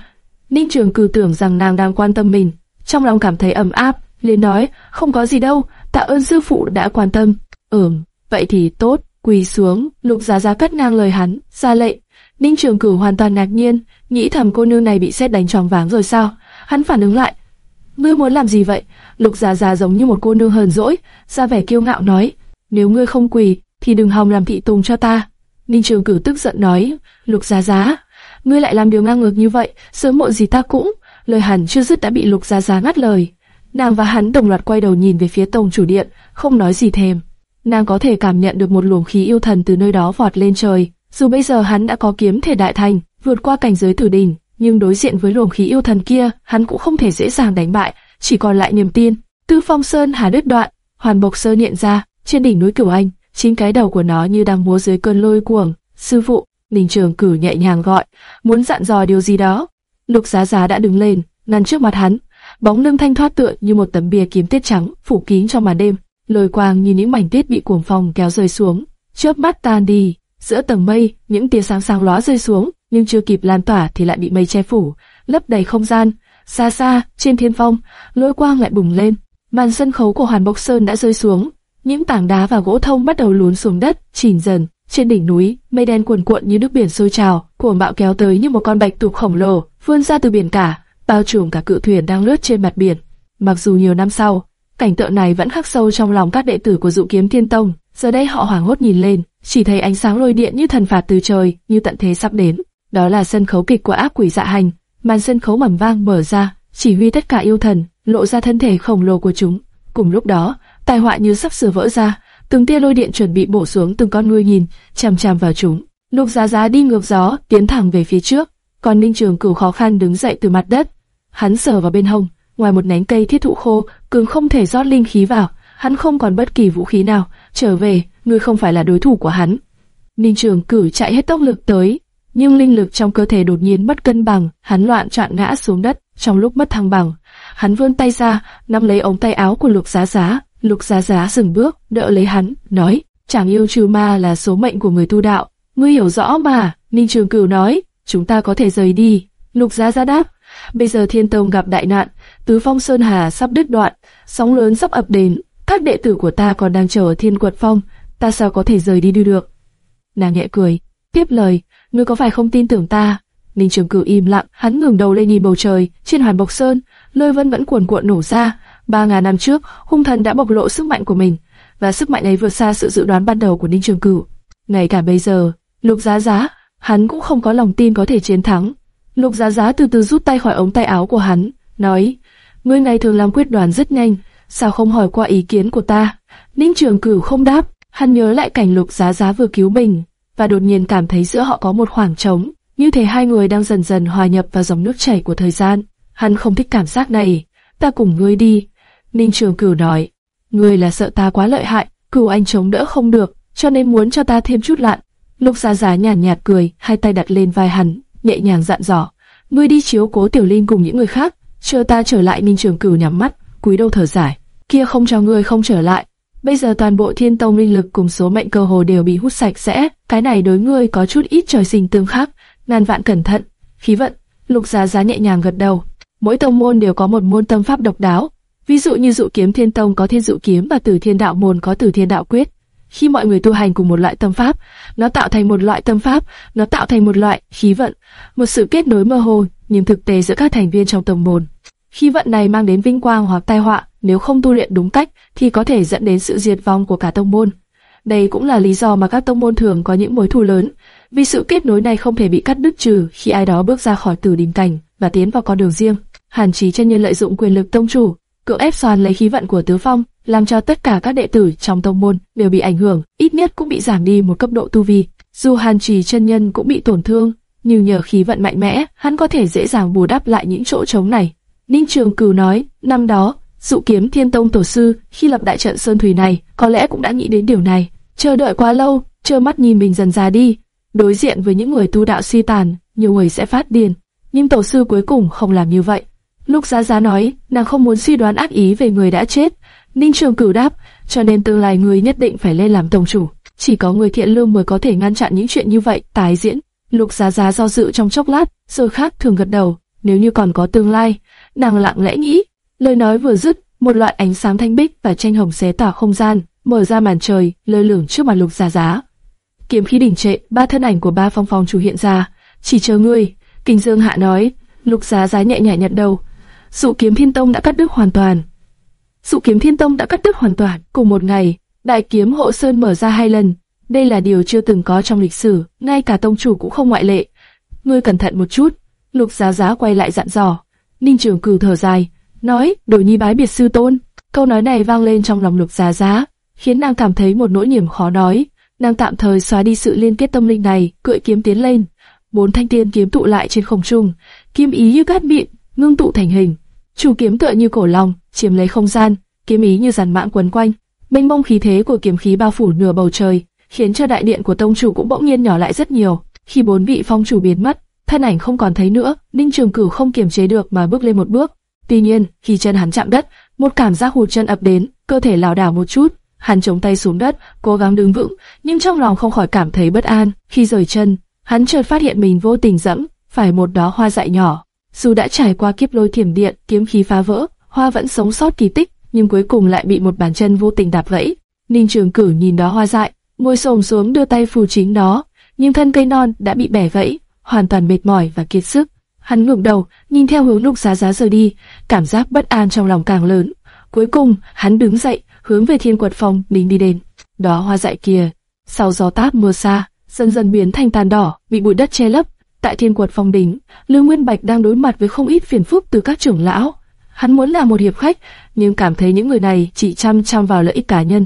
Ninh Trường Cử tưởng rằng nàng đang quan tâm mình, trong lòng cảm thấy ấm áp, liền nói, không có gì đâu, tạ ơn sư phụ đã quan tâm. Ừm, vậy thì tốt, quỳ xuống, lục giá giá cất ngang lời hắn, ra lệnh. Ninh Trường Cử hoàn toàn ngạc nhiên, nghĩ thầm cô nương này bị xét đánh tròn váng rồi sao? Hắn phản ứng lại, ngươi muốn làm gì vậy? Lục Giá Giá giống như một cô nương hờn dỗi, ra vẻ kiêu ngạo nói, nếu ngươi không quỳ, thì đừng hòng làm thị tùng cho ta. Ninh Trường Cử tức giận nói, Lục Giá Giá, ngươi lại làm điều ngang ngược như vậy, sớm muộn gì ta cũng. Lời hắn chưa dứt đã bị Lục Giá Giá ngắt lời. Nàng và hắn đồng loạt quay đầu nhìn về phía tổng chủ điện, không nói gì thêm. Nàng có thể cảm nhận được một luồng khí yêu thần từ nơi đó vọt lên trời. Dù bây giờ hắn đã có kiếm thể đại thành, vượt qua cảnh giới tử đỉnh, nhưng đối diện với luồng khí yêu thần kia, hắn cũng không thể dễ dàng đánh bại, chỉ còn lại niềm tin. Tư Phong Sơn hà đứt đoạn, Hoàn Bộc Sơn hiện ra, trên đỉnh núi Cửu Anh, chính cái đầu của nó như đang múa dưới cơn lôi cuồng. Sư phụ, Ninh Trường Cử nhẹ nhàng gọi, muốn dặn dò điều gì đó. Lục Giá Giá đã đứng lên, ngăn trước mặt hắn, bóng lưng thanh thoát tựa như một tấm bìa kiếm tiết trắng phủ kín trong màn đêm, lôi quang như những mảnh tiết bị cuồng phong kéo rơi xuống, chớp mắt tan đi. Giữa tầng mây, những tia sáng sáng lóa rơi xuống, nhưng chưa kịp lan tỏa thì lại bị mây che phủ, lấp đầy không gian. Xa xa, trên thiên phong, lôi quang lại bùng lên, màn sân khấu của Hoàn Bộc Sơn đã rơi xuống, những tảng đá và gỗ thông bắt đầu lún xuống đất, chìm dần. Trên đỉnh núi, mây đen cuồn cuộn như nước biển sôi trào, cuồng bạo kéo tới như một con bạch tuộc khổng lồ, vươn ra từ biển cả, bao trùm cả cự thuyền đang lướt trên mặt biển. Mặc dù nhiều năm sau, cảnh tượng này vẫn khắc sâu trong lòng các đệ tử của Dụ Kiếm Thiên Tông, giờ đây họ hoảng hốt nhìn lên, chỉ thấy ánh sáng lôi điện như thần phạt từ trời, như tận thế sắp đến. Đó là sân khấu kịch của ác quỷ dạ hành, màn sân khấu mầm vang mở ra, chỉ huy tất cả yêu thần, lộ ra thân thể khổng lồ của chúng. Cùng lúc đó, tai họa như sắp sửa vỡ ra, từng tia lôi điện chuẩn bị bổ xuống từng con nuôi nhìn, chằm chằm vào chúng. Lục Giá Giá đi ngược gió, tiến thẳng về phía trước, còn Ninh Trường Cửu khó khăn đứng dậy từ mặt đất. Hắn sờ vào bên hông, ngoài một nhánh cây thiết thụ khô, cường không thể rót linh khí vào, hắn không còn bất kỳ vũ khí nào. Trở về, ngươi không phải là đối thủ của hắn. Ninh Trường Cửu chạy hết tốc lực tới, nhưng linh lực trong cơ thể đột nhiên mất cân bằng, hắn loạn trọn ngã xuống đất. Trong lúc mất thăng bằng, hắn vươn tay ra, nắm lấy ống tay áo của Lục Giá Giá. Lục Giá Giá dừng bước, đỡ lấy hắn, nói: "Chẳng yêu trừ ma là số mệnh của người tu đạo, ngươi hiểu rõ mà." Ninh Trường Cửu nói: "Chúng ta có thể rời đi." Lục Giá Giá đáp: "Bây giờ Thiên Tông gặp đại nạn, Tứ Phong Sơn Hà sắp đứt đoạn, sóng lớn sắp ập đến, các đệ tử của ta còn đang chờ ở Thiên Quật Phong, ta sao có thể rời đi đi được?" Nàng nhẹ cười, tiếp lời: "Ngươi có phải không tin tưởng ta?" Ninh Trường Cửu im lặng, hắn ngẩng đầu lên nhìn bầu trời, trên Hoàn Bộc Sơn, lôi vân vẫn cuồn cuộn nổ ra. Ba ngàn năm trước, hung thần đã bộc lộ sức mạnh của mình, và sức mạnh ấy vượt xa sự dự đoán ban đầu của Ninh Trường Cửu. Ngay cả bây giờ, Lục Giá Giá, hắn cũng không có lòng tin có thể chiến thắng. Lục Giá Giá từ từ rút tay khỏi ống tay áo của hắn, nói: "Ngươi này thường làm quyết đoán rất nhanh, sao không hỏi qua ý kiến của ta?" Ninh Trường Cửu không đáp, hắn nhớ lại cảnh Lục Giá Giá vừa cứu mình, và đột nhiên cảm thấy giữa họ có một khoảng trống, như thể hai người đang dần dần hòa nhập vào dòng nước chảy của thời gian. Hắn không thích cảm giác này. Ta cùng ngươi đi. Ninh Trường Cửu nói. Ngươi là sợ ta quá lợi hại, cửu anh chống đỡ không được, cho nên muốn cho ta thêm chút lạn. Lục Giá Giá nhàn nhạt, cười, hai tay đặt lên vai hắn, nhẹ nhàng dặn dò. Ngươi đi chiếu cố Tiểu Linh cùng những người khác, chờ ta trở lại. Ninh Trường Cửu nhắm mắt, cúi đầu thở dài. Kia không cho ngươi không trở lại. Bây giờ toàn bộ thiên tông linh lực cùng số mệnh cơ hồ đều bị hút sạch sẽ, cái này đối ngươi có chút ít trời sinh tương khắc, ngàn vạn cẩn thận. Khí vận, Lục Giá Giá nhẹ nhàng gật đầu. Mỗi tông môn đều có một môn tâm pháp độc đáo. Ví dụ như dụ kiếm thiên tông có thiên dụ kiếm và tử thiên đạo môn có tử thiên đạo quyết. Khi mọi người tu hành cùng một loại tâm pháp, nó tạo thành một loại tâm pháp, nó tạo thành một loại khí vận, một sự kết nối mơ hồ nhưng thực tế giữa các thành viên trong tông môn. Khí vận này mang đến vinh quang hoặc tai họa, nếu không tu luyện đúng cách thì có thể dẫn đến sự diệt vong của cả tông môn. Đây cũng là lý do mà các tông môn thường có những mối thù lớn, vì sự kết nối này không thể bị cắt đứt trừ khi ai đó bước ra khỏi tử đình cảnh và tiến vào con đường riêng. Hàn Chí chân nhân lợi dụng quyền lực tông chủ, cưỡng ép xoan lấy khí vận của Tứ Phong, làm cho tất cả các đệ tử trong tông môn đều bị ảnh hưởng, ít nhất cũng bị giảm đi một cấp độ tu vi. Dù Hàn Trì chân nhân cũng bị tổn thương, nhưng nhờ khí vận mạnh mẽ, hắn có thể dễ dàng bù đắp lại những chỗ trống này. Ninh Trường Cửu nói, năm đó, dụ kiếm Thiên Tông tổ sư khi lập đại trận sơn thủy này, có lẽ cũng đã nghĩ đến điều này. Chờ đợi quá lâu, trơ mắt nhìn mình dần già đi, đối diện với những người tu đạo si tàn, nhiều người sẽ phát điên. Nhưng tổ sư cuối cùng không làm như vậy. Lúc Giá Giá nói, nàng không muốn suy đoán ác ý về người đã chết. Ninh Trường Cửu đáp, cho nên tương lai người nhất định phải lên làm tổng chủ. Chỉ có người thiện lương mới có thể ngăn chặn những chuyện như vậy tái diễn. Lục Giá Giá do dự trong chốc lát, rồi khác thường gật đầu. nếu như còn có tương lai. Nàng lặng lẽ nghĩ, lời nói vừa dứt, một loại ánh sáng thanh bích và tranh hồng xé tỏa không gian, mở ra màn trời, lơ lửng trước mặt Lục Giá Giá. Kiếm khí đỉnh trệ, ba thân ảnh của ba phong phong chủ hiện ra, chỉ chờ ngươi. Kinh Dương Hạ nói, Lục Giá Giá nhẹ nhàng nhận đầu. Dụ kiếm Thiên Tông đã cắt đứt hoàn toàn. Dụ kiếm Thiên Tông đã cắt đứt hoàn toàn. Cùng một ngày, đại kiếm hộ sơn mở ra hai lần. Đây là điều chưa từng có trong lịch sử, ngay cả tông chủ cũng không ngoại lệ. Ngươi cẩn thận một chút. Lục Giá Giá quay lại dặn dò. Ninh Trường Cửu thở dài, nói, đổi nhi bái biệt sư tôn. Câu nói này vang lên trong lòng Lục Giá Giá, khiến nàng cảm thấy một nỗi niềm khó nói. Nàng tạm thời xóa đi sự liên kết tâm linh này, cưỡi kiếm tiến lên. Bốn thanh tiên kiếm tụ lại trên không trung, kim ý như cát mịn, ngưng tụ thành hình. Chủ kiếm tựa như cổ long, chiếm lấy không gian, kiếm ý như dàn mãng quấn quanh. Mênh mông khí thế của kiếm khí bao phủ nửa bầu trời, khiến cho đại điện của tông chủ cũng bỗng nhiên nhỏ lại rất nhiều. Khi bốn vị phong chủ biến mất, thân ảnh không còn thấy nữa, Ninh Trường Cửu không kiềm chế được mà bước lên một bước. Tuy nhiên, khi chân hắn chạm đất, một cảm giác hụt chân ập đến, cơ thể lảo đảo một chút, hắn chống tay xuống đất, cố gắng đứng vững, nhưng trong lòng không khỏi cảm thấy bất an. Khi rời chân, hắn chợt phát hiện mình vô tình dẫm phải một đóa hoa dại nhỏ. Dù đã trải qua kiếp lôi thiểm điện, kiếm khí phá vỡ, hoa vẫn sống sót kỳ tích, nhưng cuối cùng lại bị một bàn chân vô tình đạp gãy. Ninh Trường Cử nhìn đó hoa dại, môi sồm xuống đưa tay phù chính nó, nhưng thân cây non đã bị bẻ gãy, hoàn toàn mệt mỏi và kiệt sức. Hắn ngẩng đầu, nhìn theo hướng Lục Giá Giá rời đi, cảm giác bất an trong lòng càng lớn. Cuối cùng, hắn đứng dậy, hướng về Thiên Quật Phong đính đi đến. Đó hoa dại kia, sau gió táp mưa xa, dần dần biến thành tàn đỏ, bị bụi đất che lấp. Tại Thiên Quật Phong đỉnh, Lưu Nguyên Bạch đang đối mặt với không ít phiền phức từ các trưởng lão. Hắn muốn là một hiệp khách, nhưng cảm thấy những người này chỉ chăm chăm vào lợi ích cá nhân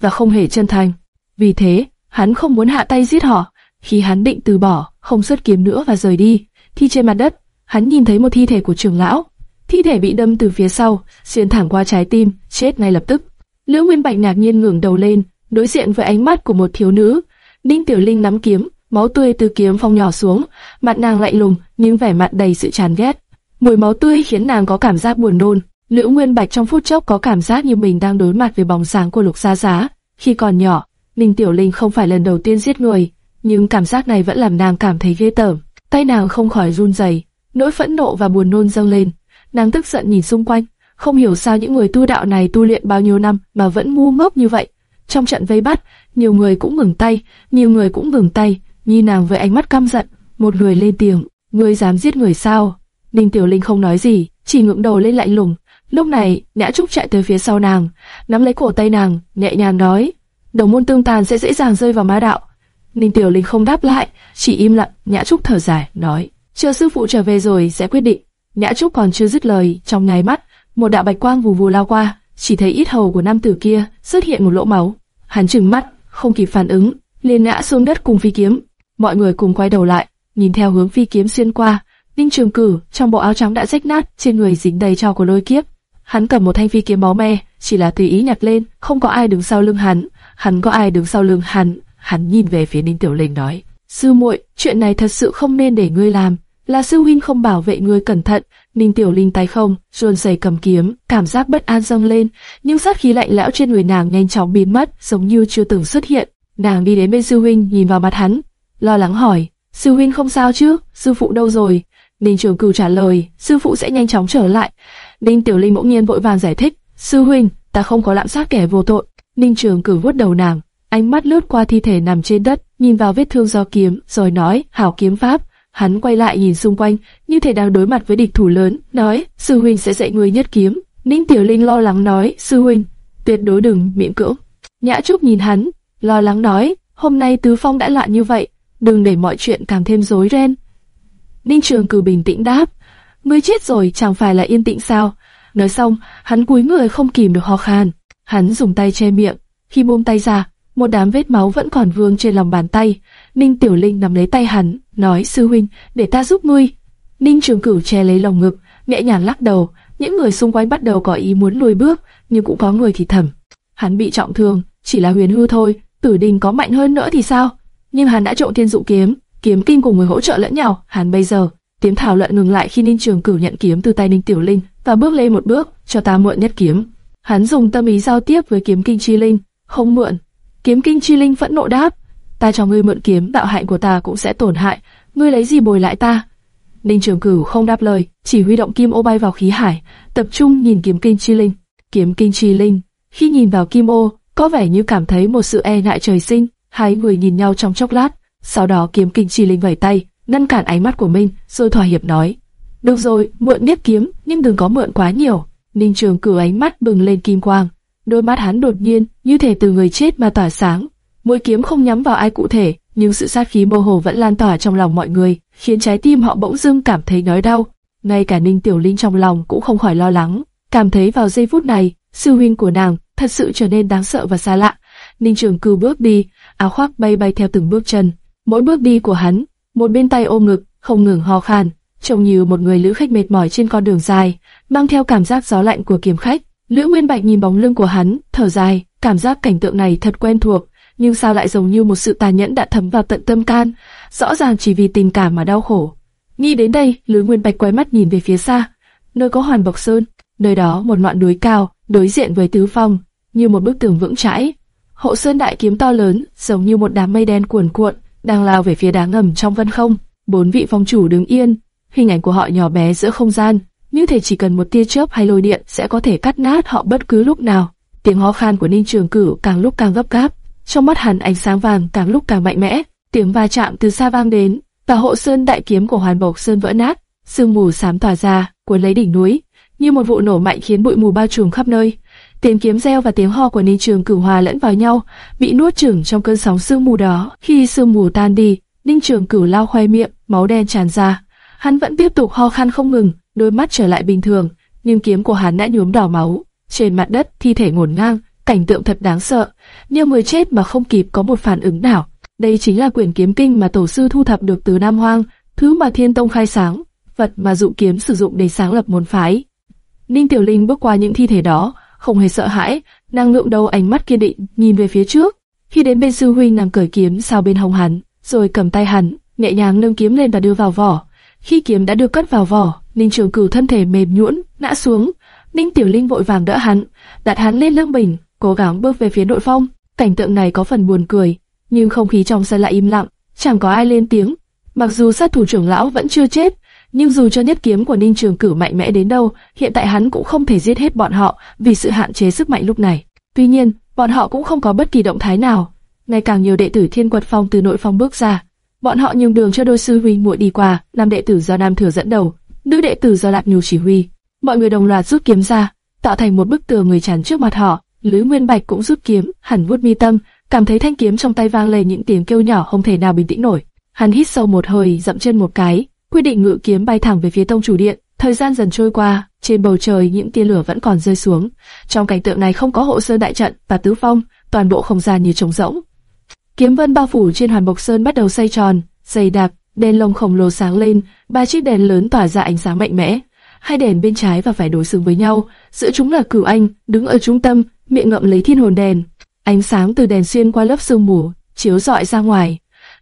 và không hề chân thành. Vì thế, hắn không muốn hạ tay giết họ. Khi hắn định từ bỏ, không xuất kiếm nữa và rời đi, thì trên mặt đất, hắn nhìn thấy một thi thể của trưởng lão. Thi thể bị đâm từ phía sau, xuyên thẳng qua trái tim, chết ngay lập tức. Lữ Nguyên Bạch ngạc nhiên ngẩng đầu lên, đối diện với ánh mắt của một thiếu nữ. Ninh Tiểu Linh nắm kiếm, máu tươi từ kiếm phong nhỏ xuống, mặt nàng lạnh lùng nhưng vẻ mặt đầy sự chán ghét. Mùi máu tươi khiến nàng có cảm giác buồn nôn. Lữ Nguyên Bạch trong phút chốc có cảm giác như mình đang đối mặt với bóng sáng của Lục Gia Giá. Khi còn nhỏ, Ninh Tiểu Linh không phải lần đầu tiên giết người, nhưng cảm giác này vẫn làm nàng cảm thấy ghê tởm. Tay nàng không khỏi run rẩy, nỗi phẫn nộ và buồn nôn dâng lên. Nàng tức giận nhìn xung quanh, không hiểu sao những người tu đạo này tu luyện bao nhiêu năm mà vẫn ngu ngốc như vậy. Trong trận vây bắt, nhiều người cũng ngừng tay, nhiều người cũng ngừng tay, nhìn nàng với ánh mắt căm giận. Một người lên tiếng, ngươi dám giết người sao? Ninh Tiểu Linh không nói gì, chỉ ngẩng đầu lên lạnh lùng. Lúc này, Nhã Trúc chạy tới phía sau nàng, nắm lấy cổ tay nàng, nhẹ nhàng nói: Đồng môn tương tàn sẽ dễ dàng rơi vào ma đạo. Ninh Tiểu Linh không đáp lại, chỉ im lặng. Nhã Trúc thở dài, nói: chờ sư phụ trở về rồi sẽ quyết định. Nhã Trúc còn chưa dứt lời, trong nháy mắt, một đạo bạch quang vù vù lao qua, chỉ thấy ít hầu của nam tử kia xuất hiện một lỗ máu. Hắn trừng mắt, không kịp phản ứng, liền ngã xuống đất cùng phi kiếm. Mọi người cùng quay đầu lại, nhìn theo hướng phi kiếm xuyên qua. Ninh Trường Cử trong bộ áo trắng đã rách nát, trên người dính đầy tro của lôi kiếp. Hắn cầm một thanh phi kiếm máu me, chỉ là tùy ý nhặt lên, không có ai đứng sau lưng hắn. Hắn có ai đứng sau lưng hắn? Hắn nhìn về phía Ninh Tiểu Linh nói: Sư muội, chuyện này thật sự không nên để ngươi làm. Là sư huynh không bảo vệ ngươi cẩn thận, Ninh Tiểu Linh tay không, run rẩy cầm kiếm, cảm giác bất an dâng lên, nhưng sát khí lạnh lẽo trên người nàng nhanh chóng biến mất, giống như chưa từng xuất hiện. Nàng đi đến bên sư huynh, nhìn vào mặt hắn, lo lắng hỏi: "Sư huynh không sao chứ? Sư phụ đâu rồi?" Ninh Trường Cửu trả lời: "Sư phụ sẽ nhanh chóng trở lại." Ninh Tiểu Linh bỗng nhiên vội vàng giải thích: "Sư huynh, ta không có lạm sát kẻ vô tội." Ninh Trường Cửu vuốt đầu nàng, ánh mắt lướt qua thi thể nằm trên đất, nhìn vào vết thương do kiếm, rồi nói: "Hảo kiếm pháp." Hắn quay lại nhìn xung quanh, như thể đang đối mặt với địch thủ lớn, nói, sư huynh sẽ dạy người nhất kiếm. Ninh Tiểu Linh lo lắng nói, sư huynh, tuyệt đối đừng miễn cưỡng. Nhã Trúc nhìn hắn, lo lắng nói, hôm nay Tứ Phong đã loạn như vậy, đừng để mọi chuyện càng thêm rối ren. Ninh Trường Cử bình tĩnh đáp, ngươi chết rồi chẳng phải là yên tĩnh sao? Nói xong, hắn cúi người không kìm được ho khan. Hắn dùng tay che miệng, khi buông tay ra, một đám vết máu vẫn còn vương trên lòng bàn tay. Ninh Tiểu Linh nắm lấy tay hắn, nói sư huynh, để ta giúp ngươi. Ninh Trường Cửu che lấy lồng ngực, nhẹ nhàng lắc đầu. Những người xung quanh bắt đầu có ý muốn lùi bước, nhưng cũng có người thì thầm. Hắn bị trọng thương, chỉ là huyền hư thôi. Tử Đình có mạnh hơn nữa thì sao? Nhưng hắn đã trộn thiên dụ kiếm, kiếm kinh cùng người hỗ trợ lẫn nhau. Hắn bây giờ, tiếng thảo luận ngừng lại khi Ninh Trường Cửu nhận kiếm từ tay Ninh Tiểu Linh và bước lên một bước, cho ta mượn nhất kiếm. Hắn dùng tâm ý giao tiếp với kiếm kinh chi linh, không mượn. Kiếm kinh chi linh phẫn nộ đáp, ta cho ngươi mượn kiếm, đạo hạnh của ta cũng sẽ tổn hại, ngươi lấy gì bồi lại ta? Ninh Trường Cửu không đáp lời, chỉ huy động kim ô bay vào khí hải, tập trung nhìn kiếm kinh chi linh. Kiếm kinh chi linh, khi nhìn vào kim ô, có vẻ như cảm thấy một sự e ngại trời sinh. Hai người nhìn nhau trong chốc lát, sau đó kiếm kinh chi linh vẩy tay, ngăn cản ánh mắt của mình, rồi thỏa hiệp nói: "Được rồi, mượn biết kiếm, nhưng đừng có mượn quá nhiều." Ninh Trường cử ánh mắt bừng lên kim quang, đôi mắt hắn đột nhiên như thể từ người chết mà tỏa sáng. Mũi kiếm không nhắm vào ai cụ thể, nhưng sự sát khí mơ hồ vẫn lan tỏa trong lòng mọi người, khiến trái tim họ bỗng dưng cảm thấy nhói đau. Ngay cả Ninh Tiểu Linh trong lòng cũng không khỏi lo lắng, cảm thấy vào giây phút này, sư huynh của nàng thật sự trở nên đáng sợ và xa lạ. Ninh Trường Cư bước đi, áo khoác bay bay theo từng bước chân, mỗi bước đi của hắn, một bên tay ôm ngực, không ngừng ho khan, trông như một người lữ khách mệt mỏi trên con đường dài, mang theo cảm giác gió lạnh của kiếm khách. Lữ Nguyên Bạch nhìn bóng lưng của hắn, thở dài, cảm giác cảnh tượng này thật quen thuộc, nhưng sao lại giống như một sự tàn nhẫn đã thấm vào tận tâm can, rõ ràng chỉ vì tình cảm mà đau khổ. Nghĩ đến đây, Lữ Nguyên Bạch quay mắt nhìn về phía xa, nơi có Hoàn Bộc Sơn, nơi đó một ngọn núi cao, đối diện với tứ phong, như một bức tường vững chãi. Hộ Sơn đại kiếm to lớn, giống như một đám mây đen cuồn cuộn, đang lao về phía đá ngầm trong vân không. Bốn vị phong chủ đứng yên, hình ảnh của họ nhỏ bé giữa không gian, như thể chỉ cần một tia chớp hay lôi điện sẽ có thể cắt nát họ bất cứ lúc nào. Tiếng ho khan của Ninh Trường Cửu càng lúc càng gấp gáp, trong mắt hắn ánh sáng vàng càng lúc càng mạnh mẽ, tiếng va chạm từ xa vang đến, và hộ sơn đại kiếm của Hoàn Bộc Sơn vỡ nát, sương mù xám tỏa ra, cuốn lấy đỉnh núi, như một vụ nổ mạnh khiến bụi mù bao trùm khắp nơi. Tiếng kiếm reo và tiếng ho của Ninh Trường Cửu hòa lẫn vào nhau, bị nuốt chửng trong cơn sóng sương mù đó. Khi sương mù tan đi, Ninh Trường Cửu lao khoe miệng, máu đen tràn ra. Hắn vẫn tiếp tục ho khan không ngừng, đôi mắt trở lại bình thường, nhưng kiếm của hắn đã nhuốm đỏ máu. Trên mặt đất, thi thể ngổn ngang, cảnh tượng thật đáng sợ. Như người chết mà không kịp có một phản ứng nào. Đây chính là quyển kiếm kinh mà tổ sư thu thập được từ Nam Hoang, thứ mà Thiên Tông khai sáng, vật mà dụ kiếm sử dụng để sáng lập môn phái. Ninh Tiểu Linh bước qua những thi thể đó, không hề sợ hãi, năng lượng đầu ánh mắt kiên định nhìn về phía trước. Khi đến bên sư huynh nàng cởi kiếm sau bên hông hắn, rồi cầm tay hắn, nhẹ nhàng nâng kiếm lên và đưa vào vỏ. Khi kiếm đã được cất vào vỏ, Ninh Trường Cửu thân thể mềm nhũn, ngã xuống. Ninh Tiểu Linh vội vàng đỡ hắn, đặt hắn lên lưng mình, cố gắng bước về phía nội phong. Cảnh tượng này có phần buồn cười, nhưng không khí trong sân lại im lặng, chẳng có ai lên tiếng. Mặc dù sát thủ trưởng lão vẫn chưa chết, nhưng dù cho nhất kiếm của Ninh Trường Cửu mạnh mẽ đến đâu, hiện tại hắn cũng không thể giết hết bọn họ vì sự hạn chế sức mạnh lúc này. Tuy nhiên, bọn họ cũng không có bất kỳ động thái nào. Ngày càng nhiều đệ tử Thiên Quật Phong từ nội phong bước ra, bọn họ nhường đường cho đôi sư huynh muội đi qua. Nam đệ tử do Nam Thừa dẫn đầu, nữ đệ tử do Lạc Nhu chỉ huy. Mọi người đồng loạt rút kiếm ra, tạo thành một bức tường người chắn trước mặt họ. Lữ Nguyên Bạch cũng rút kiếm, hẳn vuốt mi tâm, cảm thấy thanh kiếm trong tay vang lên những tiếng kêu nhỏ không thể nào bình tĩnh nổi. Hắn hít sâu một hơi, dậm chân một cái, quyết định ngự kiếm bay thẳng về phía tông chủ điện. Thời gian dần trôi qua, trên bầu trời những tia lửa vẫn còn rơi xuống. Trong cảnh tượng này không có hộ sơn đại trận và tứ phong, toàn bộ không gian như trống rỗng. Kiếm vân bao phủ trên hoàn bộc sơn bắt đầu xoay tròn, dày đặc, đèn lồng khổng lồ sáng lên, ba chiếc đèn lớn tỏa ra ánh sáng mạnh mẽ. Hai đèn bên trái và phải đối xứng với nhau, giữa chúng là cửu anh, đứng ở trung tâm, miệng ngậm lấy thiên hồn đèn. Ánh sáng từ đèn xuyên qua lớp sương mù, chiếu rọi ra ngoài.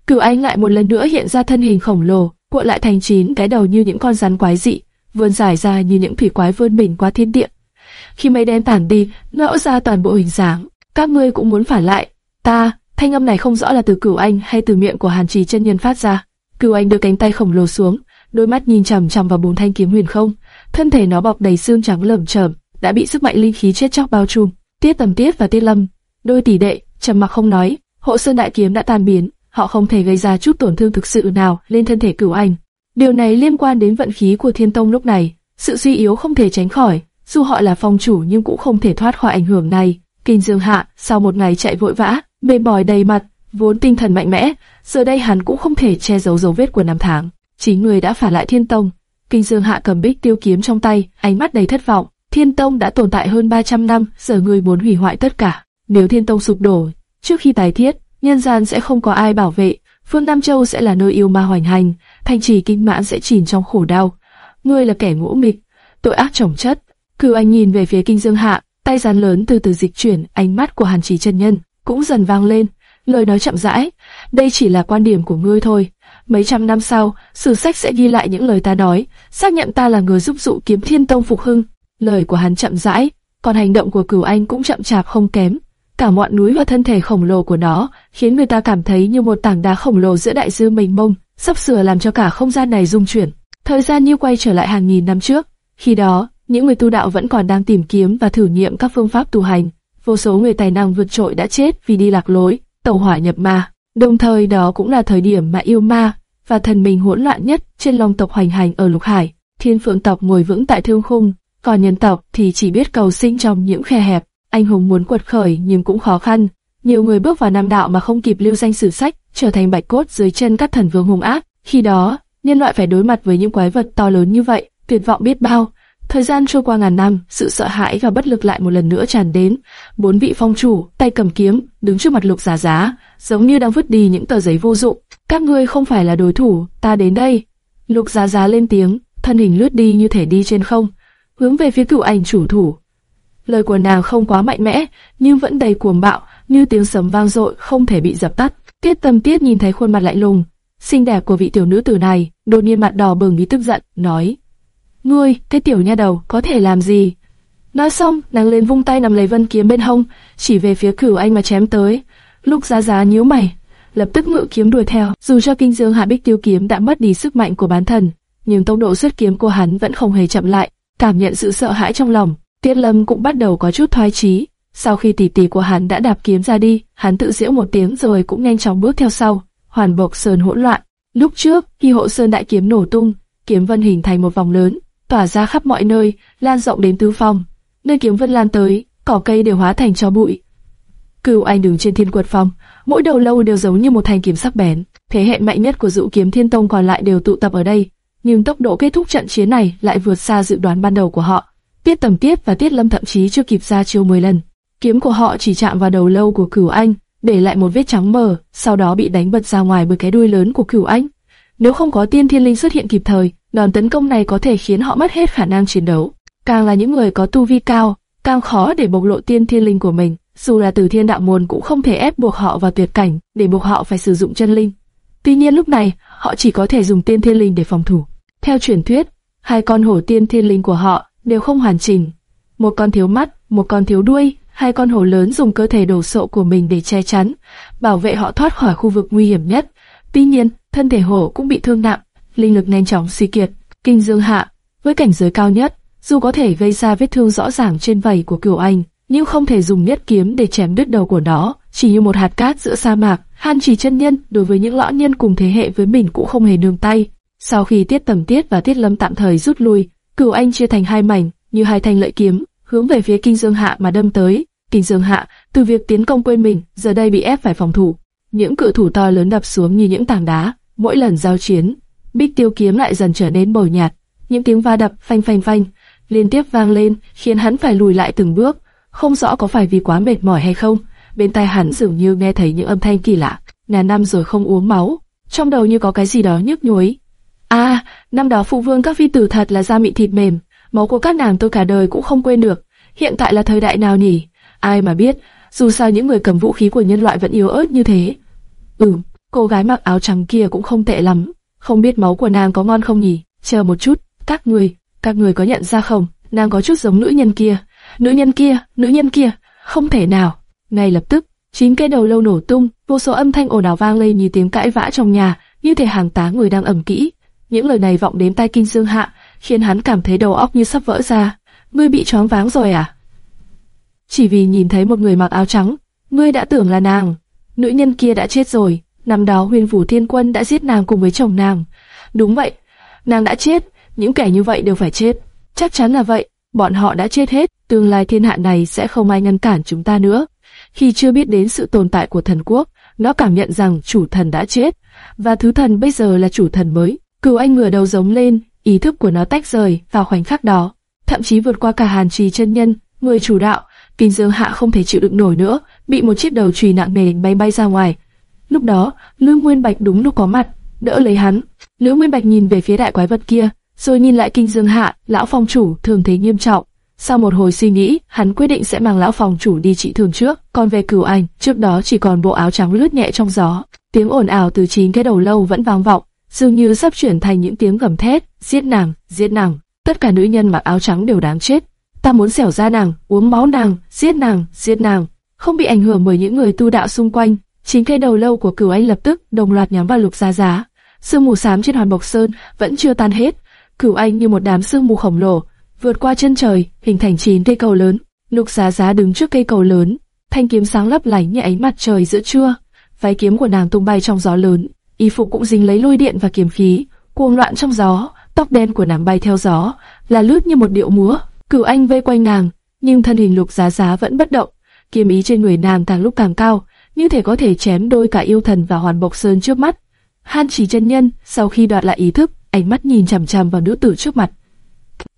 Cửu anh lại một lần nữa hiện ra thân hình khổng lồ, cuộn lại thành chín cái đầu như những con rắn quái dị, vươn dài ra như những thủy quái vươn mình qua thiên địa. Khi mây đen tản đi, nở ra toàn bộ hình dáng. Các ngươi cũng muốn phản lại. Ta, thanh âm này không rõ là từ cửu anh hay từ miệng của Hàn Trì chân nhân phát ra. Cửu anh đưa cánh tay khổng lồ xuống, đôi mắt nhìn chằm chằm vào bốn thanh kiếm huyền không, thân thể nó bọc đầy xương trắng lởm chởm, đã bị sức mạnh linh khí chết chóc bao trùm. Tiết Tầm Tiết và Tiết Lâm, đôi tỷ đệ, trầm mặc không nói. Hộ Sơn đại kiếm đã tan biến, họ không thể gây ra chút tổn thương thực sự nào lên thân thể cửu anh. Điều này liên quan đến vận khí của Thiên Tông lúc này, sự suy yếu không thể tránh khỏi, dù họ là phong chủ nhưng cũng không thể thoát khỏi ảnh hưởng này. Kinh Dương Hạ, sau một ngày chạy vội vã, mệt mỏi đầy mặt, vốn tinh thần mạnh mẽ, giờ đây hắn cũng không thể che giấu dấu vết của năm tháng. Chính người đã phản lại Thiên Tông. Kinh Dương Hạ cầm bích tiêu kiếm trong tay, ánh mắt đầy thất vọng. Thiên Tông đã tồn tại hơn 300 năm, giờ người muốn hủy hoại tất cả. Nếu Thiên Tông sụp đổ, trước khi tái thiết, nhân gian sẽ không có ai bảo vệ, phương Nam Châu sẽ là nơi yêu ma hoành hành, thành trì kinh mãn sẽ chìm trong khổ đau. Ngươi là kẻ ngũ mịch, tội ác chồng chất. Cửu Anh nhìn về phía Kinh Dương Hạ, tay rắn lớn từ từ dịch chuyển, ánh mắt của Hàn Trì chân nhân cũng dần vang lên, lời nói chậm rãi, đây chỉ là quan điểm của ngươi thôi. Mấy trăm năm sau, sử sách sẽ ghi lại những lời ta nói, xác nhận ta là người giúp dụ kiếm Thiên Tông phục hưng. Lời của hắn chậm rãi, còn hành động của Cửu Anh cũng chậm chạp không kém. Cả ngọn núi và thân thể khổng lồ của nó khiến người ta cảm thấy như một tảng đá khổng lồ giữa đại dương mênh mông, sắp sửa làm cho cả không gian này rung chuyển. Thời gian như quay trở lại hàng nghìn năm trước, khi đó, những người tu đạo vẫn còn đang tìm kiếm và thử nghiệm các phương pháp tu hành. Vô số người tài năng vượt trội đã chết vì đi lạc lối, tẩu hỏa nhập ma. Đồng thời đó cũng là thời điểm mà yêu ma và thần minh hỗn loạn nhất trên long tộc hoành hành ở lục hải. Thiên phượng tộc ngồi vững tại thương khung, còn nhân tộc thì chỉ biết cầu sinh trong những khe hẹp. Anh hùng muốn quật khởi nhưng cũng khó khăn. Nhiều người bước vào nam đạo mà không kịp lưu danh sử sách, trở thành bạch cốt dưới chân các thần vương hung ác. Khi đó, nhân loại phải đối mặt với những quái vật to lớn như vậy, tuyệt vọng biết bao. Thời gian trôi qua ngàn năm, sự sợ hãi và bất lực lại một lần nữa tràn đến. Bốn vị phong chủ, tay cầm kiếm, đứng trước mặt lục giả giá, giống như đang vứt đi những tờ giấy vô dụng. Các ngươi không phải là đối thủ, ta đến đây. Lục giá giá lên tiếng, thân hình lướt đi như thể đi trên không, hướng về phía cựu ảnh chủ thủ. Lời của nàng không quá mạnh mẽ, nhưng vẫn đầy cuồng bạo, như tiếng sấm vang dội, không thể bị dập tắt. Tiết Tâm Tiết nhìn thấy khuôn mặt lạnh lùng, xinh đẹp của vị tiểu nữ tử này, đột nhiên mặt đỏ bừng vì tức giận, nói: "Ngươi, thế tiểu nha đầu, có thể làm gì?" Nói xong, nàng lên vung tay nắm lấy vân kiếm bên hông, chỉ về phía Cửu Anh mà chém tới. Lúc Giá Giá nhíu mày, lập tức ngự kiếm đuổi theo. Dù cho kinh dương hạ bích tiêu kiếm đã mất đi sức mạnh của bán thần, nhưng tốc độ xuất kiếm của hắn vẫn không hề chậm lại. Cảm nhận sự sợ hãi trong lòng, Tiết Lâm cũng bắt đầu có chút thoái chí. Sau khi tỷ tỷ của hắn đã đạp kiếm ra đi, hắn tự giễu một tiếng rồi cũng nhanh chóng bước theo sau. Hoàn Bộc Sơn hỗn loạn. Lúc trước, khi hộ sơn đại kiếm nổ tung, kiếm vân hình thành một vòng lớn, tỏa ra khắp mọi nơi, lan rộng đến tứ phong. Nơi kiếm vân lan tới, cỏ cây đều hóa thành cho bụi. Cửu Anh đứng trên thiên quật phong, mỗi đầu lâu đều giống như một thanh kiếm sắc bén. Thế hệ mạnh nhất của dụ kiếm thiên tông còn lại đều tụ tập ở đây, nhưng tốc độ kết thúc trận chiến này lại vượt xa dự đoán ban đầu của họ. Tiết Tầm Tiết và Tiết Lâm thậm chí chưa kịp ra chiêu 10 lần. Kiếm của họ chỉ chạm vào đầu lâu của Cửu Anh, để lại một vết trắng mờ, sau đó bị đánh bật ra ngoài bởi cái đuôi lớn của Cửu Anh. Nếu không có Tiên Thiên Linh xuất hiện kịp thời, đòn tấn công này có thể khiến họ mất hết khả năng chiến đấu. Càng là những người có tu vi cao, càng khó để bộc lộ Tiên Thiên Linh của mình. Dù là Từ Thiên Đạo môn cũng không thể ép buộc họ vào tuyệt cảnh, để buộc họ phải sử dụng chân linh. Tuy nhiên lúc này, họ chỉ có thể dùng Tiên Thiên Linh để phòng thủ. Theo truyền thuyết, hai con hổ Tiên Thiên Linh của họ đều không hoàn chỉnh. Một con thiếu mắt, một con thiếu đuôi, hai con hổ lớn dùng cơ thể đổ sộ của mình để che chắn, bảo vệ họ thoát khỏi khu vực nguy hiểm nhất. Tuy nhiên, thân thể hổ cũng bị thương nặng, linh lực nhanh chóng suy kiệt. Kinh Dương Hạ, với cảnh giới cao nhất, dù có thể gây ra vết thương rõ ràng trên vảy của Cửu Anh, nhưng không thể dùng nhất kiếm để chém đứt đầu của nó, chỉ như một hạt cát giữa sa mạc. Hàn Chỉ chân nhân đối với những lão nhân cùng thế hệ với mình cũng không hề nương tay. Sau khi Tiết Tầm Tiết và Tiết Lâm tạm thời rút lui, Cửu Anh chia thành hai mảnh, như hai thanh lợi kiếm, hướng về phía Kinh Dương Hạ mà đâm tới. Kinh Dương Hạ, từ việc tiến công quên mình, giờ đây bị ép phải phòng thủ. Những cự thủ to lớn đập xuống như những tảng đá, mỗi lần giao chiến, Bích Tiêu kiếm lại dần trở nên bồi nhạt. Những tiếng va đập phanh phanh phanh liên tiếp vang lên, khiến hắn phải lùi lại từng bước. Không rõ có phải vì quá mệt mỏi hay không, bên tai hắn dường như nghe thấy những âm thanh kỳ lạ. Ngàn năm rồi không uống máu, trong đầu như có cái gì đó nhức nhối. À, năm đó phụ vương các phi tử thật là da mịn thịt mềm, máu của các nàng tôi cả đời cũng không quên được. Hiện tại là thời đại nào nhỉ? Ai mà biết, dù sao những người cầm vũ khí của nhân loại vẫn yếu ớt như thế. ừm cô gái mặc áo trắng kia cũng không tệ lắm. Không biết máu của nàng có ngon không nhỉ? Chờ một chút, các người, các người có nhận ra không? Nàng có chút giống nữ nhân kia. Nữ nhân kia, nữ nhân kia, không thể nào. Ngay lập tức, chín cái đầu lâu nổ tung, vô số âm thanh ồn ào vang lên như tiếng cãi vã trong nhà, như thể hàng tá người đang ẩm kỹ. Những lời này vọng đến tai Kinh Dương Hạ, khiến hắn cảm thấy đầu óc như sắp vỡ ra. Ngươi bị choáng váng rồi à? Chỉ vì nhìn thấy một người mặc áo trắng, ngươi đã tưởng là nàng. Nữ nhân kia đã chết rồi. Năm đó Huyền vũ Thiên Quân đã giết nàng cùng với chồng nàng. Đúng vậy, nàng đã chết. Những kẻ như vậy đều phải chết. Chắc chắn là vậy. Bọn họ đã chết hết. Tương lai thiên hạ này sẽ không ai ngăn cản chúng ta nữa. Khi chưa biết đến sự tồn tại của thần quốc, nó cảm nhận rằng chủ thần đã chết, và thứ thần bây giờ là chủ thần mới. Cửu Anh ngửa đầu giống lên, ý thức của nó tách rời vào khoảnh khắc đó, thậm chí vượt qua cả Hàn Trì chân nhân, người chủ đạo. Kinh Dương Hạ không thể chịu đựng nổi nữa, bị một chiếc đầu chùy nặng nề bay bay ra ngoài. Lúc đó, lữ Nguyên Bạch đúng lúc có mặt, đỡ lấy hắn. lữ Nguyên Bạch nhìn về phía đại quái vật kia, rồi nhìn lại Kinh Dương Hạ, lão phong chủ thường thấy nghiêm trọng. Sau một hồi suy nghĩ, hắn quyết định sẽ mang lão phòng chủ đi trị thương trước, còn về Cửu Anh, trước đó chỉ còn bộ áo trắng lướt nhẹ trong gió. Tiếng ồn ào từ chín cái đầu lâu vẫn vang vọng, dường như sắp chuyển thành những tiếng gầm thét, giết nàng, giết nàng. Tất cả nữ nhân mặc áo trắng đều đáng chết. Ta muốn xẻo ra nàng, uống máu nàng, giết nàng, giết nàng. Không bị ảnh hưởng bởi những người tu đạo xung quanh, chính cây đầu lâu của Cửu Anh lập tức đồng loạt nhắm vào Lục Gia Giá. Sương mù xám trên Hoàn Bộc Sơn vẫn chưa tan hết, Cửu Anh như một đám sương mù khổng lồ, vượt qua chân trời, hình thành chín cây cầu lớn. Lục Giá Giá đứng trước cây cầu lớn, thanh kiếm sáng lấp lánh như ánh mặt trời giữa trưa. Váy kiếm của nàng tung bay trong gió lớn, y phục cũng dính lấy lôi điện và kiếm khí, cuồng loạn trong gió. Tóc đen của nàng bay theo gió, là lướt như một điệu múa. Cửu Anh vây quanh nàng, nhưng thân hình Lục Giá Giá vẫn bất động. Kiếm ý trên người nàng càng lúc càng cao, như thể có thể chém đôi cả yêu thần và hoàn bộc sơn trước mắt. Han chỉ chân nhân sau khi đoạt lại ý thức, ánh mắt nhìn chằm chằm vào nữ tử trước mặt.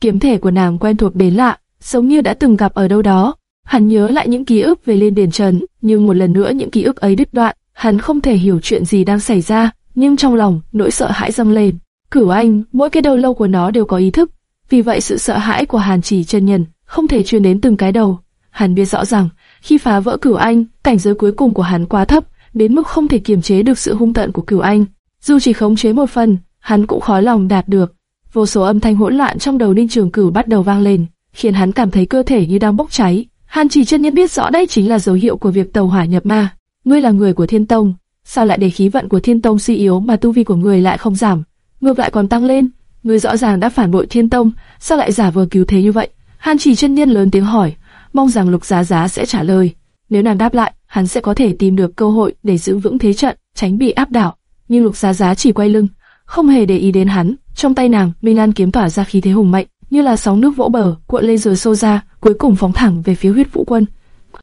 Kiếm thể của nàng quen thuộc đến lạ, giống như đã từng gặp ở đâu đó. Hắn nhớ lại những ký ức về Liên Điền Trấn, nhưng một lần nữa những ký ức ấy đứt đoạn. Hắn không thể hiểu chuyện gì đang xảy ra, nhưng trong lòng nỗi sợ hãi dâng lên. Cửu Anh, mỗi cái đầu lâu của nó đều có ý thức, vì vậy sự sợ hãi của Hàn Chỉ chân nhân không thể truyền đến từng cái đầu. Hắn biết rõ rằng khi phá vỡ Cửu Anh, cảnh giới cuối cùng của hắn quá thấp, đến mức không thể kiềm chế được sự hung tận của Cửu Anh. Dù chỉ khống chế một phần, hắn cũng khó lòng đạt được. Vô số âm thanh hỗn loạn trong đầu Ninh Trường Cửu bắt đầu vang lên, khiến hắn cảm thấy cơ thể như đang bốc cháy. Hàn Chỉ chân nhân biết rõ đây chính là dấu hiệu của việc tàu hỏa nhập ma. Ngươi là người của Thiên Tông, sao lại để khí vận của Thiên Tông suy yếu mà tu vi của người lại không giảm, ngược lại còn tăng lên? Ngươi rõ ràng đã phản bội Thiên Tông, sao lại giả vờ cứu thế như vậy? Hàn Chỉ chân niên lớn tiếng hỏi, mong rằng Lục Giá Giá sẽ trả lời. Nếu nàng đáp lại, hắn sẽ có thể tìm được cơ hội để giữ vững thế trận, tránh bị áp đảo. Nhưng Lục Giá Giá chỉ quay lưng, không hề để ý đến hắn. Trong tay nàng, Minh An kiếm tỏa ra khí thế hùng mạnh, như là sóng nước vỗ bờ, cuộn lên rồi xô ra, cuối cùng phóng thẳng về phía Huyết Vũ Quân.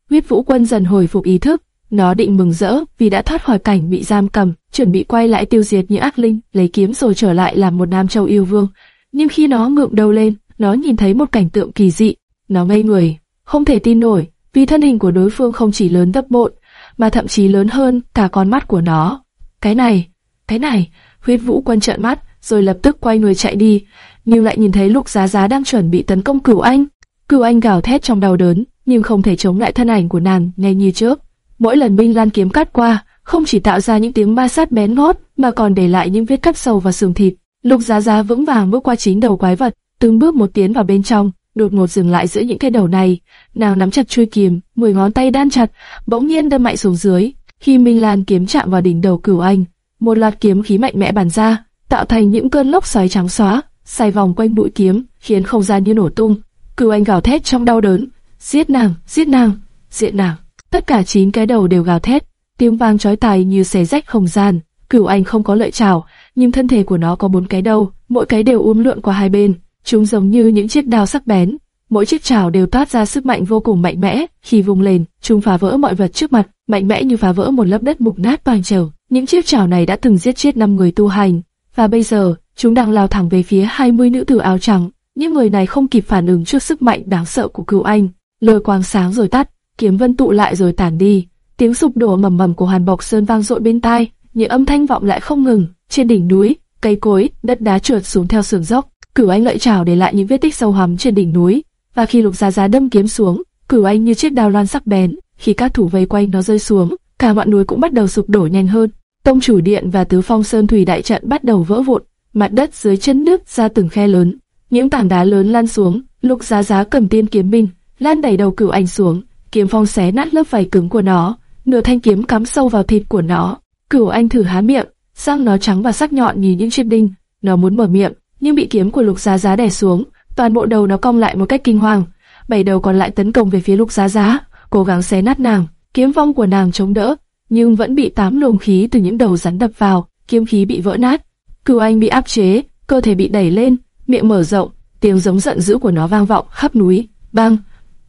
Huyết Vũ Quân dần hồi phục ý thức, nó định mừng rỡ vì đã thoát khỏi cảnh bị giam cầm, chuẩn bị quay lại tiêu diệt những ác linh, lấy kiếm rồi trở lại làm một nam châu yêu vương. Nhưng khi nó ngượng đầu lên, nó nhìn thấy một cảnh tượng kỳ dị, nó ngây người, không thể tin nổi, vì thân hình của đối phương không chỉ lớn gấp bội, mà thậm chí lớn hơn cả con mắt của nó. Cái này, cái này, huyết vũ quân trợn mắt, rồi lập tức quay người chạy đi, nhưng lại nhìn thấy lục giá giá đang chuẩn bị tấn công cửu anh. Cửu anh gào thét trong đau đớn, nhưng không thể chống lại thân ảnh của nàng ngay như trước. Mỗi lần binh lan kiếm cắt qua, không chỉ tạo ra những tiếng ma sát bén ngót, mà còn để lại những vết cắt sâu vào xương thịt. Lục giá giá vững vàng bước qua chín đầu quái vật, từng bước một tiến vào bên trong, đột ngột dừng lại giữa những cái đầu này. Nàng nắm chặt chuôi kiếm, mười ngón tay đan chặt, bỗng nhiên đâm mạnh xuống dưới. Khi Minh Lan kiếm chạm vào đỉnh đầu Cửu Anh, một loạt kiếm khí mạnh mẽ bắn ra, tạo thành những cơn lốc xoáy trắng xóa, xoay vòng quanh bụi kiếm, khiến không gian như nổ tung. Cửu Anh gào thét trong đau đớn, giết nàng, giết nàng, giết nàng. Tất cả chín cái đầu đều gào thét, tiếng vang chói tai như xé rách không gian. Cửu Anh không có lợi chảo, nhưng thân thể của nó có bốn cái đầu, mỗi cái đều uốn lượn qua hai bên. Chúng giống như những chiếc đao sắc bén, mỗi chiếc chảo đều toát ra sức mạnh vô cùng mạnh mẽ. Khi vùng lên, chúng phá vỡ mọi vật trước mặt, mạnh mẽ như phá vỡ một lớp đất mục nát toàn trầu. Những chiếc chảo này đã từng giết chết năm người tu hành, và bây giờ chúng đang lao thẳng về phía 20 nữ tử áo trắng. Những người này không kịp phản ứng trước sức mạnh đáng sợ của cửu anh, lôi quang sáng rồi tắt, kiếm vân tụ lại rồi tản đi. Tiếng sụp đổ mầm mầm của Hàn Bộc Sơn vang dội bên tai, những âm thanh vọng lại không ngừng. Trên đỉnh núi, cây cối, đất đá trượt xuống theo sườn dốc. Cửu Anh lợi chảo để lại những vết tích sâu hắm trên đỉnh núi, và khi Lục Giá Giá đâm kiếm xuống, Cửu Anh như chiếc đao loan sắc bén, khi các thủ vây quanh nó rơi xuống, cả ngọn núi cũng bắt đầu sụp đổ nhanh hơn. Tông chủ điện và tứ phong sơn thủy đại trận bắt đầu vỡ vụn, mặt đất dưới chân nước ra từng khe lớn, những tảng đá lớn lan xuống. Lục Giá Giá cầm tiên kiếm minh, lan đẩy đầu Cửu Anh xuống, kiếm phong xé nát lớp vảy cứng của nó, nửa thanh kiếm cắm sâu vào thịt của nó. Cửu Anh thử há miệng, răng nó trắng và sắc nhọn như những chiếc đinh, nó muốn mở miệng, nhưng bị kiếm của Lục Giá Giá đè xuống, toàn bộ đầu nó cong lại một cách kinh hoàng. Bảy đầu còn lại tấn công về phía Lục Giá Giá, cố gắng xé nát nàng. Kiếm phong của nàng chống đỡ, nhưng vẫn bị tám luồng khí từ những đầu rắn đập vào, kiếm khí bị vỡ nát. Cửu Anh bị áp chế, cơ thể bị đẩy lên, miệng mở rộng, tiếng giống giận dữ của nó vang vọng khắp núi. Bang!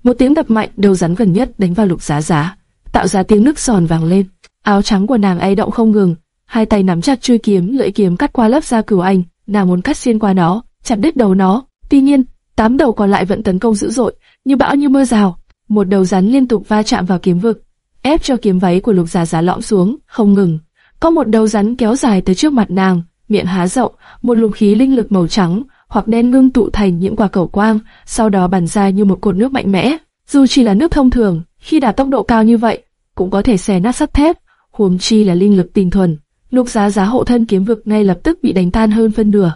Một tiếng đập mạnh, đầu rắn gần nhất đánh vào Lục Giá Giá, tạo ra tiếng nước giòn vang lên. Áo trắng của nàng ấy động không ngừng, hai tay nắm chặt chuôi kiếm, lưỡi kiếm cắt qua lớp da Cửu Anh, nàng muốn cắt xuyên qua nó, chặt đứt đầu nó. Tuy nhiên, tám đầu còn lại vẫn tấn công dữ dội, như bão như mưa rào. Một đầu rắn liên tục va chạm vào kiếm vực, ép cho kiếm váy của Lục Giá Giá lõm xuống, không ngừng. Có một đầu rắn kéo dài tới trước mặt nàng, miệng há rộng, một luồng khí linh lực màu trắng hoặc đen ngưng tụ thành những quả cầu quang, sau đó bắn ra như một cột nước mạnh mẽ. Dù chỉ là nước thông thường, khi đạt tốc độ cao như vậy, cũng có thể xé nát sắt thép, huống chi là linh lực tinh thuần. Lục Giá Giá hộ thân kiếm vực ngay lập tức bị đánh tan hơn phân nửa.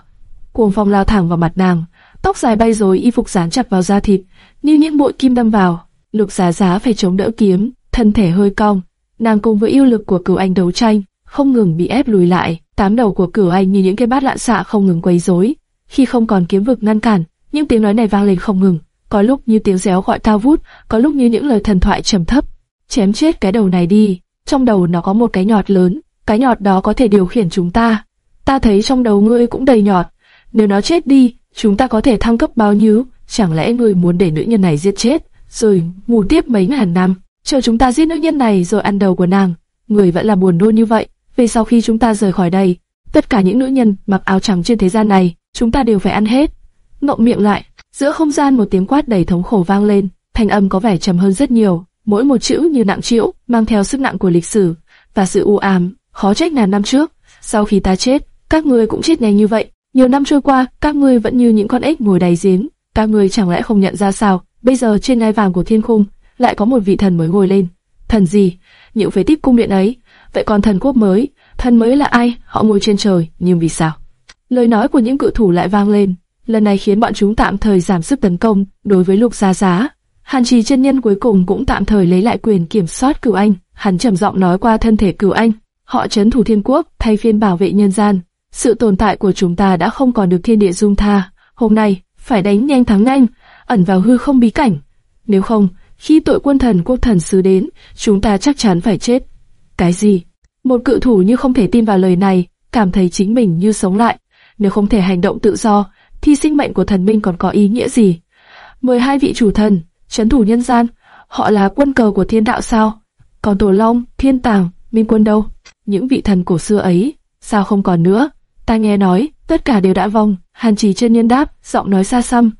Cuồng phong lao thẳng vào mặt nàng, tóc dài bay rối y phục dán chặt vào da thịt, như những bụi kim đâm vào. Lục Giá Giá phải chống đỡ kiếm, thân thể hơi cong. Nàng cùng với yêu lực của Cửu Anh đấu tranh, không ngừng bị ép lùi lại. Tám đầu của Cửu Anh như những cái bát lạn xạ không ngừng quấy rối. Khi không còn kiếm vực ngăn cản, những tiếng nói này vang lên không ngừng, có lúc như tiếng réo gọi cao vút, có lúc như những lời thần thoại trầm thấp. Chém chết cái đầu này đi, trong đầu nó có một cái nhọt lớn, cái nhọt đó có thể điều khiển chúng ta. Ta thấy trong đầu ngươi cũng đầy nhọt, nếu nó chết đi, chúng ta có thể thăng cấp bao nhiêu? Chẳng lẽ ngươi muốn để nữ nhân này giết chết, rồi ngủ tiếp mấy ngàn năm, chờ chúng ta giết nữ nhân này rồi ăn đầu của nàng? Người vẫn là buồn nôn như vậy. Vì sau khi chúng ta rời khỏi đây, tất cả những nữ nhân mặc áo trắng trên thế gian này, chúng ta đều phải ăn hết. Ngậm miệng lại, giữa không gian một tiếng quát đầy thống khổ vang lên, thanh âm có vẻ trầm hơn rất nhiều, mỗi một chữ như nặng trĩu, mang theo sức nặng của lịch sử và sự u ám. Khó trách ngàn năm trước, sau khi ta chết, các ngươi cũng chết nhanh như vậy. Nhiều năm trôi qua, các ngươi vẫn như những con ếch ngồi đầy giếng. Các ngươi chẳng lẽ không nhận ra sao? Bây giờ trên ngai vàng của thiên khung lại có một vị thần mới ngồi lên. Thần gì? Những phế tích cung điện ấy. Vậy còn thần quốc mới, thần mới là ai? Họ ngồi trên trời, nhưng vì sao? Lời nói của những cự thủ lại vang lên. Lần này khiến bọn chúng tạm thời giảm sức tấn công đối với Lục Giá Giá. Hàn Trì chân nhân cuối cùng cũng tạm thời lấy lại quyền kiểm soát Cửu Anh. Hắn trầm giọng nói qua thân thể Cửu Anh, họ chấn thủ thiên quốc, thay phiên bảo vệ nhân gian. Sự tồn tại của chúng ta đã không còn được thiên địa dung tha. Hôm nay, phải đánh nhanh thắng nhanh, ẩn vào hư không bí cảnh. Nếu không, khi tội quân thần quốc thần sứ đến, chúng ta chắc chắn phải chết. Cái gì? Một cự thủ như không thể tin vào lời này, cảm thấy chính mình như sống lại. Nếu không thể hành động tự do, thì sinh mệnh của thần minh còn có ý nghĩa gì? Mười hai vị chủ thần, chấn thủ nhân gian, họ là quân cờ của thiên đạo sao? Còn Tổ Long, Thiên Tàng, Minh Quân đâu? Những vị thần cổ xưa ấy, sao không còn nữa? Ta nghe nói, tất cả đều đã vong. Hàn Trì chân nhân đáp, giọng nói xa xăm.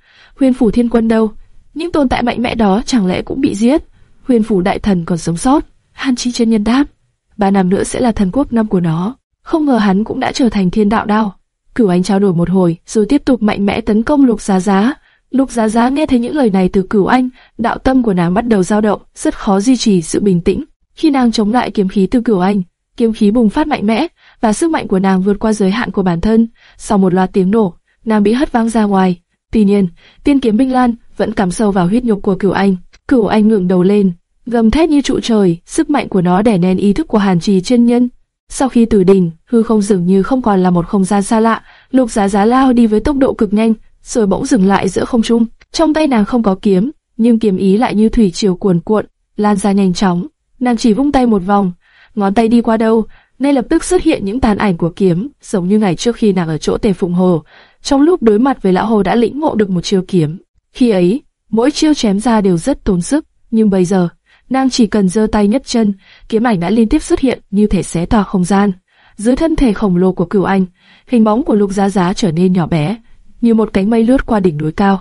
Huyền phủ thiên quân đâu? Những tồn tại mạnh mẽ đó chẳng lẽ cũng bị giết? Huyền phủ đại thần còn sống sót. Hàn Trì chân nhân đáp, ba năm nữa sẽ là thần quốc năm của nó. Không ngờ hắn cũng đã trở thành thiên đạo đao. Cửu Anh trao đổi một hồi, rồi tiếp tục mạnh mẽ tấn công Lục Giá Giá. Lục Giá Giá nghe thấy những lời này từ Cửu Anh, đạo tâm của nàng bắt đầu dao động, rất khó duy trì sự bình tĩnh. Khi nàng chống lại kiếm khí từ Cửu Anh, kiếm khí bùng phát mạnh mẽ, và sức mạnh của nàng vượt qua giới hạn của bản thân. Sau một loạt tiếng nổ, nàng bị hất văng ra ngoài. Tuy nhiên, tiên kiếm binh lan vẫn cắm sâu vào huyết nhục của Cửu Anh. Cửu Anh ngẩng đầu lên, gầm thét như trụ trời, sức mạnh của nó đè nén ý thức của Hàn Trì chân nhân. Sau khi từ đỉnh, hư không dường như không còn là một không gian xa lạ, Lục Giá Giá lao đi với tốc độ cực nhanh, rồi bỗng dừng lại giữa không trung. Trong tay nàng không có kiếm, nhưng kiếm ý lại như thủy triều cuồn cuộn, lan ra nhanh chóng. Nàng chỉ vung tay một vòng, ngón tay đi qua đâu, ngay lập tức xuất hiện những tàn ảnh của kiếm, giống như ngày trước khi nàng ở chỗ Tề Phụng Hồ. Trong lúc đối mặt với lão hồ đã lĩnh ngộ được một chiêu kiếm. Khi ấy, mỗi chiêu chém ra đều rất tốn sức, nhưng bây giờ, nàng chỉ cần giơ tay nhấc chân, kiếm ảnh đã liên tiếp xuất hiện như thể xé tỏa không gian. Dưới thân thể khổng lồ của Cửu Anh, hình bóng của Lục Giá Giá trở nên nhỏ bé, như một cánh mây lướt qua đỉnh núi cao.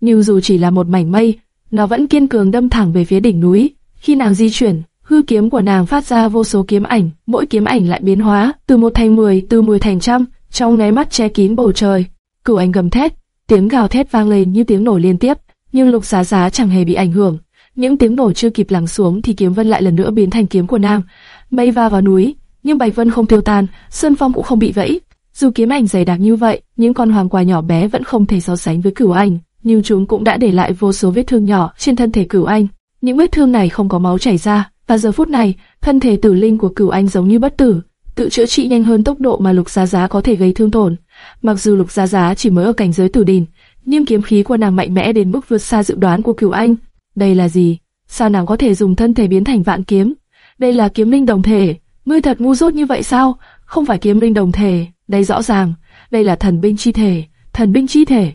Nhưng dù chỉ là một mảnh mây, nó vẫn kiên cường đâm thẳng về phía đỉnh núi. Khi nàng di chuyển, hư kiếm của nàng phát ra vô số kiếm ảnh, mỗi kiếm ảnh lại biến hóa, từ một thành mười, từ mười thành trăm, trong nháy mắt che kín bầu trời. Cửu Anh gầm thét, tiếng gào thét vang lên như tiếng nổ liên tiếp, nhưng Lục Giá Giá chẳng hề bị ảnh hưởng. Những tiếng nổ chưa kịp lắng xuống thì kiếm vân lại lần nữa biến thành kiếm của nam, Mây va vào núi, nhưng Bạch Vân không tiêu tan, Sơn Phong cũng không bị vẫy. Dù kiếm ảnh dày đặc như vậy, những con hoàng quà nhỏ bé vẫn không thể so sánh với Cửu Anh, nhưng chúng cũng đã để lại vô số vết thương nhỏ trên thân thể Cửu Anh. Những vết thương này không có máu chảy ra, và giờ phút này, thân thể tử linh của Cửu Anh giống như bất tử, tự chữa trị nhanh hơn tốc độ mà Lục Giá Giá có thể gây thương tổn. Mặc dù Lục Giá Giá chỉ mới ở cảnh giới tử đình, nhưng kiếm khí của nàng mạnh mẽ đến mức vượt xa dự đoán của Cửu Anh. Đây là gì? Sao nàng có thể dùng thân thể biến thành vạn kiếm? Đây là kiếm linh đồng thể. Ngươi thật ngu dốt như vậy sao? Không phải kiếm linh đồng thể, đây rõ ràng, đây là thần binh chi thể, thần binh chi thể.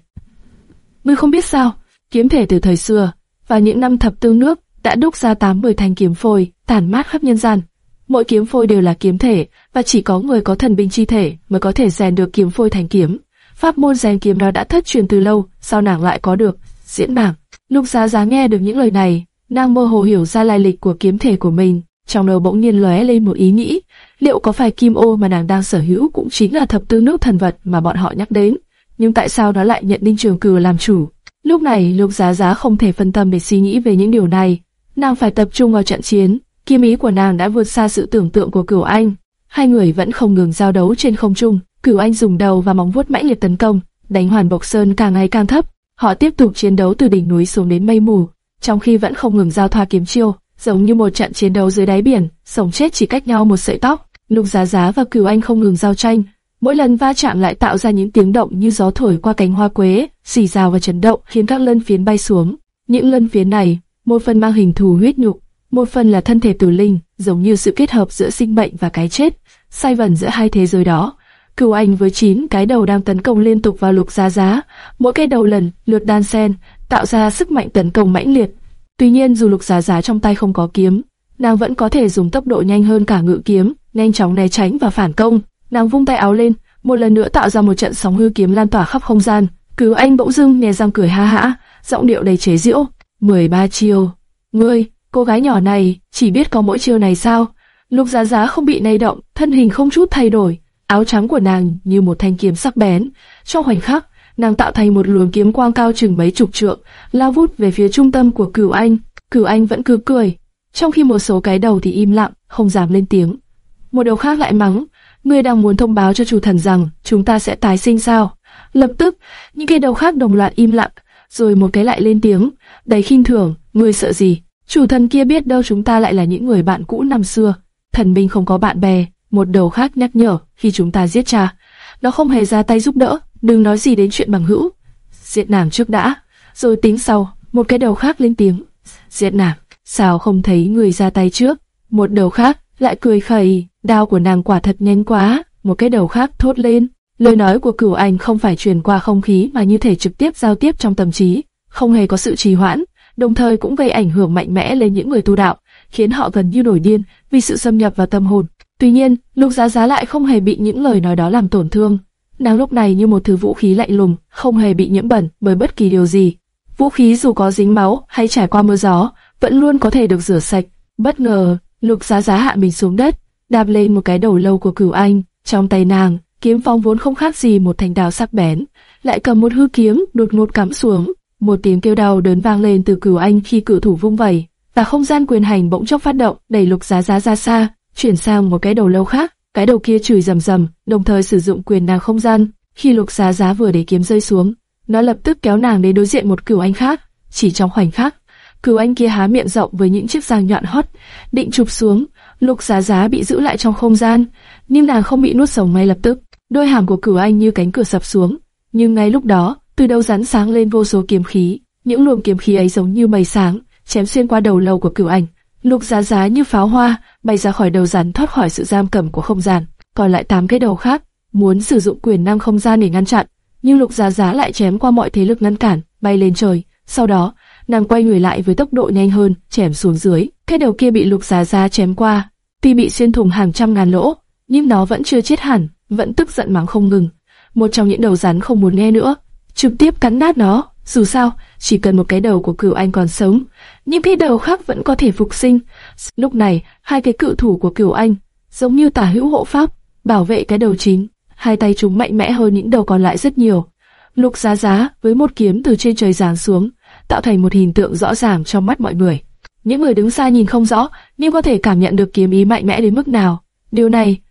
Ngươi không biết sao? Kiếm thể từ thời xưa, và những năm thập tương nước đã đúc ra tám mười thanh kiếm phôi, tản mát khắp nhân gian. Mỗi kiếm phôi đều là kiếm thể, và chỉ có người có thần binh chi thể mới có thể rèn được kiếm phôi thành kiếm. Pháp môn rèn kiếm đó đã thất truyền từ lâu, sao nàng lại có được? Diễn bảng. Lục Giá Giá nghe được những lời này, nàng mơ hồ hiểu ra lai lịch của kiếm thể của mình, trong đầu bỗng nhiên lóe lên một ý nghĩ, liệu có phải kim ô mà nàng đang sở hữu cũng chính là thập tư nước thần vật mà bọn họ nhắc đến? Nhưng tại sao nó lại nhận Đinh Trường Cử làm chủ? Lúc này, Lục Giá Giá không thể phân tâm để suy nghĩ về những điều này, nàng phải tập trung vào trận chiến. Kiếm ý của nàng đã vượt xa sự tưởng tượng của Cửu Anh. Hai người vẫn không ngừng giao đấu trên không trung. Cửu Anh dùng đầu và móng vuốt mãnh liệt tấn công, đánh Hoàn Bộc Sơn càng ngày càng thấp. Họ tiếp tục chiến đấu từ đỉnh núi xuống đến mây mù, trong khi vẫn không ngừng giao thoa kiếm chiêu, giống như một trận chiến đấu dưới đáy biển, sống chết chỉ cách nhau một sợi tóc. Lục Giá Giá và Cửu Anh không ngừng giao tranh, Mỗi lần va chạm lại tạo ra những tiếng động như gió thổi qua cánh hoa quế, xì rào và chấn động khiến các lân phiến bay xuống. Những lân phiến này, một phần mang hình thù huyết nhục, một phần là thân thể tử linh, giống như sự kết hợp giữa sinh mệnh và cái chết, sai vần giữa hai thế giới đó. Cửu Anh với chín cái đầu đang tấn công liên tục vào Lục Giá Giá, mỗi cái đầu lần lượt đan xen, tạo ra sức mạnh tấn công mãnh liệt. Tuy nhiên dù Lục Giá Giá trong tay không có kiếm, nàng vẫn có thể dùng tốc độ nhanh hơn cả ngự kiếm, nhanh chóng né tránh và phản công. Nàng vung tay áo lên, một lần nữa tạo ra một trận sóng hư kiếm lan tỏa khắp không gian. Cửu Anh bỗng dưng nhe răng cười ha hả, giọng điệu đầy chế giễu. 13 chiêu. Ngươi, cô gái nhỏ này, chỉ biết có mỗi chiêu này sao? Lục Giá Giá không bị lay động, thân hình không chút thay đổi, áo trắng của nàng như một thanh kiếm sắc bén. Trong khoảnh khắc, nàng tạo thành một luồng kiếm quang cao chừng mấy chục trượng, lao vút về phía trung tâm của Cửu Anh. Cửu Anh vẫn cứ cười, trong khi một số cái đầu thì im lặng, không dám lên tiếng. Một đầu khác lại mắng, ngươi đang muốn thông báo cho chủ thần rằng chúng ta sẽ tái sinh sao? Lập tức, những cái đầu khác đồng loạt im lặng, rồi một cái lại lên tiếng, đầy khinh thường, ngươi sợ gì? Chủ thần kia biết đâu chúng ta lại là những người bạn cũ năm xưa. Thần minh không có bạn bè, một đầu khác nhắc nhở khi chúng ta giết cha. Nó không hề ra tay giúp đỡ, đừng nói gì đến chuyện bằng hữu. Diệt nàng trước đã, rồi tính sau, một cái đầu khác lên tiếng. Diệt nàng, sao không thấy người ra tay trước? Một đầu khác lại cười khẩy, đao của nàng quả thật nhanh quá, một cái đầu khác thốt lên. Lời nói của cửu anh không phải truyền qua không khí mà như thể trực tiếp giao tiếp trong tâm trí, không hề có sự trì hoãn, đồng thời cũng gây ảnh hưởng mạnh mẽ lên những người tu đạo, khiến họ gần như nổi điên vì sự xâm nhập vào tâm hồn. Tuy nhiên, Lục Giá Giá lại không hề bị những lời nói đó làm tổn thương. Nàng lúc này như một thứ vũ khí lạnh lùng, không hề bị nhiễm bẩn bởi bất kỳ điều gì. Vũ khí dù có dính máu hay trải qua mưa gió, vẫn luôn có thể được rửa sạch. Bất ngờ, Lục Giá Giá hạ mình xuống đất, đạp lên một cái đầu lâu của Cửu Anh. Trong tay nàng, kiếm phong vốn không khác gì một thanh đào sắc bén, lại cầm một hư kiếm đột ngột cắm xuống. Một tiếng kêu đau đớn vang lên từ Cửu Anh khi cử thủ vung vẩy, và không gian quyền hành bỗng chốc phát động, đẩy Lục Giá Giá ra xa, chuyển sang một cái đầu lâu khác. Cái đầu kia chửi rầm rầm, đồng thời sử dụng quyền nàng không gian. Khi Lục Giá Giá vừa để kiếm rơi xuống, nó lập tức kéo nàng đến đối diện một Cửu Anh khác. Chỉ trong khoảnh khắc, Cửu Anh kia há miệng rộng với những chiếc răng nhọn hót, định chụp xuống. Lục Giá Giá bị giữ lại trong không gian, nhưng nàng không bị nuốt sống ngay lập tức. Đôi hàm của Cửu Anh như cánh cửa sập xuống, nhưng ngay lúc đó, từ đâu rắn sáng lên vô số kiếm khí. Những luồng kiếm khí ấy giống như mây sáng, chém xuyên qua đầu lâu của Cửu Anh. Lục Giá Giá như pháo hoa, bay ra khỏi đầu rắn thoát khỏi sự giam cầm của không gian. Còn lại tám cái đầu khác, muốn sử dụng quyền năng không gian để ngăn chặn, nhưng Lục Giá Giá lại chém qua mọi thế lực ngăn cản, bay lên trời. Sau đó, nàng quay người lại với tốc độ nhanh hơn, chém xuống dưới. Cái đầu kia bị Lục Giá Giá chém qua, tuy bị xuyên thủng hàng trăm ngàn lỗ, nhưng nó vẫn chưa chết hẳn, vẫn tức giận mắng không ngừng. Một trong những đầu rắn không muốn nghe nữa, trực tiếp cắn nát nó. Dù sao, chỉ cần một cái đầu của cửu anh còn sống, những cái đầu khác vẫn có thể phục sinh. Lúc này, hai cái cự thủ của cửu anh, giống như tả hữu hộ pháp, bảo vệ cái đầu chính. Hai tay chúng mạnh mẽ hơn những đầu còn lại rất nhiều. Lục giá giá với một kiếm từ trên trời giáng xuống, tạo thành một hình tượng rõ ràng trong mắt mọi người. Những người đứng xa nhìn không rõ, nhưng có thể cảm nhận được kiếm ý mạnh mẽ đến mức nào. Điều này,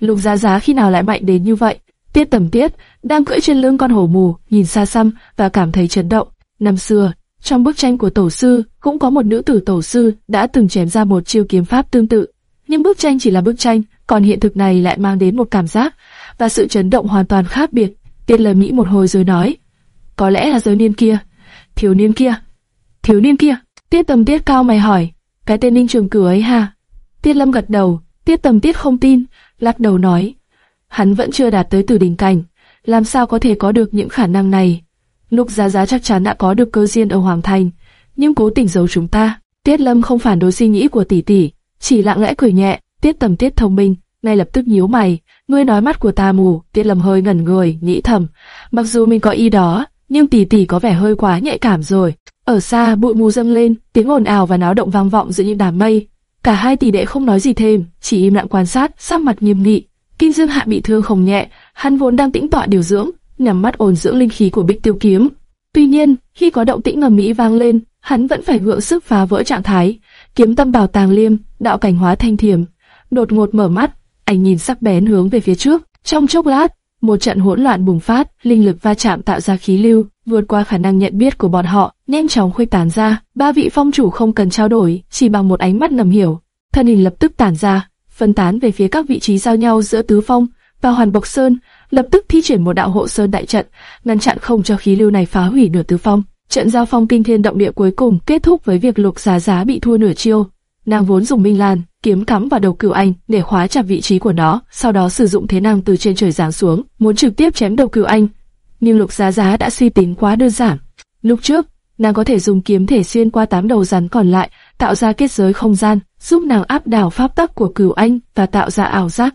Lục Giá Giá khi nào lại mạnh đến như vậy? Tiết Tầm Tiết đang cưỡi trên lưng con hổ mù, nhìn xa xăm và cảm thấy chấn động. Năm xưa, trong bức tranh của tổ sư cũng có một nữ tử tổ sư đã từng chém ra một chiêu kiếm pháp tương tự. Nhưng bức tranh chỉ là bức tranh, còn hiện thực này lại mang đến một cảm giác và sự chấn động hoàn toàn khác biệt. Tiết lời Mỹ một hồi rồi nói, có lẽ là giới niên kia, thiếu niên kia, thiếu niên kia. Tiết Tầm Tiết cao mày hỏi, cái tên Ninh Trường Cửu ấy ha? Tiết Lâm gật đầu, Tiết Tầm Tiết không tin, lắc đầu nói, hắn vẫn chưa đạt tới từ đỉnh cảnh, làm sao có thể có được những khả năng này? Lục Giá Giá chắc chắn đã có được cơ duyên ở Hoàng Thành, nhưng cố tình giấu chúng ta. Tiết Lâm không phản đối suy nghĩ của tỷ tỷ, chỉ lặng lẽ cười nhẹ. Tiết Tầm Tiết thông minh, ngay lập tức nhíu mày. Ngươi nói mắt của ta mù. Tiết Lâm hơi ngẩn người, nghĩ thầm. Mặc dù mình có ý đó, nhưng tỷ tỷ có vẻ hơi quá nhạy cảm rồi. Ở xa, bụi mù dâng lên, tiếng ồn ào và náo động vang vọng giữa những đám mây. Cả hai tỷ đệ không nói gì thêm, chỉ im lặng quan sát, sắc mặt nghiêm nghị. Kim Dương Hạ bị thương không nhẹ, hắn vốn đang tĩnh tọa điều dưỡng, nhắm mắt ổn dưỡng linh khí của Bích Tiêu Kiếm. Tuy nhiên, khi có động tĩnh ngầm mỹ vang lên, hắn vẫn phải gượng sức phá vỡ trạng thái. Kiếm tâm bảo tàng liêm, đạo cảnh hóa thanh thiểm, đột ngột mở mắt, anh nhìn sắc bén hướng về phía trước. Trong chốc lát, một trận hỗn loạn bùng phát, linh lực va chạm tạo ra khí lưu, vượt qua khả năng nhận biết của bọn họ, nhanh chóng khuếch tán ra. Ba vị phong chủ không cần trao đổi, chỉ bằng một ánh mắt ngầm hiểu, thân hình lập tức tản ra, phân tán về phía các vị trí giao nhau giữa tứ phong, và Hoàn Bộc Sơn, lập tức thi triển một đạo hộ sơn đại trận, ngăn chặn không cho khí lưu này phá hủy nửa tứ phong. Trận giao phong kinh thiên động địa cuối cùng kết thúc với việc Lục Giá Giá bị thua nửa chiêu. Nàng vốn dùng Minh Lan kiếm cắm vào đầu Cửu Anh để khóa chặt vị trí của nó, sau đó sử dụng thế năng từ trên trời giáng xuống, muốn trực tiếp chém đầu Cửu Anh. Nhưng Lục Giá Giá đã suy tính quá đơn giản. Lúc trước, nàng có thể dùng kiếm thể xuyên qua tám đầu rắn còn lại, tạo ra kết giới không gian, giúp nàng áp đảo pháp tắc của Cửu Anh và tạo ra ảo giác.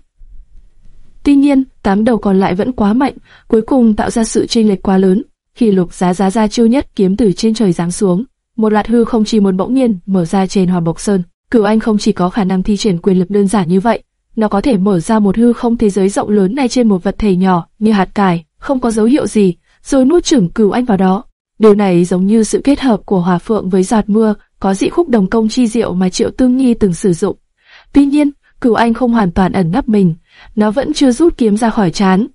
Tuy nhiên, tám đầu còn lại vẫn quá mạnh, cuối cùng tạo ra sự chênh lệch quá lớn. Khi Lục Giá Giá ra chiêu nhất kiếm từ trên trời giáng xuống, một loạt hư không chỉ một bỗng nhiên mở ra trên hòa Bộc Sơn. Cửu Anh không chỉ có khả năng thi triển quyền lực đơn giản như vậy, nó có thể mở ra một hư không thế giới rộng lớn này trên một vật thể nhỏ như hạt cải, không có dấu hiệu gì, rồi nuốt chửng Cửu Anh vào đó. Điều này giống như sự kết hợp của hòa phượng với giọt mưa, có dị khúc đồng công chi diệu mà Triệu Tương Nhi từng sử dụng. Tuy nhiên, Cửu Anh không hoàn toàn ẩn nấp mình, nó vẫn chưa rút kiếm ra khỏi chán.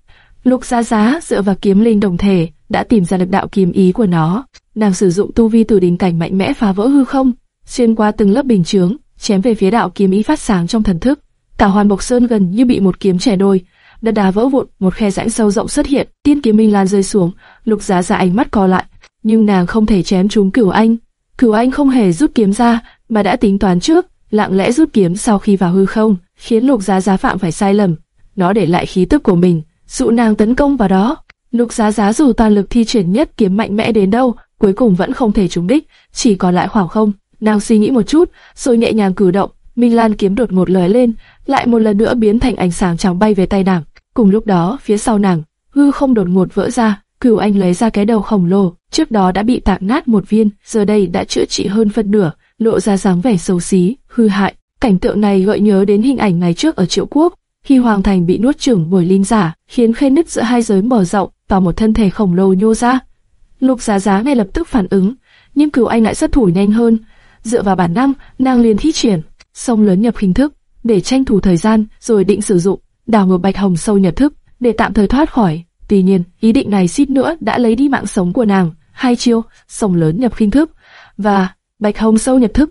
Lục Giá Giá dựa vào kiếm linh đồng thể đã tìm ra được đạo kiếm ý của nó. Nàng sử dụng tu vi từ đỉnh cảnh mạnh mẽ phá vỡ hư không, xuyên qua từng lớp bình chướng, chém về phía đạo kiếm ý phát sáng trong thần thức. Cả Hoàn Bộc Sơn gần như bị một kiếm chẻ đôi, đất đá vỡ vụn, một khe rãnh sâu rộng xuất hiện, tiên kiếm minh lan rơi xuống, Lục Giá Giá ánh mắt co lại, nhưng nàng không thể chém trúng Cửu Anh. Cửu Anh không hề rút kiếm ra, mà đã tính toán trước, lặng lẽ rút kiếm sau khi vào hư không, khiến Lục Giá Giá phạm phải sai lầm. Nó để lại khí tức của mình, dụ nàng tấn công vào đó. Lục Giá Giá dù toàn lực thi triển nhất kiếm mạnh mẽ đến đâu, cuối cùng vẫn không thể trúng đích, chỉ còn lại khoảng không. Nàng suy nghĩ một chút, rồi nhẹ nhàng cử động, Minh Lan kiếm đột ngột lóe lên, lại một lần nữa biến thành ánh sáng chóng bay về tay nàng. Cùng lúc đó, phía sau nàng, hư không đột ngột vỡ ra, Cửu Anh lấy ra cái đầu khổng lồ, trước đó đã bị tạc nát một viên, giờ đây đã chữa trị hơn phân nửa, lộ ra dáng vẻ xấu xí, hư hại. Cảnh tượng này gợi nhớ đến hình ảnh ngày trước ở Triệu Quốc, khi Hoàng Thành bị nuốt chửng bởi linh giả, khiến khe nứt giữa hai giới mở rộng và một thân thể khổng lồ nhô ra. Lục Giá Giá ngay lập tức phản ứng, nhưng Cửu Anh lại xuất thủ nhanh hơn. Dựa vào bản năng, nàng liền thi triển sông lớn nhập hình thức để tranh thủ thời gian, rồi định sử dụng đào ngược bạch hồng sâu nhập thức để tạm thời thoát khỏi. Tuy nhiên, ý định này suýt nữa đã lấy đi mạng sống của nàng. Hai chiêu, sông lớn nhập khinh thức và bạch hồng sâu nhập thức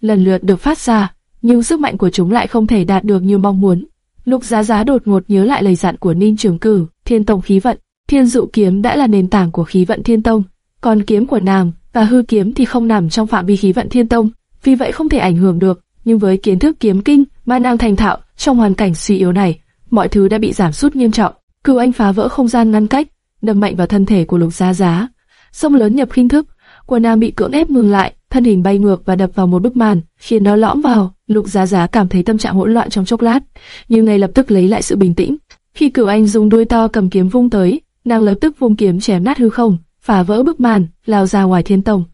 lần lượt được phát ra, nhưng sức mạnh của chúng lại không thể đạt được như mong muốn. Lục Giá Giá đột ngột nhớ lại lời dặn của Ninh Trường Cử, Thiên Tông khí vận, Thiên Dụ kiếm đã là nền tảng của khí vận Thiên Tông, còn kiếm của nàng và hư kiếm thì không nằm trong phạm vi khí vận Thiên Tông, vì vậy không thể ảnh hưởng được. Nhưng với kiến thức kiếm kinh mà nàng thành thạo trong hoàn cảnh suy yếu này, mọi thứ đã bị giảm sút nghiêm trọng. Cửu Anh phá vỡ không gian ngăn cách, đâm mạnh vào thân thể của Lục Giá Giá. Sông lớn nhập khinh thức, quần nàng bị cưỡng ép ngừng lại, thân hình bay ngược và đập vào một bức màn, khiến nó lõm vào. Lục Giá Giá cảm thấy tâm trạng hỗn loạn trong chốc lát, nhưng ngay lập tức lấy lại sự bình tĩnh. Khi Cửu Anh dùng đuôi to cầm kiếm vung tới, nàng lập tức vung kiếm chém nát hư không, phá vỡ bức màn, lao ra ngoài thiên tông.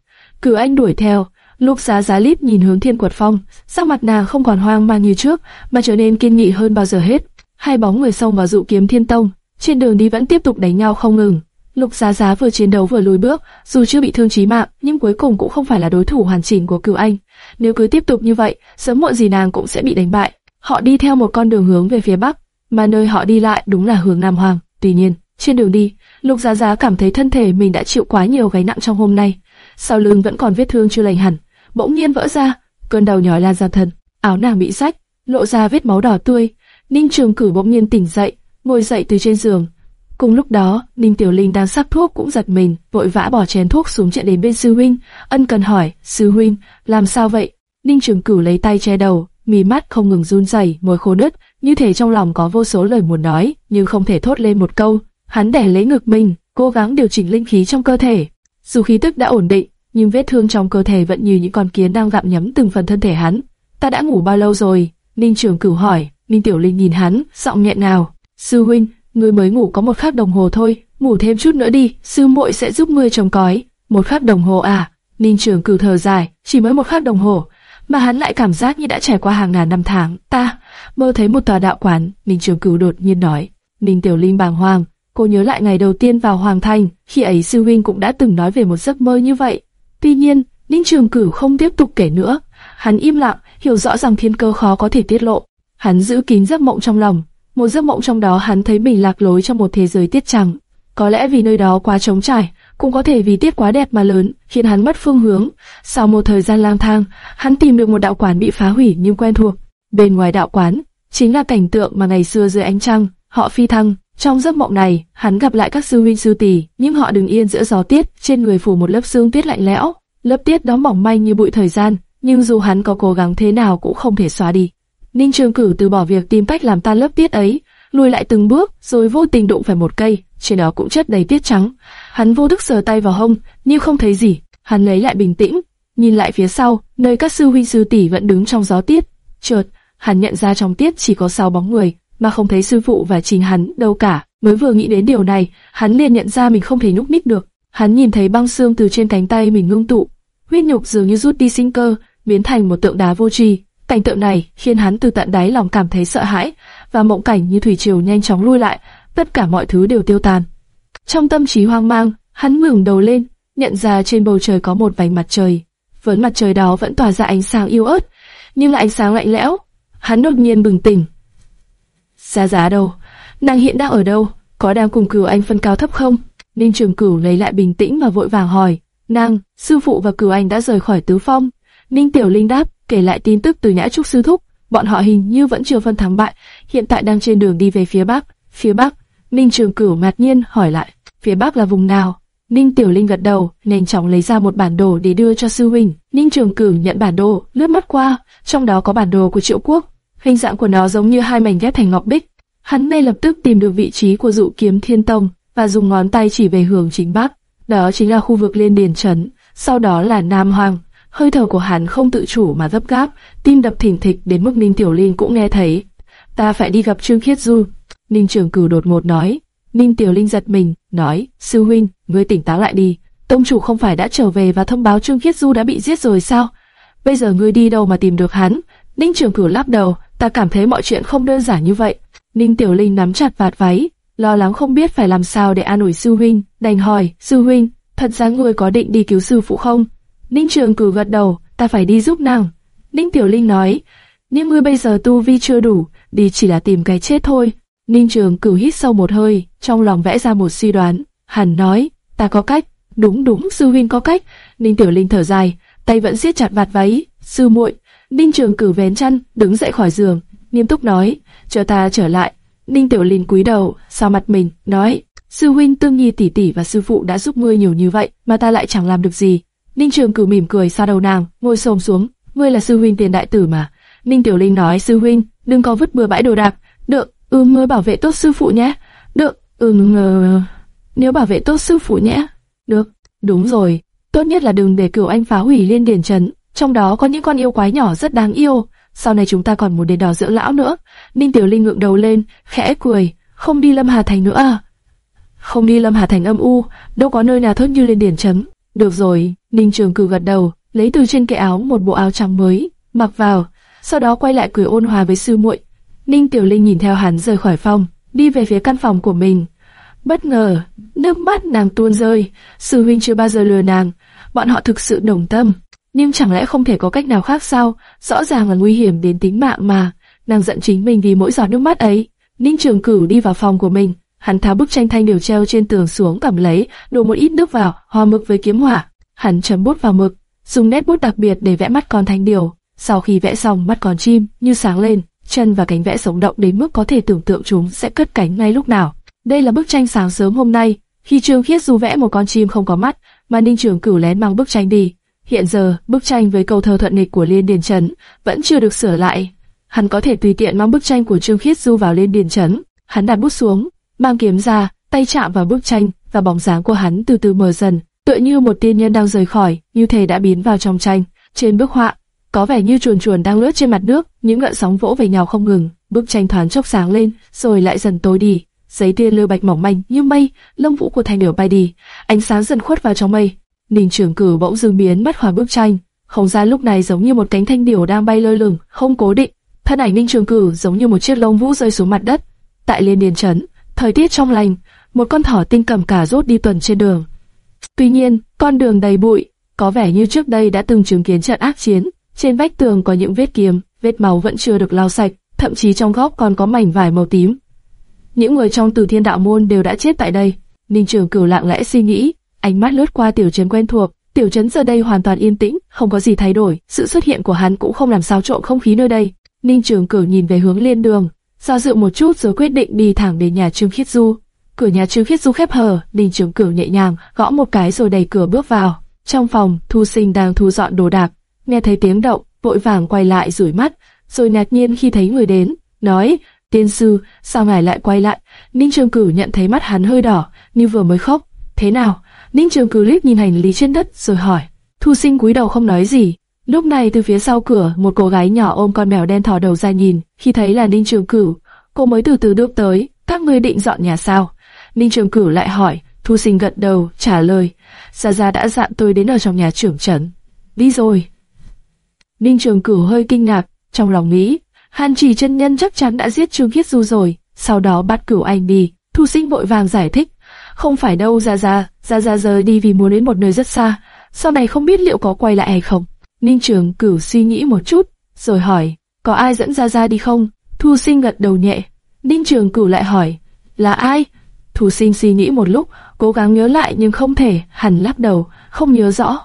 Cửu Anh đuổi theo, Lục Giá Giá lít nhìn hướng Thiên Quật Phong, sắc mặt nàng không còn hoang mang như trước, mà trở nên kiên nghị hơn bao giờ hết. Hai bóng người xông vào dụ kiếm Thiên Tông, trên đường đi vẫn tiếp tục đánh nhau không ngừng. Lục Giá Giá vừa chiến đấu vừa lùi bước, dù chưa bị thương chí mạng, nhưng cuối cùng cũng không phải là đối thủ hoàn chỉnh của Cửu Anh. Nếu cứ tiếp tục như vậy, sớm muộn gì nàng cũng sẽ bị đánh bại. Họ đi theo một con đường hướng về phía bắc, mà nơi họ đi lại đúng là hướng Nam Hoàng. Tuy nhiên, trên đường đi, Lục Giá Giá cảm thấy thân thể mình đã chịu quá nhiều gánh nặng trong hôm nay. Sau lưng vẫn còn vết thương chưa lành hẳn, bỗng nhiên vỡ ra, cơn đau nhói lan ra thân, áo nàng bị rách, lộ ra vết máu đỏ tươi. Ninh Trường Cử bỗng nhiên tỉnh dậy, ngồi dậy từ trên giường, Cùng lúc đó, Ninh Tiểu Linh đang sắc thuốc cũng giật mình, vội vã bỏ chén thuốc xuống chạy đến bên sư huynh, ân cần hỏi, sư huynh, làm sao vậy? Ninh Trường Cửu lấy tay che đầu, mí mắt không ngừng run rẩy, môi khô nứt, như thể trong lòng có vô số lời muốn nói, nhưng không thể thốt lên một câu. Hắn đè lấy ngực mình, cố gắng điều chỉnh linh khí trong cơ thể. Dù khí tức đã ổn định, nhưng vết thương trong cơ thể vẫn như những con kiến đang gặm nhấm từng phần thân thể hắn. Ta đã ngủ bao lâu rồi? Ninh Trường Cửu hỏi. Ninh Tiểu Linh nhìn hắn, giọng nhẹ nào. Sư huynh, ngươi mới ngủ có một khắc đồng hồ thôi, ngủ thêm chút nữa đi, sư muội sẽ giúp ngươi trồng cói. Một khắc đồng hồ à? Ninh Trường cử thở dài, chỉ mới một khắc đồng hồ, mà hắn lại cảm giác như đã trải qua hàng ngàn năm tháng. Ta mơ thấy một tòa đạo quán, Ninh Trường Cửu đột nhiên nói. Ninh Tiểu Linh bàng hoàng, cô nhớ lại ngày đầu tiên vào Hoàng Thành, khi ấy sư huynh cũng đã từng nói về một giấc mơ như vậy. Tuy nhiên, Ninh Trường Cửu không tiếp tục kể nữa, hắn im lặng, hiểu rõ rằng thiên cơ khó có thể tiết lộ. Hắn giữ kín giấc mộng trong lòng, một giấc mộng trong đó hắn thấy mình lạc lối trong một thế giới tiết trắng. Có lẽ vì nơi đó quá trống trải, cũng có thể vì tiết quá đẹp mà lớn, khiến hắn mất phương hướng. Sau một thời gian lang thang, hắn tìm được một đạo quán bị phá hủy nhưng quen thuộc. Bên ngoài đạo quán, chính là cảnh tượng mà ngày xưa dưới ánh trăng, họ phi thăng. Trong giấc mộng này, hắn gặp lại các sư huynh sư tỷ, nhưng họ đứng yên giữa gió tiết, trên người phủ một lớp sương tuyết lạnh lẽo. Lớp tiết đó mỏng manh như bụi thời gian, nhưng dù hắn có cố gắng thế nào cũng không thể xóa đi. Ninh Trường Cử từ bỏ việc tìm cách làm tan lớp tiết ấy, lùi lại từng bước, rồi vô tình đụng phải một cây, trên đó cũng chất đầy tiết trắng. Hắn vô thức sờ tay vào hông, nhưng không thấy gì. Hắn lấy lại bình tĩnh, nhìn lại phía sau, nơi các sư huynh sư tỷ vẫn đứng trong gió tiết. Chợt, hắn nhận ra trong tiết chỉ có sáu bóng người, mà không thấy sư phụ và chính hắn đâu cả. Mới vừa nghĩ đến điều này, hắn liền nhận ra mình không thể nhúc nhích được. Hắn nhìn thấy băng xương từ trên cánh tay mình ngưng tụ, huyết nhục dường như rút đi sinh cơ, biến thành một tượng đá vô tri. Cảnh tượng này khiến hắn từ tận đáy lòng cảm thấy sợ hãi, và mộng cảnh như thủy triều nhanh chóng lui lại, tất cả mọi thứ đều tiêu tan. Trong tâm trí hoang mang, hắn ngẩng đầu lên, nhận ra trên bầu trời có một vành mặt trời. Vấn mặt trời đó vẫn tỏa ra ánh sáng yếu ớt, nhưng là ánh sáng lạnh lẽo. Hắn đột nhiên bừng tỉnh. Giá giá đâu? Nàng hiện đang ở đâu? Có đang cùng cửu anh phân cao thấp không? Ninh Trường Cửu lấy lại bình tĩnh và vội vàng hỏi. Nàng, sư phụ và cửu anh đã rời khỏi tứ phong. Ninh Tiểu Linh đáp, kể lại tin tức từ Nhã Trúc Sư Thúc. Bọn họ hình như vẫn chưa phân thắng bại, hiện tại đang trên đường đi về phía Bắc. Phía Bắc, Ninh Trường Cửu ngạc nhiên hỏi lại, phía Bắc là vùng nào? Ninh Tiểu Linh gật đầu, nhanh chóng lấy ra một bản đồ để đưa cho sư huynh. Ninh Trường Cửu nhận bản đồ, lướt mắt qua, trong đó có bản đồ của Triệu Quốc. Hình dạng của nó giống như hai mảnh ghép thành ngọc bích. Hắn ngay lập tức tìm được vị trí của dụ kiếm Thiên Tông và dùng ngón tay chỉ về hướng chính bắc. Đó chính là khu vực Liên Điền Trấn, sau đó là Nam Hoàng. Hơi thở của hắn không tự chủ mà gấp gáp, tim đập thỉnh thịch đến mức Ninh Tiểu Linh cũng nghe thấy. Ta phải đi gặp Trương Khiết Du. Ninh Trường Cửu đột ngột nói. Ninh Tiểu Linh giật mình, nói, sư huynh, ngươi tỉnh táo lại đi. Tông chủ không phải đã trở về và thông báo Trương Khiết Du đã bị giết rồi sao? Bây giờ ngươi đi đâu mà tìm được hắn? Ninh Trường Cửu lắc đầu, ta cảm thấy mọi chuyện không đơn giản như vậy. Ninh Tiểu Linh nắm chặt vạt váy, lo lắng không biết phải làm sao để an ủi sư huynh, đành hỏi, sư huynh, thật ra ngươi có định đi cứu sư phụ không? Ninh Trường Cửu gật đầu, ta phải đi giúp nàng. Ninh Tiểu Linh nói, nếu ngươi bây giờ tu vi chưa đủ, đi chỉ là tìm cái chết thôi. Ninh Trường Cửu hít sâu một hơi, trong lòng vẽ ra một suy đoán. Hẳn nói, ta có cách. Đúng đúng, sư huynh có cách. Ninh Tiểu Linh thở dài, tay vẫn siết chặt vạt váy. Sư muội. Ninh Trường Cửu vén chăn, đứng dậy khỏi giường, nghiêm túc nói, chờ ta trở lại. Ninh Tiểu Linh cúi đầu, sau mặt mình, nói, sư huynh Tương Nhi tỷ tỷ và sư phụ đã giúp ngươi nhiều như vậy, mà ta lại chẳng làm được gì. Ninh Trường Cửu mỉm cười xa đầu nàng, ngồi xổm xuống, ngươi là sư huynh tiền đại tử mà. Ninh Tiểu Linh nói, sư huynh, đừng có vứt bừa bãi đồ đạc. Được, ừ mới bảo vệ tốt sư phụ nhé. Được, ừ ngờ... Nếu bảo vệ tốt sư phụ nhé. Được, đúng rồi. Tốt nhất là đừng để cửu anh phá hủy liên điển trấn. Trong đó có những con yêu quái nhỏ rất đáng yêu. Sau này chúng ta còn muốn đến đò dưỡng lão nữa. Ninh Tiểu Linh ngượng đầu lên, khẽ cười. Không đi Lâm Hà Thành nữa à? Không đi Lâm Hà Thành âm u, đâu có nơi nào tốt như liên điển trấn. Được rồi, Ninh Trường Cử gật đầu, lấy từ trên cái áo một bộ áo trắng mới, mặc vào, sau đó quay lại cười ôn hòa với sư muội. Ninh Tiểu Linh nhìn theo hắn rời khỏi phòng, đi về phía căn phòng của mình. Bất ngờ, nước mắt nàng tuôn rơi, sư huynh chưa bao giờ lừa nàng, bọn họ thực sự đồng tâm. Nhưng chẳng lẽ không thể có cách nào khác sao? Rõ ràng là nguy hiểm đến tính mạng mà. Nàng giận chính mình vì mỗi giọt nước mắt ấy. Ninh Trường Cửu đi vào phòng của mình, hắn tháo bức tranh thanh điều treo trên tường xuống cầm lấy, đổ một ít nước vào, hòa mực với kiếm hỏa. Hắn chấm bút vào mực, dùng nét bút đặc biệt để vẽ mắt con thanh điều. Sau khi vẽ xong, mắt con chim như sáng lên, chân và cánh vẽ sống động đến mức có thể tưởng tượng chúng sẽ cất cánh ngay lúc nào. Đây là bức tranh sáng sớm hôm nay, khi Trương Khiết Du vẽ một con chim không có mắt, mà Ninh Trường Cửu lén mang bức tranh đi. Hiện giờ, bức tranh với câu thơ thuận nghịch của Liên Điền Trấn vẫn chưa được sửa lại. Hắn có thể tùy tiện mang bức tranh của Trương Khiết Du vào Liên Điền Trấn. Hắn đặt bút xuống, mang kiếm ra, tay chạm vào bức tranh và bóng dáng của hắn từ từ mờ dần, tựa như một tiên nhân đang rời khỏi, như thể đã biến vào trong tranh. Trên bức họa, có vẻ như chuồn chuồn đang lướt trên mặt nước, những gợn sóng vỗ về nhau không ngừng. Bức tranh thoáng chốc sáng lên, rồi lại dần tối đi. Giấy tia lưu bạch mỏng manh như mây, lông vũ của thanh điểu bay đi, ánh sáng dần khuất vào trong mây. Ninh Trường Cử bỗng dưng biến mất khỏi bức tranh, không gian lúc này giống như một cánh thanh điểu đang bay lơ lửng, không cố định. Thân ảnh Ninh Trường Cử giống như một chiếc lông vũ rơi xuống mặt đất. Tại Liên Điền trấn, thời tiết trong lành, một con thỏ tinh cầm cả rốt đi tuần trên đường. Tuy nhiên, con đường đầy bụi, có vẻ như trước đây đã từng chứng kiến trận ác chiến. Trên vách tường có những vết kiếm, vết máu vẫn chưa được lau sạch, thậm chí trong góc còn có mảnh vải màu tím. Những người trong Từ Thiên Đạo môn đều đã chết tại đây. Ninh Trường Cửu lặng lẽ suy nghĩ, ánh mắt lướt qua tiểu trấn quen thuộc. Tiểu trấn giờ đây hoàn toàn yên tĩnh, không có gì thay đổi. Sự xuất hiện của hắn cũng không làm xáo trộn không khí nơi đây. Ninh Trường Cửu nhìn về hướng liên đường, do dự một chút rồi quyết định đi thẳng đến nhà Trương Khiết Du. Cửa nhà Trương Khiết Du khép hờ, Ninh Trường Cửu nhẹ nhàng gõ một cái rồi đẩy cửa bước vào. Trong phòng, Thu Sinh đang thu dọn đồ đạc, nghe thấy tiếng động, vội vàng quay lại rủi mắt, rồi ngạc nhiên khi thấy người đến, nói: "Tiên sư, sao ngài lại quay lại?" Ninh Trường Cửu nhận thấy mắt hắn hơi đỏ, như vừa mới khóc. "Thế nào?" Ninh Trường Cửu liếc nhìn hành lý trên đất rồi hỏi. Thu Sinh cúi đầu không nói gì. Lúc này từ phía sau cửa, một cô gái nhỏ ôm con mèo đen thò đầu ra nhìn, khi thấy là Ninh Trường Cửu, cô mới từ từ bước tới. "Các ngươi định dọn nhà sao?" Ninh Trường Cửu lại hỏi. Thu Sinh gật đầu, trả lời: Gia Gia đã dặn tôi đến ở trong nhà trưởng trấn. Đi rồi. Ninh Trường Cửu hơi kinh ngạc, trong lòng nghĩ, Hàn Chỉ chân nhân chắc chắn đã giết Trương Khiết Du rồi, sau đó bắt Cửu Anh đi. Thu Sinh vội vàng giải thích, không phải đâu Gia Gia, Gia Gia giờ đi vì muốn đến một nơi rất xa, sau này không biết liệu có quay lại hay không. Ninh Trường Cửu suy nghĩ một chút, rồi hỏi, có ai dẫn Gia Gia đi không? Thu Sinh gật đầu nhẹ. Ninh Trường Cửu lại hỏi, là ai? Thu Sinh suy nghĩ một lúc, cố gắng nhớ lại nhưng không thể, hẳn lắc đầu, không nhớ rõ.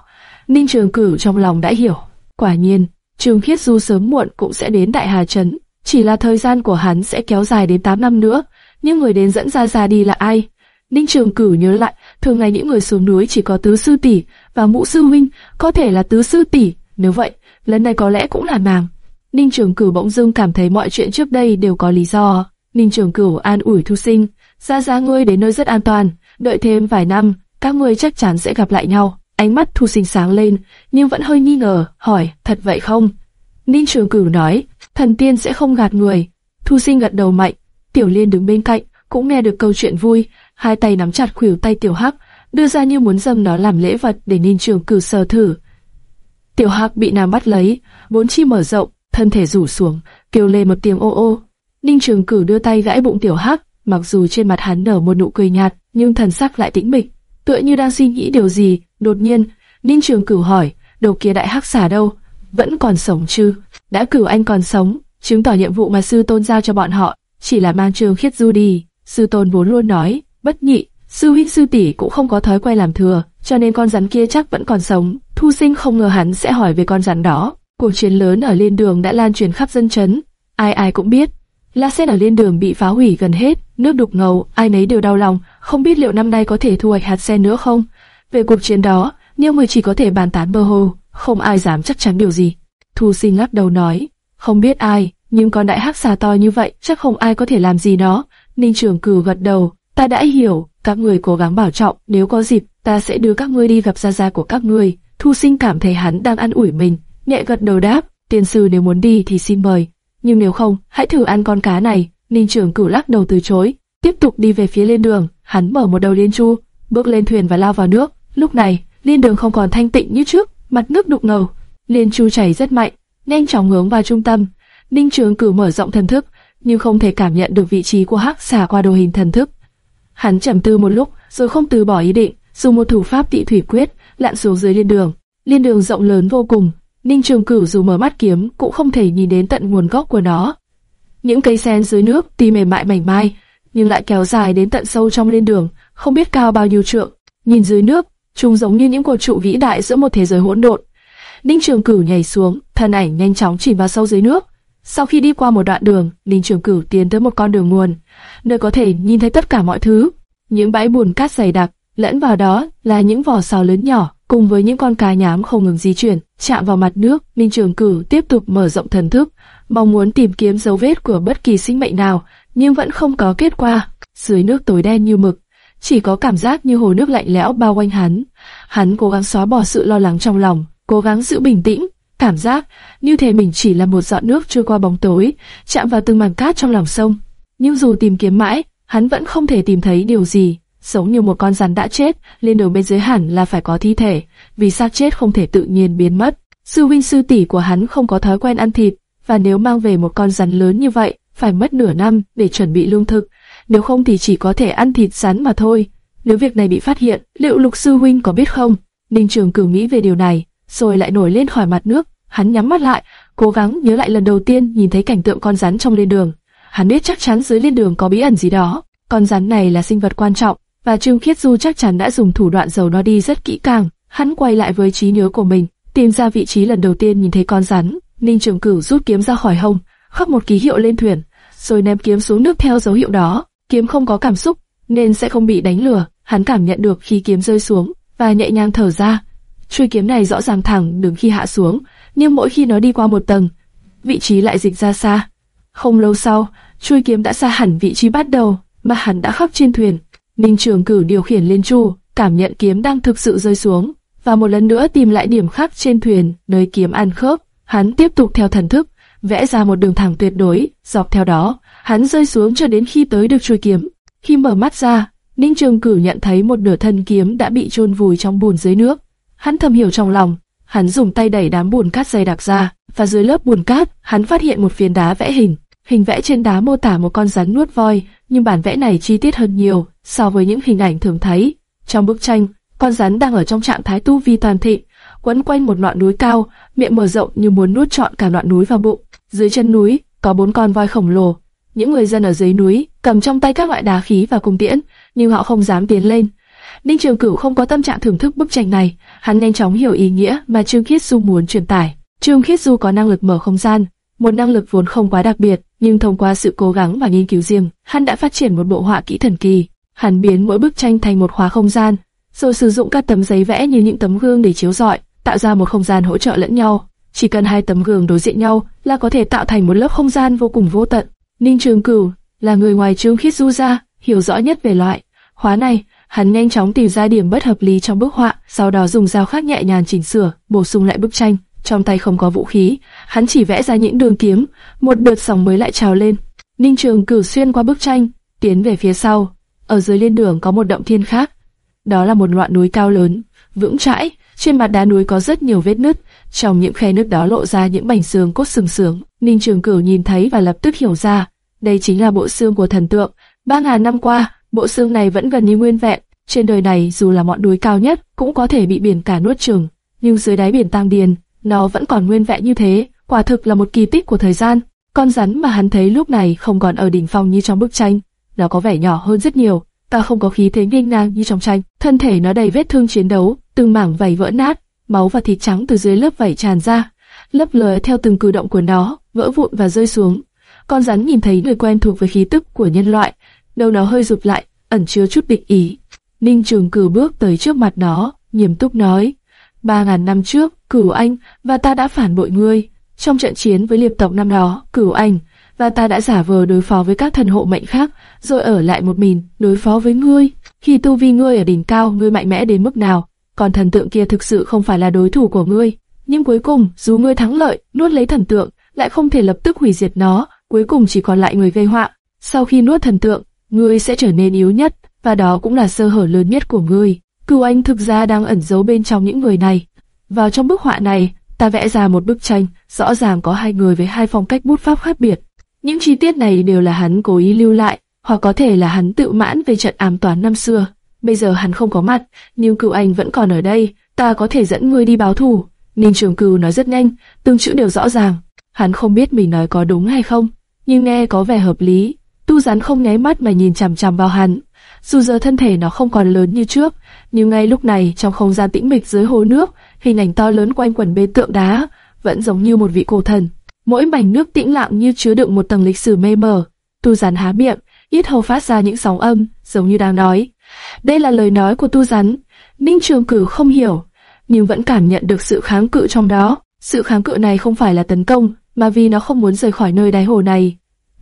Ninh Trường Cửu trong lòng đã hiểu, quả nhiên, Trường Khiết Du sớm muộn cũng sẽ đến Đại Hà Trấn, chỉ là thời gian của hắn sẽ kéo dài đến 8 năm nữa, nhưng người đến dẫn ra ra đi là ai? Ninh Trường Cửu nhớ lại, thường ngày những người xuống núi chỉ có tứ sư tỷ và mũ sư huynh, có thể là tứ sư tỷ, nếu vậy, lần này có lẽ cũng là nàng. Ninh Trường Cửu bỗng dưng cảm thấy mọi chuyện trước đây đều có lý do. Ninh Trường Cửu an ủi Thu Sinh, ra ra ngươi đến nơi rất an toàn, đợi thêm vài năm, các ngươi chắc chắn sẽ gặp lại nhau. Ánh mắt Thu Sinh sáng lên, nhưng vẫn hơi nghi ngờ, hỏi, thật vậy không? Ninh Trường Cửu nói, thần tiên sẽ không gạt người. Thu Sinh gật đầu mạnh, Tiểu Liên đứng bên cạnh, cũng nghe được câu chuyện vui, hai tay nắm chặt khuỷu tay Tiểu Hắc, đưa ra như muốn dâm nó làm lễ vật để Ninh Trường Cửu sờ thử. Tiểu Hắc bị nàng bắt lấy, bốn chi mở rộng, thân thể rủ xuống, kêu lên một tiếng ô ô. Ninh Trường Cửu đưa tay gãi bụng Tiểu Hắc, mặc dù trên mặt hắn nở một nụ cười nhạt, nhưng thần sắc lại tĩnh mịch, tựa như đang suy nghĩ điều gì. Đột nhiên, Ninh Trường Cửu hỏi, đầu kia đại hắc xà đâu? Vẫn còn sống chứ? Đã cửu anh còn sống, chứng tỏ nhiệm vụ mà sư tôn giao cho bọn họ chỉ là mang Trường Khiết Du đi. Sư tôn vốn luôn nói, bất nhị, sư huynh sư tỷ cũng không có thói quen làm thừa, cho nên con rắn kia chắc vẫn còn sống. Thu Sinh không ngờ hắn sẽ hỏi về con rắn đó. Cuộc chiến lớn ở liên đường đã lan truyền khắp dân chấn, ai ai cũng biết. La sen ở liên đường bị phá hủy gần hết, nước đục ngầu, ai nấy đều đau lòng, không biết liệu năm nay có thể thu hoạch hạt sen nữa không. Về cuộc chiến đó, nhiều người chỉ có thể bàn tán bơ hồ, không ai dám chắc chắn điều gì. Thu sinh lắc đầu nói, không biết ai, nhưng con đại hắc xà to như vậy, chắc không ai có thể làm gì nó. Ninh Trường Cử gật đầu, ta đã hiểu, các người cố gắng bảo trọng, nếu có dịp, ta sẽ đưa các ngươi đi gặp gia gia của các ngươi. Thu sinh cảm thấy hắn đang ăn ủi mình, nhẹ gật đầu đáp, tiên sư nếu muốn đi thì xin mời, nhưng nếu không, hãy thử ăn con cá này. Ninh trưởng Cửu lắc đầu từ chối, tiếp tục đi về phía lên đường. Hắn mở một đầu liên chu, bước lên thuyền và lao vào nước. Lúc này, liên đường không còn thanh tịnh như trước, mặt nước đục ngầu, liên chu chảy rất mạnh, nhanh chóng hướng vào trung tâm. Ninh trưởng Cửu mở rộng thần thức, nhưng không thể cảm nhận được vị trí của hắc xà qua đồ hình thần thức. Hắn trầm tư một lúc, rồi không từ bỏ ý định, dùng một thủ pháp tị thủy quyết, lặn xuống dưới liên đường. Liên đường rộng lớn vô cùng, Ninh Trường Cửu dù mở mắt kiếm cũng không thể nhìn đến tận nguồn gốc của nó. Những cây sen dưới nước tuy mềm mại mảnh mai, nhưng lại kéo dài đến tận sâu trong lên đường, không biết cao bao nhiêu trượng. Nhìn dưới nước, chúng giống như những cột trụ vĩ đại giữa một thế giới hỗn độn. Ninh Trường Cửu nhảy xuống, thân ảnh nhanh chóng chìm vào sâu dưới nước. Sau khi đi qua một đoạn đường, Ninh Trường Cửu tiến tới một con đường nguồn, nơi có thể nhìn thấy tất cả mọi thứ. Những bãi bùn cát dày đặc, lẫn vào đó là những vỏ sò lớn nhỏ, cùng với những con cá nhám không ngừng di chuyển, chạm vào mặt nước. minh Trường Cửu tiếp tục mở rộng thần thức, mong muốn tìm kiếm dấu vết của bất kỳ sinh mệnh nào, nhưng vẫn không có kết quả. Dưới nước tối đen như mực, chỉ có cảm giác như hồ nước lạnh lẽo bao quanh hắn. Hắn cố gắng xóa bỏ sự lo lắng trong lòng, cố gắng giữ bình tĩnh, cảm giác như thể mình chỉ là một giọt nước trôi qua bóng tối, chạm vào từng mảng cát trong lòng sông. Nhưng dù tìm kiếm mãi, hắn vẫn không thể tìm thấy điều gì sống như một con rắn đã chết, lên đường bên dưới hẳn là phải có thi thể, vì xác chết không thể tự nhiên biến mất. Sư huynh sư tỷ của hắn không có thói quen ăn thịt, và nếu mang về một con rắn lớn như vậy, phải mất nửa năm để chuẩn bị lương thực, nếu không thì chỉ có thể ăn thịt rắn mà thôi. Nếu việc này bị phát hiện, liệu lục sư huynh có biết không? Ninh Trường Cửu nghĩ về điều này, rồi lại nổi lên khỏi mặt nước, hắn nhắm mắt lại, cố gắng nhớ lại lần đầu tiên nhìn thấy cảnh tượng con rắn trong lên đường. Hắn biết chắc chắn dưới lên đường có bí ẩn gì đó. Con rắn này là sinh vật quan trọng, và Trương Khiết Du chắc chắn đã dùng thủ đoạn giấu nó đi rất kỹ càng. Hắn quay lại với trí nhớ của mình, tìm ra vị trí lần đầu tiên nhìn thấy con rắn. Ninh Trường Cửu rút kiếm ra khỏi hông, khắc một ký hiệu lên thuyền, rồi ném kiếm xuống nước theo dấu hiệu đó. Kiếm không có cảm xúc, nên sẽ không bị đánh lừa. Hắn cảm nhận được khi kiếm rơi xuống và nhẹ nhàng thở ra. Chuôi kiếm này rõ ràng thẳng đứng khi hạ xuống, nhưng mỗi khi nó đi qua một tầng, vị trí lại dịch ra xa. Không lâu sau, chuôi kiếm đã xa hẳn vị trí bắt đầu mà hắn đã khắc trên thuyền. Ninh Trường Cử điều khiển lên chu, cảm nhận kiếm đang thực sự rơi xuống, và một lần nữa tìm lại điểm khác trên thuyền, nơi kiếm ăn khớp. Hắn tiếp tục theo thần thức, vẽ ra một đường thẳng tuyệt đối, dọc theo đó, hắn rơi xuống cho đến khi tới được chuôi kiếm. Khi mở mắt ra, Ninh Trường Cử nhận thấy một nửa thân kiếm đã bị chôn vùi trong bùn dưới nước. Hắn thầm hiểu trong lòng, hắn dùng tay đẩy đám bùn cát dày đặc ra, và dưới lớp bùn cát, hắn phát hiện một phiến đá vẽ hình. Hình vẽ trên đá mô tả một con rắn nuốt voi, nhưng bản vẽ này chi tiết hơn nhiều so với những hình ảnh thường thấy. Trong bức tranh, con rắn đang ở trong trạng thái tu vi toàn thịnh, quấn quanh một ngọn núi cao, miệng mở rộng như muốn nuốt trọn cả ngọn núi vào bụng. Dưới chân núi có bốn con voi khổng lồ. Những người dân ở dưới núi cầm trong tay các loại đá khí và cung tiễn, nhưng họ không dám tiến lên. Ninh Trường Cửu không có tâm trạng thưởng thức bức tranh này, hắn nhanh chóng hiểu ý nghĩa mà Trương Khiết Du muốn truyền tải. Trương Khiết Du có năng lực mở không gian, một năng lực vốn không quá đặc biệt, nhưng thông qua sự cố gắng và nghiên cứu riêng, hắn đã phát triển một bộ họa kỹ thần kỳ. Hắn biến mỗi bức tranh thành một khóa không gian, rồi sử dụng các tấm giấy vẽ như những tấm gương để chiếu rọi, tạo ra một không gian hỗ trợ lẫn nhau. Chỉ cần hai tấm gương đối diện nhau là có thể tạo thành một lớp không gian vô cùng vô tận. Ninh Trường Cửu là người ngoài Trương Khiết Du ra, hiểu rõ nhất về loại khóa này. Hắn nhanh chóng tìm ra điểm bất hợp lý trong bức họa, sau đó dùng dao khắc nhẹ nhàng chỉnh sửa, bổ sung lại bức tranh. Trong tay không có vũ khí, hắn chỉ vẽ ra những đường kiếm, một đợt sóng mới lại trào lên. Ninh Trường cử xuyên qua bức tranh, tiến về phía sau. Ở dưới liên đường có một động thiên khác. Đó là một loạn núi cao lớn, vững chãi, trên mặt đá núi có rất nhiều vết nứt, trong những khe nứt đó lộ ra những mảnh xương cốt sừng sướng. Ninh Trường Cửu nhìn thấy và lập tức hiểu ra, đây chính là bộ xương của thần tượng. Ba ngàn năm qua, bộ xương này vẫn gần như nguyên vẹn. Trên đời này dù là ngọn núi cao nhất cũng có thể bị biển cả nuốt chửng, nhưng dưới đáy biển Tam Điền, nó vẫn còn nguyên vẹn như thế. Quả thực là một kỳ tích của thời gian. Con rắn mà hắn thấy lúc này không còn ở đỉnh phong như trong bức tranh, nó có vẻ nhỏ hơn rất nhiều. Ta không có khí thế nghênh ngang như trong tranh, thân thể nó đầy vết thương chiến đấu, từng mảng vảy vỡ nát, máu và thịt trắng từ dưới lớp vảy tràn ra, lấp lờ theo từng cử động của nó, vỡ vụn và rơi xuống. Con rắn nhìn thấy người quen thuộc với khí tức của nhân loại, đầu nó hơi rụt lại, ẩn chứa chút địch ý. Ninh Trường cử bước tới trước mặt nó, nghiêm túc nói: ba ngàn năm trước, Cửu Anh và ta đã phản bội ngươi. Trong trận chiến với liệp tộc năm đó, Cửu Anh và ta đã giả vờ đối phó với các thần hộ mệnh khác, rồi ở lại một mình đối phó với ngươi. Khi tu vi ngươi ở đỉnh cao, ngươi mạnh mẽ đến mức nào, còn thần tượng kia thực sự không phải là đối thủ của ngươi. Nhưng cuối cùng, dù ngươi thắng lợi, nuốt lấy thần tượng, lại không thể lập tức hủy diệt nó, cuối cùng chỉ còn lại người gây họa. Sau khi nuốt thần tượng, ngươi sẽ trở nên yếu nhất, và đó cũng là sơ hở lớn nhất của ngươi. Cửu Anh thực ra đang ẩn giấu bên trong những người này. Vào trong bức họa này, ta vẽ ra một bức tranh, rõ ràng có hai người với hai phong cách bút pháp khác biệt. Những chi tiết này đều là hắn cố ý lưu lại, hoặc có thể là hắn tự mãn về trận ám toán năm xưa. Bây giờ hắn không có mặt, nhưng cựu anh vẫn còn ở đây, ta có thể dẫn ngươi đi báo thù. Ninh Trường Cửu nói rất nhanh, từng chữ đều rõ ràng. Hắn không biết mình nói có đúng hay không, nhưng nghe có vẻ hợp lý. Tu rắn không nháy mắt mà nhìn chằm chằm vào hắn. Dù giờ thân thể nó không còn lớn như trước, nhưng ngay lúc này trong không gian tĩnh mịch dưới hồ nước, hình ảnh to lớn quanh quẩn bên tượng đá vẫn giống như một vị cổ thần. Mỗi mảnh nước tĩnh lặng như chứa đựng một tầng lịch sử mê mờ. Tu rắn há miệng, ít hầu phát ra những sóng âm, giống như đang nói. Đây là lời nói của tu rắn. Ninh Trường Cử không hiểu, nhưng vẫn cảm nhận được sự kháng cự trong đó. Sự kháng cự này không phải là tấn công, mà vì nó không muốn rời khỏi nơi đáy hồ này.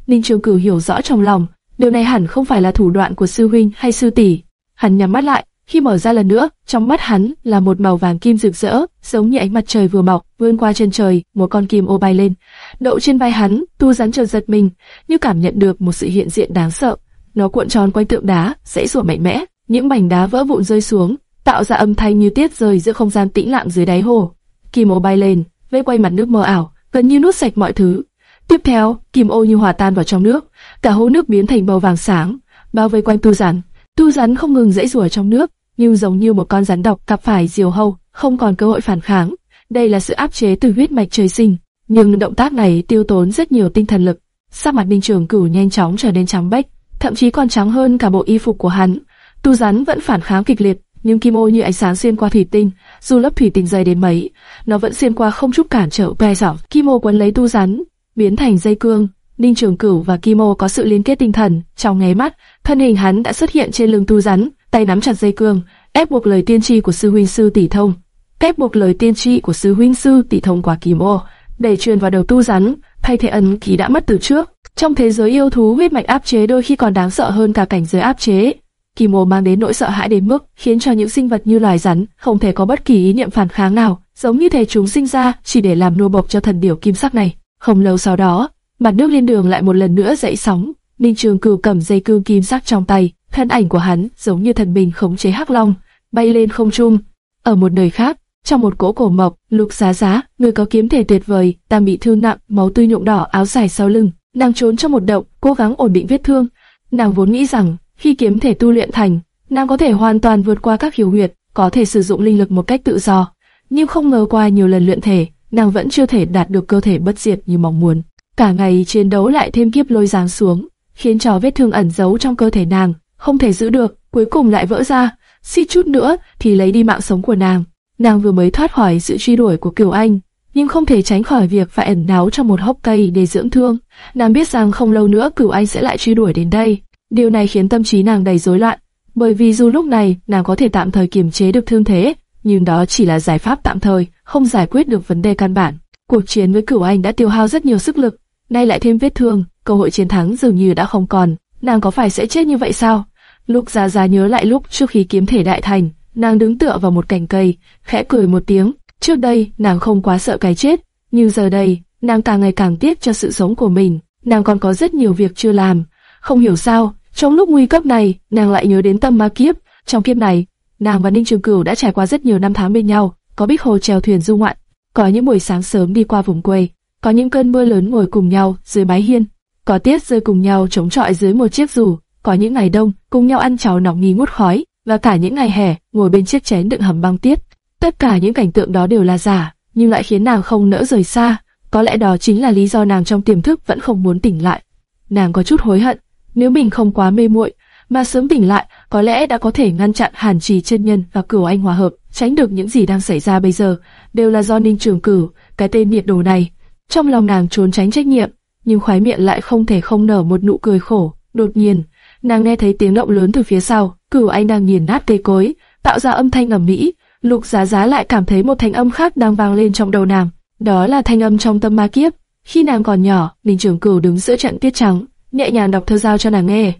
Ninh Trường Cử hiểu rõ trong lòng, điều này hẳn không phải là thủ đoạn của sư huynh hay sư tỷ. Hắn nhắm mắt lại, khi mở ra lần nữa, trong mắt hắn là một màu vàng kim rực rỡ, giống như ánh mặt trời vừa mọc, vươn qua chân trời, một con kim ô bay lên, đậu trên vai hắn. Tu rắn chợt giật mình, như cảm nhận được một sự hiện diện đáng sợ. Nó cuộn tròn quanh tượng đá, dãy rủa mạnh mẽ, những mảnh đá vỡ vụn rơi xuống, tạo ra âm thanh như tiết rơi giữa không gian tĩnh lặng dưới đáy hồ. Kim ô bay lên, vây quanh mặt nước mờ ảo, gần như nuốt sạch mọi thứ. Tiếp theo, kim ô như hòa tan vào trong nước, cả hồ nước biến thành màu vàng sáng, bao vây quanh tu rắn. Tu rắn không ngừng dãy rủa trong nước, nhưng giống như một con rắn độc gặp phải diều hâu, không còn cơ hội phản kháng. Đây là sự áp chế từ huyết mạch trời sinh, nhưng động tác này tiêu tốn rất nhiều tinh thần lực. Sắc mặt binh Trường Cửu nhanh chóng trở nên trắng bệch, thậm chí còn trắng hơn cả bộ y phục của hắn. Tu rắn vẫn phản kháng kịch liệt, nhưng kim ô như ánh sáng xuyên qua thủy tinh, dù lớp thủy tinh dày đến mấy, nó vẫn xuyên qua không chút cản trở bè dọc. Kim ô quấn lấy tu rắn, biến thành dây cương, Ninh Trường Cửu và kimo có sự liên kết tinh thần, trong nháy mắt, thân hình hắn đã xuất hiện trên lưng tu rắn, tay nắm chặt dây cương, ép buộc lời tiên tri của sư huynh sư tỷ thông, ép buộc lời tiên tri của sư huynh sư tỷ thông qua kimo, để truyền vào đầu tu rắn, thay thế ấn ký đã mất từ trước. Trong thế giới yêu thú huyết mạch áp chế đôi khi còn đáng sợ hơn cả cảnh giới áp chế. kimo mang đến nỗi sợ hãi đến mức khiến cho những sinh vật như loài rắn không thể có bất kỳ ý niệm phản kháng nào, giống như thể chúng sinh ra chỉ để làm nô bộc cho thần điểu kim sắc này. Không lâu sau đó, mặt nước liên đường lại một lần nữa dậy sóng. Ninh Trường Cửu cầm dây cương kim sắc trong tay, thân ảnh của hắn giống như thần mình khống chế hắc long, bay lên không trung. Ở một nơi khác, trong một cỗ cổ mộc, Lục Giá Giá, người có kiếm thể tuyệt vời, đang bị thương nặng, máu tươi nhuộm đỏ áo dài sau lưng, nàng trốn trong một động, cố gắng ổn định vết thương. Nàng vốn nghĩ rằng, khi kiếm thể tu luyện thành, nàng có thể hoàn toàn vượt qua các hiếu huyệt, có thể sử dụng linh lực một cách tự do. Nhưng không ngờ qua nhiều lần luyện thể, nàng vẫn chưa thể đạt được cơ thể bất diệt như mong muốn. Cả ngày chiến đấu lại thêm kiếp lôi giáng xuống, khiến cho vết thương ẩn giấu trong cơ thể nàng không thể giữ được, cuối cùng lại vỡ ra, suýt chút nữa thì lấy đi mạng sống của nàng. Nàng vừa mới thoát khỏi sự truy đuổi của Kiều Anh, nhưng không thể tránh khỏi việc phải ẩn náu trong một hốc cây để dưỡng thương. Nàng biết rằng không lâu nữa Cửu Anh sẽ lại truy đuổi đến đây. Điều này khiến tâm trí nàng đầy rối loạn, bởi vì dù lúc này nàng có thể tạm thời kiềm chế được thương thế, nhưng đó chỉ là giải pháp tạm thời, không giải quyết được vấn đề căn bản. Cuộc chiến với Cửu Anh đã tiêu hao rất nhiều sức lực, nay lại thêm vết thương, cơ hội chiến thắng dường như đã không còn. Nàng có phải sẽ chết như vậy sao? Lúc gia gia nhớ lại lúc trước khi kiếm thể đại thành, nàng đứng tựa vào một cành cây, khẽ cười một tiếng. Trước đây, nàng không quá sợ cái chết, nhưng giờ đây, nàng càng ngày càng tiếc cho sự sống của mình. Nàng còn có rất nhiều việc chưa làm. Không hiểu sao, trong lúc nguy cấp này, nàng lại nhớ đến tâm ma kiếp. Trong kiếp này, nàng và Ninh Trường Cửu đã trải qua rất nhiều năm tháng bên nhau, có bích hồ trèo thuyền du ngoạn, có những buổi sáng sớm đi qua vùng quê, có những cơn mưa lớn ngồi cùng nhau dưới mái hiên, có tiết rơi cùng nhau chống chọi dưới một chiếc dù, có những ngày đông cùng nhau ăn cháo nóng nghi ngút khói, và cả những ngày hè ngồi bên chiếc chén đựng hầm băng tiết. Tất cả những cảnh tượng đó đều là giả, nhưng lại khiến nàng không nỡ rời xa. Có lẽ đó chính là lý do nàng trong tiềm thức vẫn không muốn tỉnh lại. Nàng có chút hối hận, nếu mình không quá mê muội, mà sớm tỉnh lại, có lẽ đã có thể ngăn chặn Hàn Trì chân nhân và Cửu Anh hòa hợp, tránh được những gì đang xảy ra bây giờ, đều là do Ninh Trường Cửu, cái tên nhiệt đồ này. Trong lòng nàng trốn tránh trách nhiệm, nhưng khóe miệng lại không thể không nở một nụ cười khổ. Đột nhiên, nàng nghe thấy tiếng động lớn từ phía sau, Cửu Anh đang nghiền nát cây cối, tạo ra âm thanh ầm mỹ Lục Giá Giá lại cảm thấy một thanh âm khác đang vang lên trong đầu nàng, đó là thanh âm trong tâm ma kiếp. Khi nàng còn nhỏ, Ninh Trường Cửu đứng giữa trận tiết trắng, nhẹ nhàng đọc thơ giao cho nàng nghe.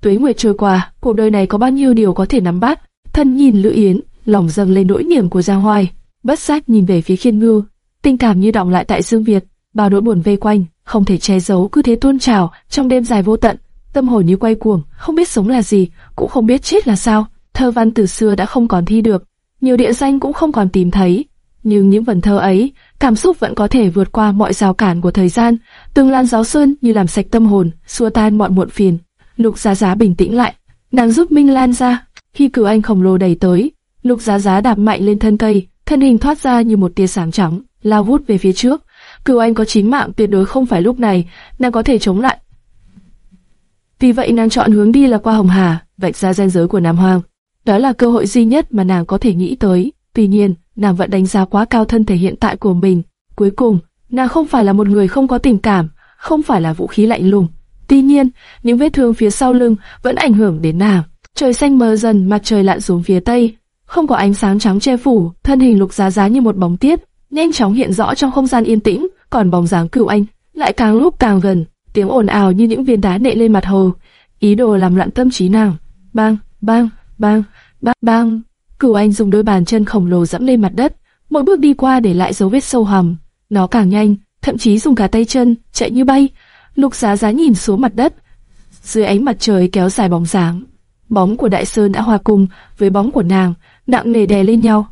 Tuế nguyệt trôi qua, cuộc đời này có bao nhiêu điều có thể nắm bắt. Thân nhìn Lữ Yến, lòng dâng lên nỗi niềm của Giang Hoài. Bất giác nhìn về phía Khiên Ngưu, tình cảm như động lại tại Dương Việt, bao nỗi buồn vây quanh, không thể che giấu cứ thế tuôn trào trong đêm dài vô tận. Tâm hồn như quay cuồng, không biết sống là gì, cũng không biết chết là sao. Thơ văn từ xưa đã không còn thi được, nhiều địa danh cũng không còn tìm thấy. Nhưng những vần thơ ấy, cảm xúc vẫn có thể vượt qua mọi rào cản của thời gian, từng lan giáo sơn như làm sạch tâm hồn, xua tan mọi muộn phiền. Lục Giá Giá bình tĩnh lại, nàng giúp Minh Lan ra. Khi cửu anh khổng lồ đẩy tới, Lục Giá Giá đạp mạnh lên thân cây, thân hình thoát ra như một tia sáng trắng, lao vút về phía trước. Cửu anh có chính mạng tuyệt đối không phải lúc này, nàng có thể chống lại. Vì vậy nàng chọn hướng đi là qua Hồng Hà, vạch ra ranh giới của Nam Hoang. Đó là cơ hội duy nhất mà nàng có thể nghĩ tới. Tuy nhiên, nàng vẫn đánh giá quá cao thân thể hiện tại của mình. Cuối cùng, nàng không phải là một người không có tình cảm, không phải là vũ khí lạnh lùng. Tuy nhiên, những vết thương phía sau lưng vẫn ảnh hưởng đến nàng. Trời xanh mờ dần, mặt trời lặn xuống phía tây, không có ánh sáng trắng che phủ, thân hình lục giá giá như một bóng tiết, nhanh chóng hiện rõ trong không gian yên tĩnh, còn bóng dáng cửu anh lại càng lúc càng gần, tiếng ồn ào như những viên đá nệ lên mặt hồ, ý đồ làm loạn tâm trí nàng. Bang, bang, bang, bang, bang. Cửu anh dùng đôi bàn chân khổng lồ dẫm lên mặt đất, mỗi bước đi qua để lại dấu vết sâu hầm. Nó càng nhanh, thậm chí dùng cả tay chân chạy như bay. Lục Giá Giá nhìn xuống mặt đất, dưới ánh mặt trời kéo dài bóng dáng. Bóng của Đại Sơn đã hòa cùng với bóng của nàng, nặng nề đè lên nhau,